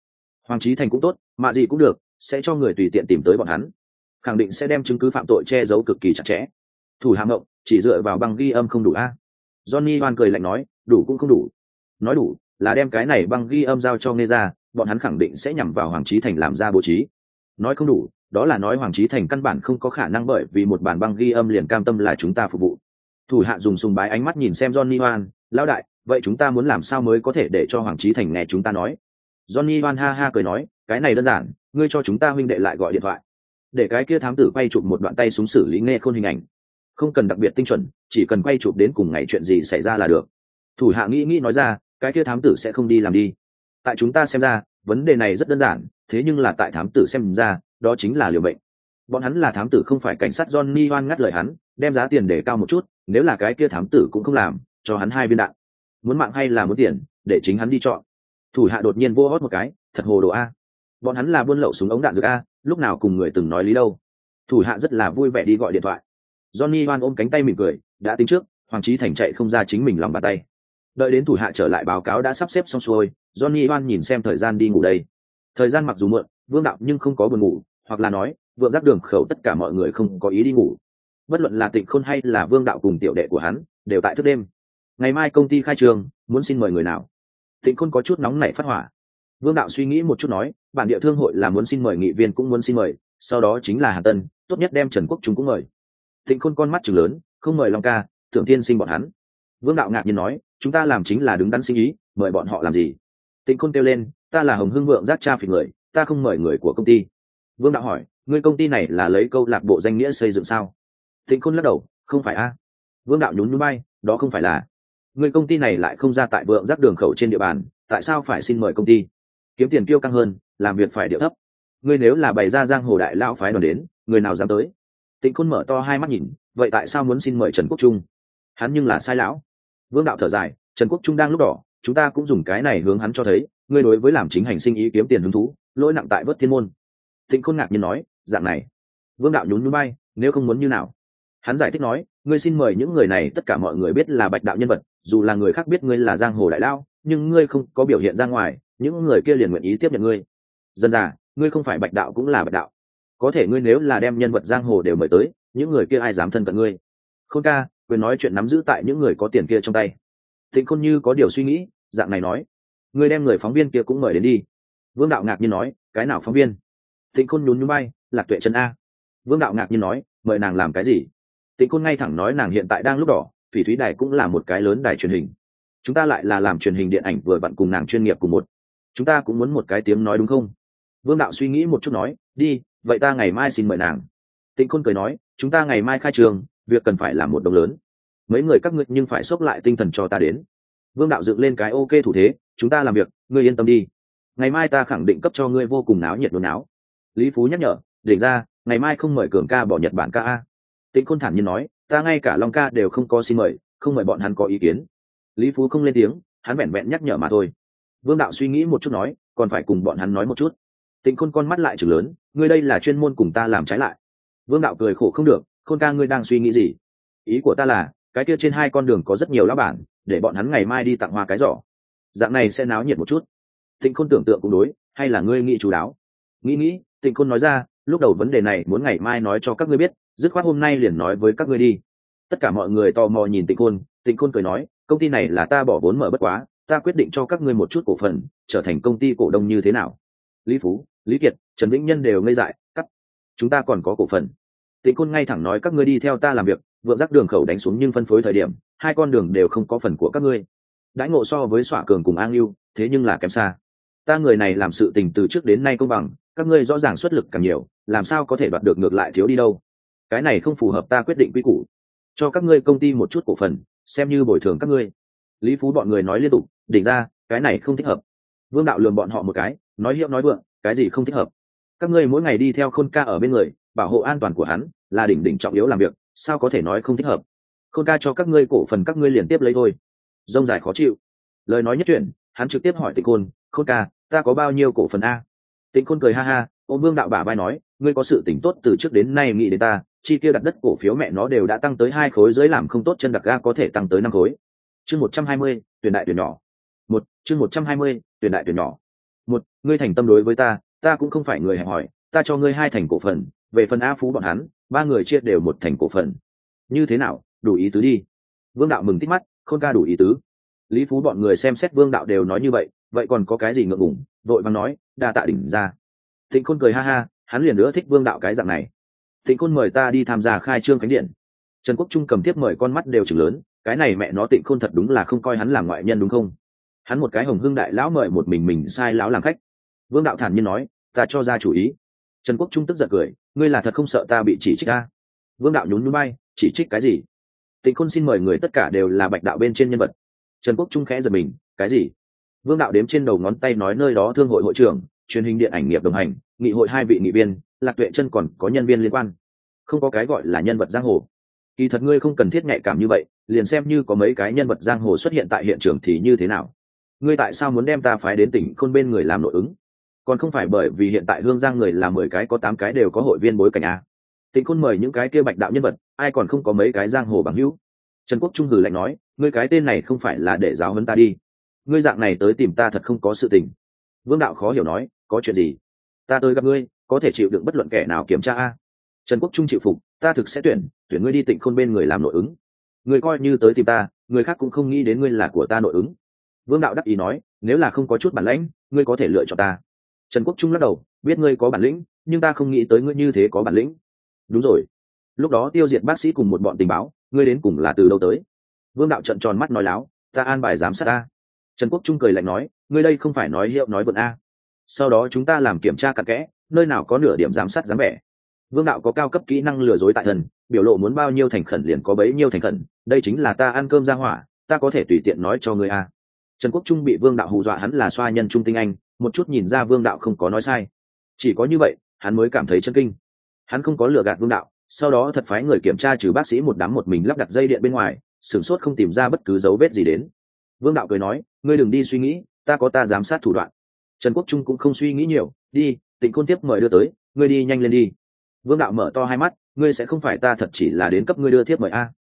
Hoàng trí thành cũng tốt, mạ gì cũng được, sẽ cho người tùy tiện tìm tới bọn hắn. Khẳng định sẽ đem chứng cứ phạm tội che giấu cực kỳ chặt chẽ. Thủ hạ ngộng, chỉ dựa vào băng ghi âm không đủ a. Johnny hoan cười lạnh nói, đủ cũng không đủ nói đủ, là đem cái này băng ghi âm giao cho nghe ra bọn hắn khẳng định sẽ nhằm vào hoàng trí thành làm ra bố trí. Nói không đủ, đó là nói hoàng trí thành căn bản không có khả năng bởi vì một bản băng ghi âm liền cam tâm là chúng ta phục vụ. Thủ hạ dùng sùng bái ánh mắt nhìn xem johnny hoan, lão đại, vậy chúng ta muốn làm sao mới có thể để cho hoàng trí thành nghe chúng ta nói? Johnny hoan ha ha cười nói, cái này đơn giản, ngươi cho chúng ta huynh đệ lại gọi điện thoại. Để cái kia thám tử quay chụp một đoạn tay súng xử lý nghe khôn hình ảnh. Không cần đặc biệt tinh chuẩn, chỉ cần quay chụp đến cùng ngày chuyện gì xảy ra là được. Thủ hạ nghĩ nghĩ nói ra cái kia thám tử sẽ không đi làm đi. Tại chúng ta xem ra, vấn đề này rất đơn giản, thế nhưng là tại thám tử xem ra, đó chính là liều bệnh bọn hắn là thám tử không phải cảnh sát johnny hoan ngắt lời hắn, đem giá tiền để cao một chút, nếu là cái kia thám tử cũng không làm, cho hắn hai viên đạn. Muốn mạng hay là muốn tiền, để chính hắn đi chọn. Thủ hạ đột nhiên vô hót một cái, thật hồ đồ a. Bọn hắn là buôn lậu súng ống đạn dược a, lúc nào cùng người từng nói lý đâu. Thủ hạ rất là vui vẻ đi gọi điện thoại. Johnny hoan ôm cánh tay mỉm cười, đã tính trước, hoàng trí thành chạy không ra chính mình lòng bàn tay đợi đến thủ hạ trở lại báo cáo đã sắp xếp xong xuôi, johnny hoan nhìn xem thời gian đi ngủ đây. Thời gian mặc dù muộn, vương đạo nhưng không có buồn ngủ, hoặc là nói, vượng giác đường khẩu tất cả mọi người không có ý đi ngủ. Bất luận là tịnh khôn hay là vương đạo cùng tiểu đệ của hắn, đều tại thức đêm. Ngày mai công ty khai trường, muốn xin mời người nào? Tịnh khôn có chút nóng nảy phát hỏa. Vương đạo suy nghĩ một chút nói, bản địa thương hội là muốn xin mời nghị viên cũng muốn xin mời, sau đó chính là hà tân, tốt nhất đem trần quốc chúng cũng mời. Tịnh khôn con mắt chừng lớn, không mời long ca, thượng tiên sinh bọn hắn. Vương đạo ngạc nhiên nói chúng ta làm chính là đứng đắn sinh ý, mời bọn họ làm gì? Tịnh khôn kêu lên, ta là hồng hưng vượng giác cha phỉ người, ta không mời người của công ty. Vương đạo hỏi, người công ty này là lấy câu lạc bộ danh nghĩa xây dựng sao? Tịnh khôn lắc đầu, không phải a. Vương đạo nhún nhún bay đó không phải là. Người công ty này lại không ra tại vượng giác đường khẩu trên địa bàn, tại sao phải xin mời công ty? Kiếm tiền kiêu căng hơn, làm việc phải điệu thấp. Ngươi nếu là bày ra giang hồ đại lão phái đoàn đến, người nào dám tới? Tịnh khôn mở to hai mắt nhìn, vậy tại sao muốn xin mời trần quốc trung? Hắn nhưng là sai lão vương đạo thở dài, trần quốc trung đang lúc đỏ, chúng ta cũng dùng cái này hướng hắn cho thấy, ngươi đối với làm chính hành sinh ý kiếm tiền hứng thú, lỗi nặng tại vớt thiên môn. Tịnh khôn ngạc nhiên nói, dạng này. Vương đạo nhún nhún bay nếu không muốn như nào? Hắn giải thích nói, ngươi xin mời những người này, tất cả mọi người biết là bạch đạo nhân vật, dù là người khác biết ngươi là giang hồ đại lao, nhưng ngươi không có biểu hiện ra ngoài, những người kia liền nguyện ý tiếp nhận ngươi. Dân già, ngươi không phải bạch đạo cũng là bạch đạo. Có thể ngươi nếu là đem nhân vật giang hồ đều mời tới, những người kia ai dám thân cận ngươi? Không ca quyền nói chuyện nắm giữ tại những người có tiền kia trong tay. Thịnh khôn như có điều suy nghĩ, dạng này nói, ngươi đem người phóng viên kia cũng mời đến đi. Vương đạo ngạc nhiên nói, cái nào phóng viên? Thịnh khôn nhún nhún bay lạc tuệ trần a. Vương đạo ngạc nhiên nói, mời nàng làm cái gì? Tịnh khôn ngay thẳng nói, nàng hiện tại đang lúc đỏ, phỉ thúy đài cũng là một cái lớn đài truyền hình. Chúng ta lại là làm truyền hình điện ảnh vừa vặn cùng nàng chuyên nghiệp cùng một. Chúng ta cũng muốn một cái tiếng nói đúng không? Vương đạo suy nghĩ một chút nói, đi, vậy ta ngày mai xin mời nàng. Tịnh khôn cười nói, chúng ta ngày mai khai trường việc cần phải làm một đồng lớn. Mấy người các ngươi nhưng phải xốc lại tinh thần cho ta đến. Vương đạo dựng lên cái ok thủ thế, chúng ta làm việc, ngươi yên tâm đi. Ngày mai ta khẳng định cấp cho ngươi vô cùng náo nhiệt nôn náo. Lý phú nhắc nhở đỉnh ra, ngày mai không mời cường ca bỏ nhật bản ca a. Tĩnh khôn thản nhiên nói, ta ngay cả long ca đều không có xin mời, không mời bọn hắn có ý kiến. Lý phú không lên tiếng, hắn vẹn vẹn nhắc nhở mà thôi. Vương đạo suy nghĩ một chút nói, còn phải cùng bọn hắn nói một chút. Tĩnh khôn con mắt lại chừng lớn, ngươi đây là chuyên môn cùng ta làm trái lại. Vương đạo cười khổ không được khôn ca ngươi đang suy nghĩ gì? Ý của ta là, cái kia trên hai con đường có rất nhiều lá bản, để bọn hắn ngày mai đi tặng hoa cái giỏ. Dạng này sẽ náo nhiệt một chút. Tịnh khôn tưởng tượng cũng đối, hay là ngươi nghĩ chú đáo? Nghĩ nghĩ tịnh khôn nói ra, lúc đầu vấn đề này muốn ngày mai nói cho các ngươi biết, dứt khoát hôm nay liền nói với các ngươi đi. Tất cả mọi người tò mò nhìn tịnh khôn tịnh khôn cười nói, công ty này là ta bỏ vốn mở bất quá, ta quyết định cho các ngươi một chút cổ phần, trở thành công ty cổ đông như thế nào? Lý phú, lý kiệt, trần vĩnh nhân đều ngây dại, cắt. Chúng ta còn có cổ phần tịnh khôn ngay thẳng nói, các ngươi đi theo ta làm việc, vượng rắc đường khẩu đánh xuống nhưng phân phối thời điểm, hai con đường đều không có phần của các ngươi. Đãi ngộ so với xỏa cường cùng an lưu, thế nhưng là kém xa. Ta người này làm sự tình từ trước đến nay công bằng, các ngươi rõ ràng xuất lực càng nhiều, làm sao có thể đoạt được ngược lại thiếu đi đâu? Cái này không phù hợp ta quyết định quy củ. Cho các ngươi công ty một chút cổ phần, xem như bồi thường các ngươi. Lý phú bọn người nói liên tục, đỉnh ra, cái này không thích hợp. Vương đạo lường bọn họ một cái, nói hiệu nói vượng, cái gì không thích hợp? Các ngươi mỗi ngày đi theo khôn ca ở bên người bảo hộ an toàn của hắn là đỉnh đỉnh trọng yếu làm việc, sao có thể nói không thích hợp? Khôn ca cho các ngươi cổ phần các ngươi liền tiếp lấy thôi. Rông dài khó chịu. Lời nói nhất chuyện, hắn trực tiếp hỏi tịnh khôn khôn ca, ta có bao nhiêu cổ phần a? Tịnh khôn cười ha ha, ô vương đạo bả vai nói, ngươi có sự tỉnh tốt từ trước đến nay nghĩ đến ta, chi tiêu đặt đất cổ phiếu mẹ nó đều đã tăng tới hai khối dưới làm không tốt chân đặc ga có thể tăng tới năm khối. Chương một trăm hai mươi, tuyển đại tuyển nhỏ. Một, chương một trăm hai mươi, tuyển đại tuyển nhỏ. Một, ngươi thành tâm đối với ta ta cũng không phải người hẹp hỏi ta cho ngươi hai thành cổ phần về phần a phú bọn hắn, ba người chia đều một thành cổ phần. Như thế nào? Đủ ý tứ đi. Vương đạo mừng tích mắt không ca đủ ý tứ. Lý phú bọn người xem xét vương đạo đều nói như vậy vậy còn có cái gì ngượng ngủng vội vàng nói, đa tạ đỉnh ra. Thịnh khôn cười ha ha, hắn liền nữa thích vương đạo cái dạng này. Thịnh khôn mời ta đi tham gia khai trương khánh điện. Trần quốc trung cầm tiếp mời con mắt đều chừng lớn, cái này mẹ nó tịnh khôn thật đúng là không coi hắn là ngoại nhân đúng không? Hắn một cái hồng hưng đại lão mời một mình mình sai lão làm khách. Vương đạo thản nhiên nói, ta cho ra chủ ý trần quốc trung tức giận cười, ngươi là thật không sợ ta bị chỉ trích ta? Vương đạo nhún núi bay chỉ trích cái gì? Tịnh khôn xin mời người tất cả đều là bạch đạo bên trên nhân vật. Trần quốc trung khẽ giật mình, cái gì? Vương đạo đếm trên đầu ngón tay nói nơi đó thương hội hội trưởng, truyền hình điện ảnh nghiệp đồng hành, nghị hội hai vị nghị viên, lạc tuệ chân còn có nhân viên liên quan. Không có cái gọi là nhân vật giang hồ. Kỳ thật ngươi không cần thiết nhạy cảm như vậy, liền xem như có mấy cái nhân vật giang hồ xuất hiện tại hiện trường thì như thế nào? Ngươi tại sao muốn đem ta phái đến tỉnh khôn bên người làm nội ứng? Còn không phải bởi vì hiện tại hương giang người là mười cái có tám cái đều có hội viên bối cảnh a. Tịnh khôn mời những cái kia bạch đạo nhân vật, ai còn không có mấy cái giang hồ bằng hữu. Trần quốc trung hử lạnh nói, ngươi cái tên này không phải là để giáo hấn ta đi. Ngươi dạng này tới tìm ta thật không có sự tình. Vương đạo khó hiểu nói, có chuyện gì? Ta tới gặp ngươi, có thể chịu đựng bất luận kẻ nào kiểm tra a. Trần quốc trung chịu phục, ta thực sẽ tuyển tuyển ngươi đi tịnh khôn bên người làm nội ứng. Người coi như tới tìm ta, người khác cũng không nghĩ đến ngươi là của ta nội ứng. Vương đạo đắc ý nói, nếu là không có chút bản lãnh, ngươi có thể lựa chọn ta trần quốc trung lắc đầu, biết ngươi có bản lĩnh, nhưng ta không nghĩ tới ngươi như thế có bản lĩnh. Đúng rồi. Lúc đó tiêu diệt bác sĩ cùng một bọn tình báo, ngươi đến cùng là từ đâu tới? Vương đạo trận tròn mắt nói láo, ta an bài giám sát ta trần quốc trung cười lạnh nói, ngươi đây không phải nói hiệu nói vượt a. Sau đó chúng ta làm kiểm tra cặn kẽ, nơi nào có nửa điểm giám sát dám vẻ. Vương đạo có cao cấp kỹ năng lừa dối tại thần, biểu lộ muốn bao nhiêu thành khẩn liền có bấy nhiêu thành khẩn, đây chính là ta ăn cơm ra hỏa, ta có thể tùy tiện nói cho ngươi a. Trần quốc trung bị vương đạo hù dọa hắn là xoa nhân trung tinh anh một chút nhìn ra vương đạo không có nói sai. Chỉ có như vậy, hắn mới cảm thấy chân kinh. Hắn không có lừa gạt vương đạo, sau đó thật phái người kiểm tra trừ bác sĩ một đám một mình lắp đặt dây điện bên ngoài, sửng sốt không tìm ra bất cứ dấu vết gì đến. Vương đạo cười nói, ngươi đừng đi suy nghĩ, ta có ta giám sát thủ đoạn. Trần quốc trung cũng không suy nghĩ nhiều, đi, tịnh Côn tiếp mời đưa tới, ngươi đi nhanh lên đi. Vương đạo mở to hai mắt, ngươi sẽ không phải ta thật chỉ là đến cấp ngươi đưa thiếp mời a?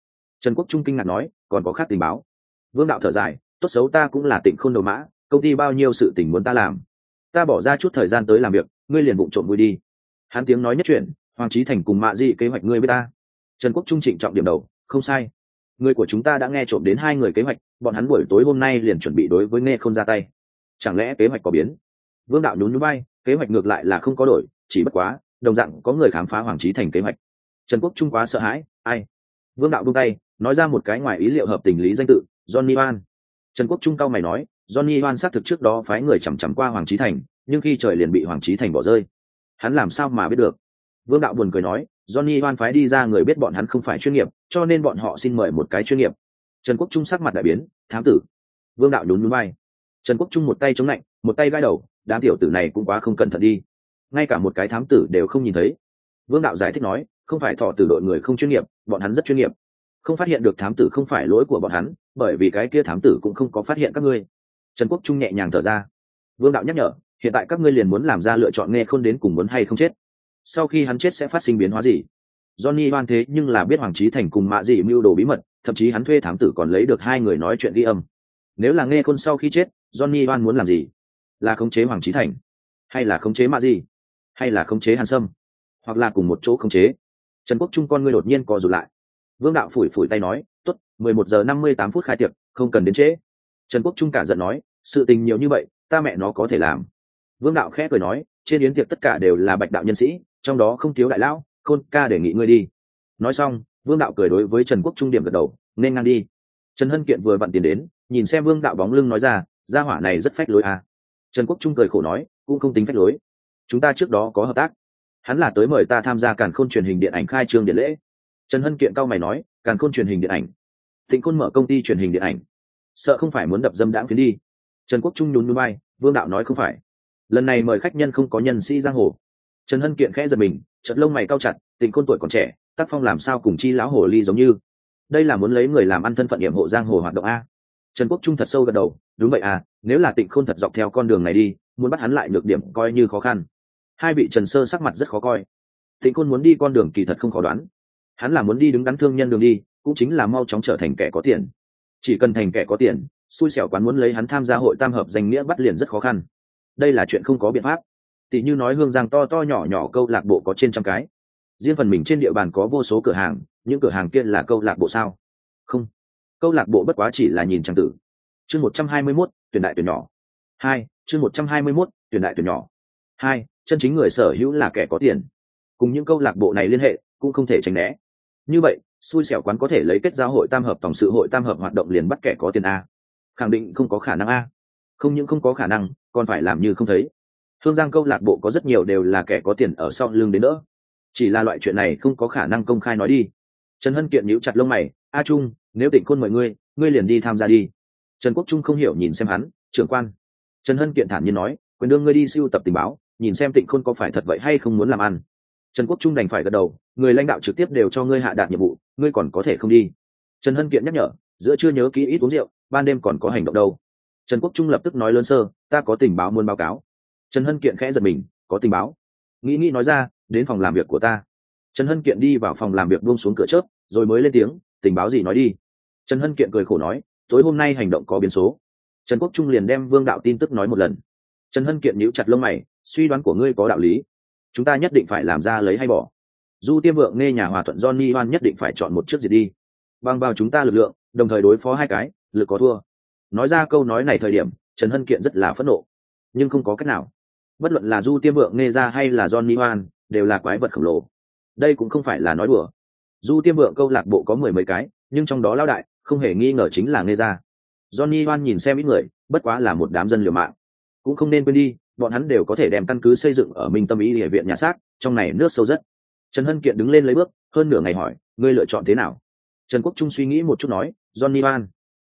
Trần quốc trung kinh ngạc nói, còn có khác tình báo. Vương đạo thở dài, tốt xấu ta cũng là tịnh khôn đầu mã công ty bao nhiêu sự tình muốn ta làm? Ta bỏ ra chút thời gian tới làm việc, ngươi liền bụng trộm vui đi. Hắn tiếng nói nhất chuyện hoàng trí thành cùng mạ dị kế hoạch ngươi với ta. Trần quốc trung trịnh trọng điểm đầu, không sai. Người của chúng ta đã nghe trộm đến hai người kế hoạch, bọn hắn buổi tối hôm nay liền chuẩn bị đối với nghe không ra tay. Chẳng lẽ kế hoạch có biến? Vương đạo nhún núi bay kế hoạch ngược lại là không có đổi, chỉ bất quá, đồng dạng có người khám phá hoàng trí thành kế hoạch. Trần quốc trung quá sợ hãi, ai? Vương đạo buông tay, nói ra một cái ngoài ý liệu hợp tình lý danh tự, johnny oan trần quốc trung cao mày nói johnny Hoan xác thực trước đó phái người chằm chằm qua hoàng Chí thành, nhưng khi trời liền bị hoàng Chí thành bỏ rơi, hắn làm sao mà biết được? Vương đạo buồn cười nói, johnny Hoan phái đi ra người biết bọn hắn không phải chuyên nghiệp, cho nên bọn họ xin mời một cái chuyên nghiệp. Trần quốc trung sắc mặt đại biến, thám tử. Vương đạo nhún nhún vai. trần quốc trung một tay chống lạnh, một tay gai đầu, đám tiểu tử này cũng quá không cẩn thận đi. Ngay cả một cái thám tử đều không nhìn thấy. Vương đạo giải thích nói, không phải thọ tử đội người không chuyên nghiệp, bọn hắn rất chuyên nghiệp. Không phát hiện được thám tử không phải lỗi của bọn hắn, bởi vì cái kia thám tử cũng không có phát hiện các ngươi trần quốc trung nhẹ nhàng thở ra. Vương đạo nhắc nhở, hiện tại các ngươi liền muốn làm ra lựa chọn nghe không đến cùng muốn hay không chết. Sau khi hắn chết sẽ phát sinh biến hóa gì? Johnny oan thế nhưng là biết hoàng trí thành cùng mạ dị mưu đồ bí mật, thậm chí hắn thuê thám tử còn lấy được hai người nói chuyện ghi âm. Nếu là nghe khôn sau khi chết, johnny oan muốn làm gì? Là khống chế hoàng trí thành? Hay là khống chế mạ dị? Hay là khống chế hàn sâm? Hoặc là cùng một chỗ khống chế? Trần quốc trung con ngươi đột nhiên co rụt lại. Vương đạo phủi phủi tay nói t ố t mười một giờ năm mươi tám phút khai tiệc, không cần đến trễ. Trần quốc trung cả giận nói sự tình nhiều như vậy, ta mẹ nó có thể làm. Vương đạo khẽ cười nói, trên yến tiệc tất cả đều là bạch đạo nhân sĩ, trong đó không thiếu đại lão, khôn ca đề nghị ngươi đi. Nói xong, vương đạo cười đối với trần quốc trung điểm gật đầu, nên ngang đi. Trần hân kiện vừa vặn tiền đến, nhìn xem vương đạo bóng lưng nói ra, gia hỏa này rất phách lối à. trần quốc trung cười khổ nói, cũng không tính phách lối. Chúng ta trước đó có hợp tác. Hắn là tới mời ta tham gia càn khôn truyền hình điện ảnh khai trương điện lễ. Trần hân kiện cao mày nói, càn khôn truyền hình điện ảnh. Thịnh khôn mở công ty truyền hình điện ảnh. Sợ không phải muốn đập dâm đãng phiến đi trần quốc trung nhún núi bay vương đạo nói không phải. Lần này mời khách nhân không có nhân sĩ giang hồ. Trần hân kiện khẽ giật mình trận lông mày cao chặt, tình Côn tuổi còn trẻ, tác phong làm sao cùng chi lão hồ ly giống như? Đây là muốn lấy người làm ăn thân phận nhiệm hộ giang hồ hoạt động a. Trần quốc trung thật sâu gật đầu, đúng vậy à nếu là tịnh khôn thật dọc theo con đường này đi, muốn bắt hắn lại được điểm coi như khó khăn. Hai vị trần sơ sắc mặt rất khó coi. Tịnh khôn muốn đi con đường kỳ thật không khó đoán. Hắn là muốn đi đứng đắn thương nhân đường đi, cũng chính là mau chóng trở thành kẻ có tiền. Chỉ cần thành kẻ có tiền xui xẻo quán muốn lấy hắn tham gia hội tam hợp danh nghĩa bắt liền rất khó khăn. Đây là chuyện không có biện pháp. Tỷ như nói hương giang to to nhỏ nhỏ câu lạc bộ có trên trăm cái. Riêng phần mình trên địa bàn có vô số cửa hàng, những cửa hàng kia là câu lạc bộ sao? Không. Câu lạc bộ bất quá chỉ là nhìn trang tử. Chương một trăm hai mươi mốt, tuyển đại tuyển nhỏ. Hai, chương một trăm hai mươi mốt, tuyển đại tuyển nhỏ. Hai, chân chính người sở hữu là kẻ có tiền. Cùng những câu lạc bộ này liên hệ, cũng không thể tránh né. Như vậy, xui xẻo quán có thể lấy kết giao hội tam hợp tổng sự hội tam hợp hoạt động liền bắt kẻ có tiền a khẳng định không có khả năng a. Không những không có khả năng, còn phải làm như không thấy. Hương giang câu lạc bộ có rất nhiều đều là kẻ có tiền ở sau lưng đến nữa chỉ là loại chuyện này không có khả năng công khai nói đi. Trần hân kiện nhíu chặt lông mày, a trung, nếu tỉnh khôn mời ngươi ngươi liền đi tham gia đi. Trần quốc trung không hiểu nhìn xem hắn, trưởng quan. Trần hân kiện thản nhiên nói, quyền đương ngươi đi siêu tập tình báo, nhìn xem tịnh khôn có phải thật vậy hay không muốn làm ăn. Trần quốc trung đành phải gật đầu, người lãnh đạo trực tiếp đều cho ngươi hạ đạt nhiệm vụ, ngươi còn có thể không đi. Trần hân kiện nhắc nhở, giữa chưa nhớ kỹ ít uống rượu ban đêm còn có hành động đâu. Trần quốc trung lập tức nói lớn sơ, ta có tình báo muốn báo cáo. Trần hân kiện khẽ giật mình, có tình báo? Nghĩ nghĩ nói ra, đến phòng làm việc của ta. Trần hân kiện đi vào phòng làm việc buông xuống cửa chớp, rồi mới lên tiếng, tình báo gì nói đi? Trần hân kiện cười khổ nói, tối hôm nay hành động có biến số. Trần quốc trung liền đem vương đạo tin tức nói một lần. Trần hân kiện nhíu chặt lông mày, suy đoán của ngươi có đạo lý. Chúng ta nhất định phải làm ra lấy hay bỏ. Du tiêm vượng nghe nhà hòa thuận johnny hoan nhất định phải chọn một chiếc gì đi. Bằng vào chúng ta lực lượng, đồng thời đối phó hai cái lực có thua. Nói ra câu nói này thời điểm, trần hân kiện rất là phẫn nộ. Nhưng không có cách nào. Bất luận là du tiêm vượng nghe ra hay là johnny hoan đều là quái vật khổng lồ. Đây cũng không phải là nói đùa. Du tiêm vượng câu lạc bộ có mười mấy cái, nhưng trong đó lao đại, không hề nghi ngờ chính là nghe ra johnny hoan nhìn xem ít người, bất quá là một đám dân liều mạng. Cũng không nên quên đi, bọn hắn đều có thể đem căn cứ xây dựng ở minh tâm ý địa viện nhà xác, trong này nước sâu rất. Trần hân kiện đứng lên lấy bước, hơn nửa ngày hỏi, ngươi lựa chọn thế nào? Trần quốc trung suy nghĩ một chút nói, johnny hoan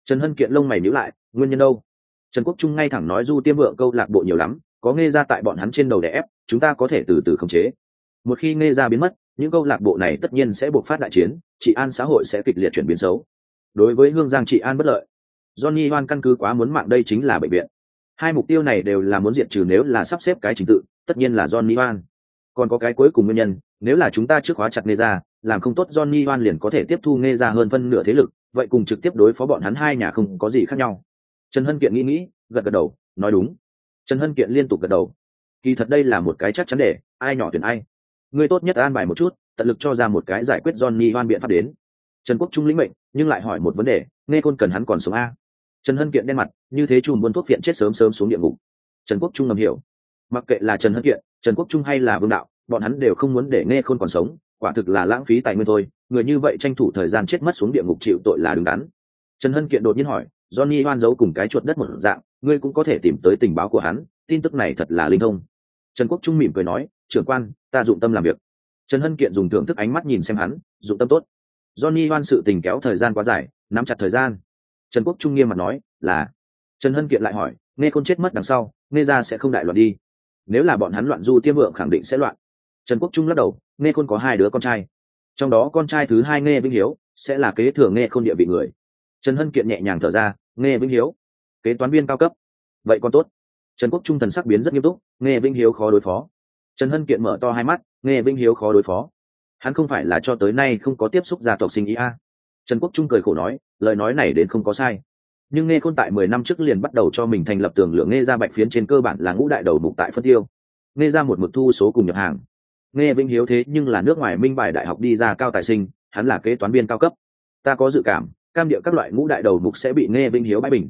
trần hân kiện lông mày nhíu lại, nguyên nhân đâu? Trần quốc trung ngay thẳng nói du tiêm vượng câu lạc bộ nhiều lắm, có nghe ra tại bọn hắn trên đầu đè ép, chúng ta có thể từ từ khống chế. Một khi nghe ra biến mất, những câu lạc bộ này tất nhiên sẽ buộc phát đại chiến, trị an xã hội sẽ kịch liệt chuyển biến xấu. Đối với hương giang trị an bất lợi, johnny hoan căn cứ quá muốn mạng đây chính là bệnh viện. Hai mục tiêu này đều là muốn diệt trừ nếu là sắp xếp cái trình tự, tất nhiên là johnny hoan. Còn có cái cuối cùng nguyên nhân, nếu là chúng ta trước hóa chặt nghe ra làm không tốt johnny hoan liền có thể tiếp thu nghe ra hơn phân nửa thế lực vậy cùng trực tiếp đối phó bọn hắn hai nhà không có gì khác nhau. Trần hân kiện nghĩ nghĩ, gật gật đầu, nói đúng. Trần hân kiện liên tục gật đầu. Kỳ thật đây là một cái chắc chắn để, ai nhỏ tuyển ai. Người tốt nhất an bài một chút, tận lực cho ra một cái giải quyết johnny hoan biện pháp đến. Trần quốc trung lĩnh mệnh, nhưng lại hỏi một vấn đề, nghe côn cần hắn còn sống a? Trần hân kiện đen mặt, như thế chùm buôn thuốc viện chết sớm sớm xuống địa ngục. Trần quốc trung ngầm hiểu. Mặc kệ là trần hân kiện, trần quốc trung hay là vương đạo, bọn hắn đều không muốn để nghe khôn còn sống, quả thực là lãng phí tài nguyên thôi người như vậy tranh thủ thời gian chết mất xuống địa ngục chịu tội là đứng đắn. Trần hân kiện đột nhiên hỏi, johnny hoan giấu cùng cái chuột đất một dạng, ngươi cũng có thể tìm tới tình báo của hắn, tin tức này thật là linh thông. Trần quốc trung mỉm cười nói, trưởng quan, ta dụng tâm làm việc. Trần hân kiện dùng thưởng thức ánh mắt nhìn xem hắn, dụng tâm tốt. Johnny hoan sự tình kéo thời gian quá dài, nắm chặt thời gian. Trần quốc trung nghiêm mặt nói, là. Trần hân kiện lại hỏi, nghe khôn chết mất đằng sau, nghe ra sẽ không đại loạn đi. Nếu là bọn hắn loạn du tiêm vượng khẳng định sẽ loạn. Trần quốc trung lắc đầu, nghe khôn có hai đứa con trai trong đó con trai thứ hai nghe vĩnh hiếu sẽ là kế thừa nghe không địa vị người. Trần hân kiện nhẹ nhàng thở ra nghe vĩnh hiếu, kế toán viên cao cấp. Vậy còn tốt. Trần quốc trung thần sắc biến rất nghiêm túc nghe vĩnh hiếu khó đối phó. Trần hân kiện mở to hai mắt nghe vĩnh hiếu khó đối phó. Hắn không phải là cho tới nay không có tiếp xúc gia tộc sinh ý a. Trần quốc trung cười khổ nói, lời nói này đến không có sai. Nhưng nghe khôn tại mười năm trước liền bắt đầu cho mình thành lập tường lượng nghe ra bạch phiến trên cơ bản là ngũ đại đầu mục tại phân tiêu. Nghe ra một mực thu số cùng nhập hàng nghe vinh hiếu thế nhưng là nước ngoài minh bài đại học đi ra cao tài sinh, hắn là kế toán viên cao cấp. Ta có dự cảm, cam điệu các loại ngũ đại đầu mục sẽ bị nghe vinh hiếu bãi bình.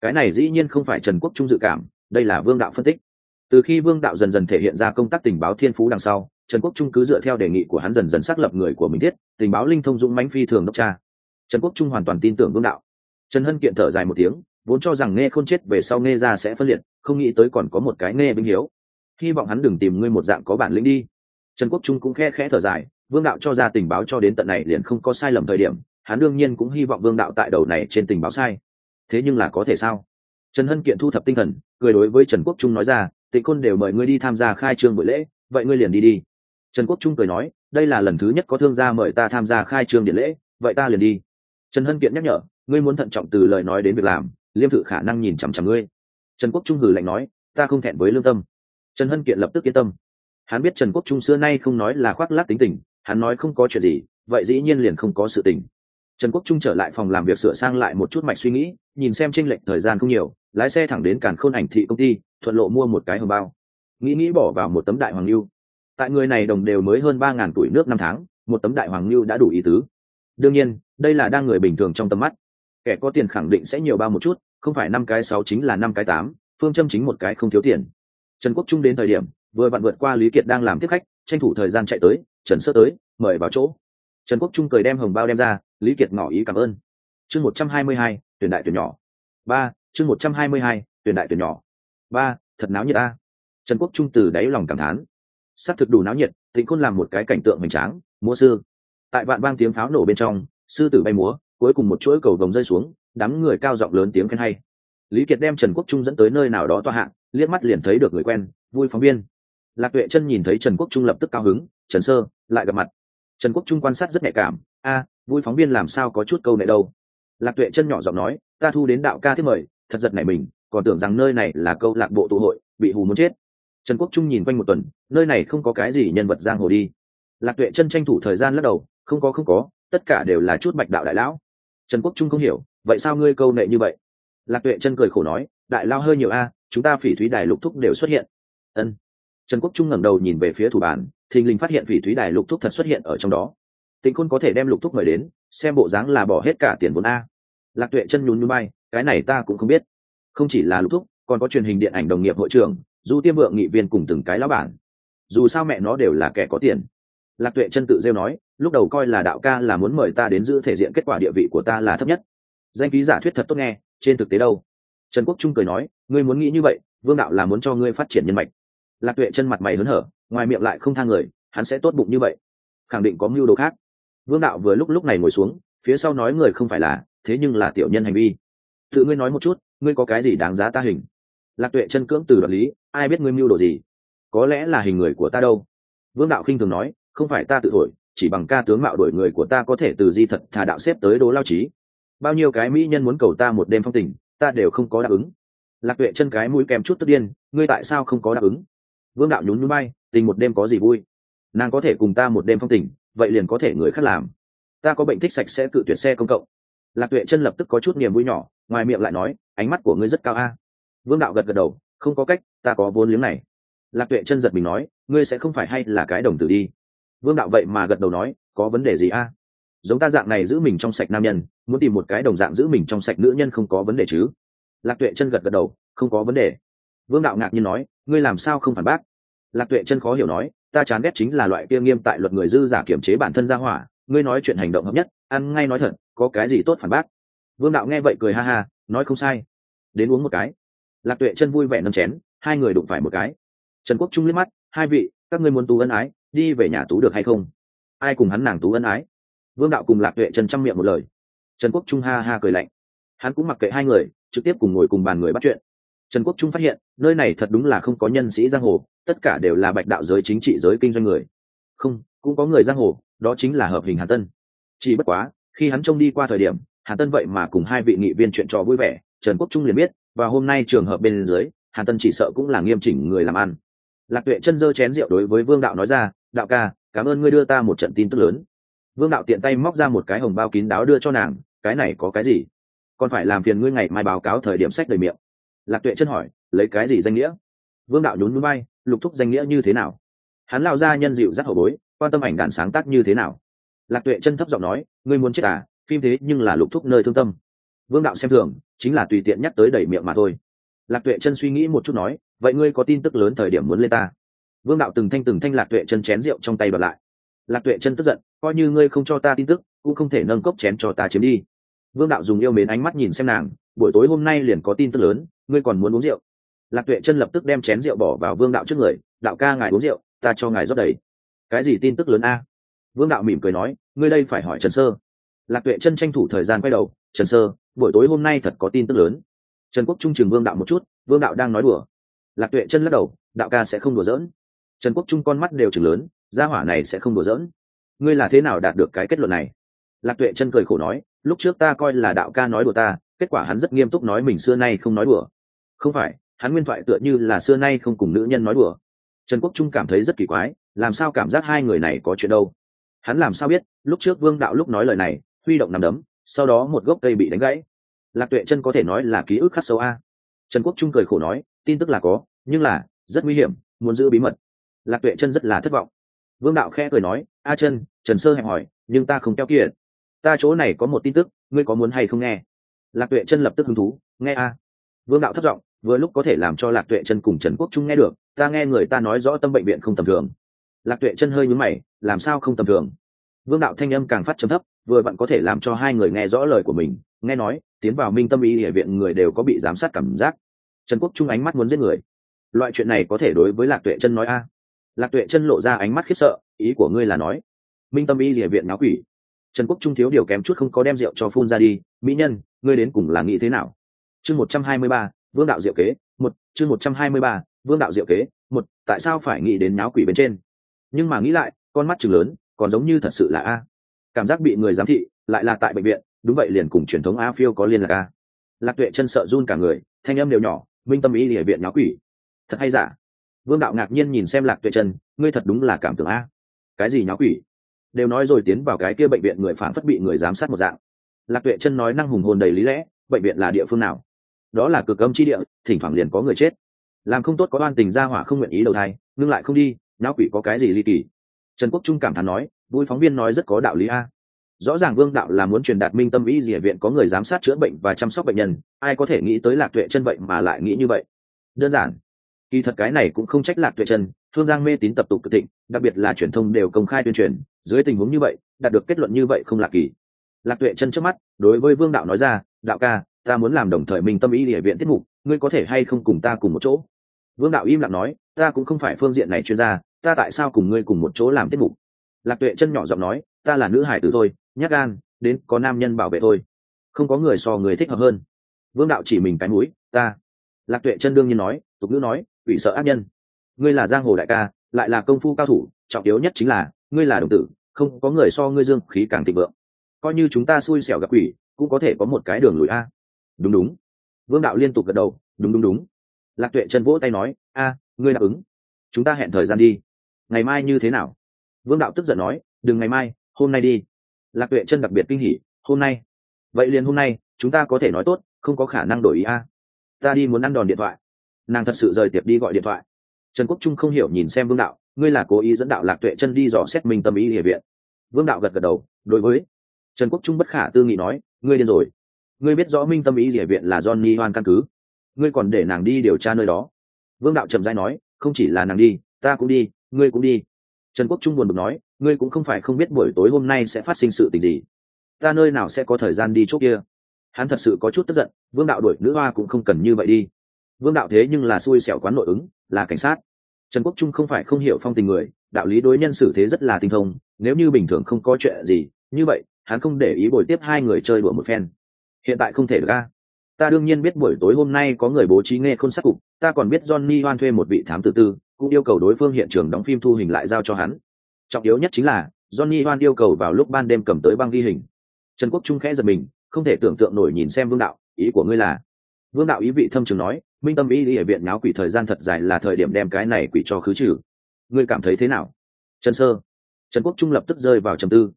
Cái này dĩ nhiên không phải trần quốc trung dự cảm, đây là vương đạo phân tích. Từ khi vương đạo dần dần thể hiện ra công tác tình báo thiên phú đằng sau, trần quốc trung cứ dựa theo đề nghị của hắn dần dần xác lập người của mình thiết, tình báo linh thông dũng mánh phi thường đốc cha trần quốc trung hoàn toàn tin tưởng vương đạo. Trần hân kiện thở dài một tiếng, vốn cho rằng nghe không chết về sau nghe ra sẽ phân liệt, không nghĩ tới còn có một cái nghe vinh hiếu. Hy vọng hắn đừng tìm ngươi một dạng có bản lĩnh đi trần quốc trung cũng khe khẽ thở dài, vương đạo cho ra tình báo cho đến tận này liền không có sai lầm thời điểm, hắn đương nhiên cũng hy vọng vương đạo tại đầu này trên tình báo sai. Thế nhưng là có thể sao? Trần hân kiện thu thập tinh thần, cười đối với trần quốc trung nói ra, tịnh côn đều mời ngươi đi tham gia khai trương buổi lễ, vậy ngươi liền đi đi. Trần quốc trung cười nói, đây là lần thứ nhất có thương gia mời ta tham gia khai trương điện lễ, vậy ta liền đi. Trần hân kiện nhắc nhở, ngươi muốn thận trọng từ lời nói đến việc làm, liêm thự khả năng nhìn chằm chằm ngươi. Trần quốc trung hử lạnh nói, ta không thẹn với lương tâm. Trần hân kiện lập tức yên tâm hắn biết trần quốc trung xưa nay không nói là khoác lác tính tình, hắn nói không có chuyện gì, vậy dĩ nhiên liền không có sự tình. Trần quốc trung trở lại phòng làm việc sửa sang lại một chút mạch suy nghĩ, nhìn xem tranh lệch thời gian không nhiều, lái xe thẳng đến cản khôn ảnh thị công ty, thuận lộ mua một cái hồng bao. Nghĩ nghĩ bỏ vào một tấm đại hoàng lưu. Tại người này đồng đều mới hơn ba ngàn tuổi nước năm tháng, một tấm đại hoàng lưu đã đủ ý tứ. Đương nhiên, đây là đang người bình thường trong tầm mắt. Kẻ có tiền khẳng định sẽ nhiều bao một chút, không phải năm cái sáu chính là năm cái tám, phương châm chính một cái không thiếu tiền. Trần quốc trung đến thời điểm vừa vặn vượt qua lý kiệt đang làm tiếp khách, tranh thủ thời gian chạy tới, trần sơ tới, mời vào chỗ. Trần quốc trung cười đem hồng bao đem ra, lý kiệt ngỏ ý cảm ơn. Chương một trăm hai mươi hai, tuyển đại tuyển nhỏ. Ba, chương một trăm hai mươi hai, tuyển đại tuyển nhỏ. Ba, thật náo nhiệt a. Trần quốc trung từ đáy lòng cảm thán. S ắ c thực đủ náo nhiệt, tịnh khôn làm một cái cảnh tượng hoành tráng, múa sư. Tại vạn vang tiếng pháo nổ bên trong, sư tử bay múa, cuối cùng một chuỗi cầu vồng rơi xuống, đám người cao giọng lớn tiếng khen hay. Lý kiệt đem trần quốc trung dẫn tới nơi nào đó toa hạng liếc mắt liền thấy được người quen, vui phóng viên lạc tuệ chân nhìn thấy trần quốc trung lập tức cao hứng, trần sơ, lại gặp mặt. Trần quốc trung quan sát rất nhạy cảm, a, vui phóng viên làm sao có chút câu này đâu. Lạc tuệ chân nhỏ giọng nói, ta thu đến đạo ca thiết mời, thật giật nảy mình, còn tưởng rằng nơi này là câu lạc bộ tụ hội, bị hù muốn chết. Trần quốc trung nhìn quanh một tuần, nơi này không có cái gì nhân vật giang hồ đi. Lạc tuệ chân tranh thủ thời gian lắc đầu, không có không có, tất cả đều là chút bạch đạo đại lão. Trần quốc trung không hiểu, vậy sao ngươi câu nệ như vậy? Lạc tuệ chân cười khổ nói, đại lao hơi nhiều a, chúng ta phỉ thúy đài lục thúc đều xuất hiện. Ân trần quốc trung ngẩng đầu nhìn về phía thủ bàn, thình lình phát hiện phỉ thúy đài lục thúc thật xuất hiện ở trong đó. Tịnh khôn có thể đem lục thúc mời đến, xem bộ dáng là bỏ hết cả tiền vốn a. Lạc tuệ chân nhún nhún bay, cái này ta cũng không biết. Không chỉ là lục thúc, còn có truyền hình điện ảnh đồng nghiệp hội trưởng, du tiêm vượng nghị viên cùng từng cái lão bản. Dù sao mẹ nó đều là kẻ có tiền. Lạc tuệ chân tự rêu nói, lúc đầu coi là đạo ca là muốn mời ta đến giữ thể diện kết quả địa vị của ta là thấp nhất. Danh ký giả thuyết thật tốt nghe, trên thực tế đâu? Trần quốc trung cười nói, ngươi muốn nghĩ như vậy, vương đạo là muốn cho ngươi phát triển nhân mạch lạc tuệ chân mặt mày hớn hở, ngoài miệng lại không thang người, hắn sẽ tốt bụng như vậy. Khẳng định có mưu đồ khác. Vương đạo vừa lúc lúc này ngồi xuống, phía sau nói người không phải là, thế nhưng là tiểu nhân hành vi. Tự ngươi nói một chút, ngươi có cái gì đáng giá ta hình? Lạc tuệ chân cưỡng từ đoạt lý, ai biết ngươi mưu đồ gì? Có lẽ là hình người của ta đâu. Vương đạo khinh thường nói, không phải ta tự thổi, chỉ bằng ca tướng mạo đổi người của ta có thể từ di thật thà đạo xếp tới đố lao trí. Bao nhiêu cái mỹ nhân muốn cầu ta một đêm phong tình, ta đều không có đáp ứng. Lạc tuệ chân cái mũi kèm chút tức điên, ngươi tại sao không có đáp ứng? Vương đạo nhún núi bay tình một đêm có gì vui? Nàng có thể cùng ta một đêm phong tình, vậy liền có thể người khác làm. Ta có bệnh thích sạch sẽ cự tuyệt xe công cộng. Lạc tuệ chân lập tức có chút niềm vui nhỏ, ngoài miệng lại nói, ánh mắt của ngươi rất cao a. Vương đạo gật gật đầu, không có cách, ta có vốn liếng này. Lạc tuệ chân giật mình nói, ngươi sẽ không phải hay là cái đồng tử đi. Vương đạo vậy mà gật đầu nói, có vấn đề gì a? Giống ta dạng này giữ mình trong sạch nam nhân, muốn tìm một cái đồng dạng giữ mình trong sạch nữ nhân không có vấn đề chứ? Lạc tuệ chân gật gật đầu, không có vấn đề. Vương đạo ngạc nhiên nói, ngươi làm sao không phản bác? Lạc tuệ chân khó hiểu nói, ta chán ghét chính là loại kia nghiêm tại luật người dư giả kiểm chế bản thân ra hỏa, ngươi nói chuyện hành động hợp nhất, ăn ngay nói thật, có cái gì tốt phản bác? Vương đạo nghe vậy cười ha ha, nói không sai. Đến uống một cái. Lạc tuệ chân vui vẻ nâng chén, hai người đụng phải một cái. Trần quốc trung liếc mắt, hai vị, các ngươi muốn tú ân ái, đi về nhà tú được hay không? Ai cùng hắn nàng tú ân ái? Vương đạo cùng lạc tuệ trần chăm miệng một lời. Trần quốc trung ha ha cười lạnh. Hắn cũng mặc kệ hai người, trực tiếp cùng ngồi cùng bàn người bắt chuyện. Trần quốc trung phát hiện, nơi này thật đúng là không có nhân sĩ giang hồ tất cả đều là bạch đạo giới chính trị giới kinh doanh người. Không, cũng có người giang hồ, đó chính là hợp hình hàn tân. Chỉ bất quá, khi hắn trông đi qua thời điểm, hàn tân vậy mà cùng hai vị nghị viên chuyện trò vui vẻ, trần quốc trung liền biết, và hôm nay trường hợp bên dưới, hàn tân chỉ sợ cũng là nghiêm chỉnh người làm ăn. Lạc tuệ chân dơ chén rượu đối với vương đạo nói ra, đạo ca, cảm ơn ngươi đưa ta một trận tin tức lớn. Vương đạo tiện tay móc ra một cái hồng bao kín đáo đưa cho nàng, cái này có cái gì? Còn phải làm phiền ngươi ngày mai báo cáo thời điểm sách đầy miệng. Lạc tuệ chân hỏi, lấy cái gì danh nghĩa? Vương đạo nhún núi bay lục thúc danh nghĩa như thế nào? Hắn lao ra nhân dịu dắt hậu bối, quan tâm ảnh đàn sáng tác như thế nào? Lạc tuệ chân thấp giọng nói, ngươi muốn chết à? Phim thế nhưng là lục thúc nơi thương tâm. Vương đạo xem thường, chính là tùy tiện nhắc tới đẩy miệng mà thôi. Lạc tuệ chân suy nghĩ một chút nói, vậy ngươi có tin tức lớn thời điểm muốn lên ta? Vương đạo từng thanh từng thanh lạc tuệ chân chén rượu trong tay bật lại. Lạc tuệ chân tức giận, coi như ngươi không cho ta tin tức, cũng không thể nâng cốc chén cho ta chiếm đi. Vương đạo dùng yêu mến ánh mắt nhìn xem nàng, buổi tối hôm nay liền có tin tức lớn, ngươi còn muốn uống rượu? Lạc tuệ chân lập tức đem chén rượu bỏ vào vương đạo trước người, đạo ca, ngài uống rượu, ta cho ngài rót đầy. Cái gì tin tức lớn a? Vương đạo mỉm cười nói, ngươi đây phải hỏi trần sơ. Lạc tuệ chân tranh thủ thời gian quay đầu, trần sơ, buổi tối hôm nay thật có tin tức lớn. Trần quốc trung trường vương đạo một chút, vương đạo đang nói đùa. Lạc tuệ chân lắc đầu, đạo ca sẽ không đùa giỡn. Trần quốc trung con mắt đều chừng lớn, gia hỏa này sẽ không đùa giỡn. Ngươi là thế nào đạt được cái kết luận này? Lạc tuệ chân cười khổ nói, lúc trước ta coi là đạo ca nói đùa ta, kết quả hắn rất nghiêm túc nói mình xưa nay không nói đùa. Không phải hắn nguyên thoại tựa như là xưa nay không cùng nữ nhân nói đùa. Trần quốc trung cảm thấy rất kỳ quái, làm sao cảm giác hai người này có chuyện đâu? Hắn làm sao biết, lúc trước vương đạo lúc nói lời này, huy động nằm đấm, sau đó một gốc cây bị đánh gãy. Lạc tuệ chân có thể nói là ký ức khắc sâu a. Trần quốc trung cười khổ nói, tin tức là có, nhưng là, rất nguy hiểm, muốn giữ bí mật. Lạc tuệ chân rất là thất vọng. Vương đạo khẽ cười nói, a chân, trần sơ hẹp hỏi, nhưng ta không keo kiệt. Ta chỗ này có một tin tức, ngươi có muốn hay không nghe? Lạc tuệ chân lập tức hứng thú, nghe a. Vương đạo thất vọng vừa lúc có thể làm cho lạc tuệ chân cùng trần quốc trung nghe được, ta nghe người ta nói rõ tâm bệnh viện không tầm thường. Lạc tuệ chân hơi nhúm mày, làm sao không tầm thường? Vương đạo thanh âm càng phát chấm thấp, vừa vặn có thể làm cho hai người nghe rõ lời của mình, nghe nói, tiến vào minh tâm y địa viện người đều có bị giám sát cảm giác. Trần quốc trung ánh mắt muốn giết người. Loại chuyện này có thể đối với lạc tuệ chân nói a? Lạc tuệ chân lộ ra ánh mắt khiếp sợ, ý của ngươi là nói, minh tâm y địa viện náo quỷ. Trần quốc trung thiếu điều kém chút không có đem rượu cho phun ra đi, mỹ nhân, ngươi đến cùng là nghĩ thế nào? Chương một trăm hai mươi ba vương đạo diệu kế, một, chương một trăm hai mươi ba, vương đạo diệu kế, một, tại sao phải nghĩ đến náo quỷ bên trên? Nhưng mà nghĩ lại, con mắt chừng lớn, còn giống như thật sự là a. Cảm giác bị người giám thị, lại là tại bệnh viện, đúng vậy liền cùng truyền thống a phiêu có liên lạc a. Lạc tuệ chân sợ run cả người, thanh âm đều nhỏ, minh tâm ý địa viện náo quỷ. Thật hay giả? Vương đạo ngạc nhiên nhìn xem lạc tuệ chân, ngươi thật đúng là cảm tưởng a. Cái gì nháo quỷ? Đều nói rồi tiến vào cái kia bệnh viện người phản phất bị người giám sát một dạng. Lạc tuệ chân nói năng hùng hồn đầy lý lẽ, bệnh viện là địa phương nào? Đó là cực âm chi địa, thỉnh thoảng liền có người chết. Làm không tốt có oan tình ra hỏa không nguyện ý đầu thai, ngưng lại không đi, não quỷ có cái gì ly kỳ? Trần quốc trung cảm thán nói, vui phóng viên nói rất có đạo lý a. Rõ ràng vương đạo là muốn truyền đạt minh tâm ý gì viện có người giám sát chữa bệnh và chăm sóc bệnh nhân, ai có thể nghĩ tới lạc tuệ chân vậy mà lại nghĩ như vậy? Đơn giản, kỳ thật cái này cũng không trách lạc tuệ chân, thương giang mê tín tập tục cực thịnh, đặc biệt là truyền thông đều công khai tuyên truyền, dưới tình huống như vậy, đạt được kết luận như vậy không là kỳ. Lạc tuệ chân trước mắt, đối với vương đạo nói ra, đạo ca ta muốn làm đồng thời mình tâm ý địa viện tiết mục, ngươi có thể hay không cùng ta cùng một chỗ? Vương đạo im lặng nói, ta cũng không phải phương diện này chuyên gia, ta tại sao cùng ngươi cùng một chỗ làm tiết mục? Lạc tuệ chân nhỏ giọng nói, ta là nữ hải tử thôi nhắc gan, đến có nam nhân bảo vệ thôi. Không có người so người thích hợp hơn. Vương đạo chỉ mình cái mũi, ta. Lạc tuệ chân đương nhiên nói, tục ngữ nói ủy sợ ác nhân. Ngươi là giang hồ đại ca, lại là công phu cao thủ, trọng yếu nhất chính là, ngươi là đồng tử, không có người so ngươi dương khí càng thịnh vượng. Coi như chúng ta xui xẻo gặp quỷ, cũng có thể có một cái đường lùi a đúng đúng. Vương đạo liên tục gật đầu, đúng đúng đúng. Lạc tuệ chân vỗ tay nói, a, ngươi đáp ứng. Chúng ta hẹn thời gian đi. Ngày mai như thế nào? Vương đạo tức giận nói, đừng ngày mai, hôm nay đi. Lạc tuệ chân đặc biệt kinh hỉ, hôm nay? Vậy liền hôm nay, chúng ta có thể nói tốt, không có khả năng đổi ý a. Ta đi muốn ăn đòn điện thoại. Nàng thật sự rời tiệp đi gọi điện thoại. Trần quốc trung không hiểu nhìn xem vương đạo, ngươi là cố ý dẫn đạo lạc tuệ chân đi dò xét minh tâm ý địa viện vương đạo gật gật đầu, đối với. Trần quốc trung bất khả tư nghị nói, ngươi điên rồi ngươi biết rõ minh tâm ý địa viện là johnny hoan căn cứ. Ngươi còn để nàng đi điều tra nơi đó. Vương đạo trầm dai nói, không chỉ là nàng đi, ta cũng đi, ngươi cũng đi. Trần quốc trung buồn bực nói, ngươi cũng không phải không biết buổi tối hôm nay sẽ phát sinh sự tình gì. Ta nơi nào sẽ có thời gian đi chỗ kia? Hắn thật sự có chút tức giận, vương đạo đuổi nữ hoa cũng không cần như vậy đi. Vương đạo thế nhưng là xui xẻo quán nội ứng, là cảnh sát. Trần quốc trung không phải không hiểu phong tình người, đạo lý đối nhân xử thế rất là tinh thông, nếu như bình thường không có chuyện gì, như vậy, hắn không để ý bồi tiếp hai người chơi đùa một phen hiện tại không thể được ra ta đương nhiên biết buổi tối hôm nay có người bố trí nghe không sắc cục, ta còn biết johnny hoan thuê một vị thám tử tư, cũng yêu cầu đối phương hiện trường đóng phim thu hình lại giao cho hắn. Trọng yếu nhất chính là, johnny hoan yêu cầu vào lúc ban đêm cầm tới băng ghi hình. Trần quốc trung khẽ giật mình, không thể tưởng tượng nổi nhìn xem vương đạo, ý của ngươi là. Vương đạo ý vị thâm trường nói, minh tâm ý ở viện náo quỷ thời gian thật dài là thời điểm đem cái này quỷ cho khứ trừ. Ngươi cảm thấy thế nào? Trần sơ. Trần quốc trung lập tức rơi vào trầm tư.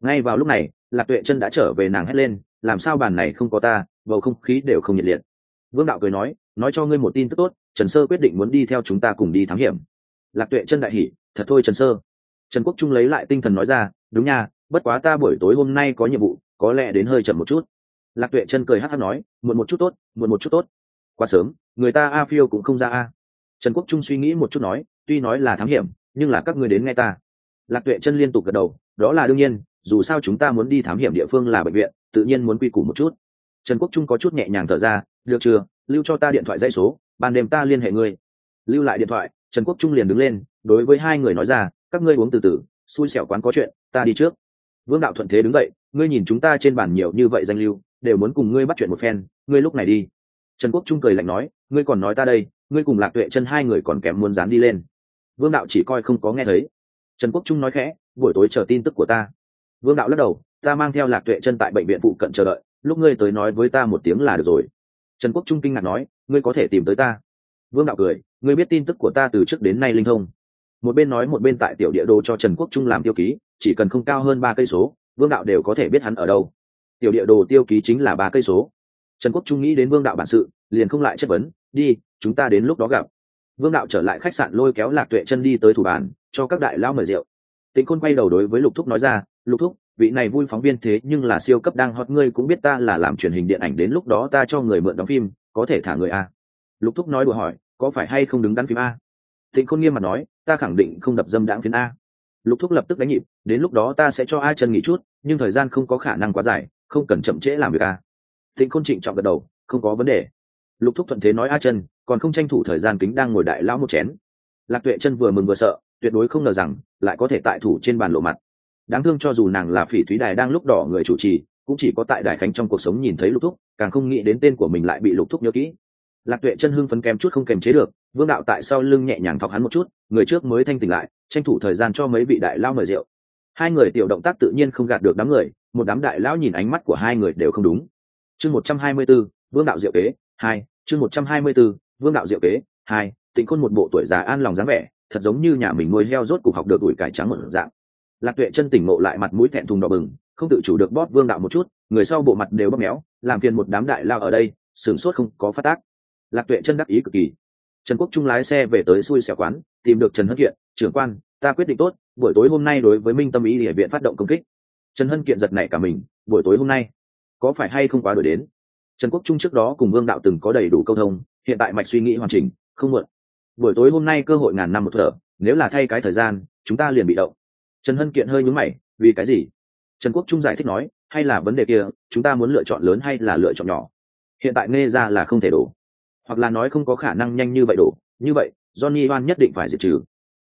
Ngay vào lúc này, lạc tuệ chân đã trở về nàng hét lên làm sao bàn này không có ta, bầu không khí đều không nhiệt liệt. Vương đạo cười nói nói cho ngươi một tin tức tốt, trần sơ quyết định muốn đi theo chúng ta cùng đi thám hiểm. Lạc tuệ chân đại hỉ, thật thôi trần sơ. Trần quốc trung lấy lại tinh thần nói ra, đúng nha, bất quá ta buổi tối hôm nay có nhiệm vụ, có lẽ đến hơi chậm một chút. Lạc tuệ chân cười hát hát nói, muộn một chút tốt, muộn một chút tốt. Quá sớm, người ta a phiêu cũng không ra a. Trần quốc trung suy nghĩ một chút nói, tuy nói là thám hiểm, nhưng là các người đến nghe ta. Lạc tuệ chân liên tục gật đầu, đó là đương nhiên, dù sao chúng ta muốn đi thám hiểm địa phương là bệnh viện tự nhiên muốn quy củ một chút. Trần quốc trung có chút nhẹ nhàng thở ra, được chưa? Lưu cho ta điện thoại dây số, ban đêm ta liên hệ ngươi. Lưu lại điện thoại, trần quốc trung liền đứng lên, đối với hai người nói ra, các ngươi uống từ từ, xui xẻo quán có chuyện, ta đi trước. Vương đạo thuận thế đứng dậy, ngươi nhìn chúng ta trên bàn nhiều như vậy danh lưu, đều muốn cùng ngươi bắt chuyện một phen, ngươi lúc này đi. Trần quốc trung cười lạnh nói, ngươi còn nói ta đây, ngươi cùng lạc tuệ chân hai người còn kém muốn dán đi lên. Vương đạo chỉ coi không có nghe thấy. Trần quốc trung nói khẽ, buổi tối chờ tin tức của ta. Vương đạo lắc đầu ta mang theo lạc tuệ chân tại bệnh viện phụ cận chờ đợi, lúc ngươi tới nói với ta một tiếng là được rồi. Trần quốc trung kinh ngạc nói, ngươi có thể tìm tới ta. Vương đạo cười, ngươi biết tin tức của ta từ trước đến nay linh thông. Một bên nói một bên tại tiểu địa đồ cho trần quốc trung làm tiêu ký, chỉ cần không cao hơn ba cây số, vương đạo đều có thể biết hắn ở đâu. Tiểu địa đồ tiêu ký chính là ba cây số. Trần quốc trung nghĩ đến vương đạo bản sự, liền không lại chất vấn, đi, chúng ta đến lúc đó gặp. Vương đạo trở lại khách sạn lôi kéo lạc tuệ chân đi tới thủ bàn, cho các đại lão mời rượu. Tịnh khôn quay đầu đối với lục thúc nói ra lục thúc, vị này vui phóng viên thế nhưng là siêu cấp đang hot, ngươi cũng biết ta là làm truyền hình điện ảnh đến lúc đó ta cho người mượn đóng phim, có thể thả người a lục thúc nói đùa hỏi, có phải hay không đứng đắn phim a? Tịnh khôn nghiêm mặt nói, ta khẳng định không đập dâm đãng phiến a. Lục thúc lập tức đánh nhịp, đến lúc đó ta sẽ cho a chân nghỉ chút, nhưng thời gian không có khả năng quá dài, không cần chậm trễ làm việc a. Tịnh khôn trịnh trọng gật đầu, không có vấn đề. Lục thúc thuận thế nói a chân, còn không tranh thủ thời gian kính đang ngồi đại lão một chén. Lạc tuệ chân vừa mừng vừa sợ, tuyệt đối không ngờ rằng, lại có thể tại thủ trên bàn lộ mặt đáng thương cho dù nàng là phỉ thúy đài đang lúc đỏ người chủ trì, cũng chỉ có tại đài khánh trong cuộc sống nhìn thấy lục thúc, càng không nghĩ đến tên của mình lại bị lục thúc nhớ kỹ. Lạc tuệ chân hưng phấn kém chút không kềm chế được, vương đạo tại sau lưng nhẹ nhàng thọc hắn một chút, người trước mới thanh tỉnh lại, tranh thủ thời gian cho mấy vị đại lao mời rượu. Hai người tiểu động tác tự nhiên không gạt được đám người, một đám đại lão nhìn ánh mắt của hai người đều không đúng. Chương một trăm hai mươi b ố vương đạo diệu kế, hai, chương một trăm hai mươi b ố vương đạo diệu kế, hai, tịnh khôn một bộ tuổi già an lòng dáng vẻ, thật giống như nhà mình nuôi heo rốt cục học được đuổi cải trắng một dạng lạc tuệ chân tỉnh ngộ lại mặt mũi thẹn thùng đỏ bừng, không tự chủ được bóp vương đạo một chút, người sau bộ mặt đều bóp méo, làm phiền một đám đại lao ở đây, sửng sốt không có phát tác. Lạc tuệ chân đắc ý cực kỳ. Trần quốc trung lái xe về tới xui xẻo quán, tìm được trần hân kiện, trưởng quan, ta quyết định tốt, buổi tối hôm nay đối với minh tâm ý địa viện phát động công kích. Trần hân kiện giật nảy cả mình, buổi tối hôm nay, có phải hay không quá đổi đến? Trần quốc trung trước đó cùng vương đạo từng có đầy đủ câu thông, hiện tại mạch suy nghĩ hoàn chỉnh, không muộn. Buổi tối hôm nay cơ hội ngàn năm một thở, nếu là thay cái thời gian, chúng ta liền bị động trần hân kiện hơi nhúng mày, vì cái gì? Trần quốc trung giải thích nói, hay là vấn đề kia, chúng ta muốn lựa chọn lớn hay là lựa chọn nhỏ? Hiện tại nghe ra là không thể đổ. Hoặc là nói không có khả năng nhanh như vậy đổ. Như vậy, johnny oan nhất định phải diệt trừ.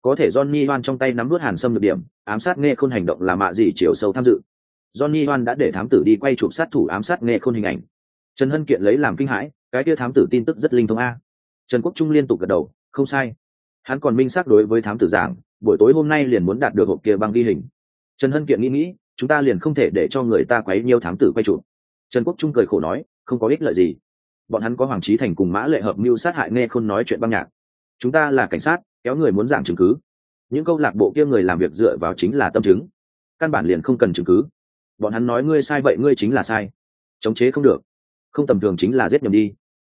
Có thể johnny oan trong tay nắm vút hàn xâm được điểm, ám sát nghe khôn hành động là mạ gì chiều sâu tham dự. Johnny oan đã để thám tử đi quay chụp sát thủ ám sát nghe khôn hình ảnh. Trần hân kiện lấy làm kinh hãi, cái kia thám tử tin tức rất linh thông a. Trần quốc trung liên tục gật đầu, không sai hắn còn minh xác đối với thám tử giảng, buổi tối hôm nay liền muốn đạt được hộp kia băng ghi hình. Trần hân kiện nghĩ nghĩ, chúng ta liền không thể để cho người ta quấy nhiêu thám tử quay chụp. Trần quốc trung cười khổ nói, không có ích lợi gì. Bọn hắn có hoàng trí thành cùng mã lệ hợp mưu sát hại nghe khôn nói chuyện băng nhạc. Chúng ta là cảnh sát, kéo người muốn giảng chứng cứ. Những câu lạc bộ kia người làm việc dựa vào chính là tâm chứng. Căn bản liền không cần chứng cứ. Bọn hắn nói ngươi sai vậy ngươi chính là sai. Chống chế không được. Không tầm thường chính là giết nhầm đi.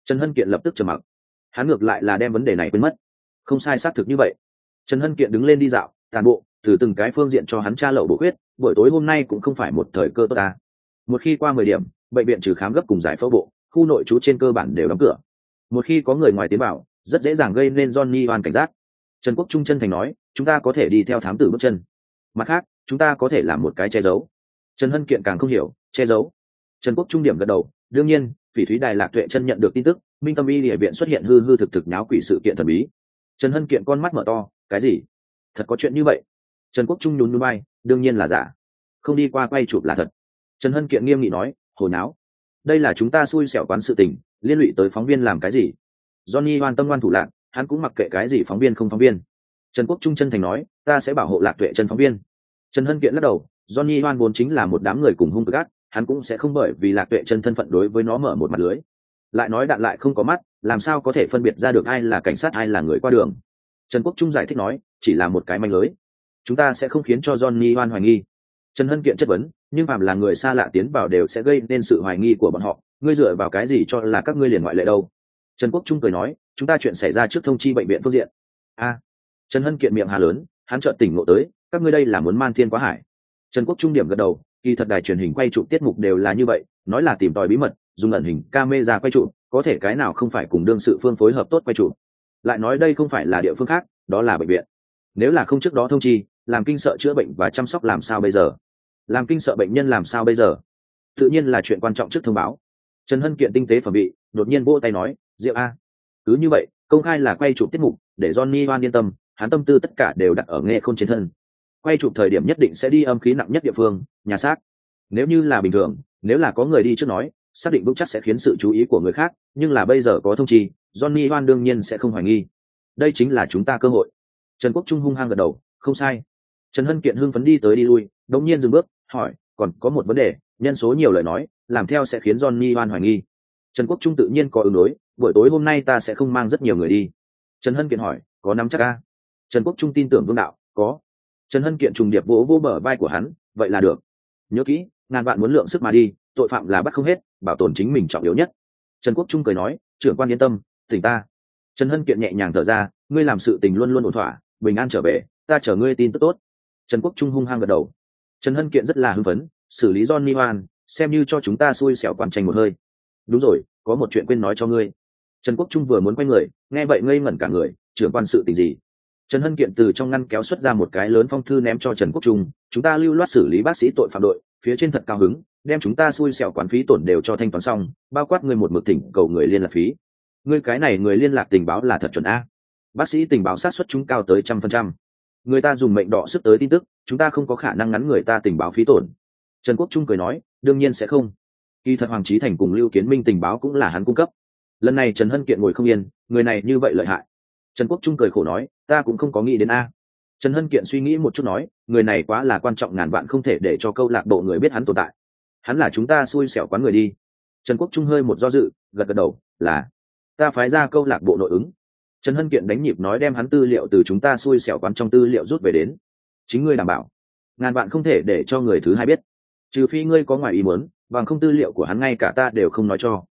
Trần hân kiện lập tức trầm mặc. Hắn ngược lại là đem vấn đề này quên mất không sai xác thực như vậy. Trần hân kiện đứng lên đi dạo tàn bộ từ từng cái phương diện cho hắn tra lậu bổ huyết buổi tối hôm nay cũng không phải một thời cơ tốt ta. Một khi qua mười điểm bệnh viện trừ khám gấp cùng giải phẫu bộ khu nội trú trên cơ bản đều đóng cửa. Một khi có người ngoài tiến vào, rất dễ dàng gây nên johnny oan cảnh giác. Trần quốc trung chân thành nói chúng ta có thể đi theo thám tử bước chân. Mặt khác chúng ta có thể làm một cái che giấu. Trần hân kiện càng không hiểu che giấu? Trần quốc trung điểm gật đầu đương nhiên phỉ thúy đài lạc tuệ chân nhận được tin tức minh tâm y địa viện xuất hiện hư hư thực thực nháo quỷ sự kiện thần bí trần hân kiện con mắt mở to cái gì? Thật có chuyện như vậy? Trần quốc trung nhún núi bay đương nhiên là giả. Không đi qua quay chụp là thật. Trần hân kiện nghiêm nghị nói hồi náo. Đây là chúng ta xui xẻo quán sự tình liên lụy tới phóng viên làm cái gì? Johnny hoan tâm ngoan thủ lạc hắn cũng mặc kệ cái gì phóng viên không phóng viên. Trần quốc trung chân thành nói ta sẽ bảo hộ lạc tuệ chân phóng viên. Trần hân kiện lắc đầu johnny hoan vốn chính là một đám người cùng hung cực gắt, hắn cũng sẽ không bởi vì lạc tuệ chân thân phận đối với nó mở một mặt lưới. Lại nói đạn lại không có mắt làm sao có thể phân biệt ra được ai là cảnh sát, ai là người qua đường? Trần quốc trung giải thích nói, chỉ là một cái manh lưới. Chúng ta sẽ không khiến cho johnny hoan hoài nghi. Trần hân kiện chất vấn, nhưng phạm là người xa lạ tiến vào đều sẽ gây nên sự hoài nghi của bọn họ. Ngươi dựa vào cái gì cho là các ngươi liền ngoại lệ đâu? Trần quốc trung cười nói, chúng ta chuyện xảy ra trước thông chi bệnh viện phương diện. A. À, Trần hân kiện miệng hà lớn, hắn trợn tỉnh ngộ tới, các ngươi đây là muốn man thiên quá hải. Trần quốc trung điểm gật đầu, kỳ thật đài truyền hình quay chụp tiết mục đều là như vậy, nói là tìm tòi bí mật, dùng ẩn hình camera quay chụp có thể cái nào không phải cùng đương sự phương phối hợp tốt quay chủ. lại nói đây không phải là địa phương khác, đó là bệnh viện. Nếu là không trước đó thông chi, làm kinh sợ chữa bệnh và chăm sóc làm sao bây giờ? Làm kinh sợ bệnh nhân làm sao bây giờ? Tự nhiên là chuyện quan trọng trước thông báo. Trần hân kiện tinh tế phẩm bị đột nhiên vỗ tay nói, diệu a, cứ như vậy, công khai là quay chụp tiết mục, để johnny hoan yên tâm, hắn tâm tư tất cả đều đặt ở nghe không trên thân. Quay chụp thời điểm nhất định sẽ đi âm khí nặng nhất địa phương, nhà xác. Nếu như là bình thường, nếu là có người đi trước nói xác định vững chắc sẽ khiến sự chú ý của người khác nhưng là bây giờ có thông tri, johnny hoan đương nhiên sẽ không hoài nghi. Đây chính là chúng ta cơ hội. Trần quốc trung hung hăng gật đầu không sai. Trần hân kiện hưng phấn đi tới đi lui đống nhiên dừng bước hỏi còn có một vấn đề nhân số nhiều lời nói làm theo sẽ khiến johnny hoan hoài nghi. Trần quốc trung tự nhiên có ứng đối buổi tối hôm nay ta sẽ không mang rất nhiều người đi. Trần hân kiện hỏi có nắm chắc ca trần quốc trung tin tưởng vương đạo có. Trần hân kiện trùng điệp vỗ vô bờ vai của hắn vậy là được. Nhớ kỹ ngàn vạn muốn lượng sức mà đi tội phạm là bắt không hết bảo tồn chính mình trọng yếu nhất. Trần quốc trung cười nói trưởng quan yên tâm tỉnh ta. Trần hân kiện nhẹ nhàng thở ra ngươi làm sự tình luôn luôn ổn thỏa bình an trở về ta chở ngươi tin tức tốt. Trần quốc trung hung hăng gật đầu. Trần hân kiện rất là hưng phấn xử lý john Hoan, xem như cho chúng ta xui xẻo quan tranh một hơi. Đúng rồi có một chuyện quên nói cho ngươi. Trần quốc trung vừa muốn quay người nghe vậy ngây ngẩn cả người trưởng quan sự tình gì? Trần hân kiện từ trong ngăn kéo xuất ra một cái lớn phong thư ném cho trần quốc trung chúng ta lưu loát xử lý bác sĩ tội phạm đội phía trên thật cao hứng đem chúng ta xui xẻo quán phí tổn đều cho thanh toán xong, bao quát người một mực tỉnh cầu người liên lạc phí. Ngươi cái này người liên lạc tình báo là thật chuẩn a. Bác sĩ tình báo sát xuất chúng cao tới trăm phần trăm. Người ta dùng mệnh đỏ sức tới tin tức, chúng ta không có khả năng ngắn người ta tình báo phí tổn. Trần quốc trung cười nói, đương nhiên sẽ không. Kỳ thật hoàng trí thành cùng lưu kiến minh tình báo cũng là hắn cung cấp. Lần này trần hân kiện ngồi không yên, người này như vậy lợi hại. Trần quốc trung cười khổ nói, ta cũng không có nghĩ đến a. Trần hân kiện suy nghĩ một chút nói, người này quá là quan trọng ngàn vạn không thể để cho câu lạc bộ người biết hắn tồn tại hắn là chúng ta xui xẻo quán người đi. Trần quốc trung hơi một do dự, gật gật đầu, là, ta phái ra câu lạc bộ nội ứng. Trần hân kiện đánh nhịp nói đem hắn tư liệu từ chúng ta xui xẻo quán trong tư liệu rút về đến. Chính ngươi đảm bảo. Ngàn bạn không thể để cho người thứ hai biết. Trừ phi ngươi có ngoài ý muốn, bằng không tư liệu của hắn ngay cả ta đều không nói cho.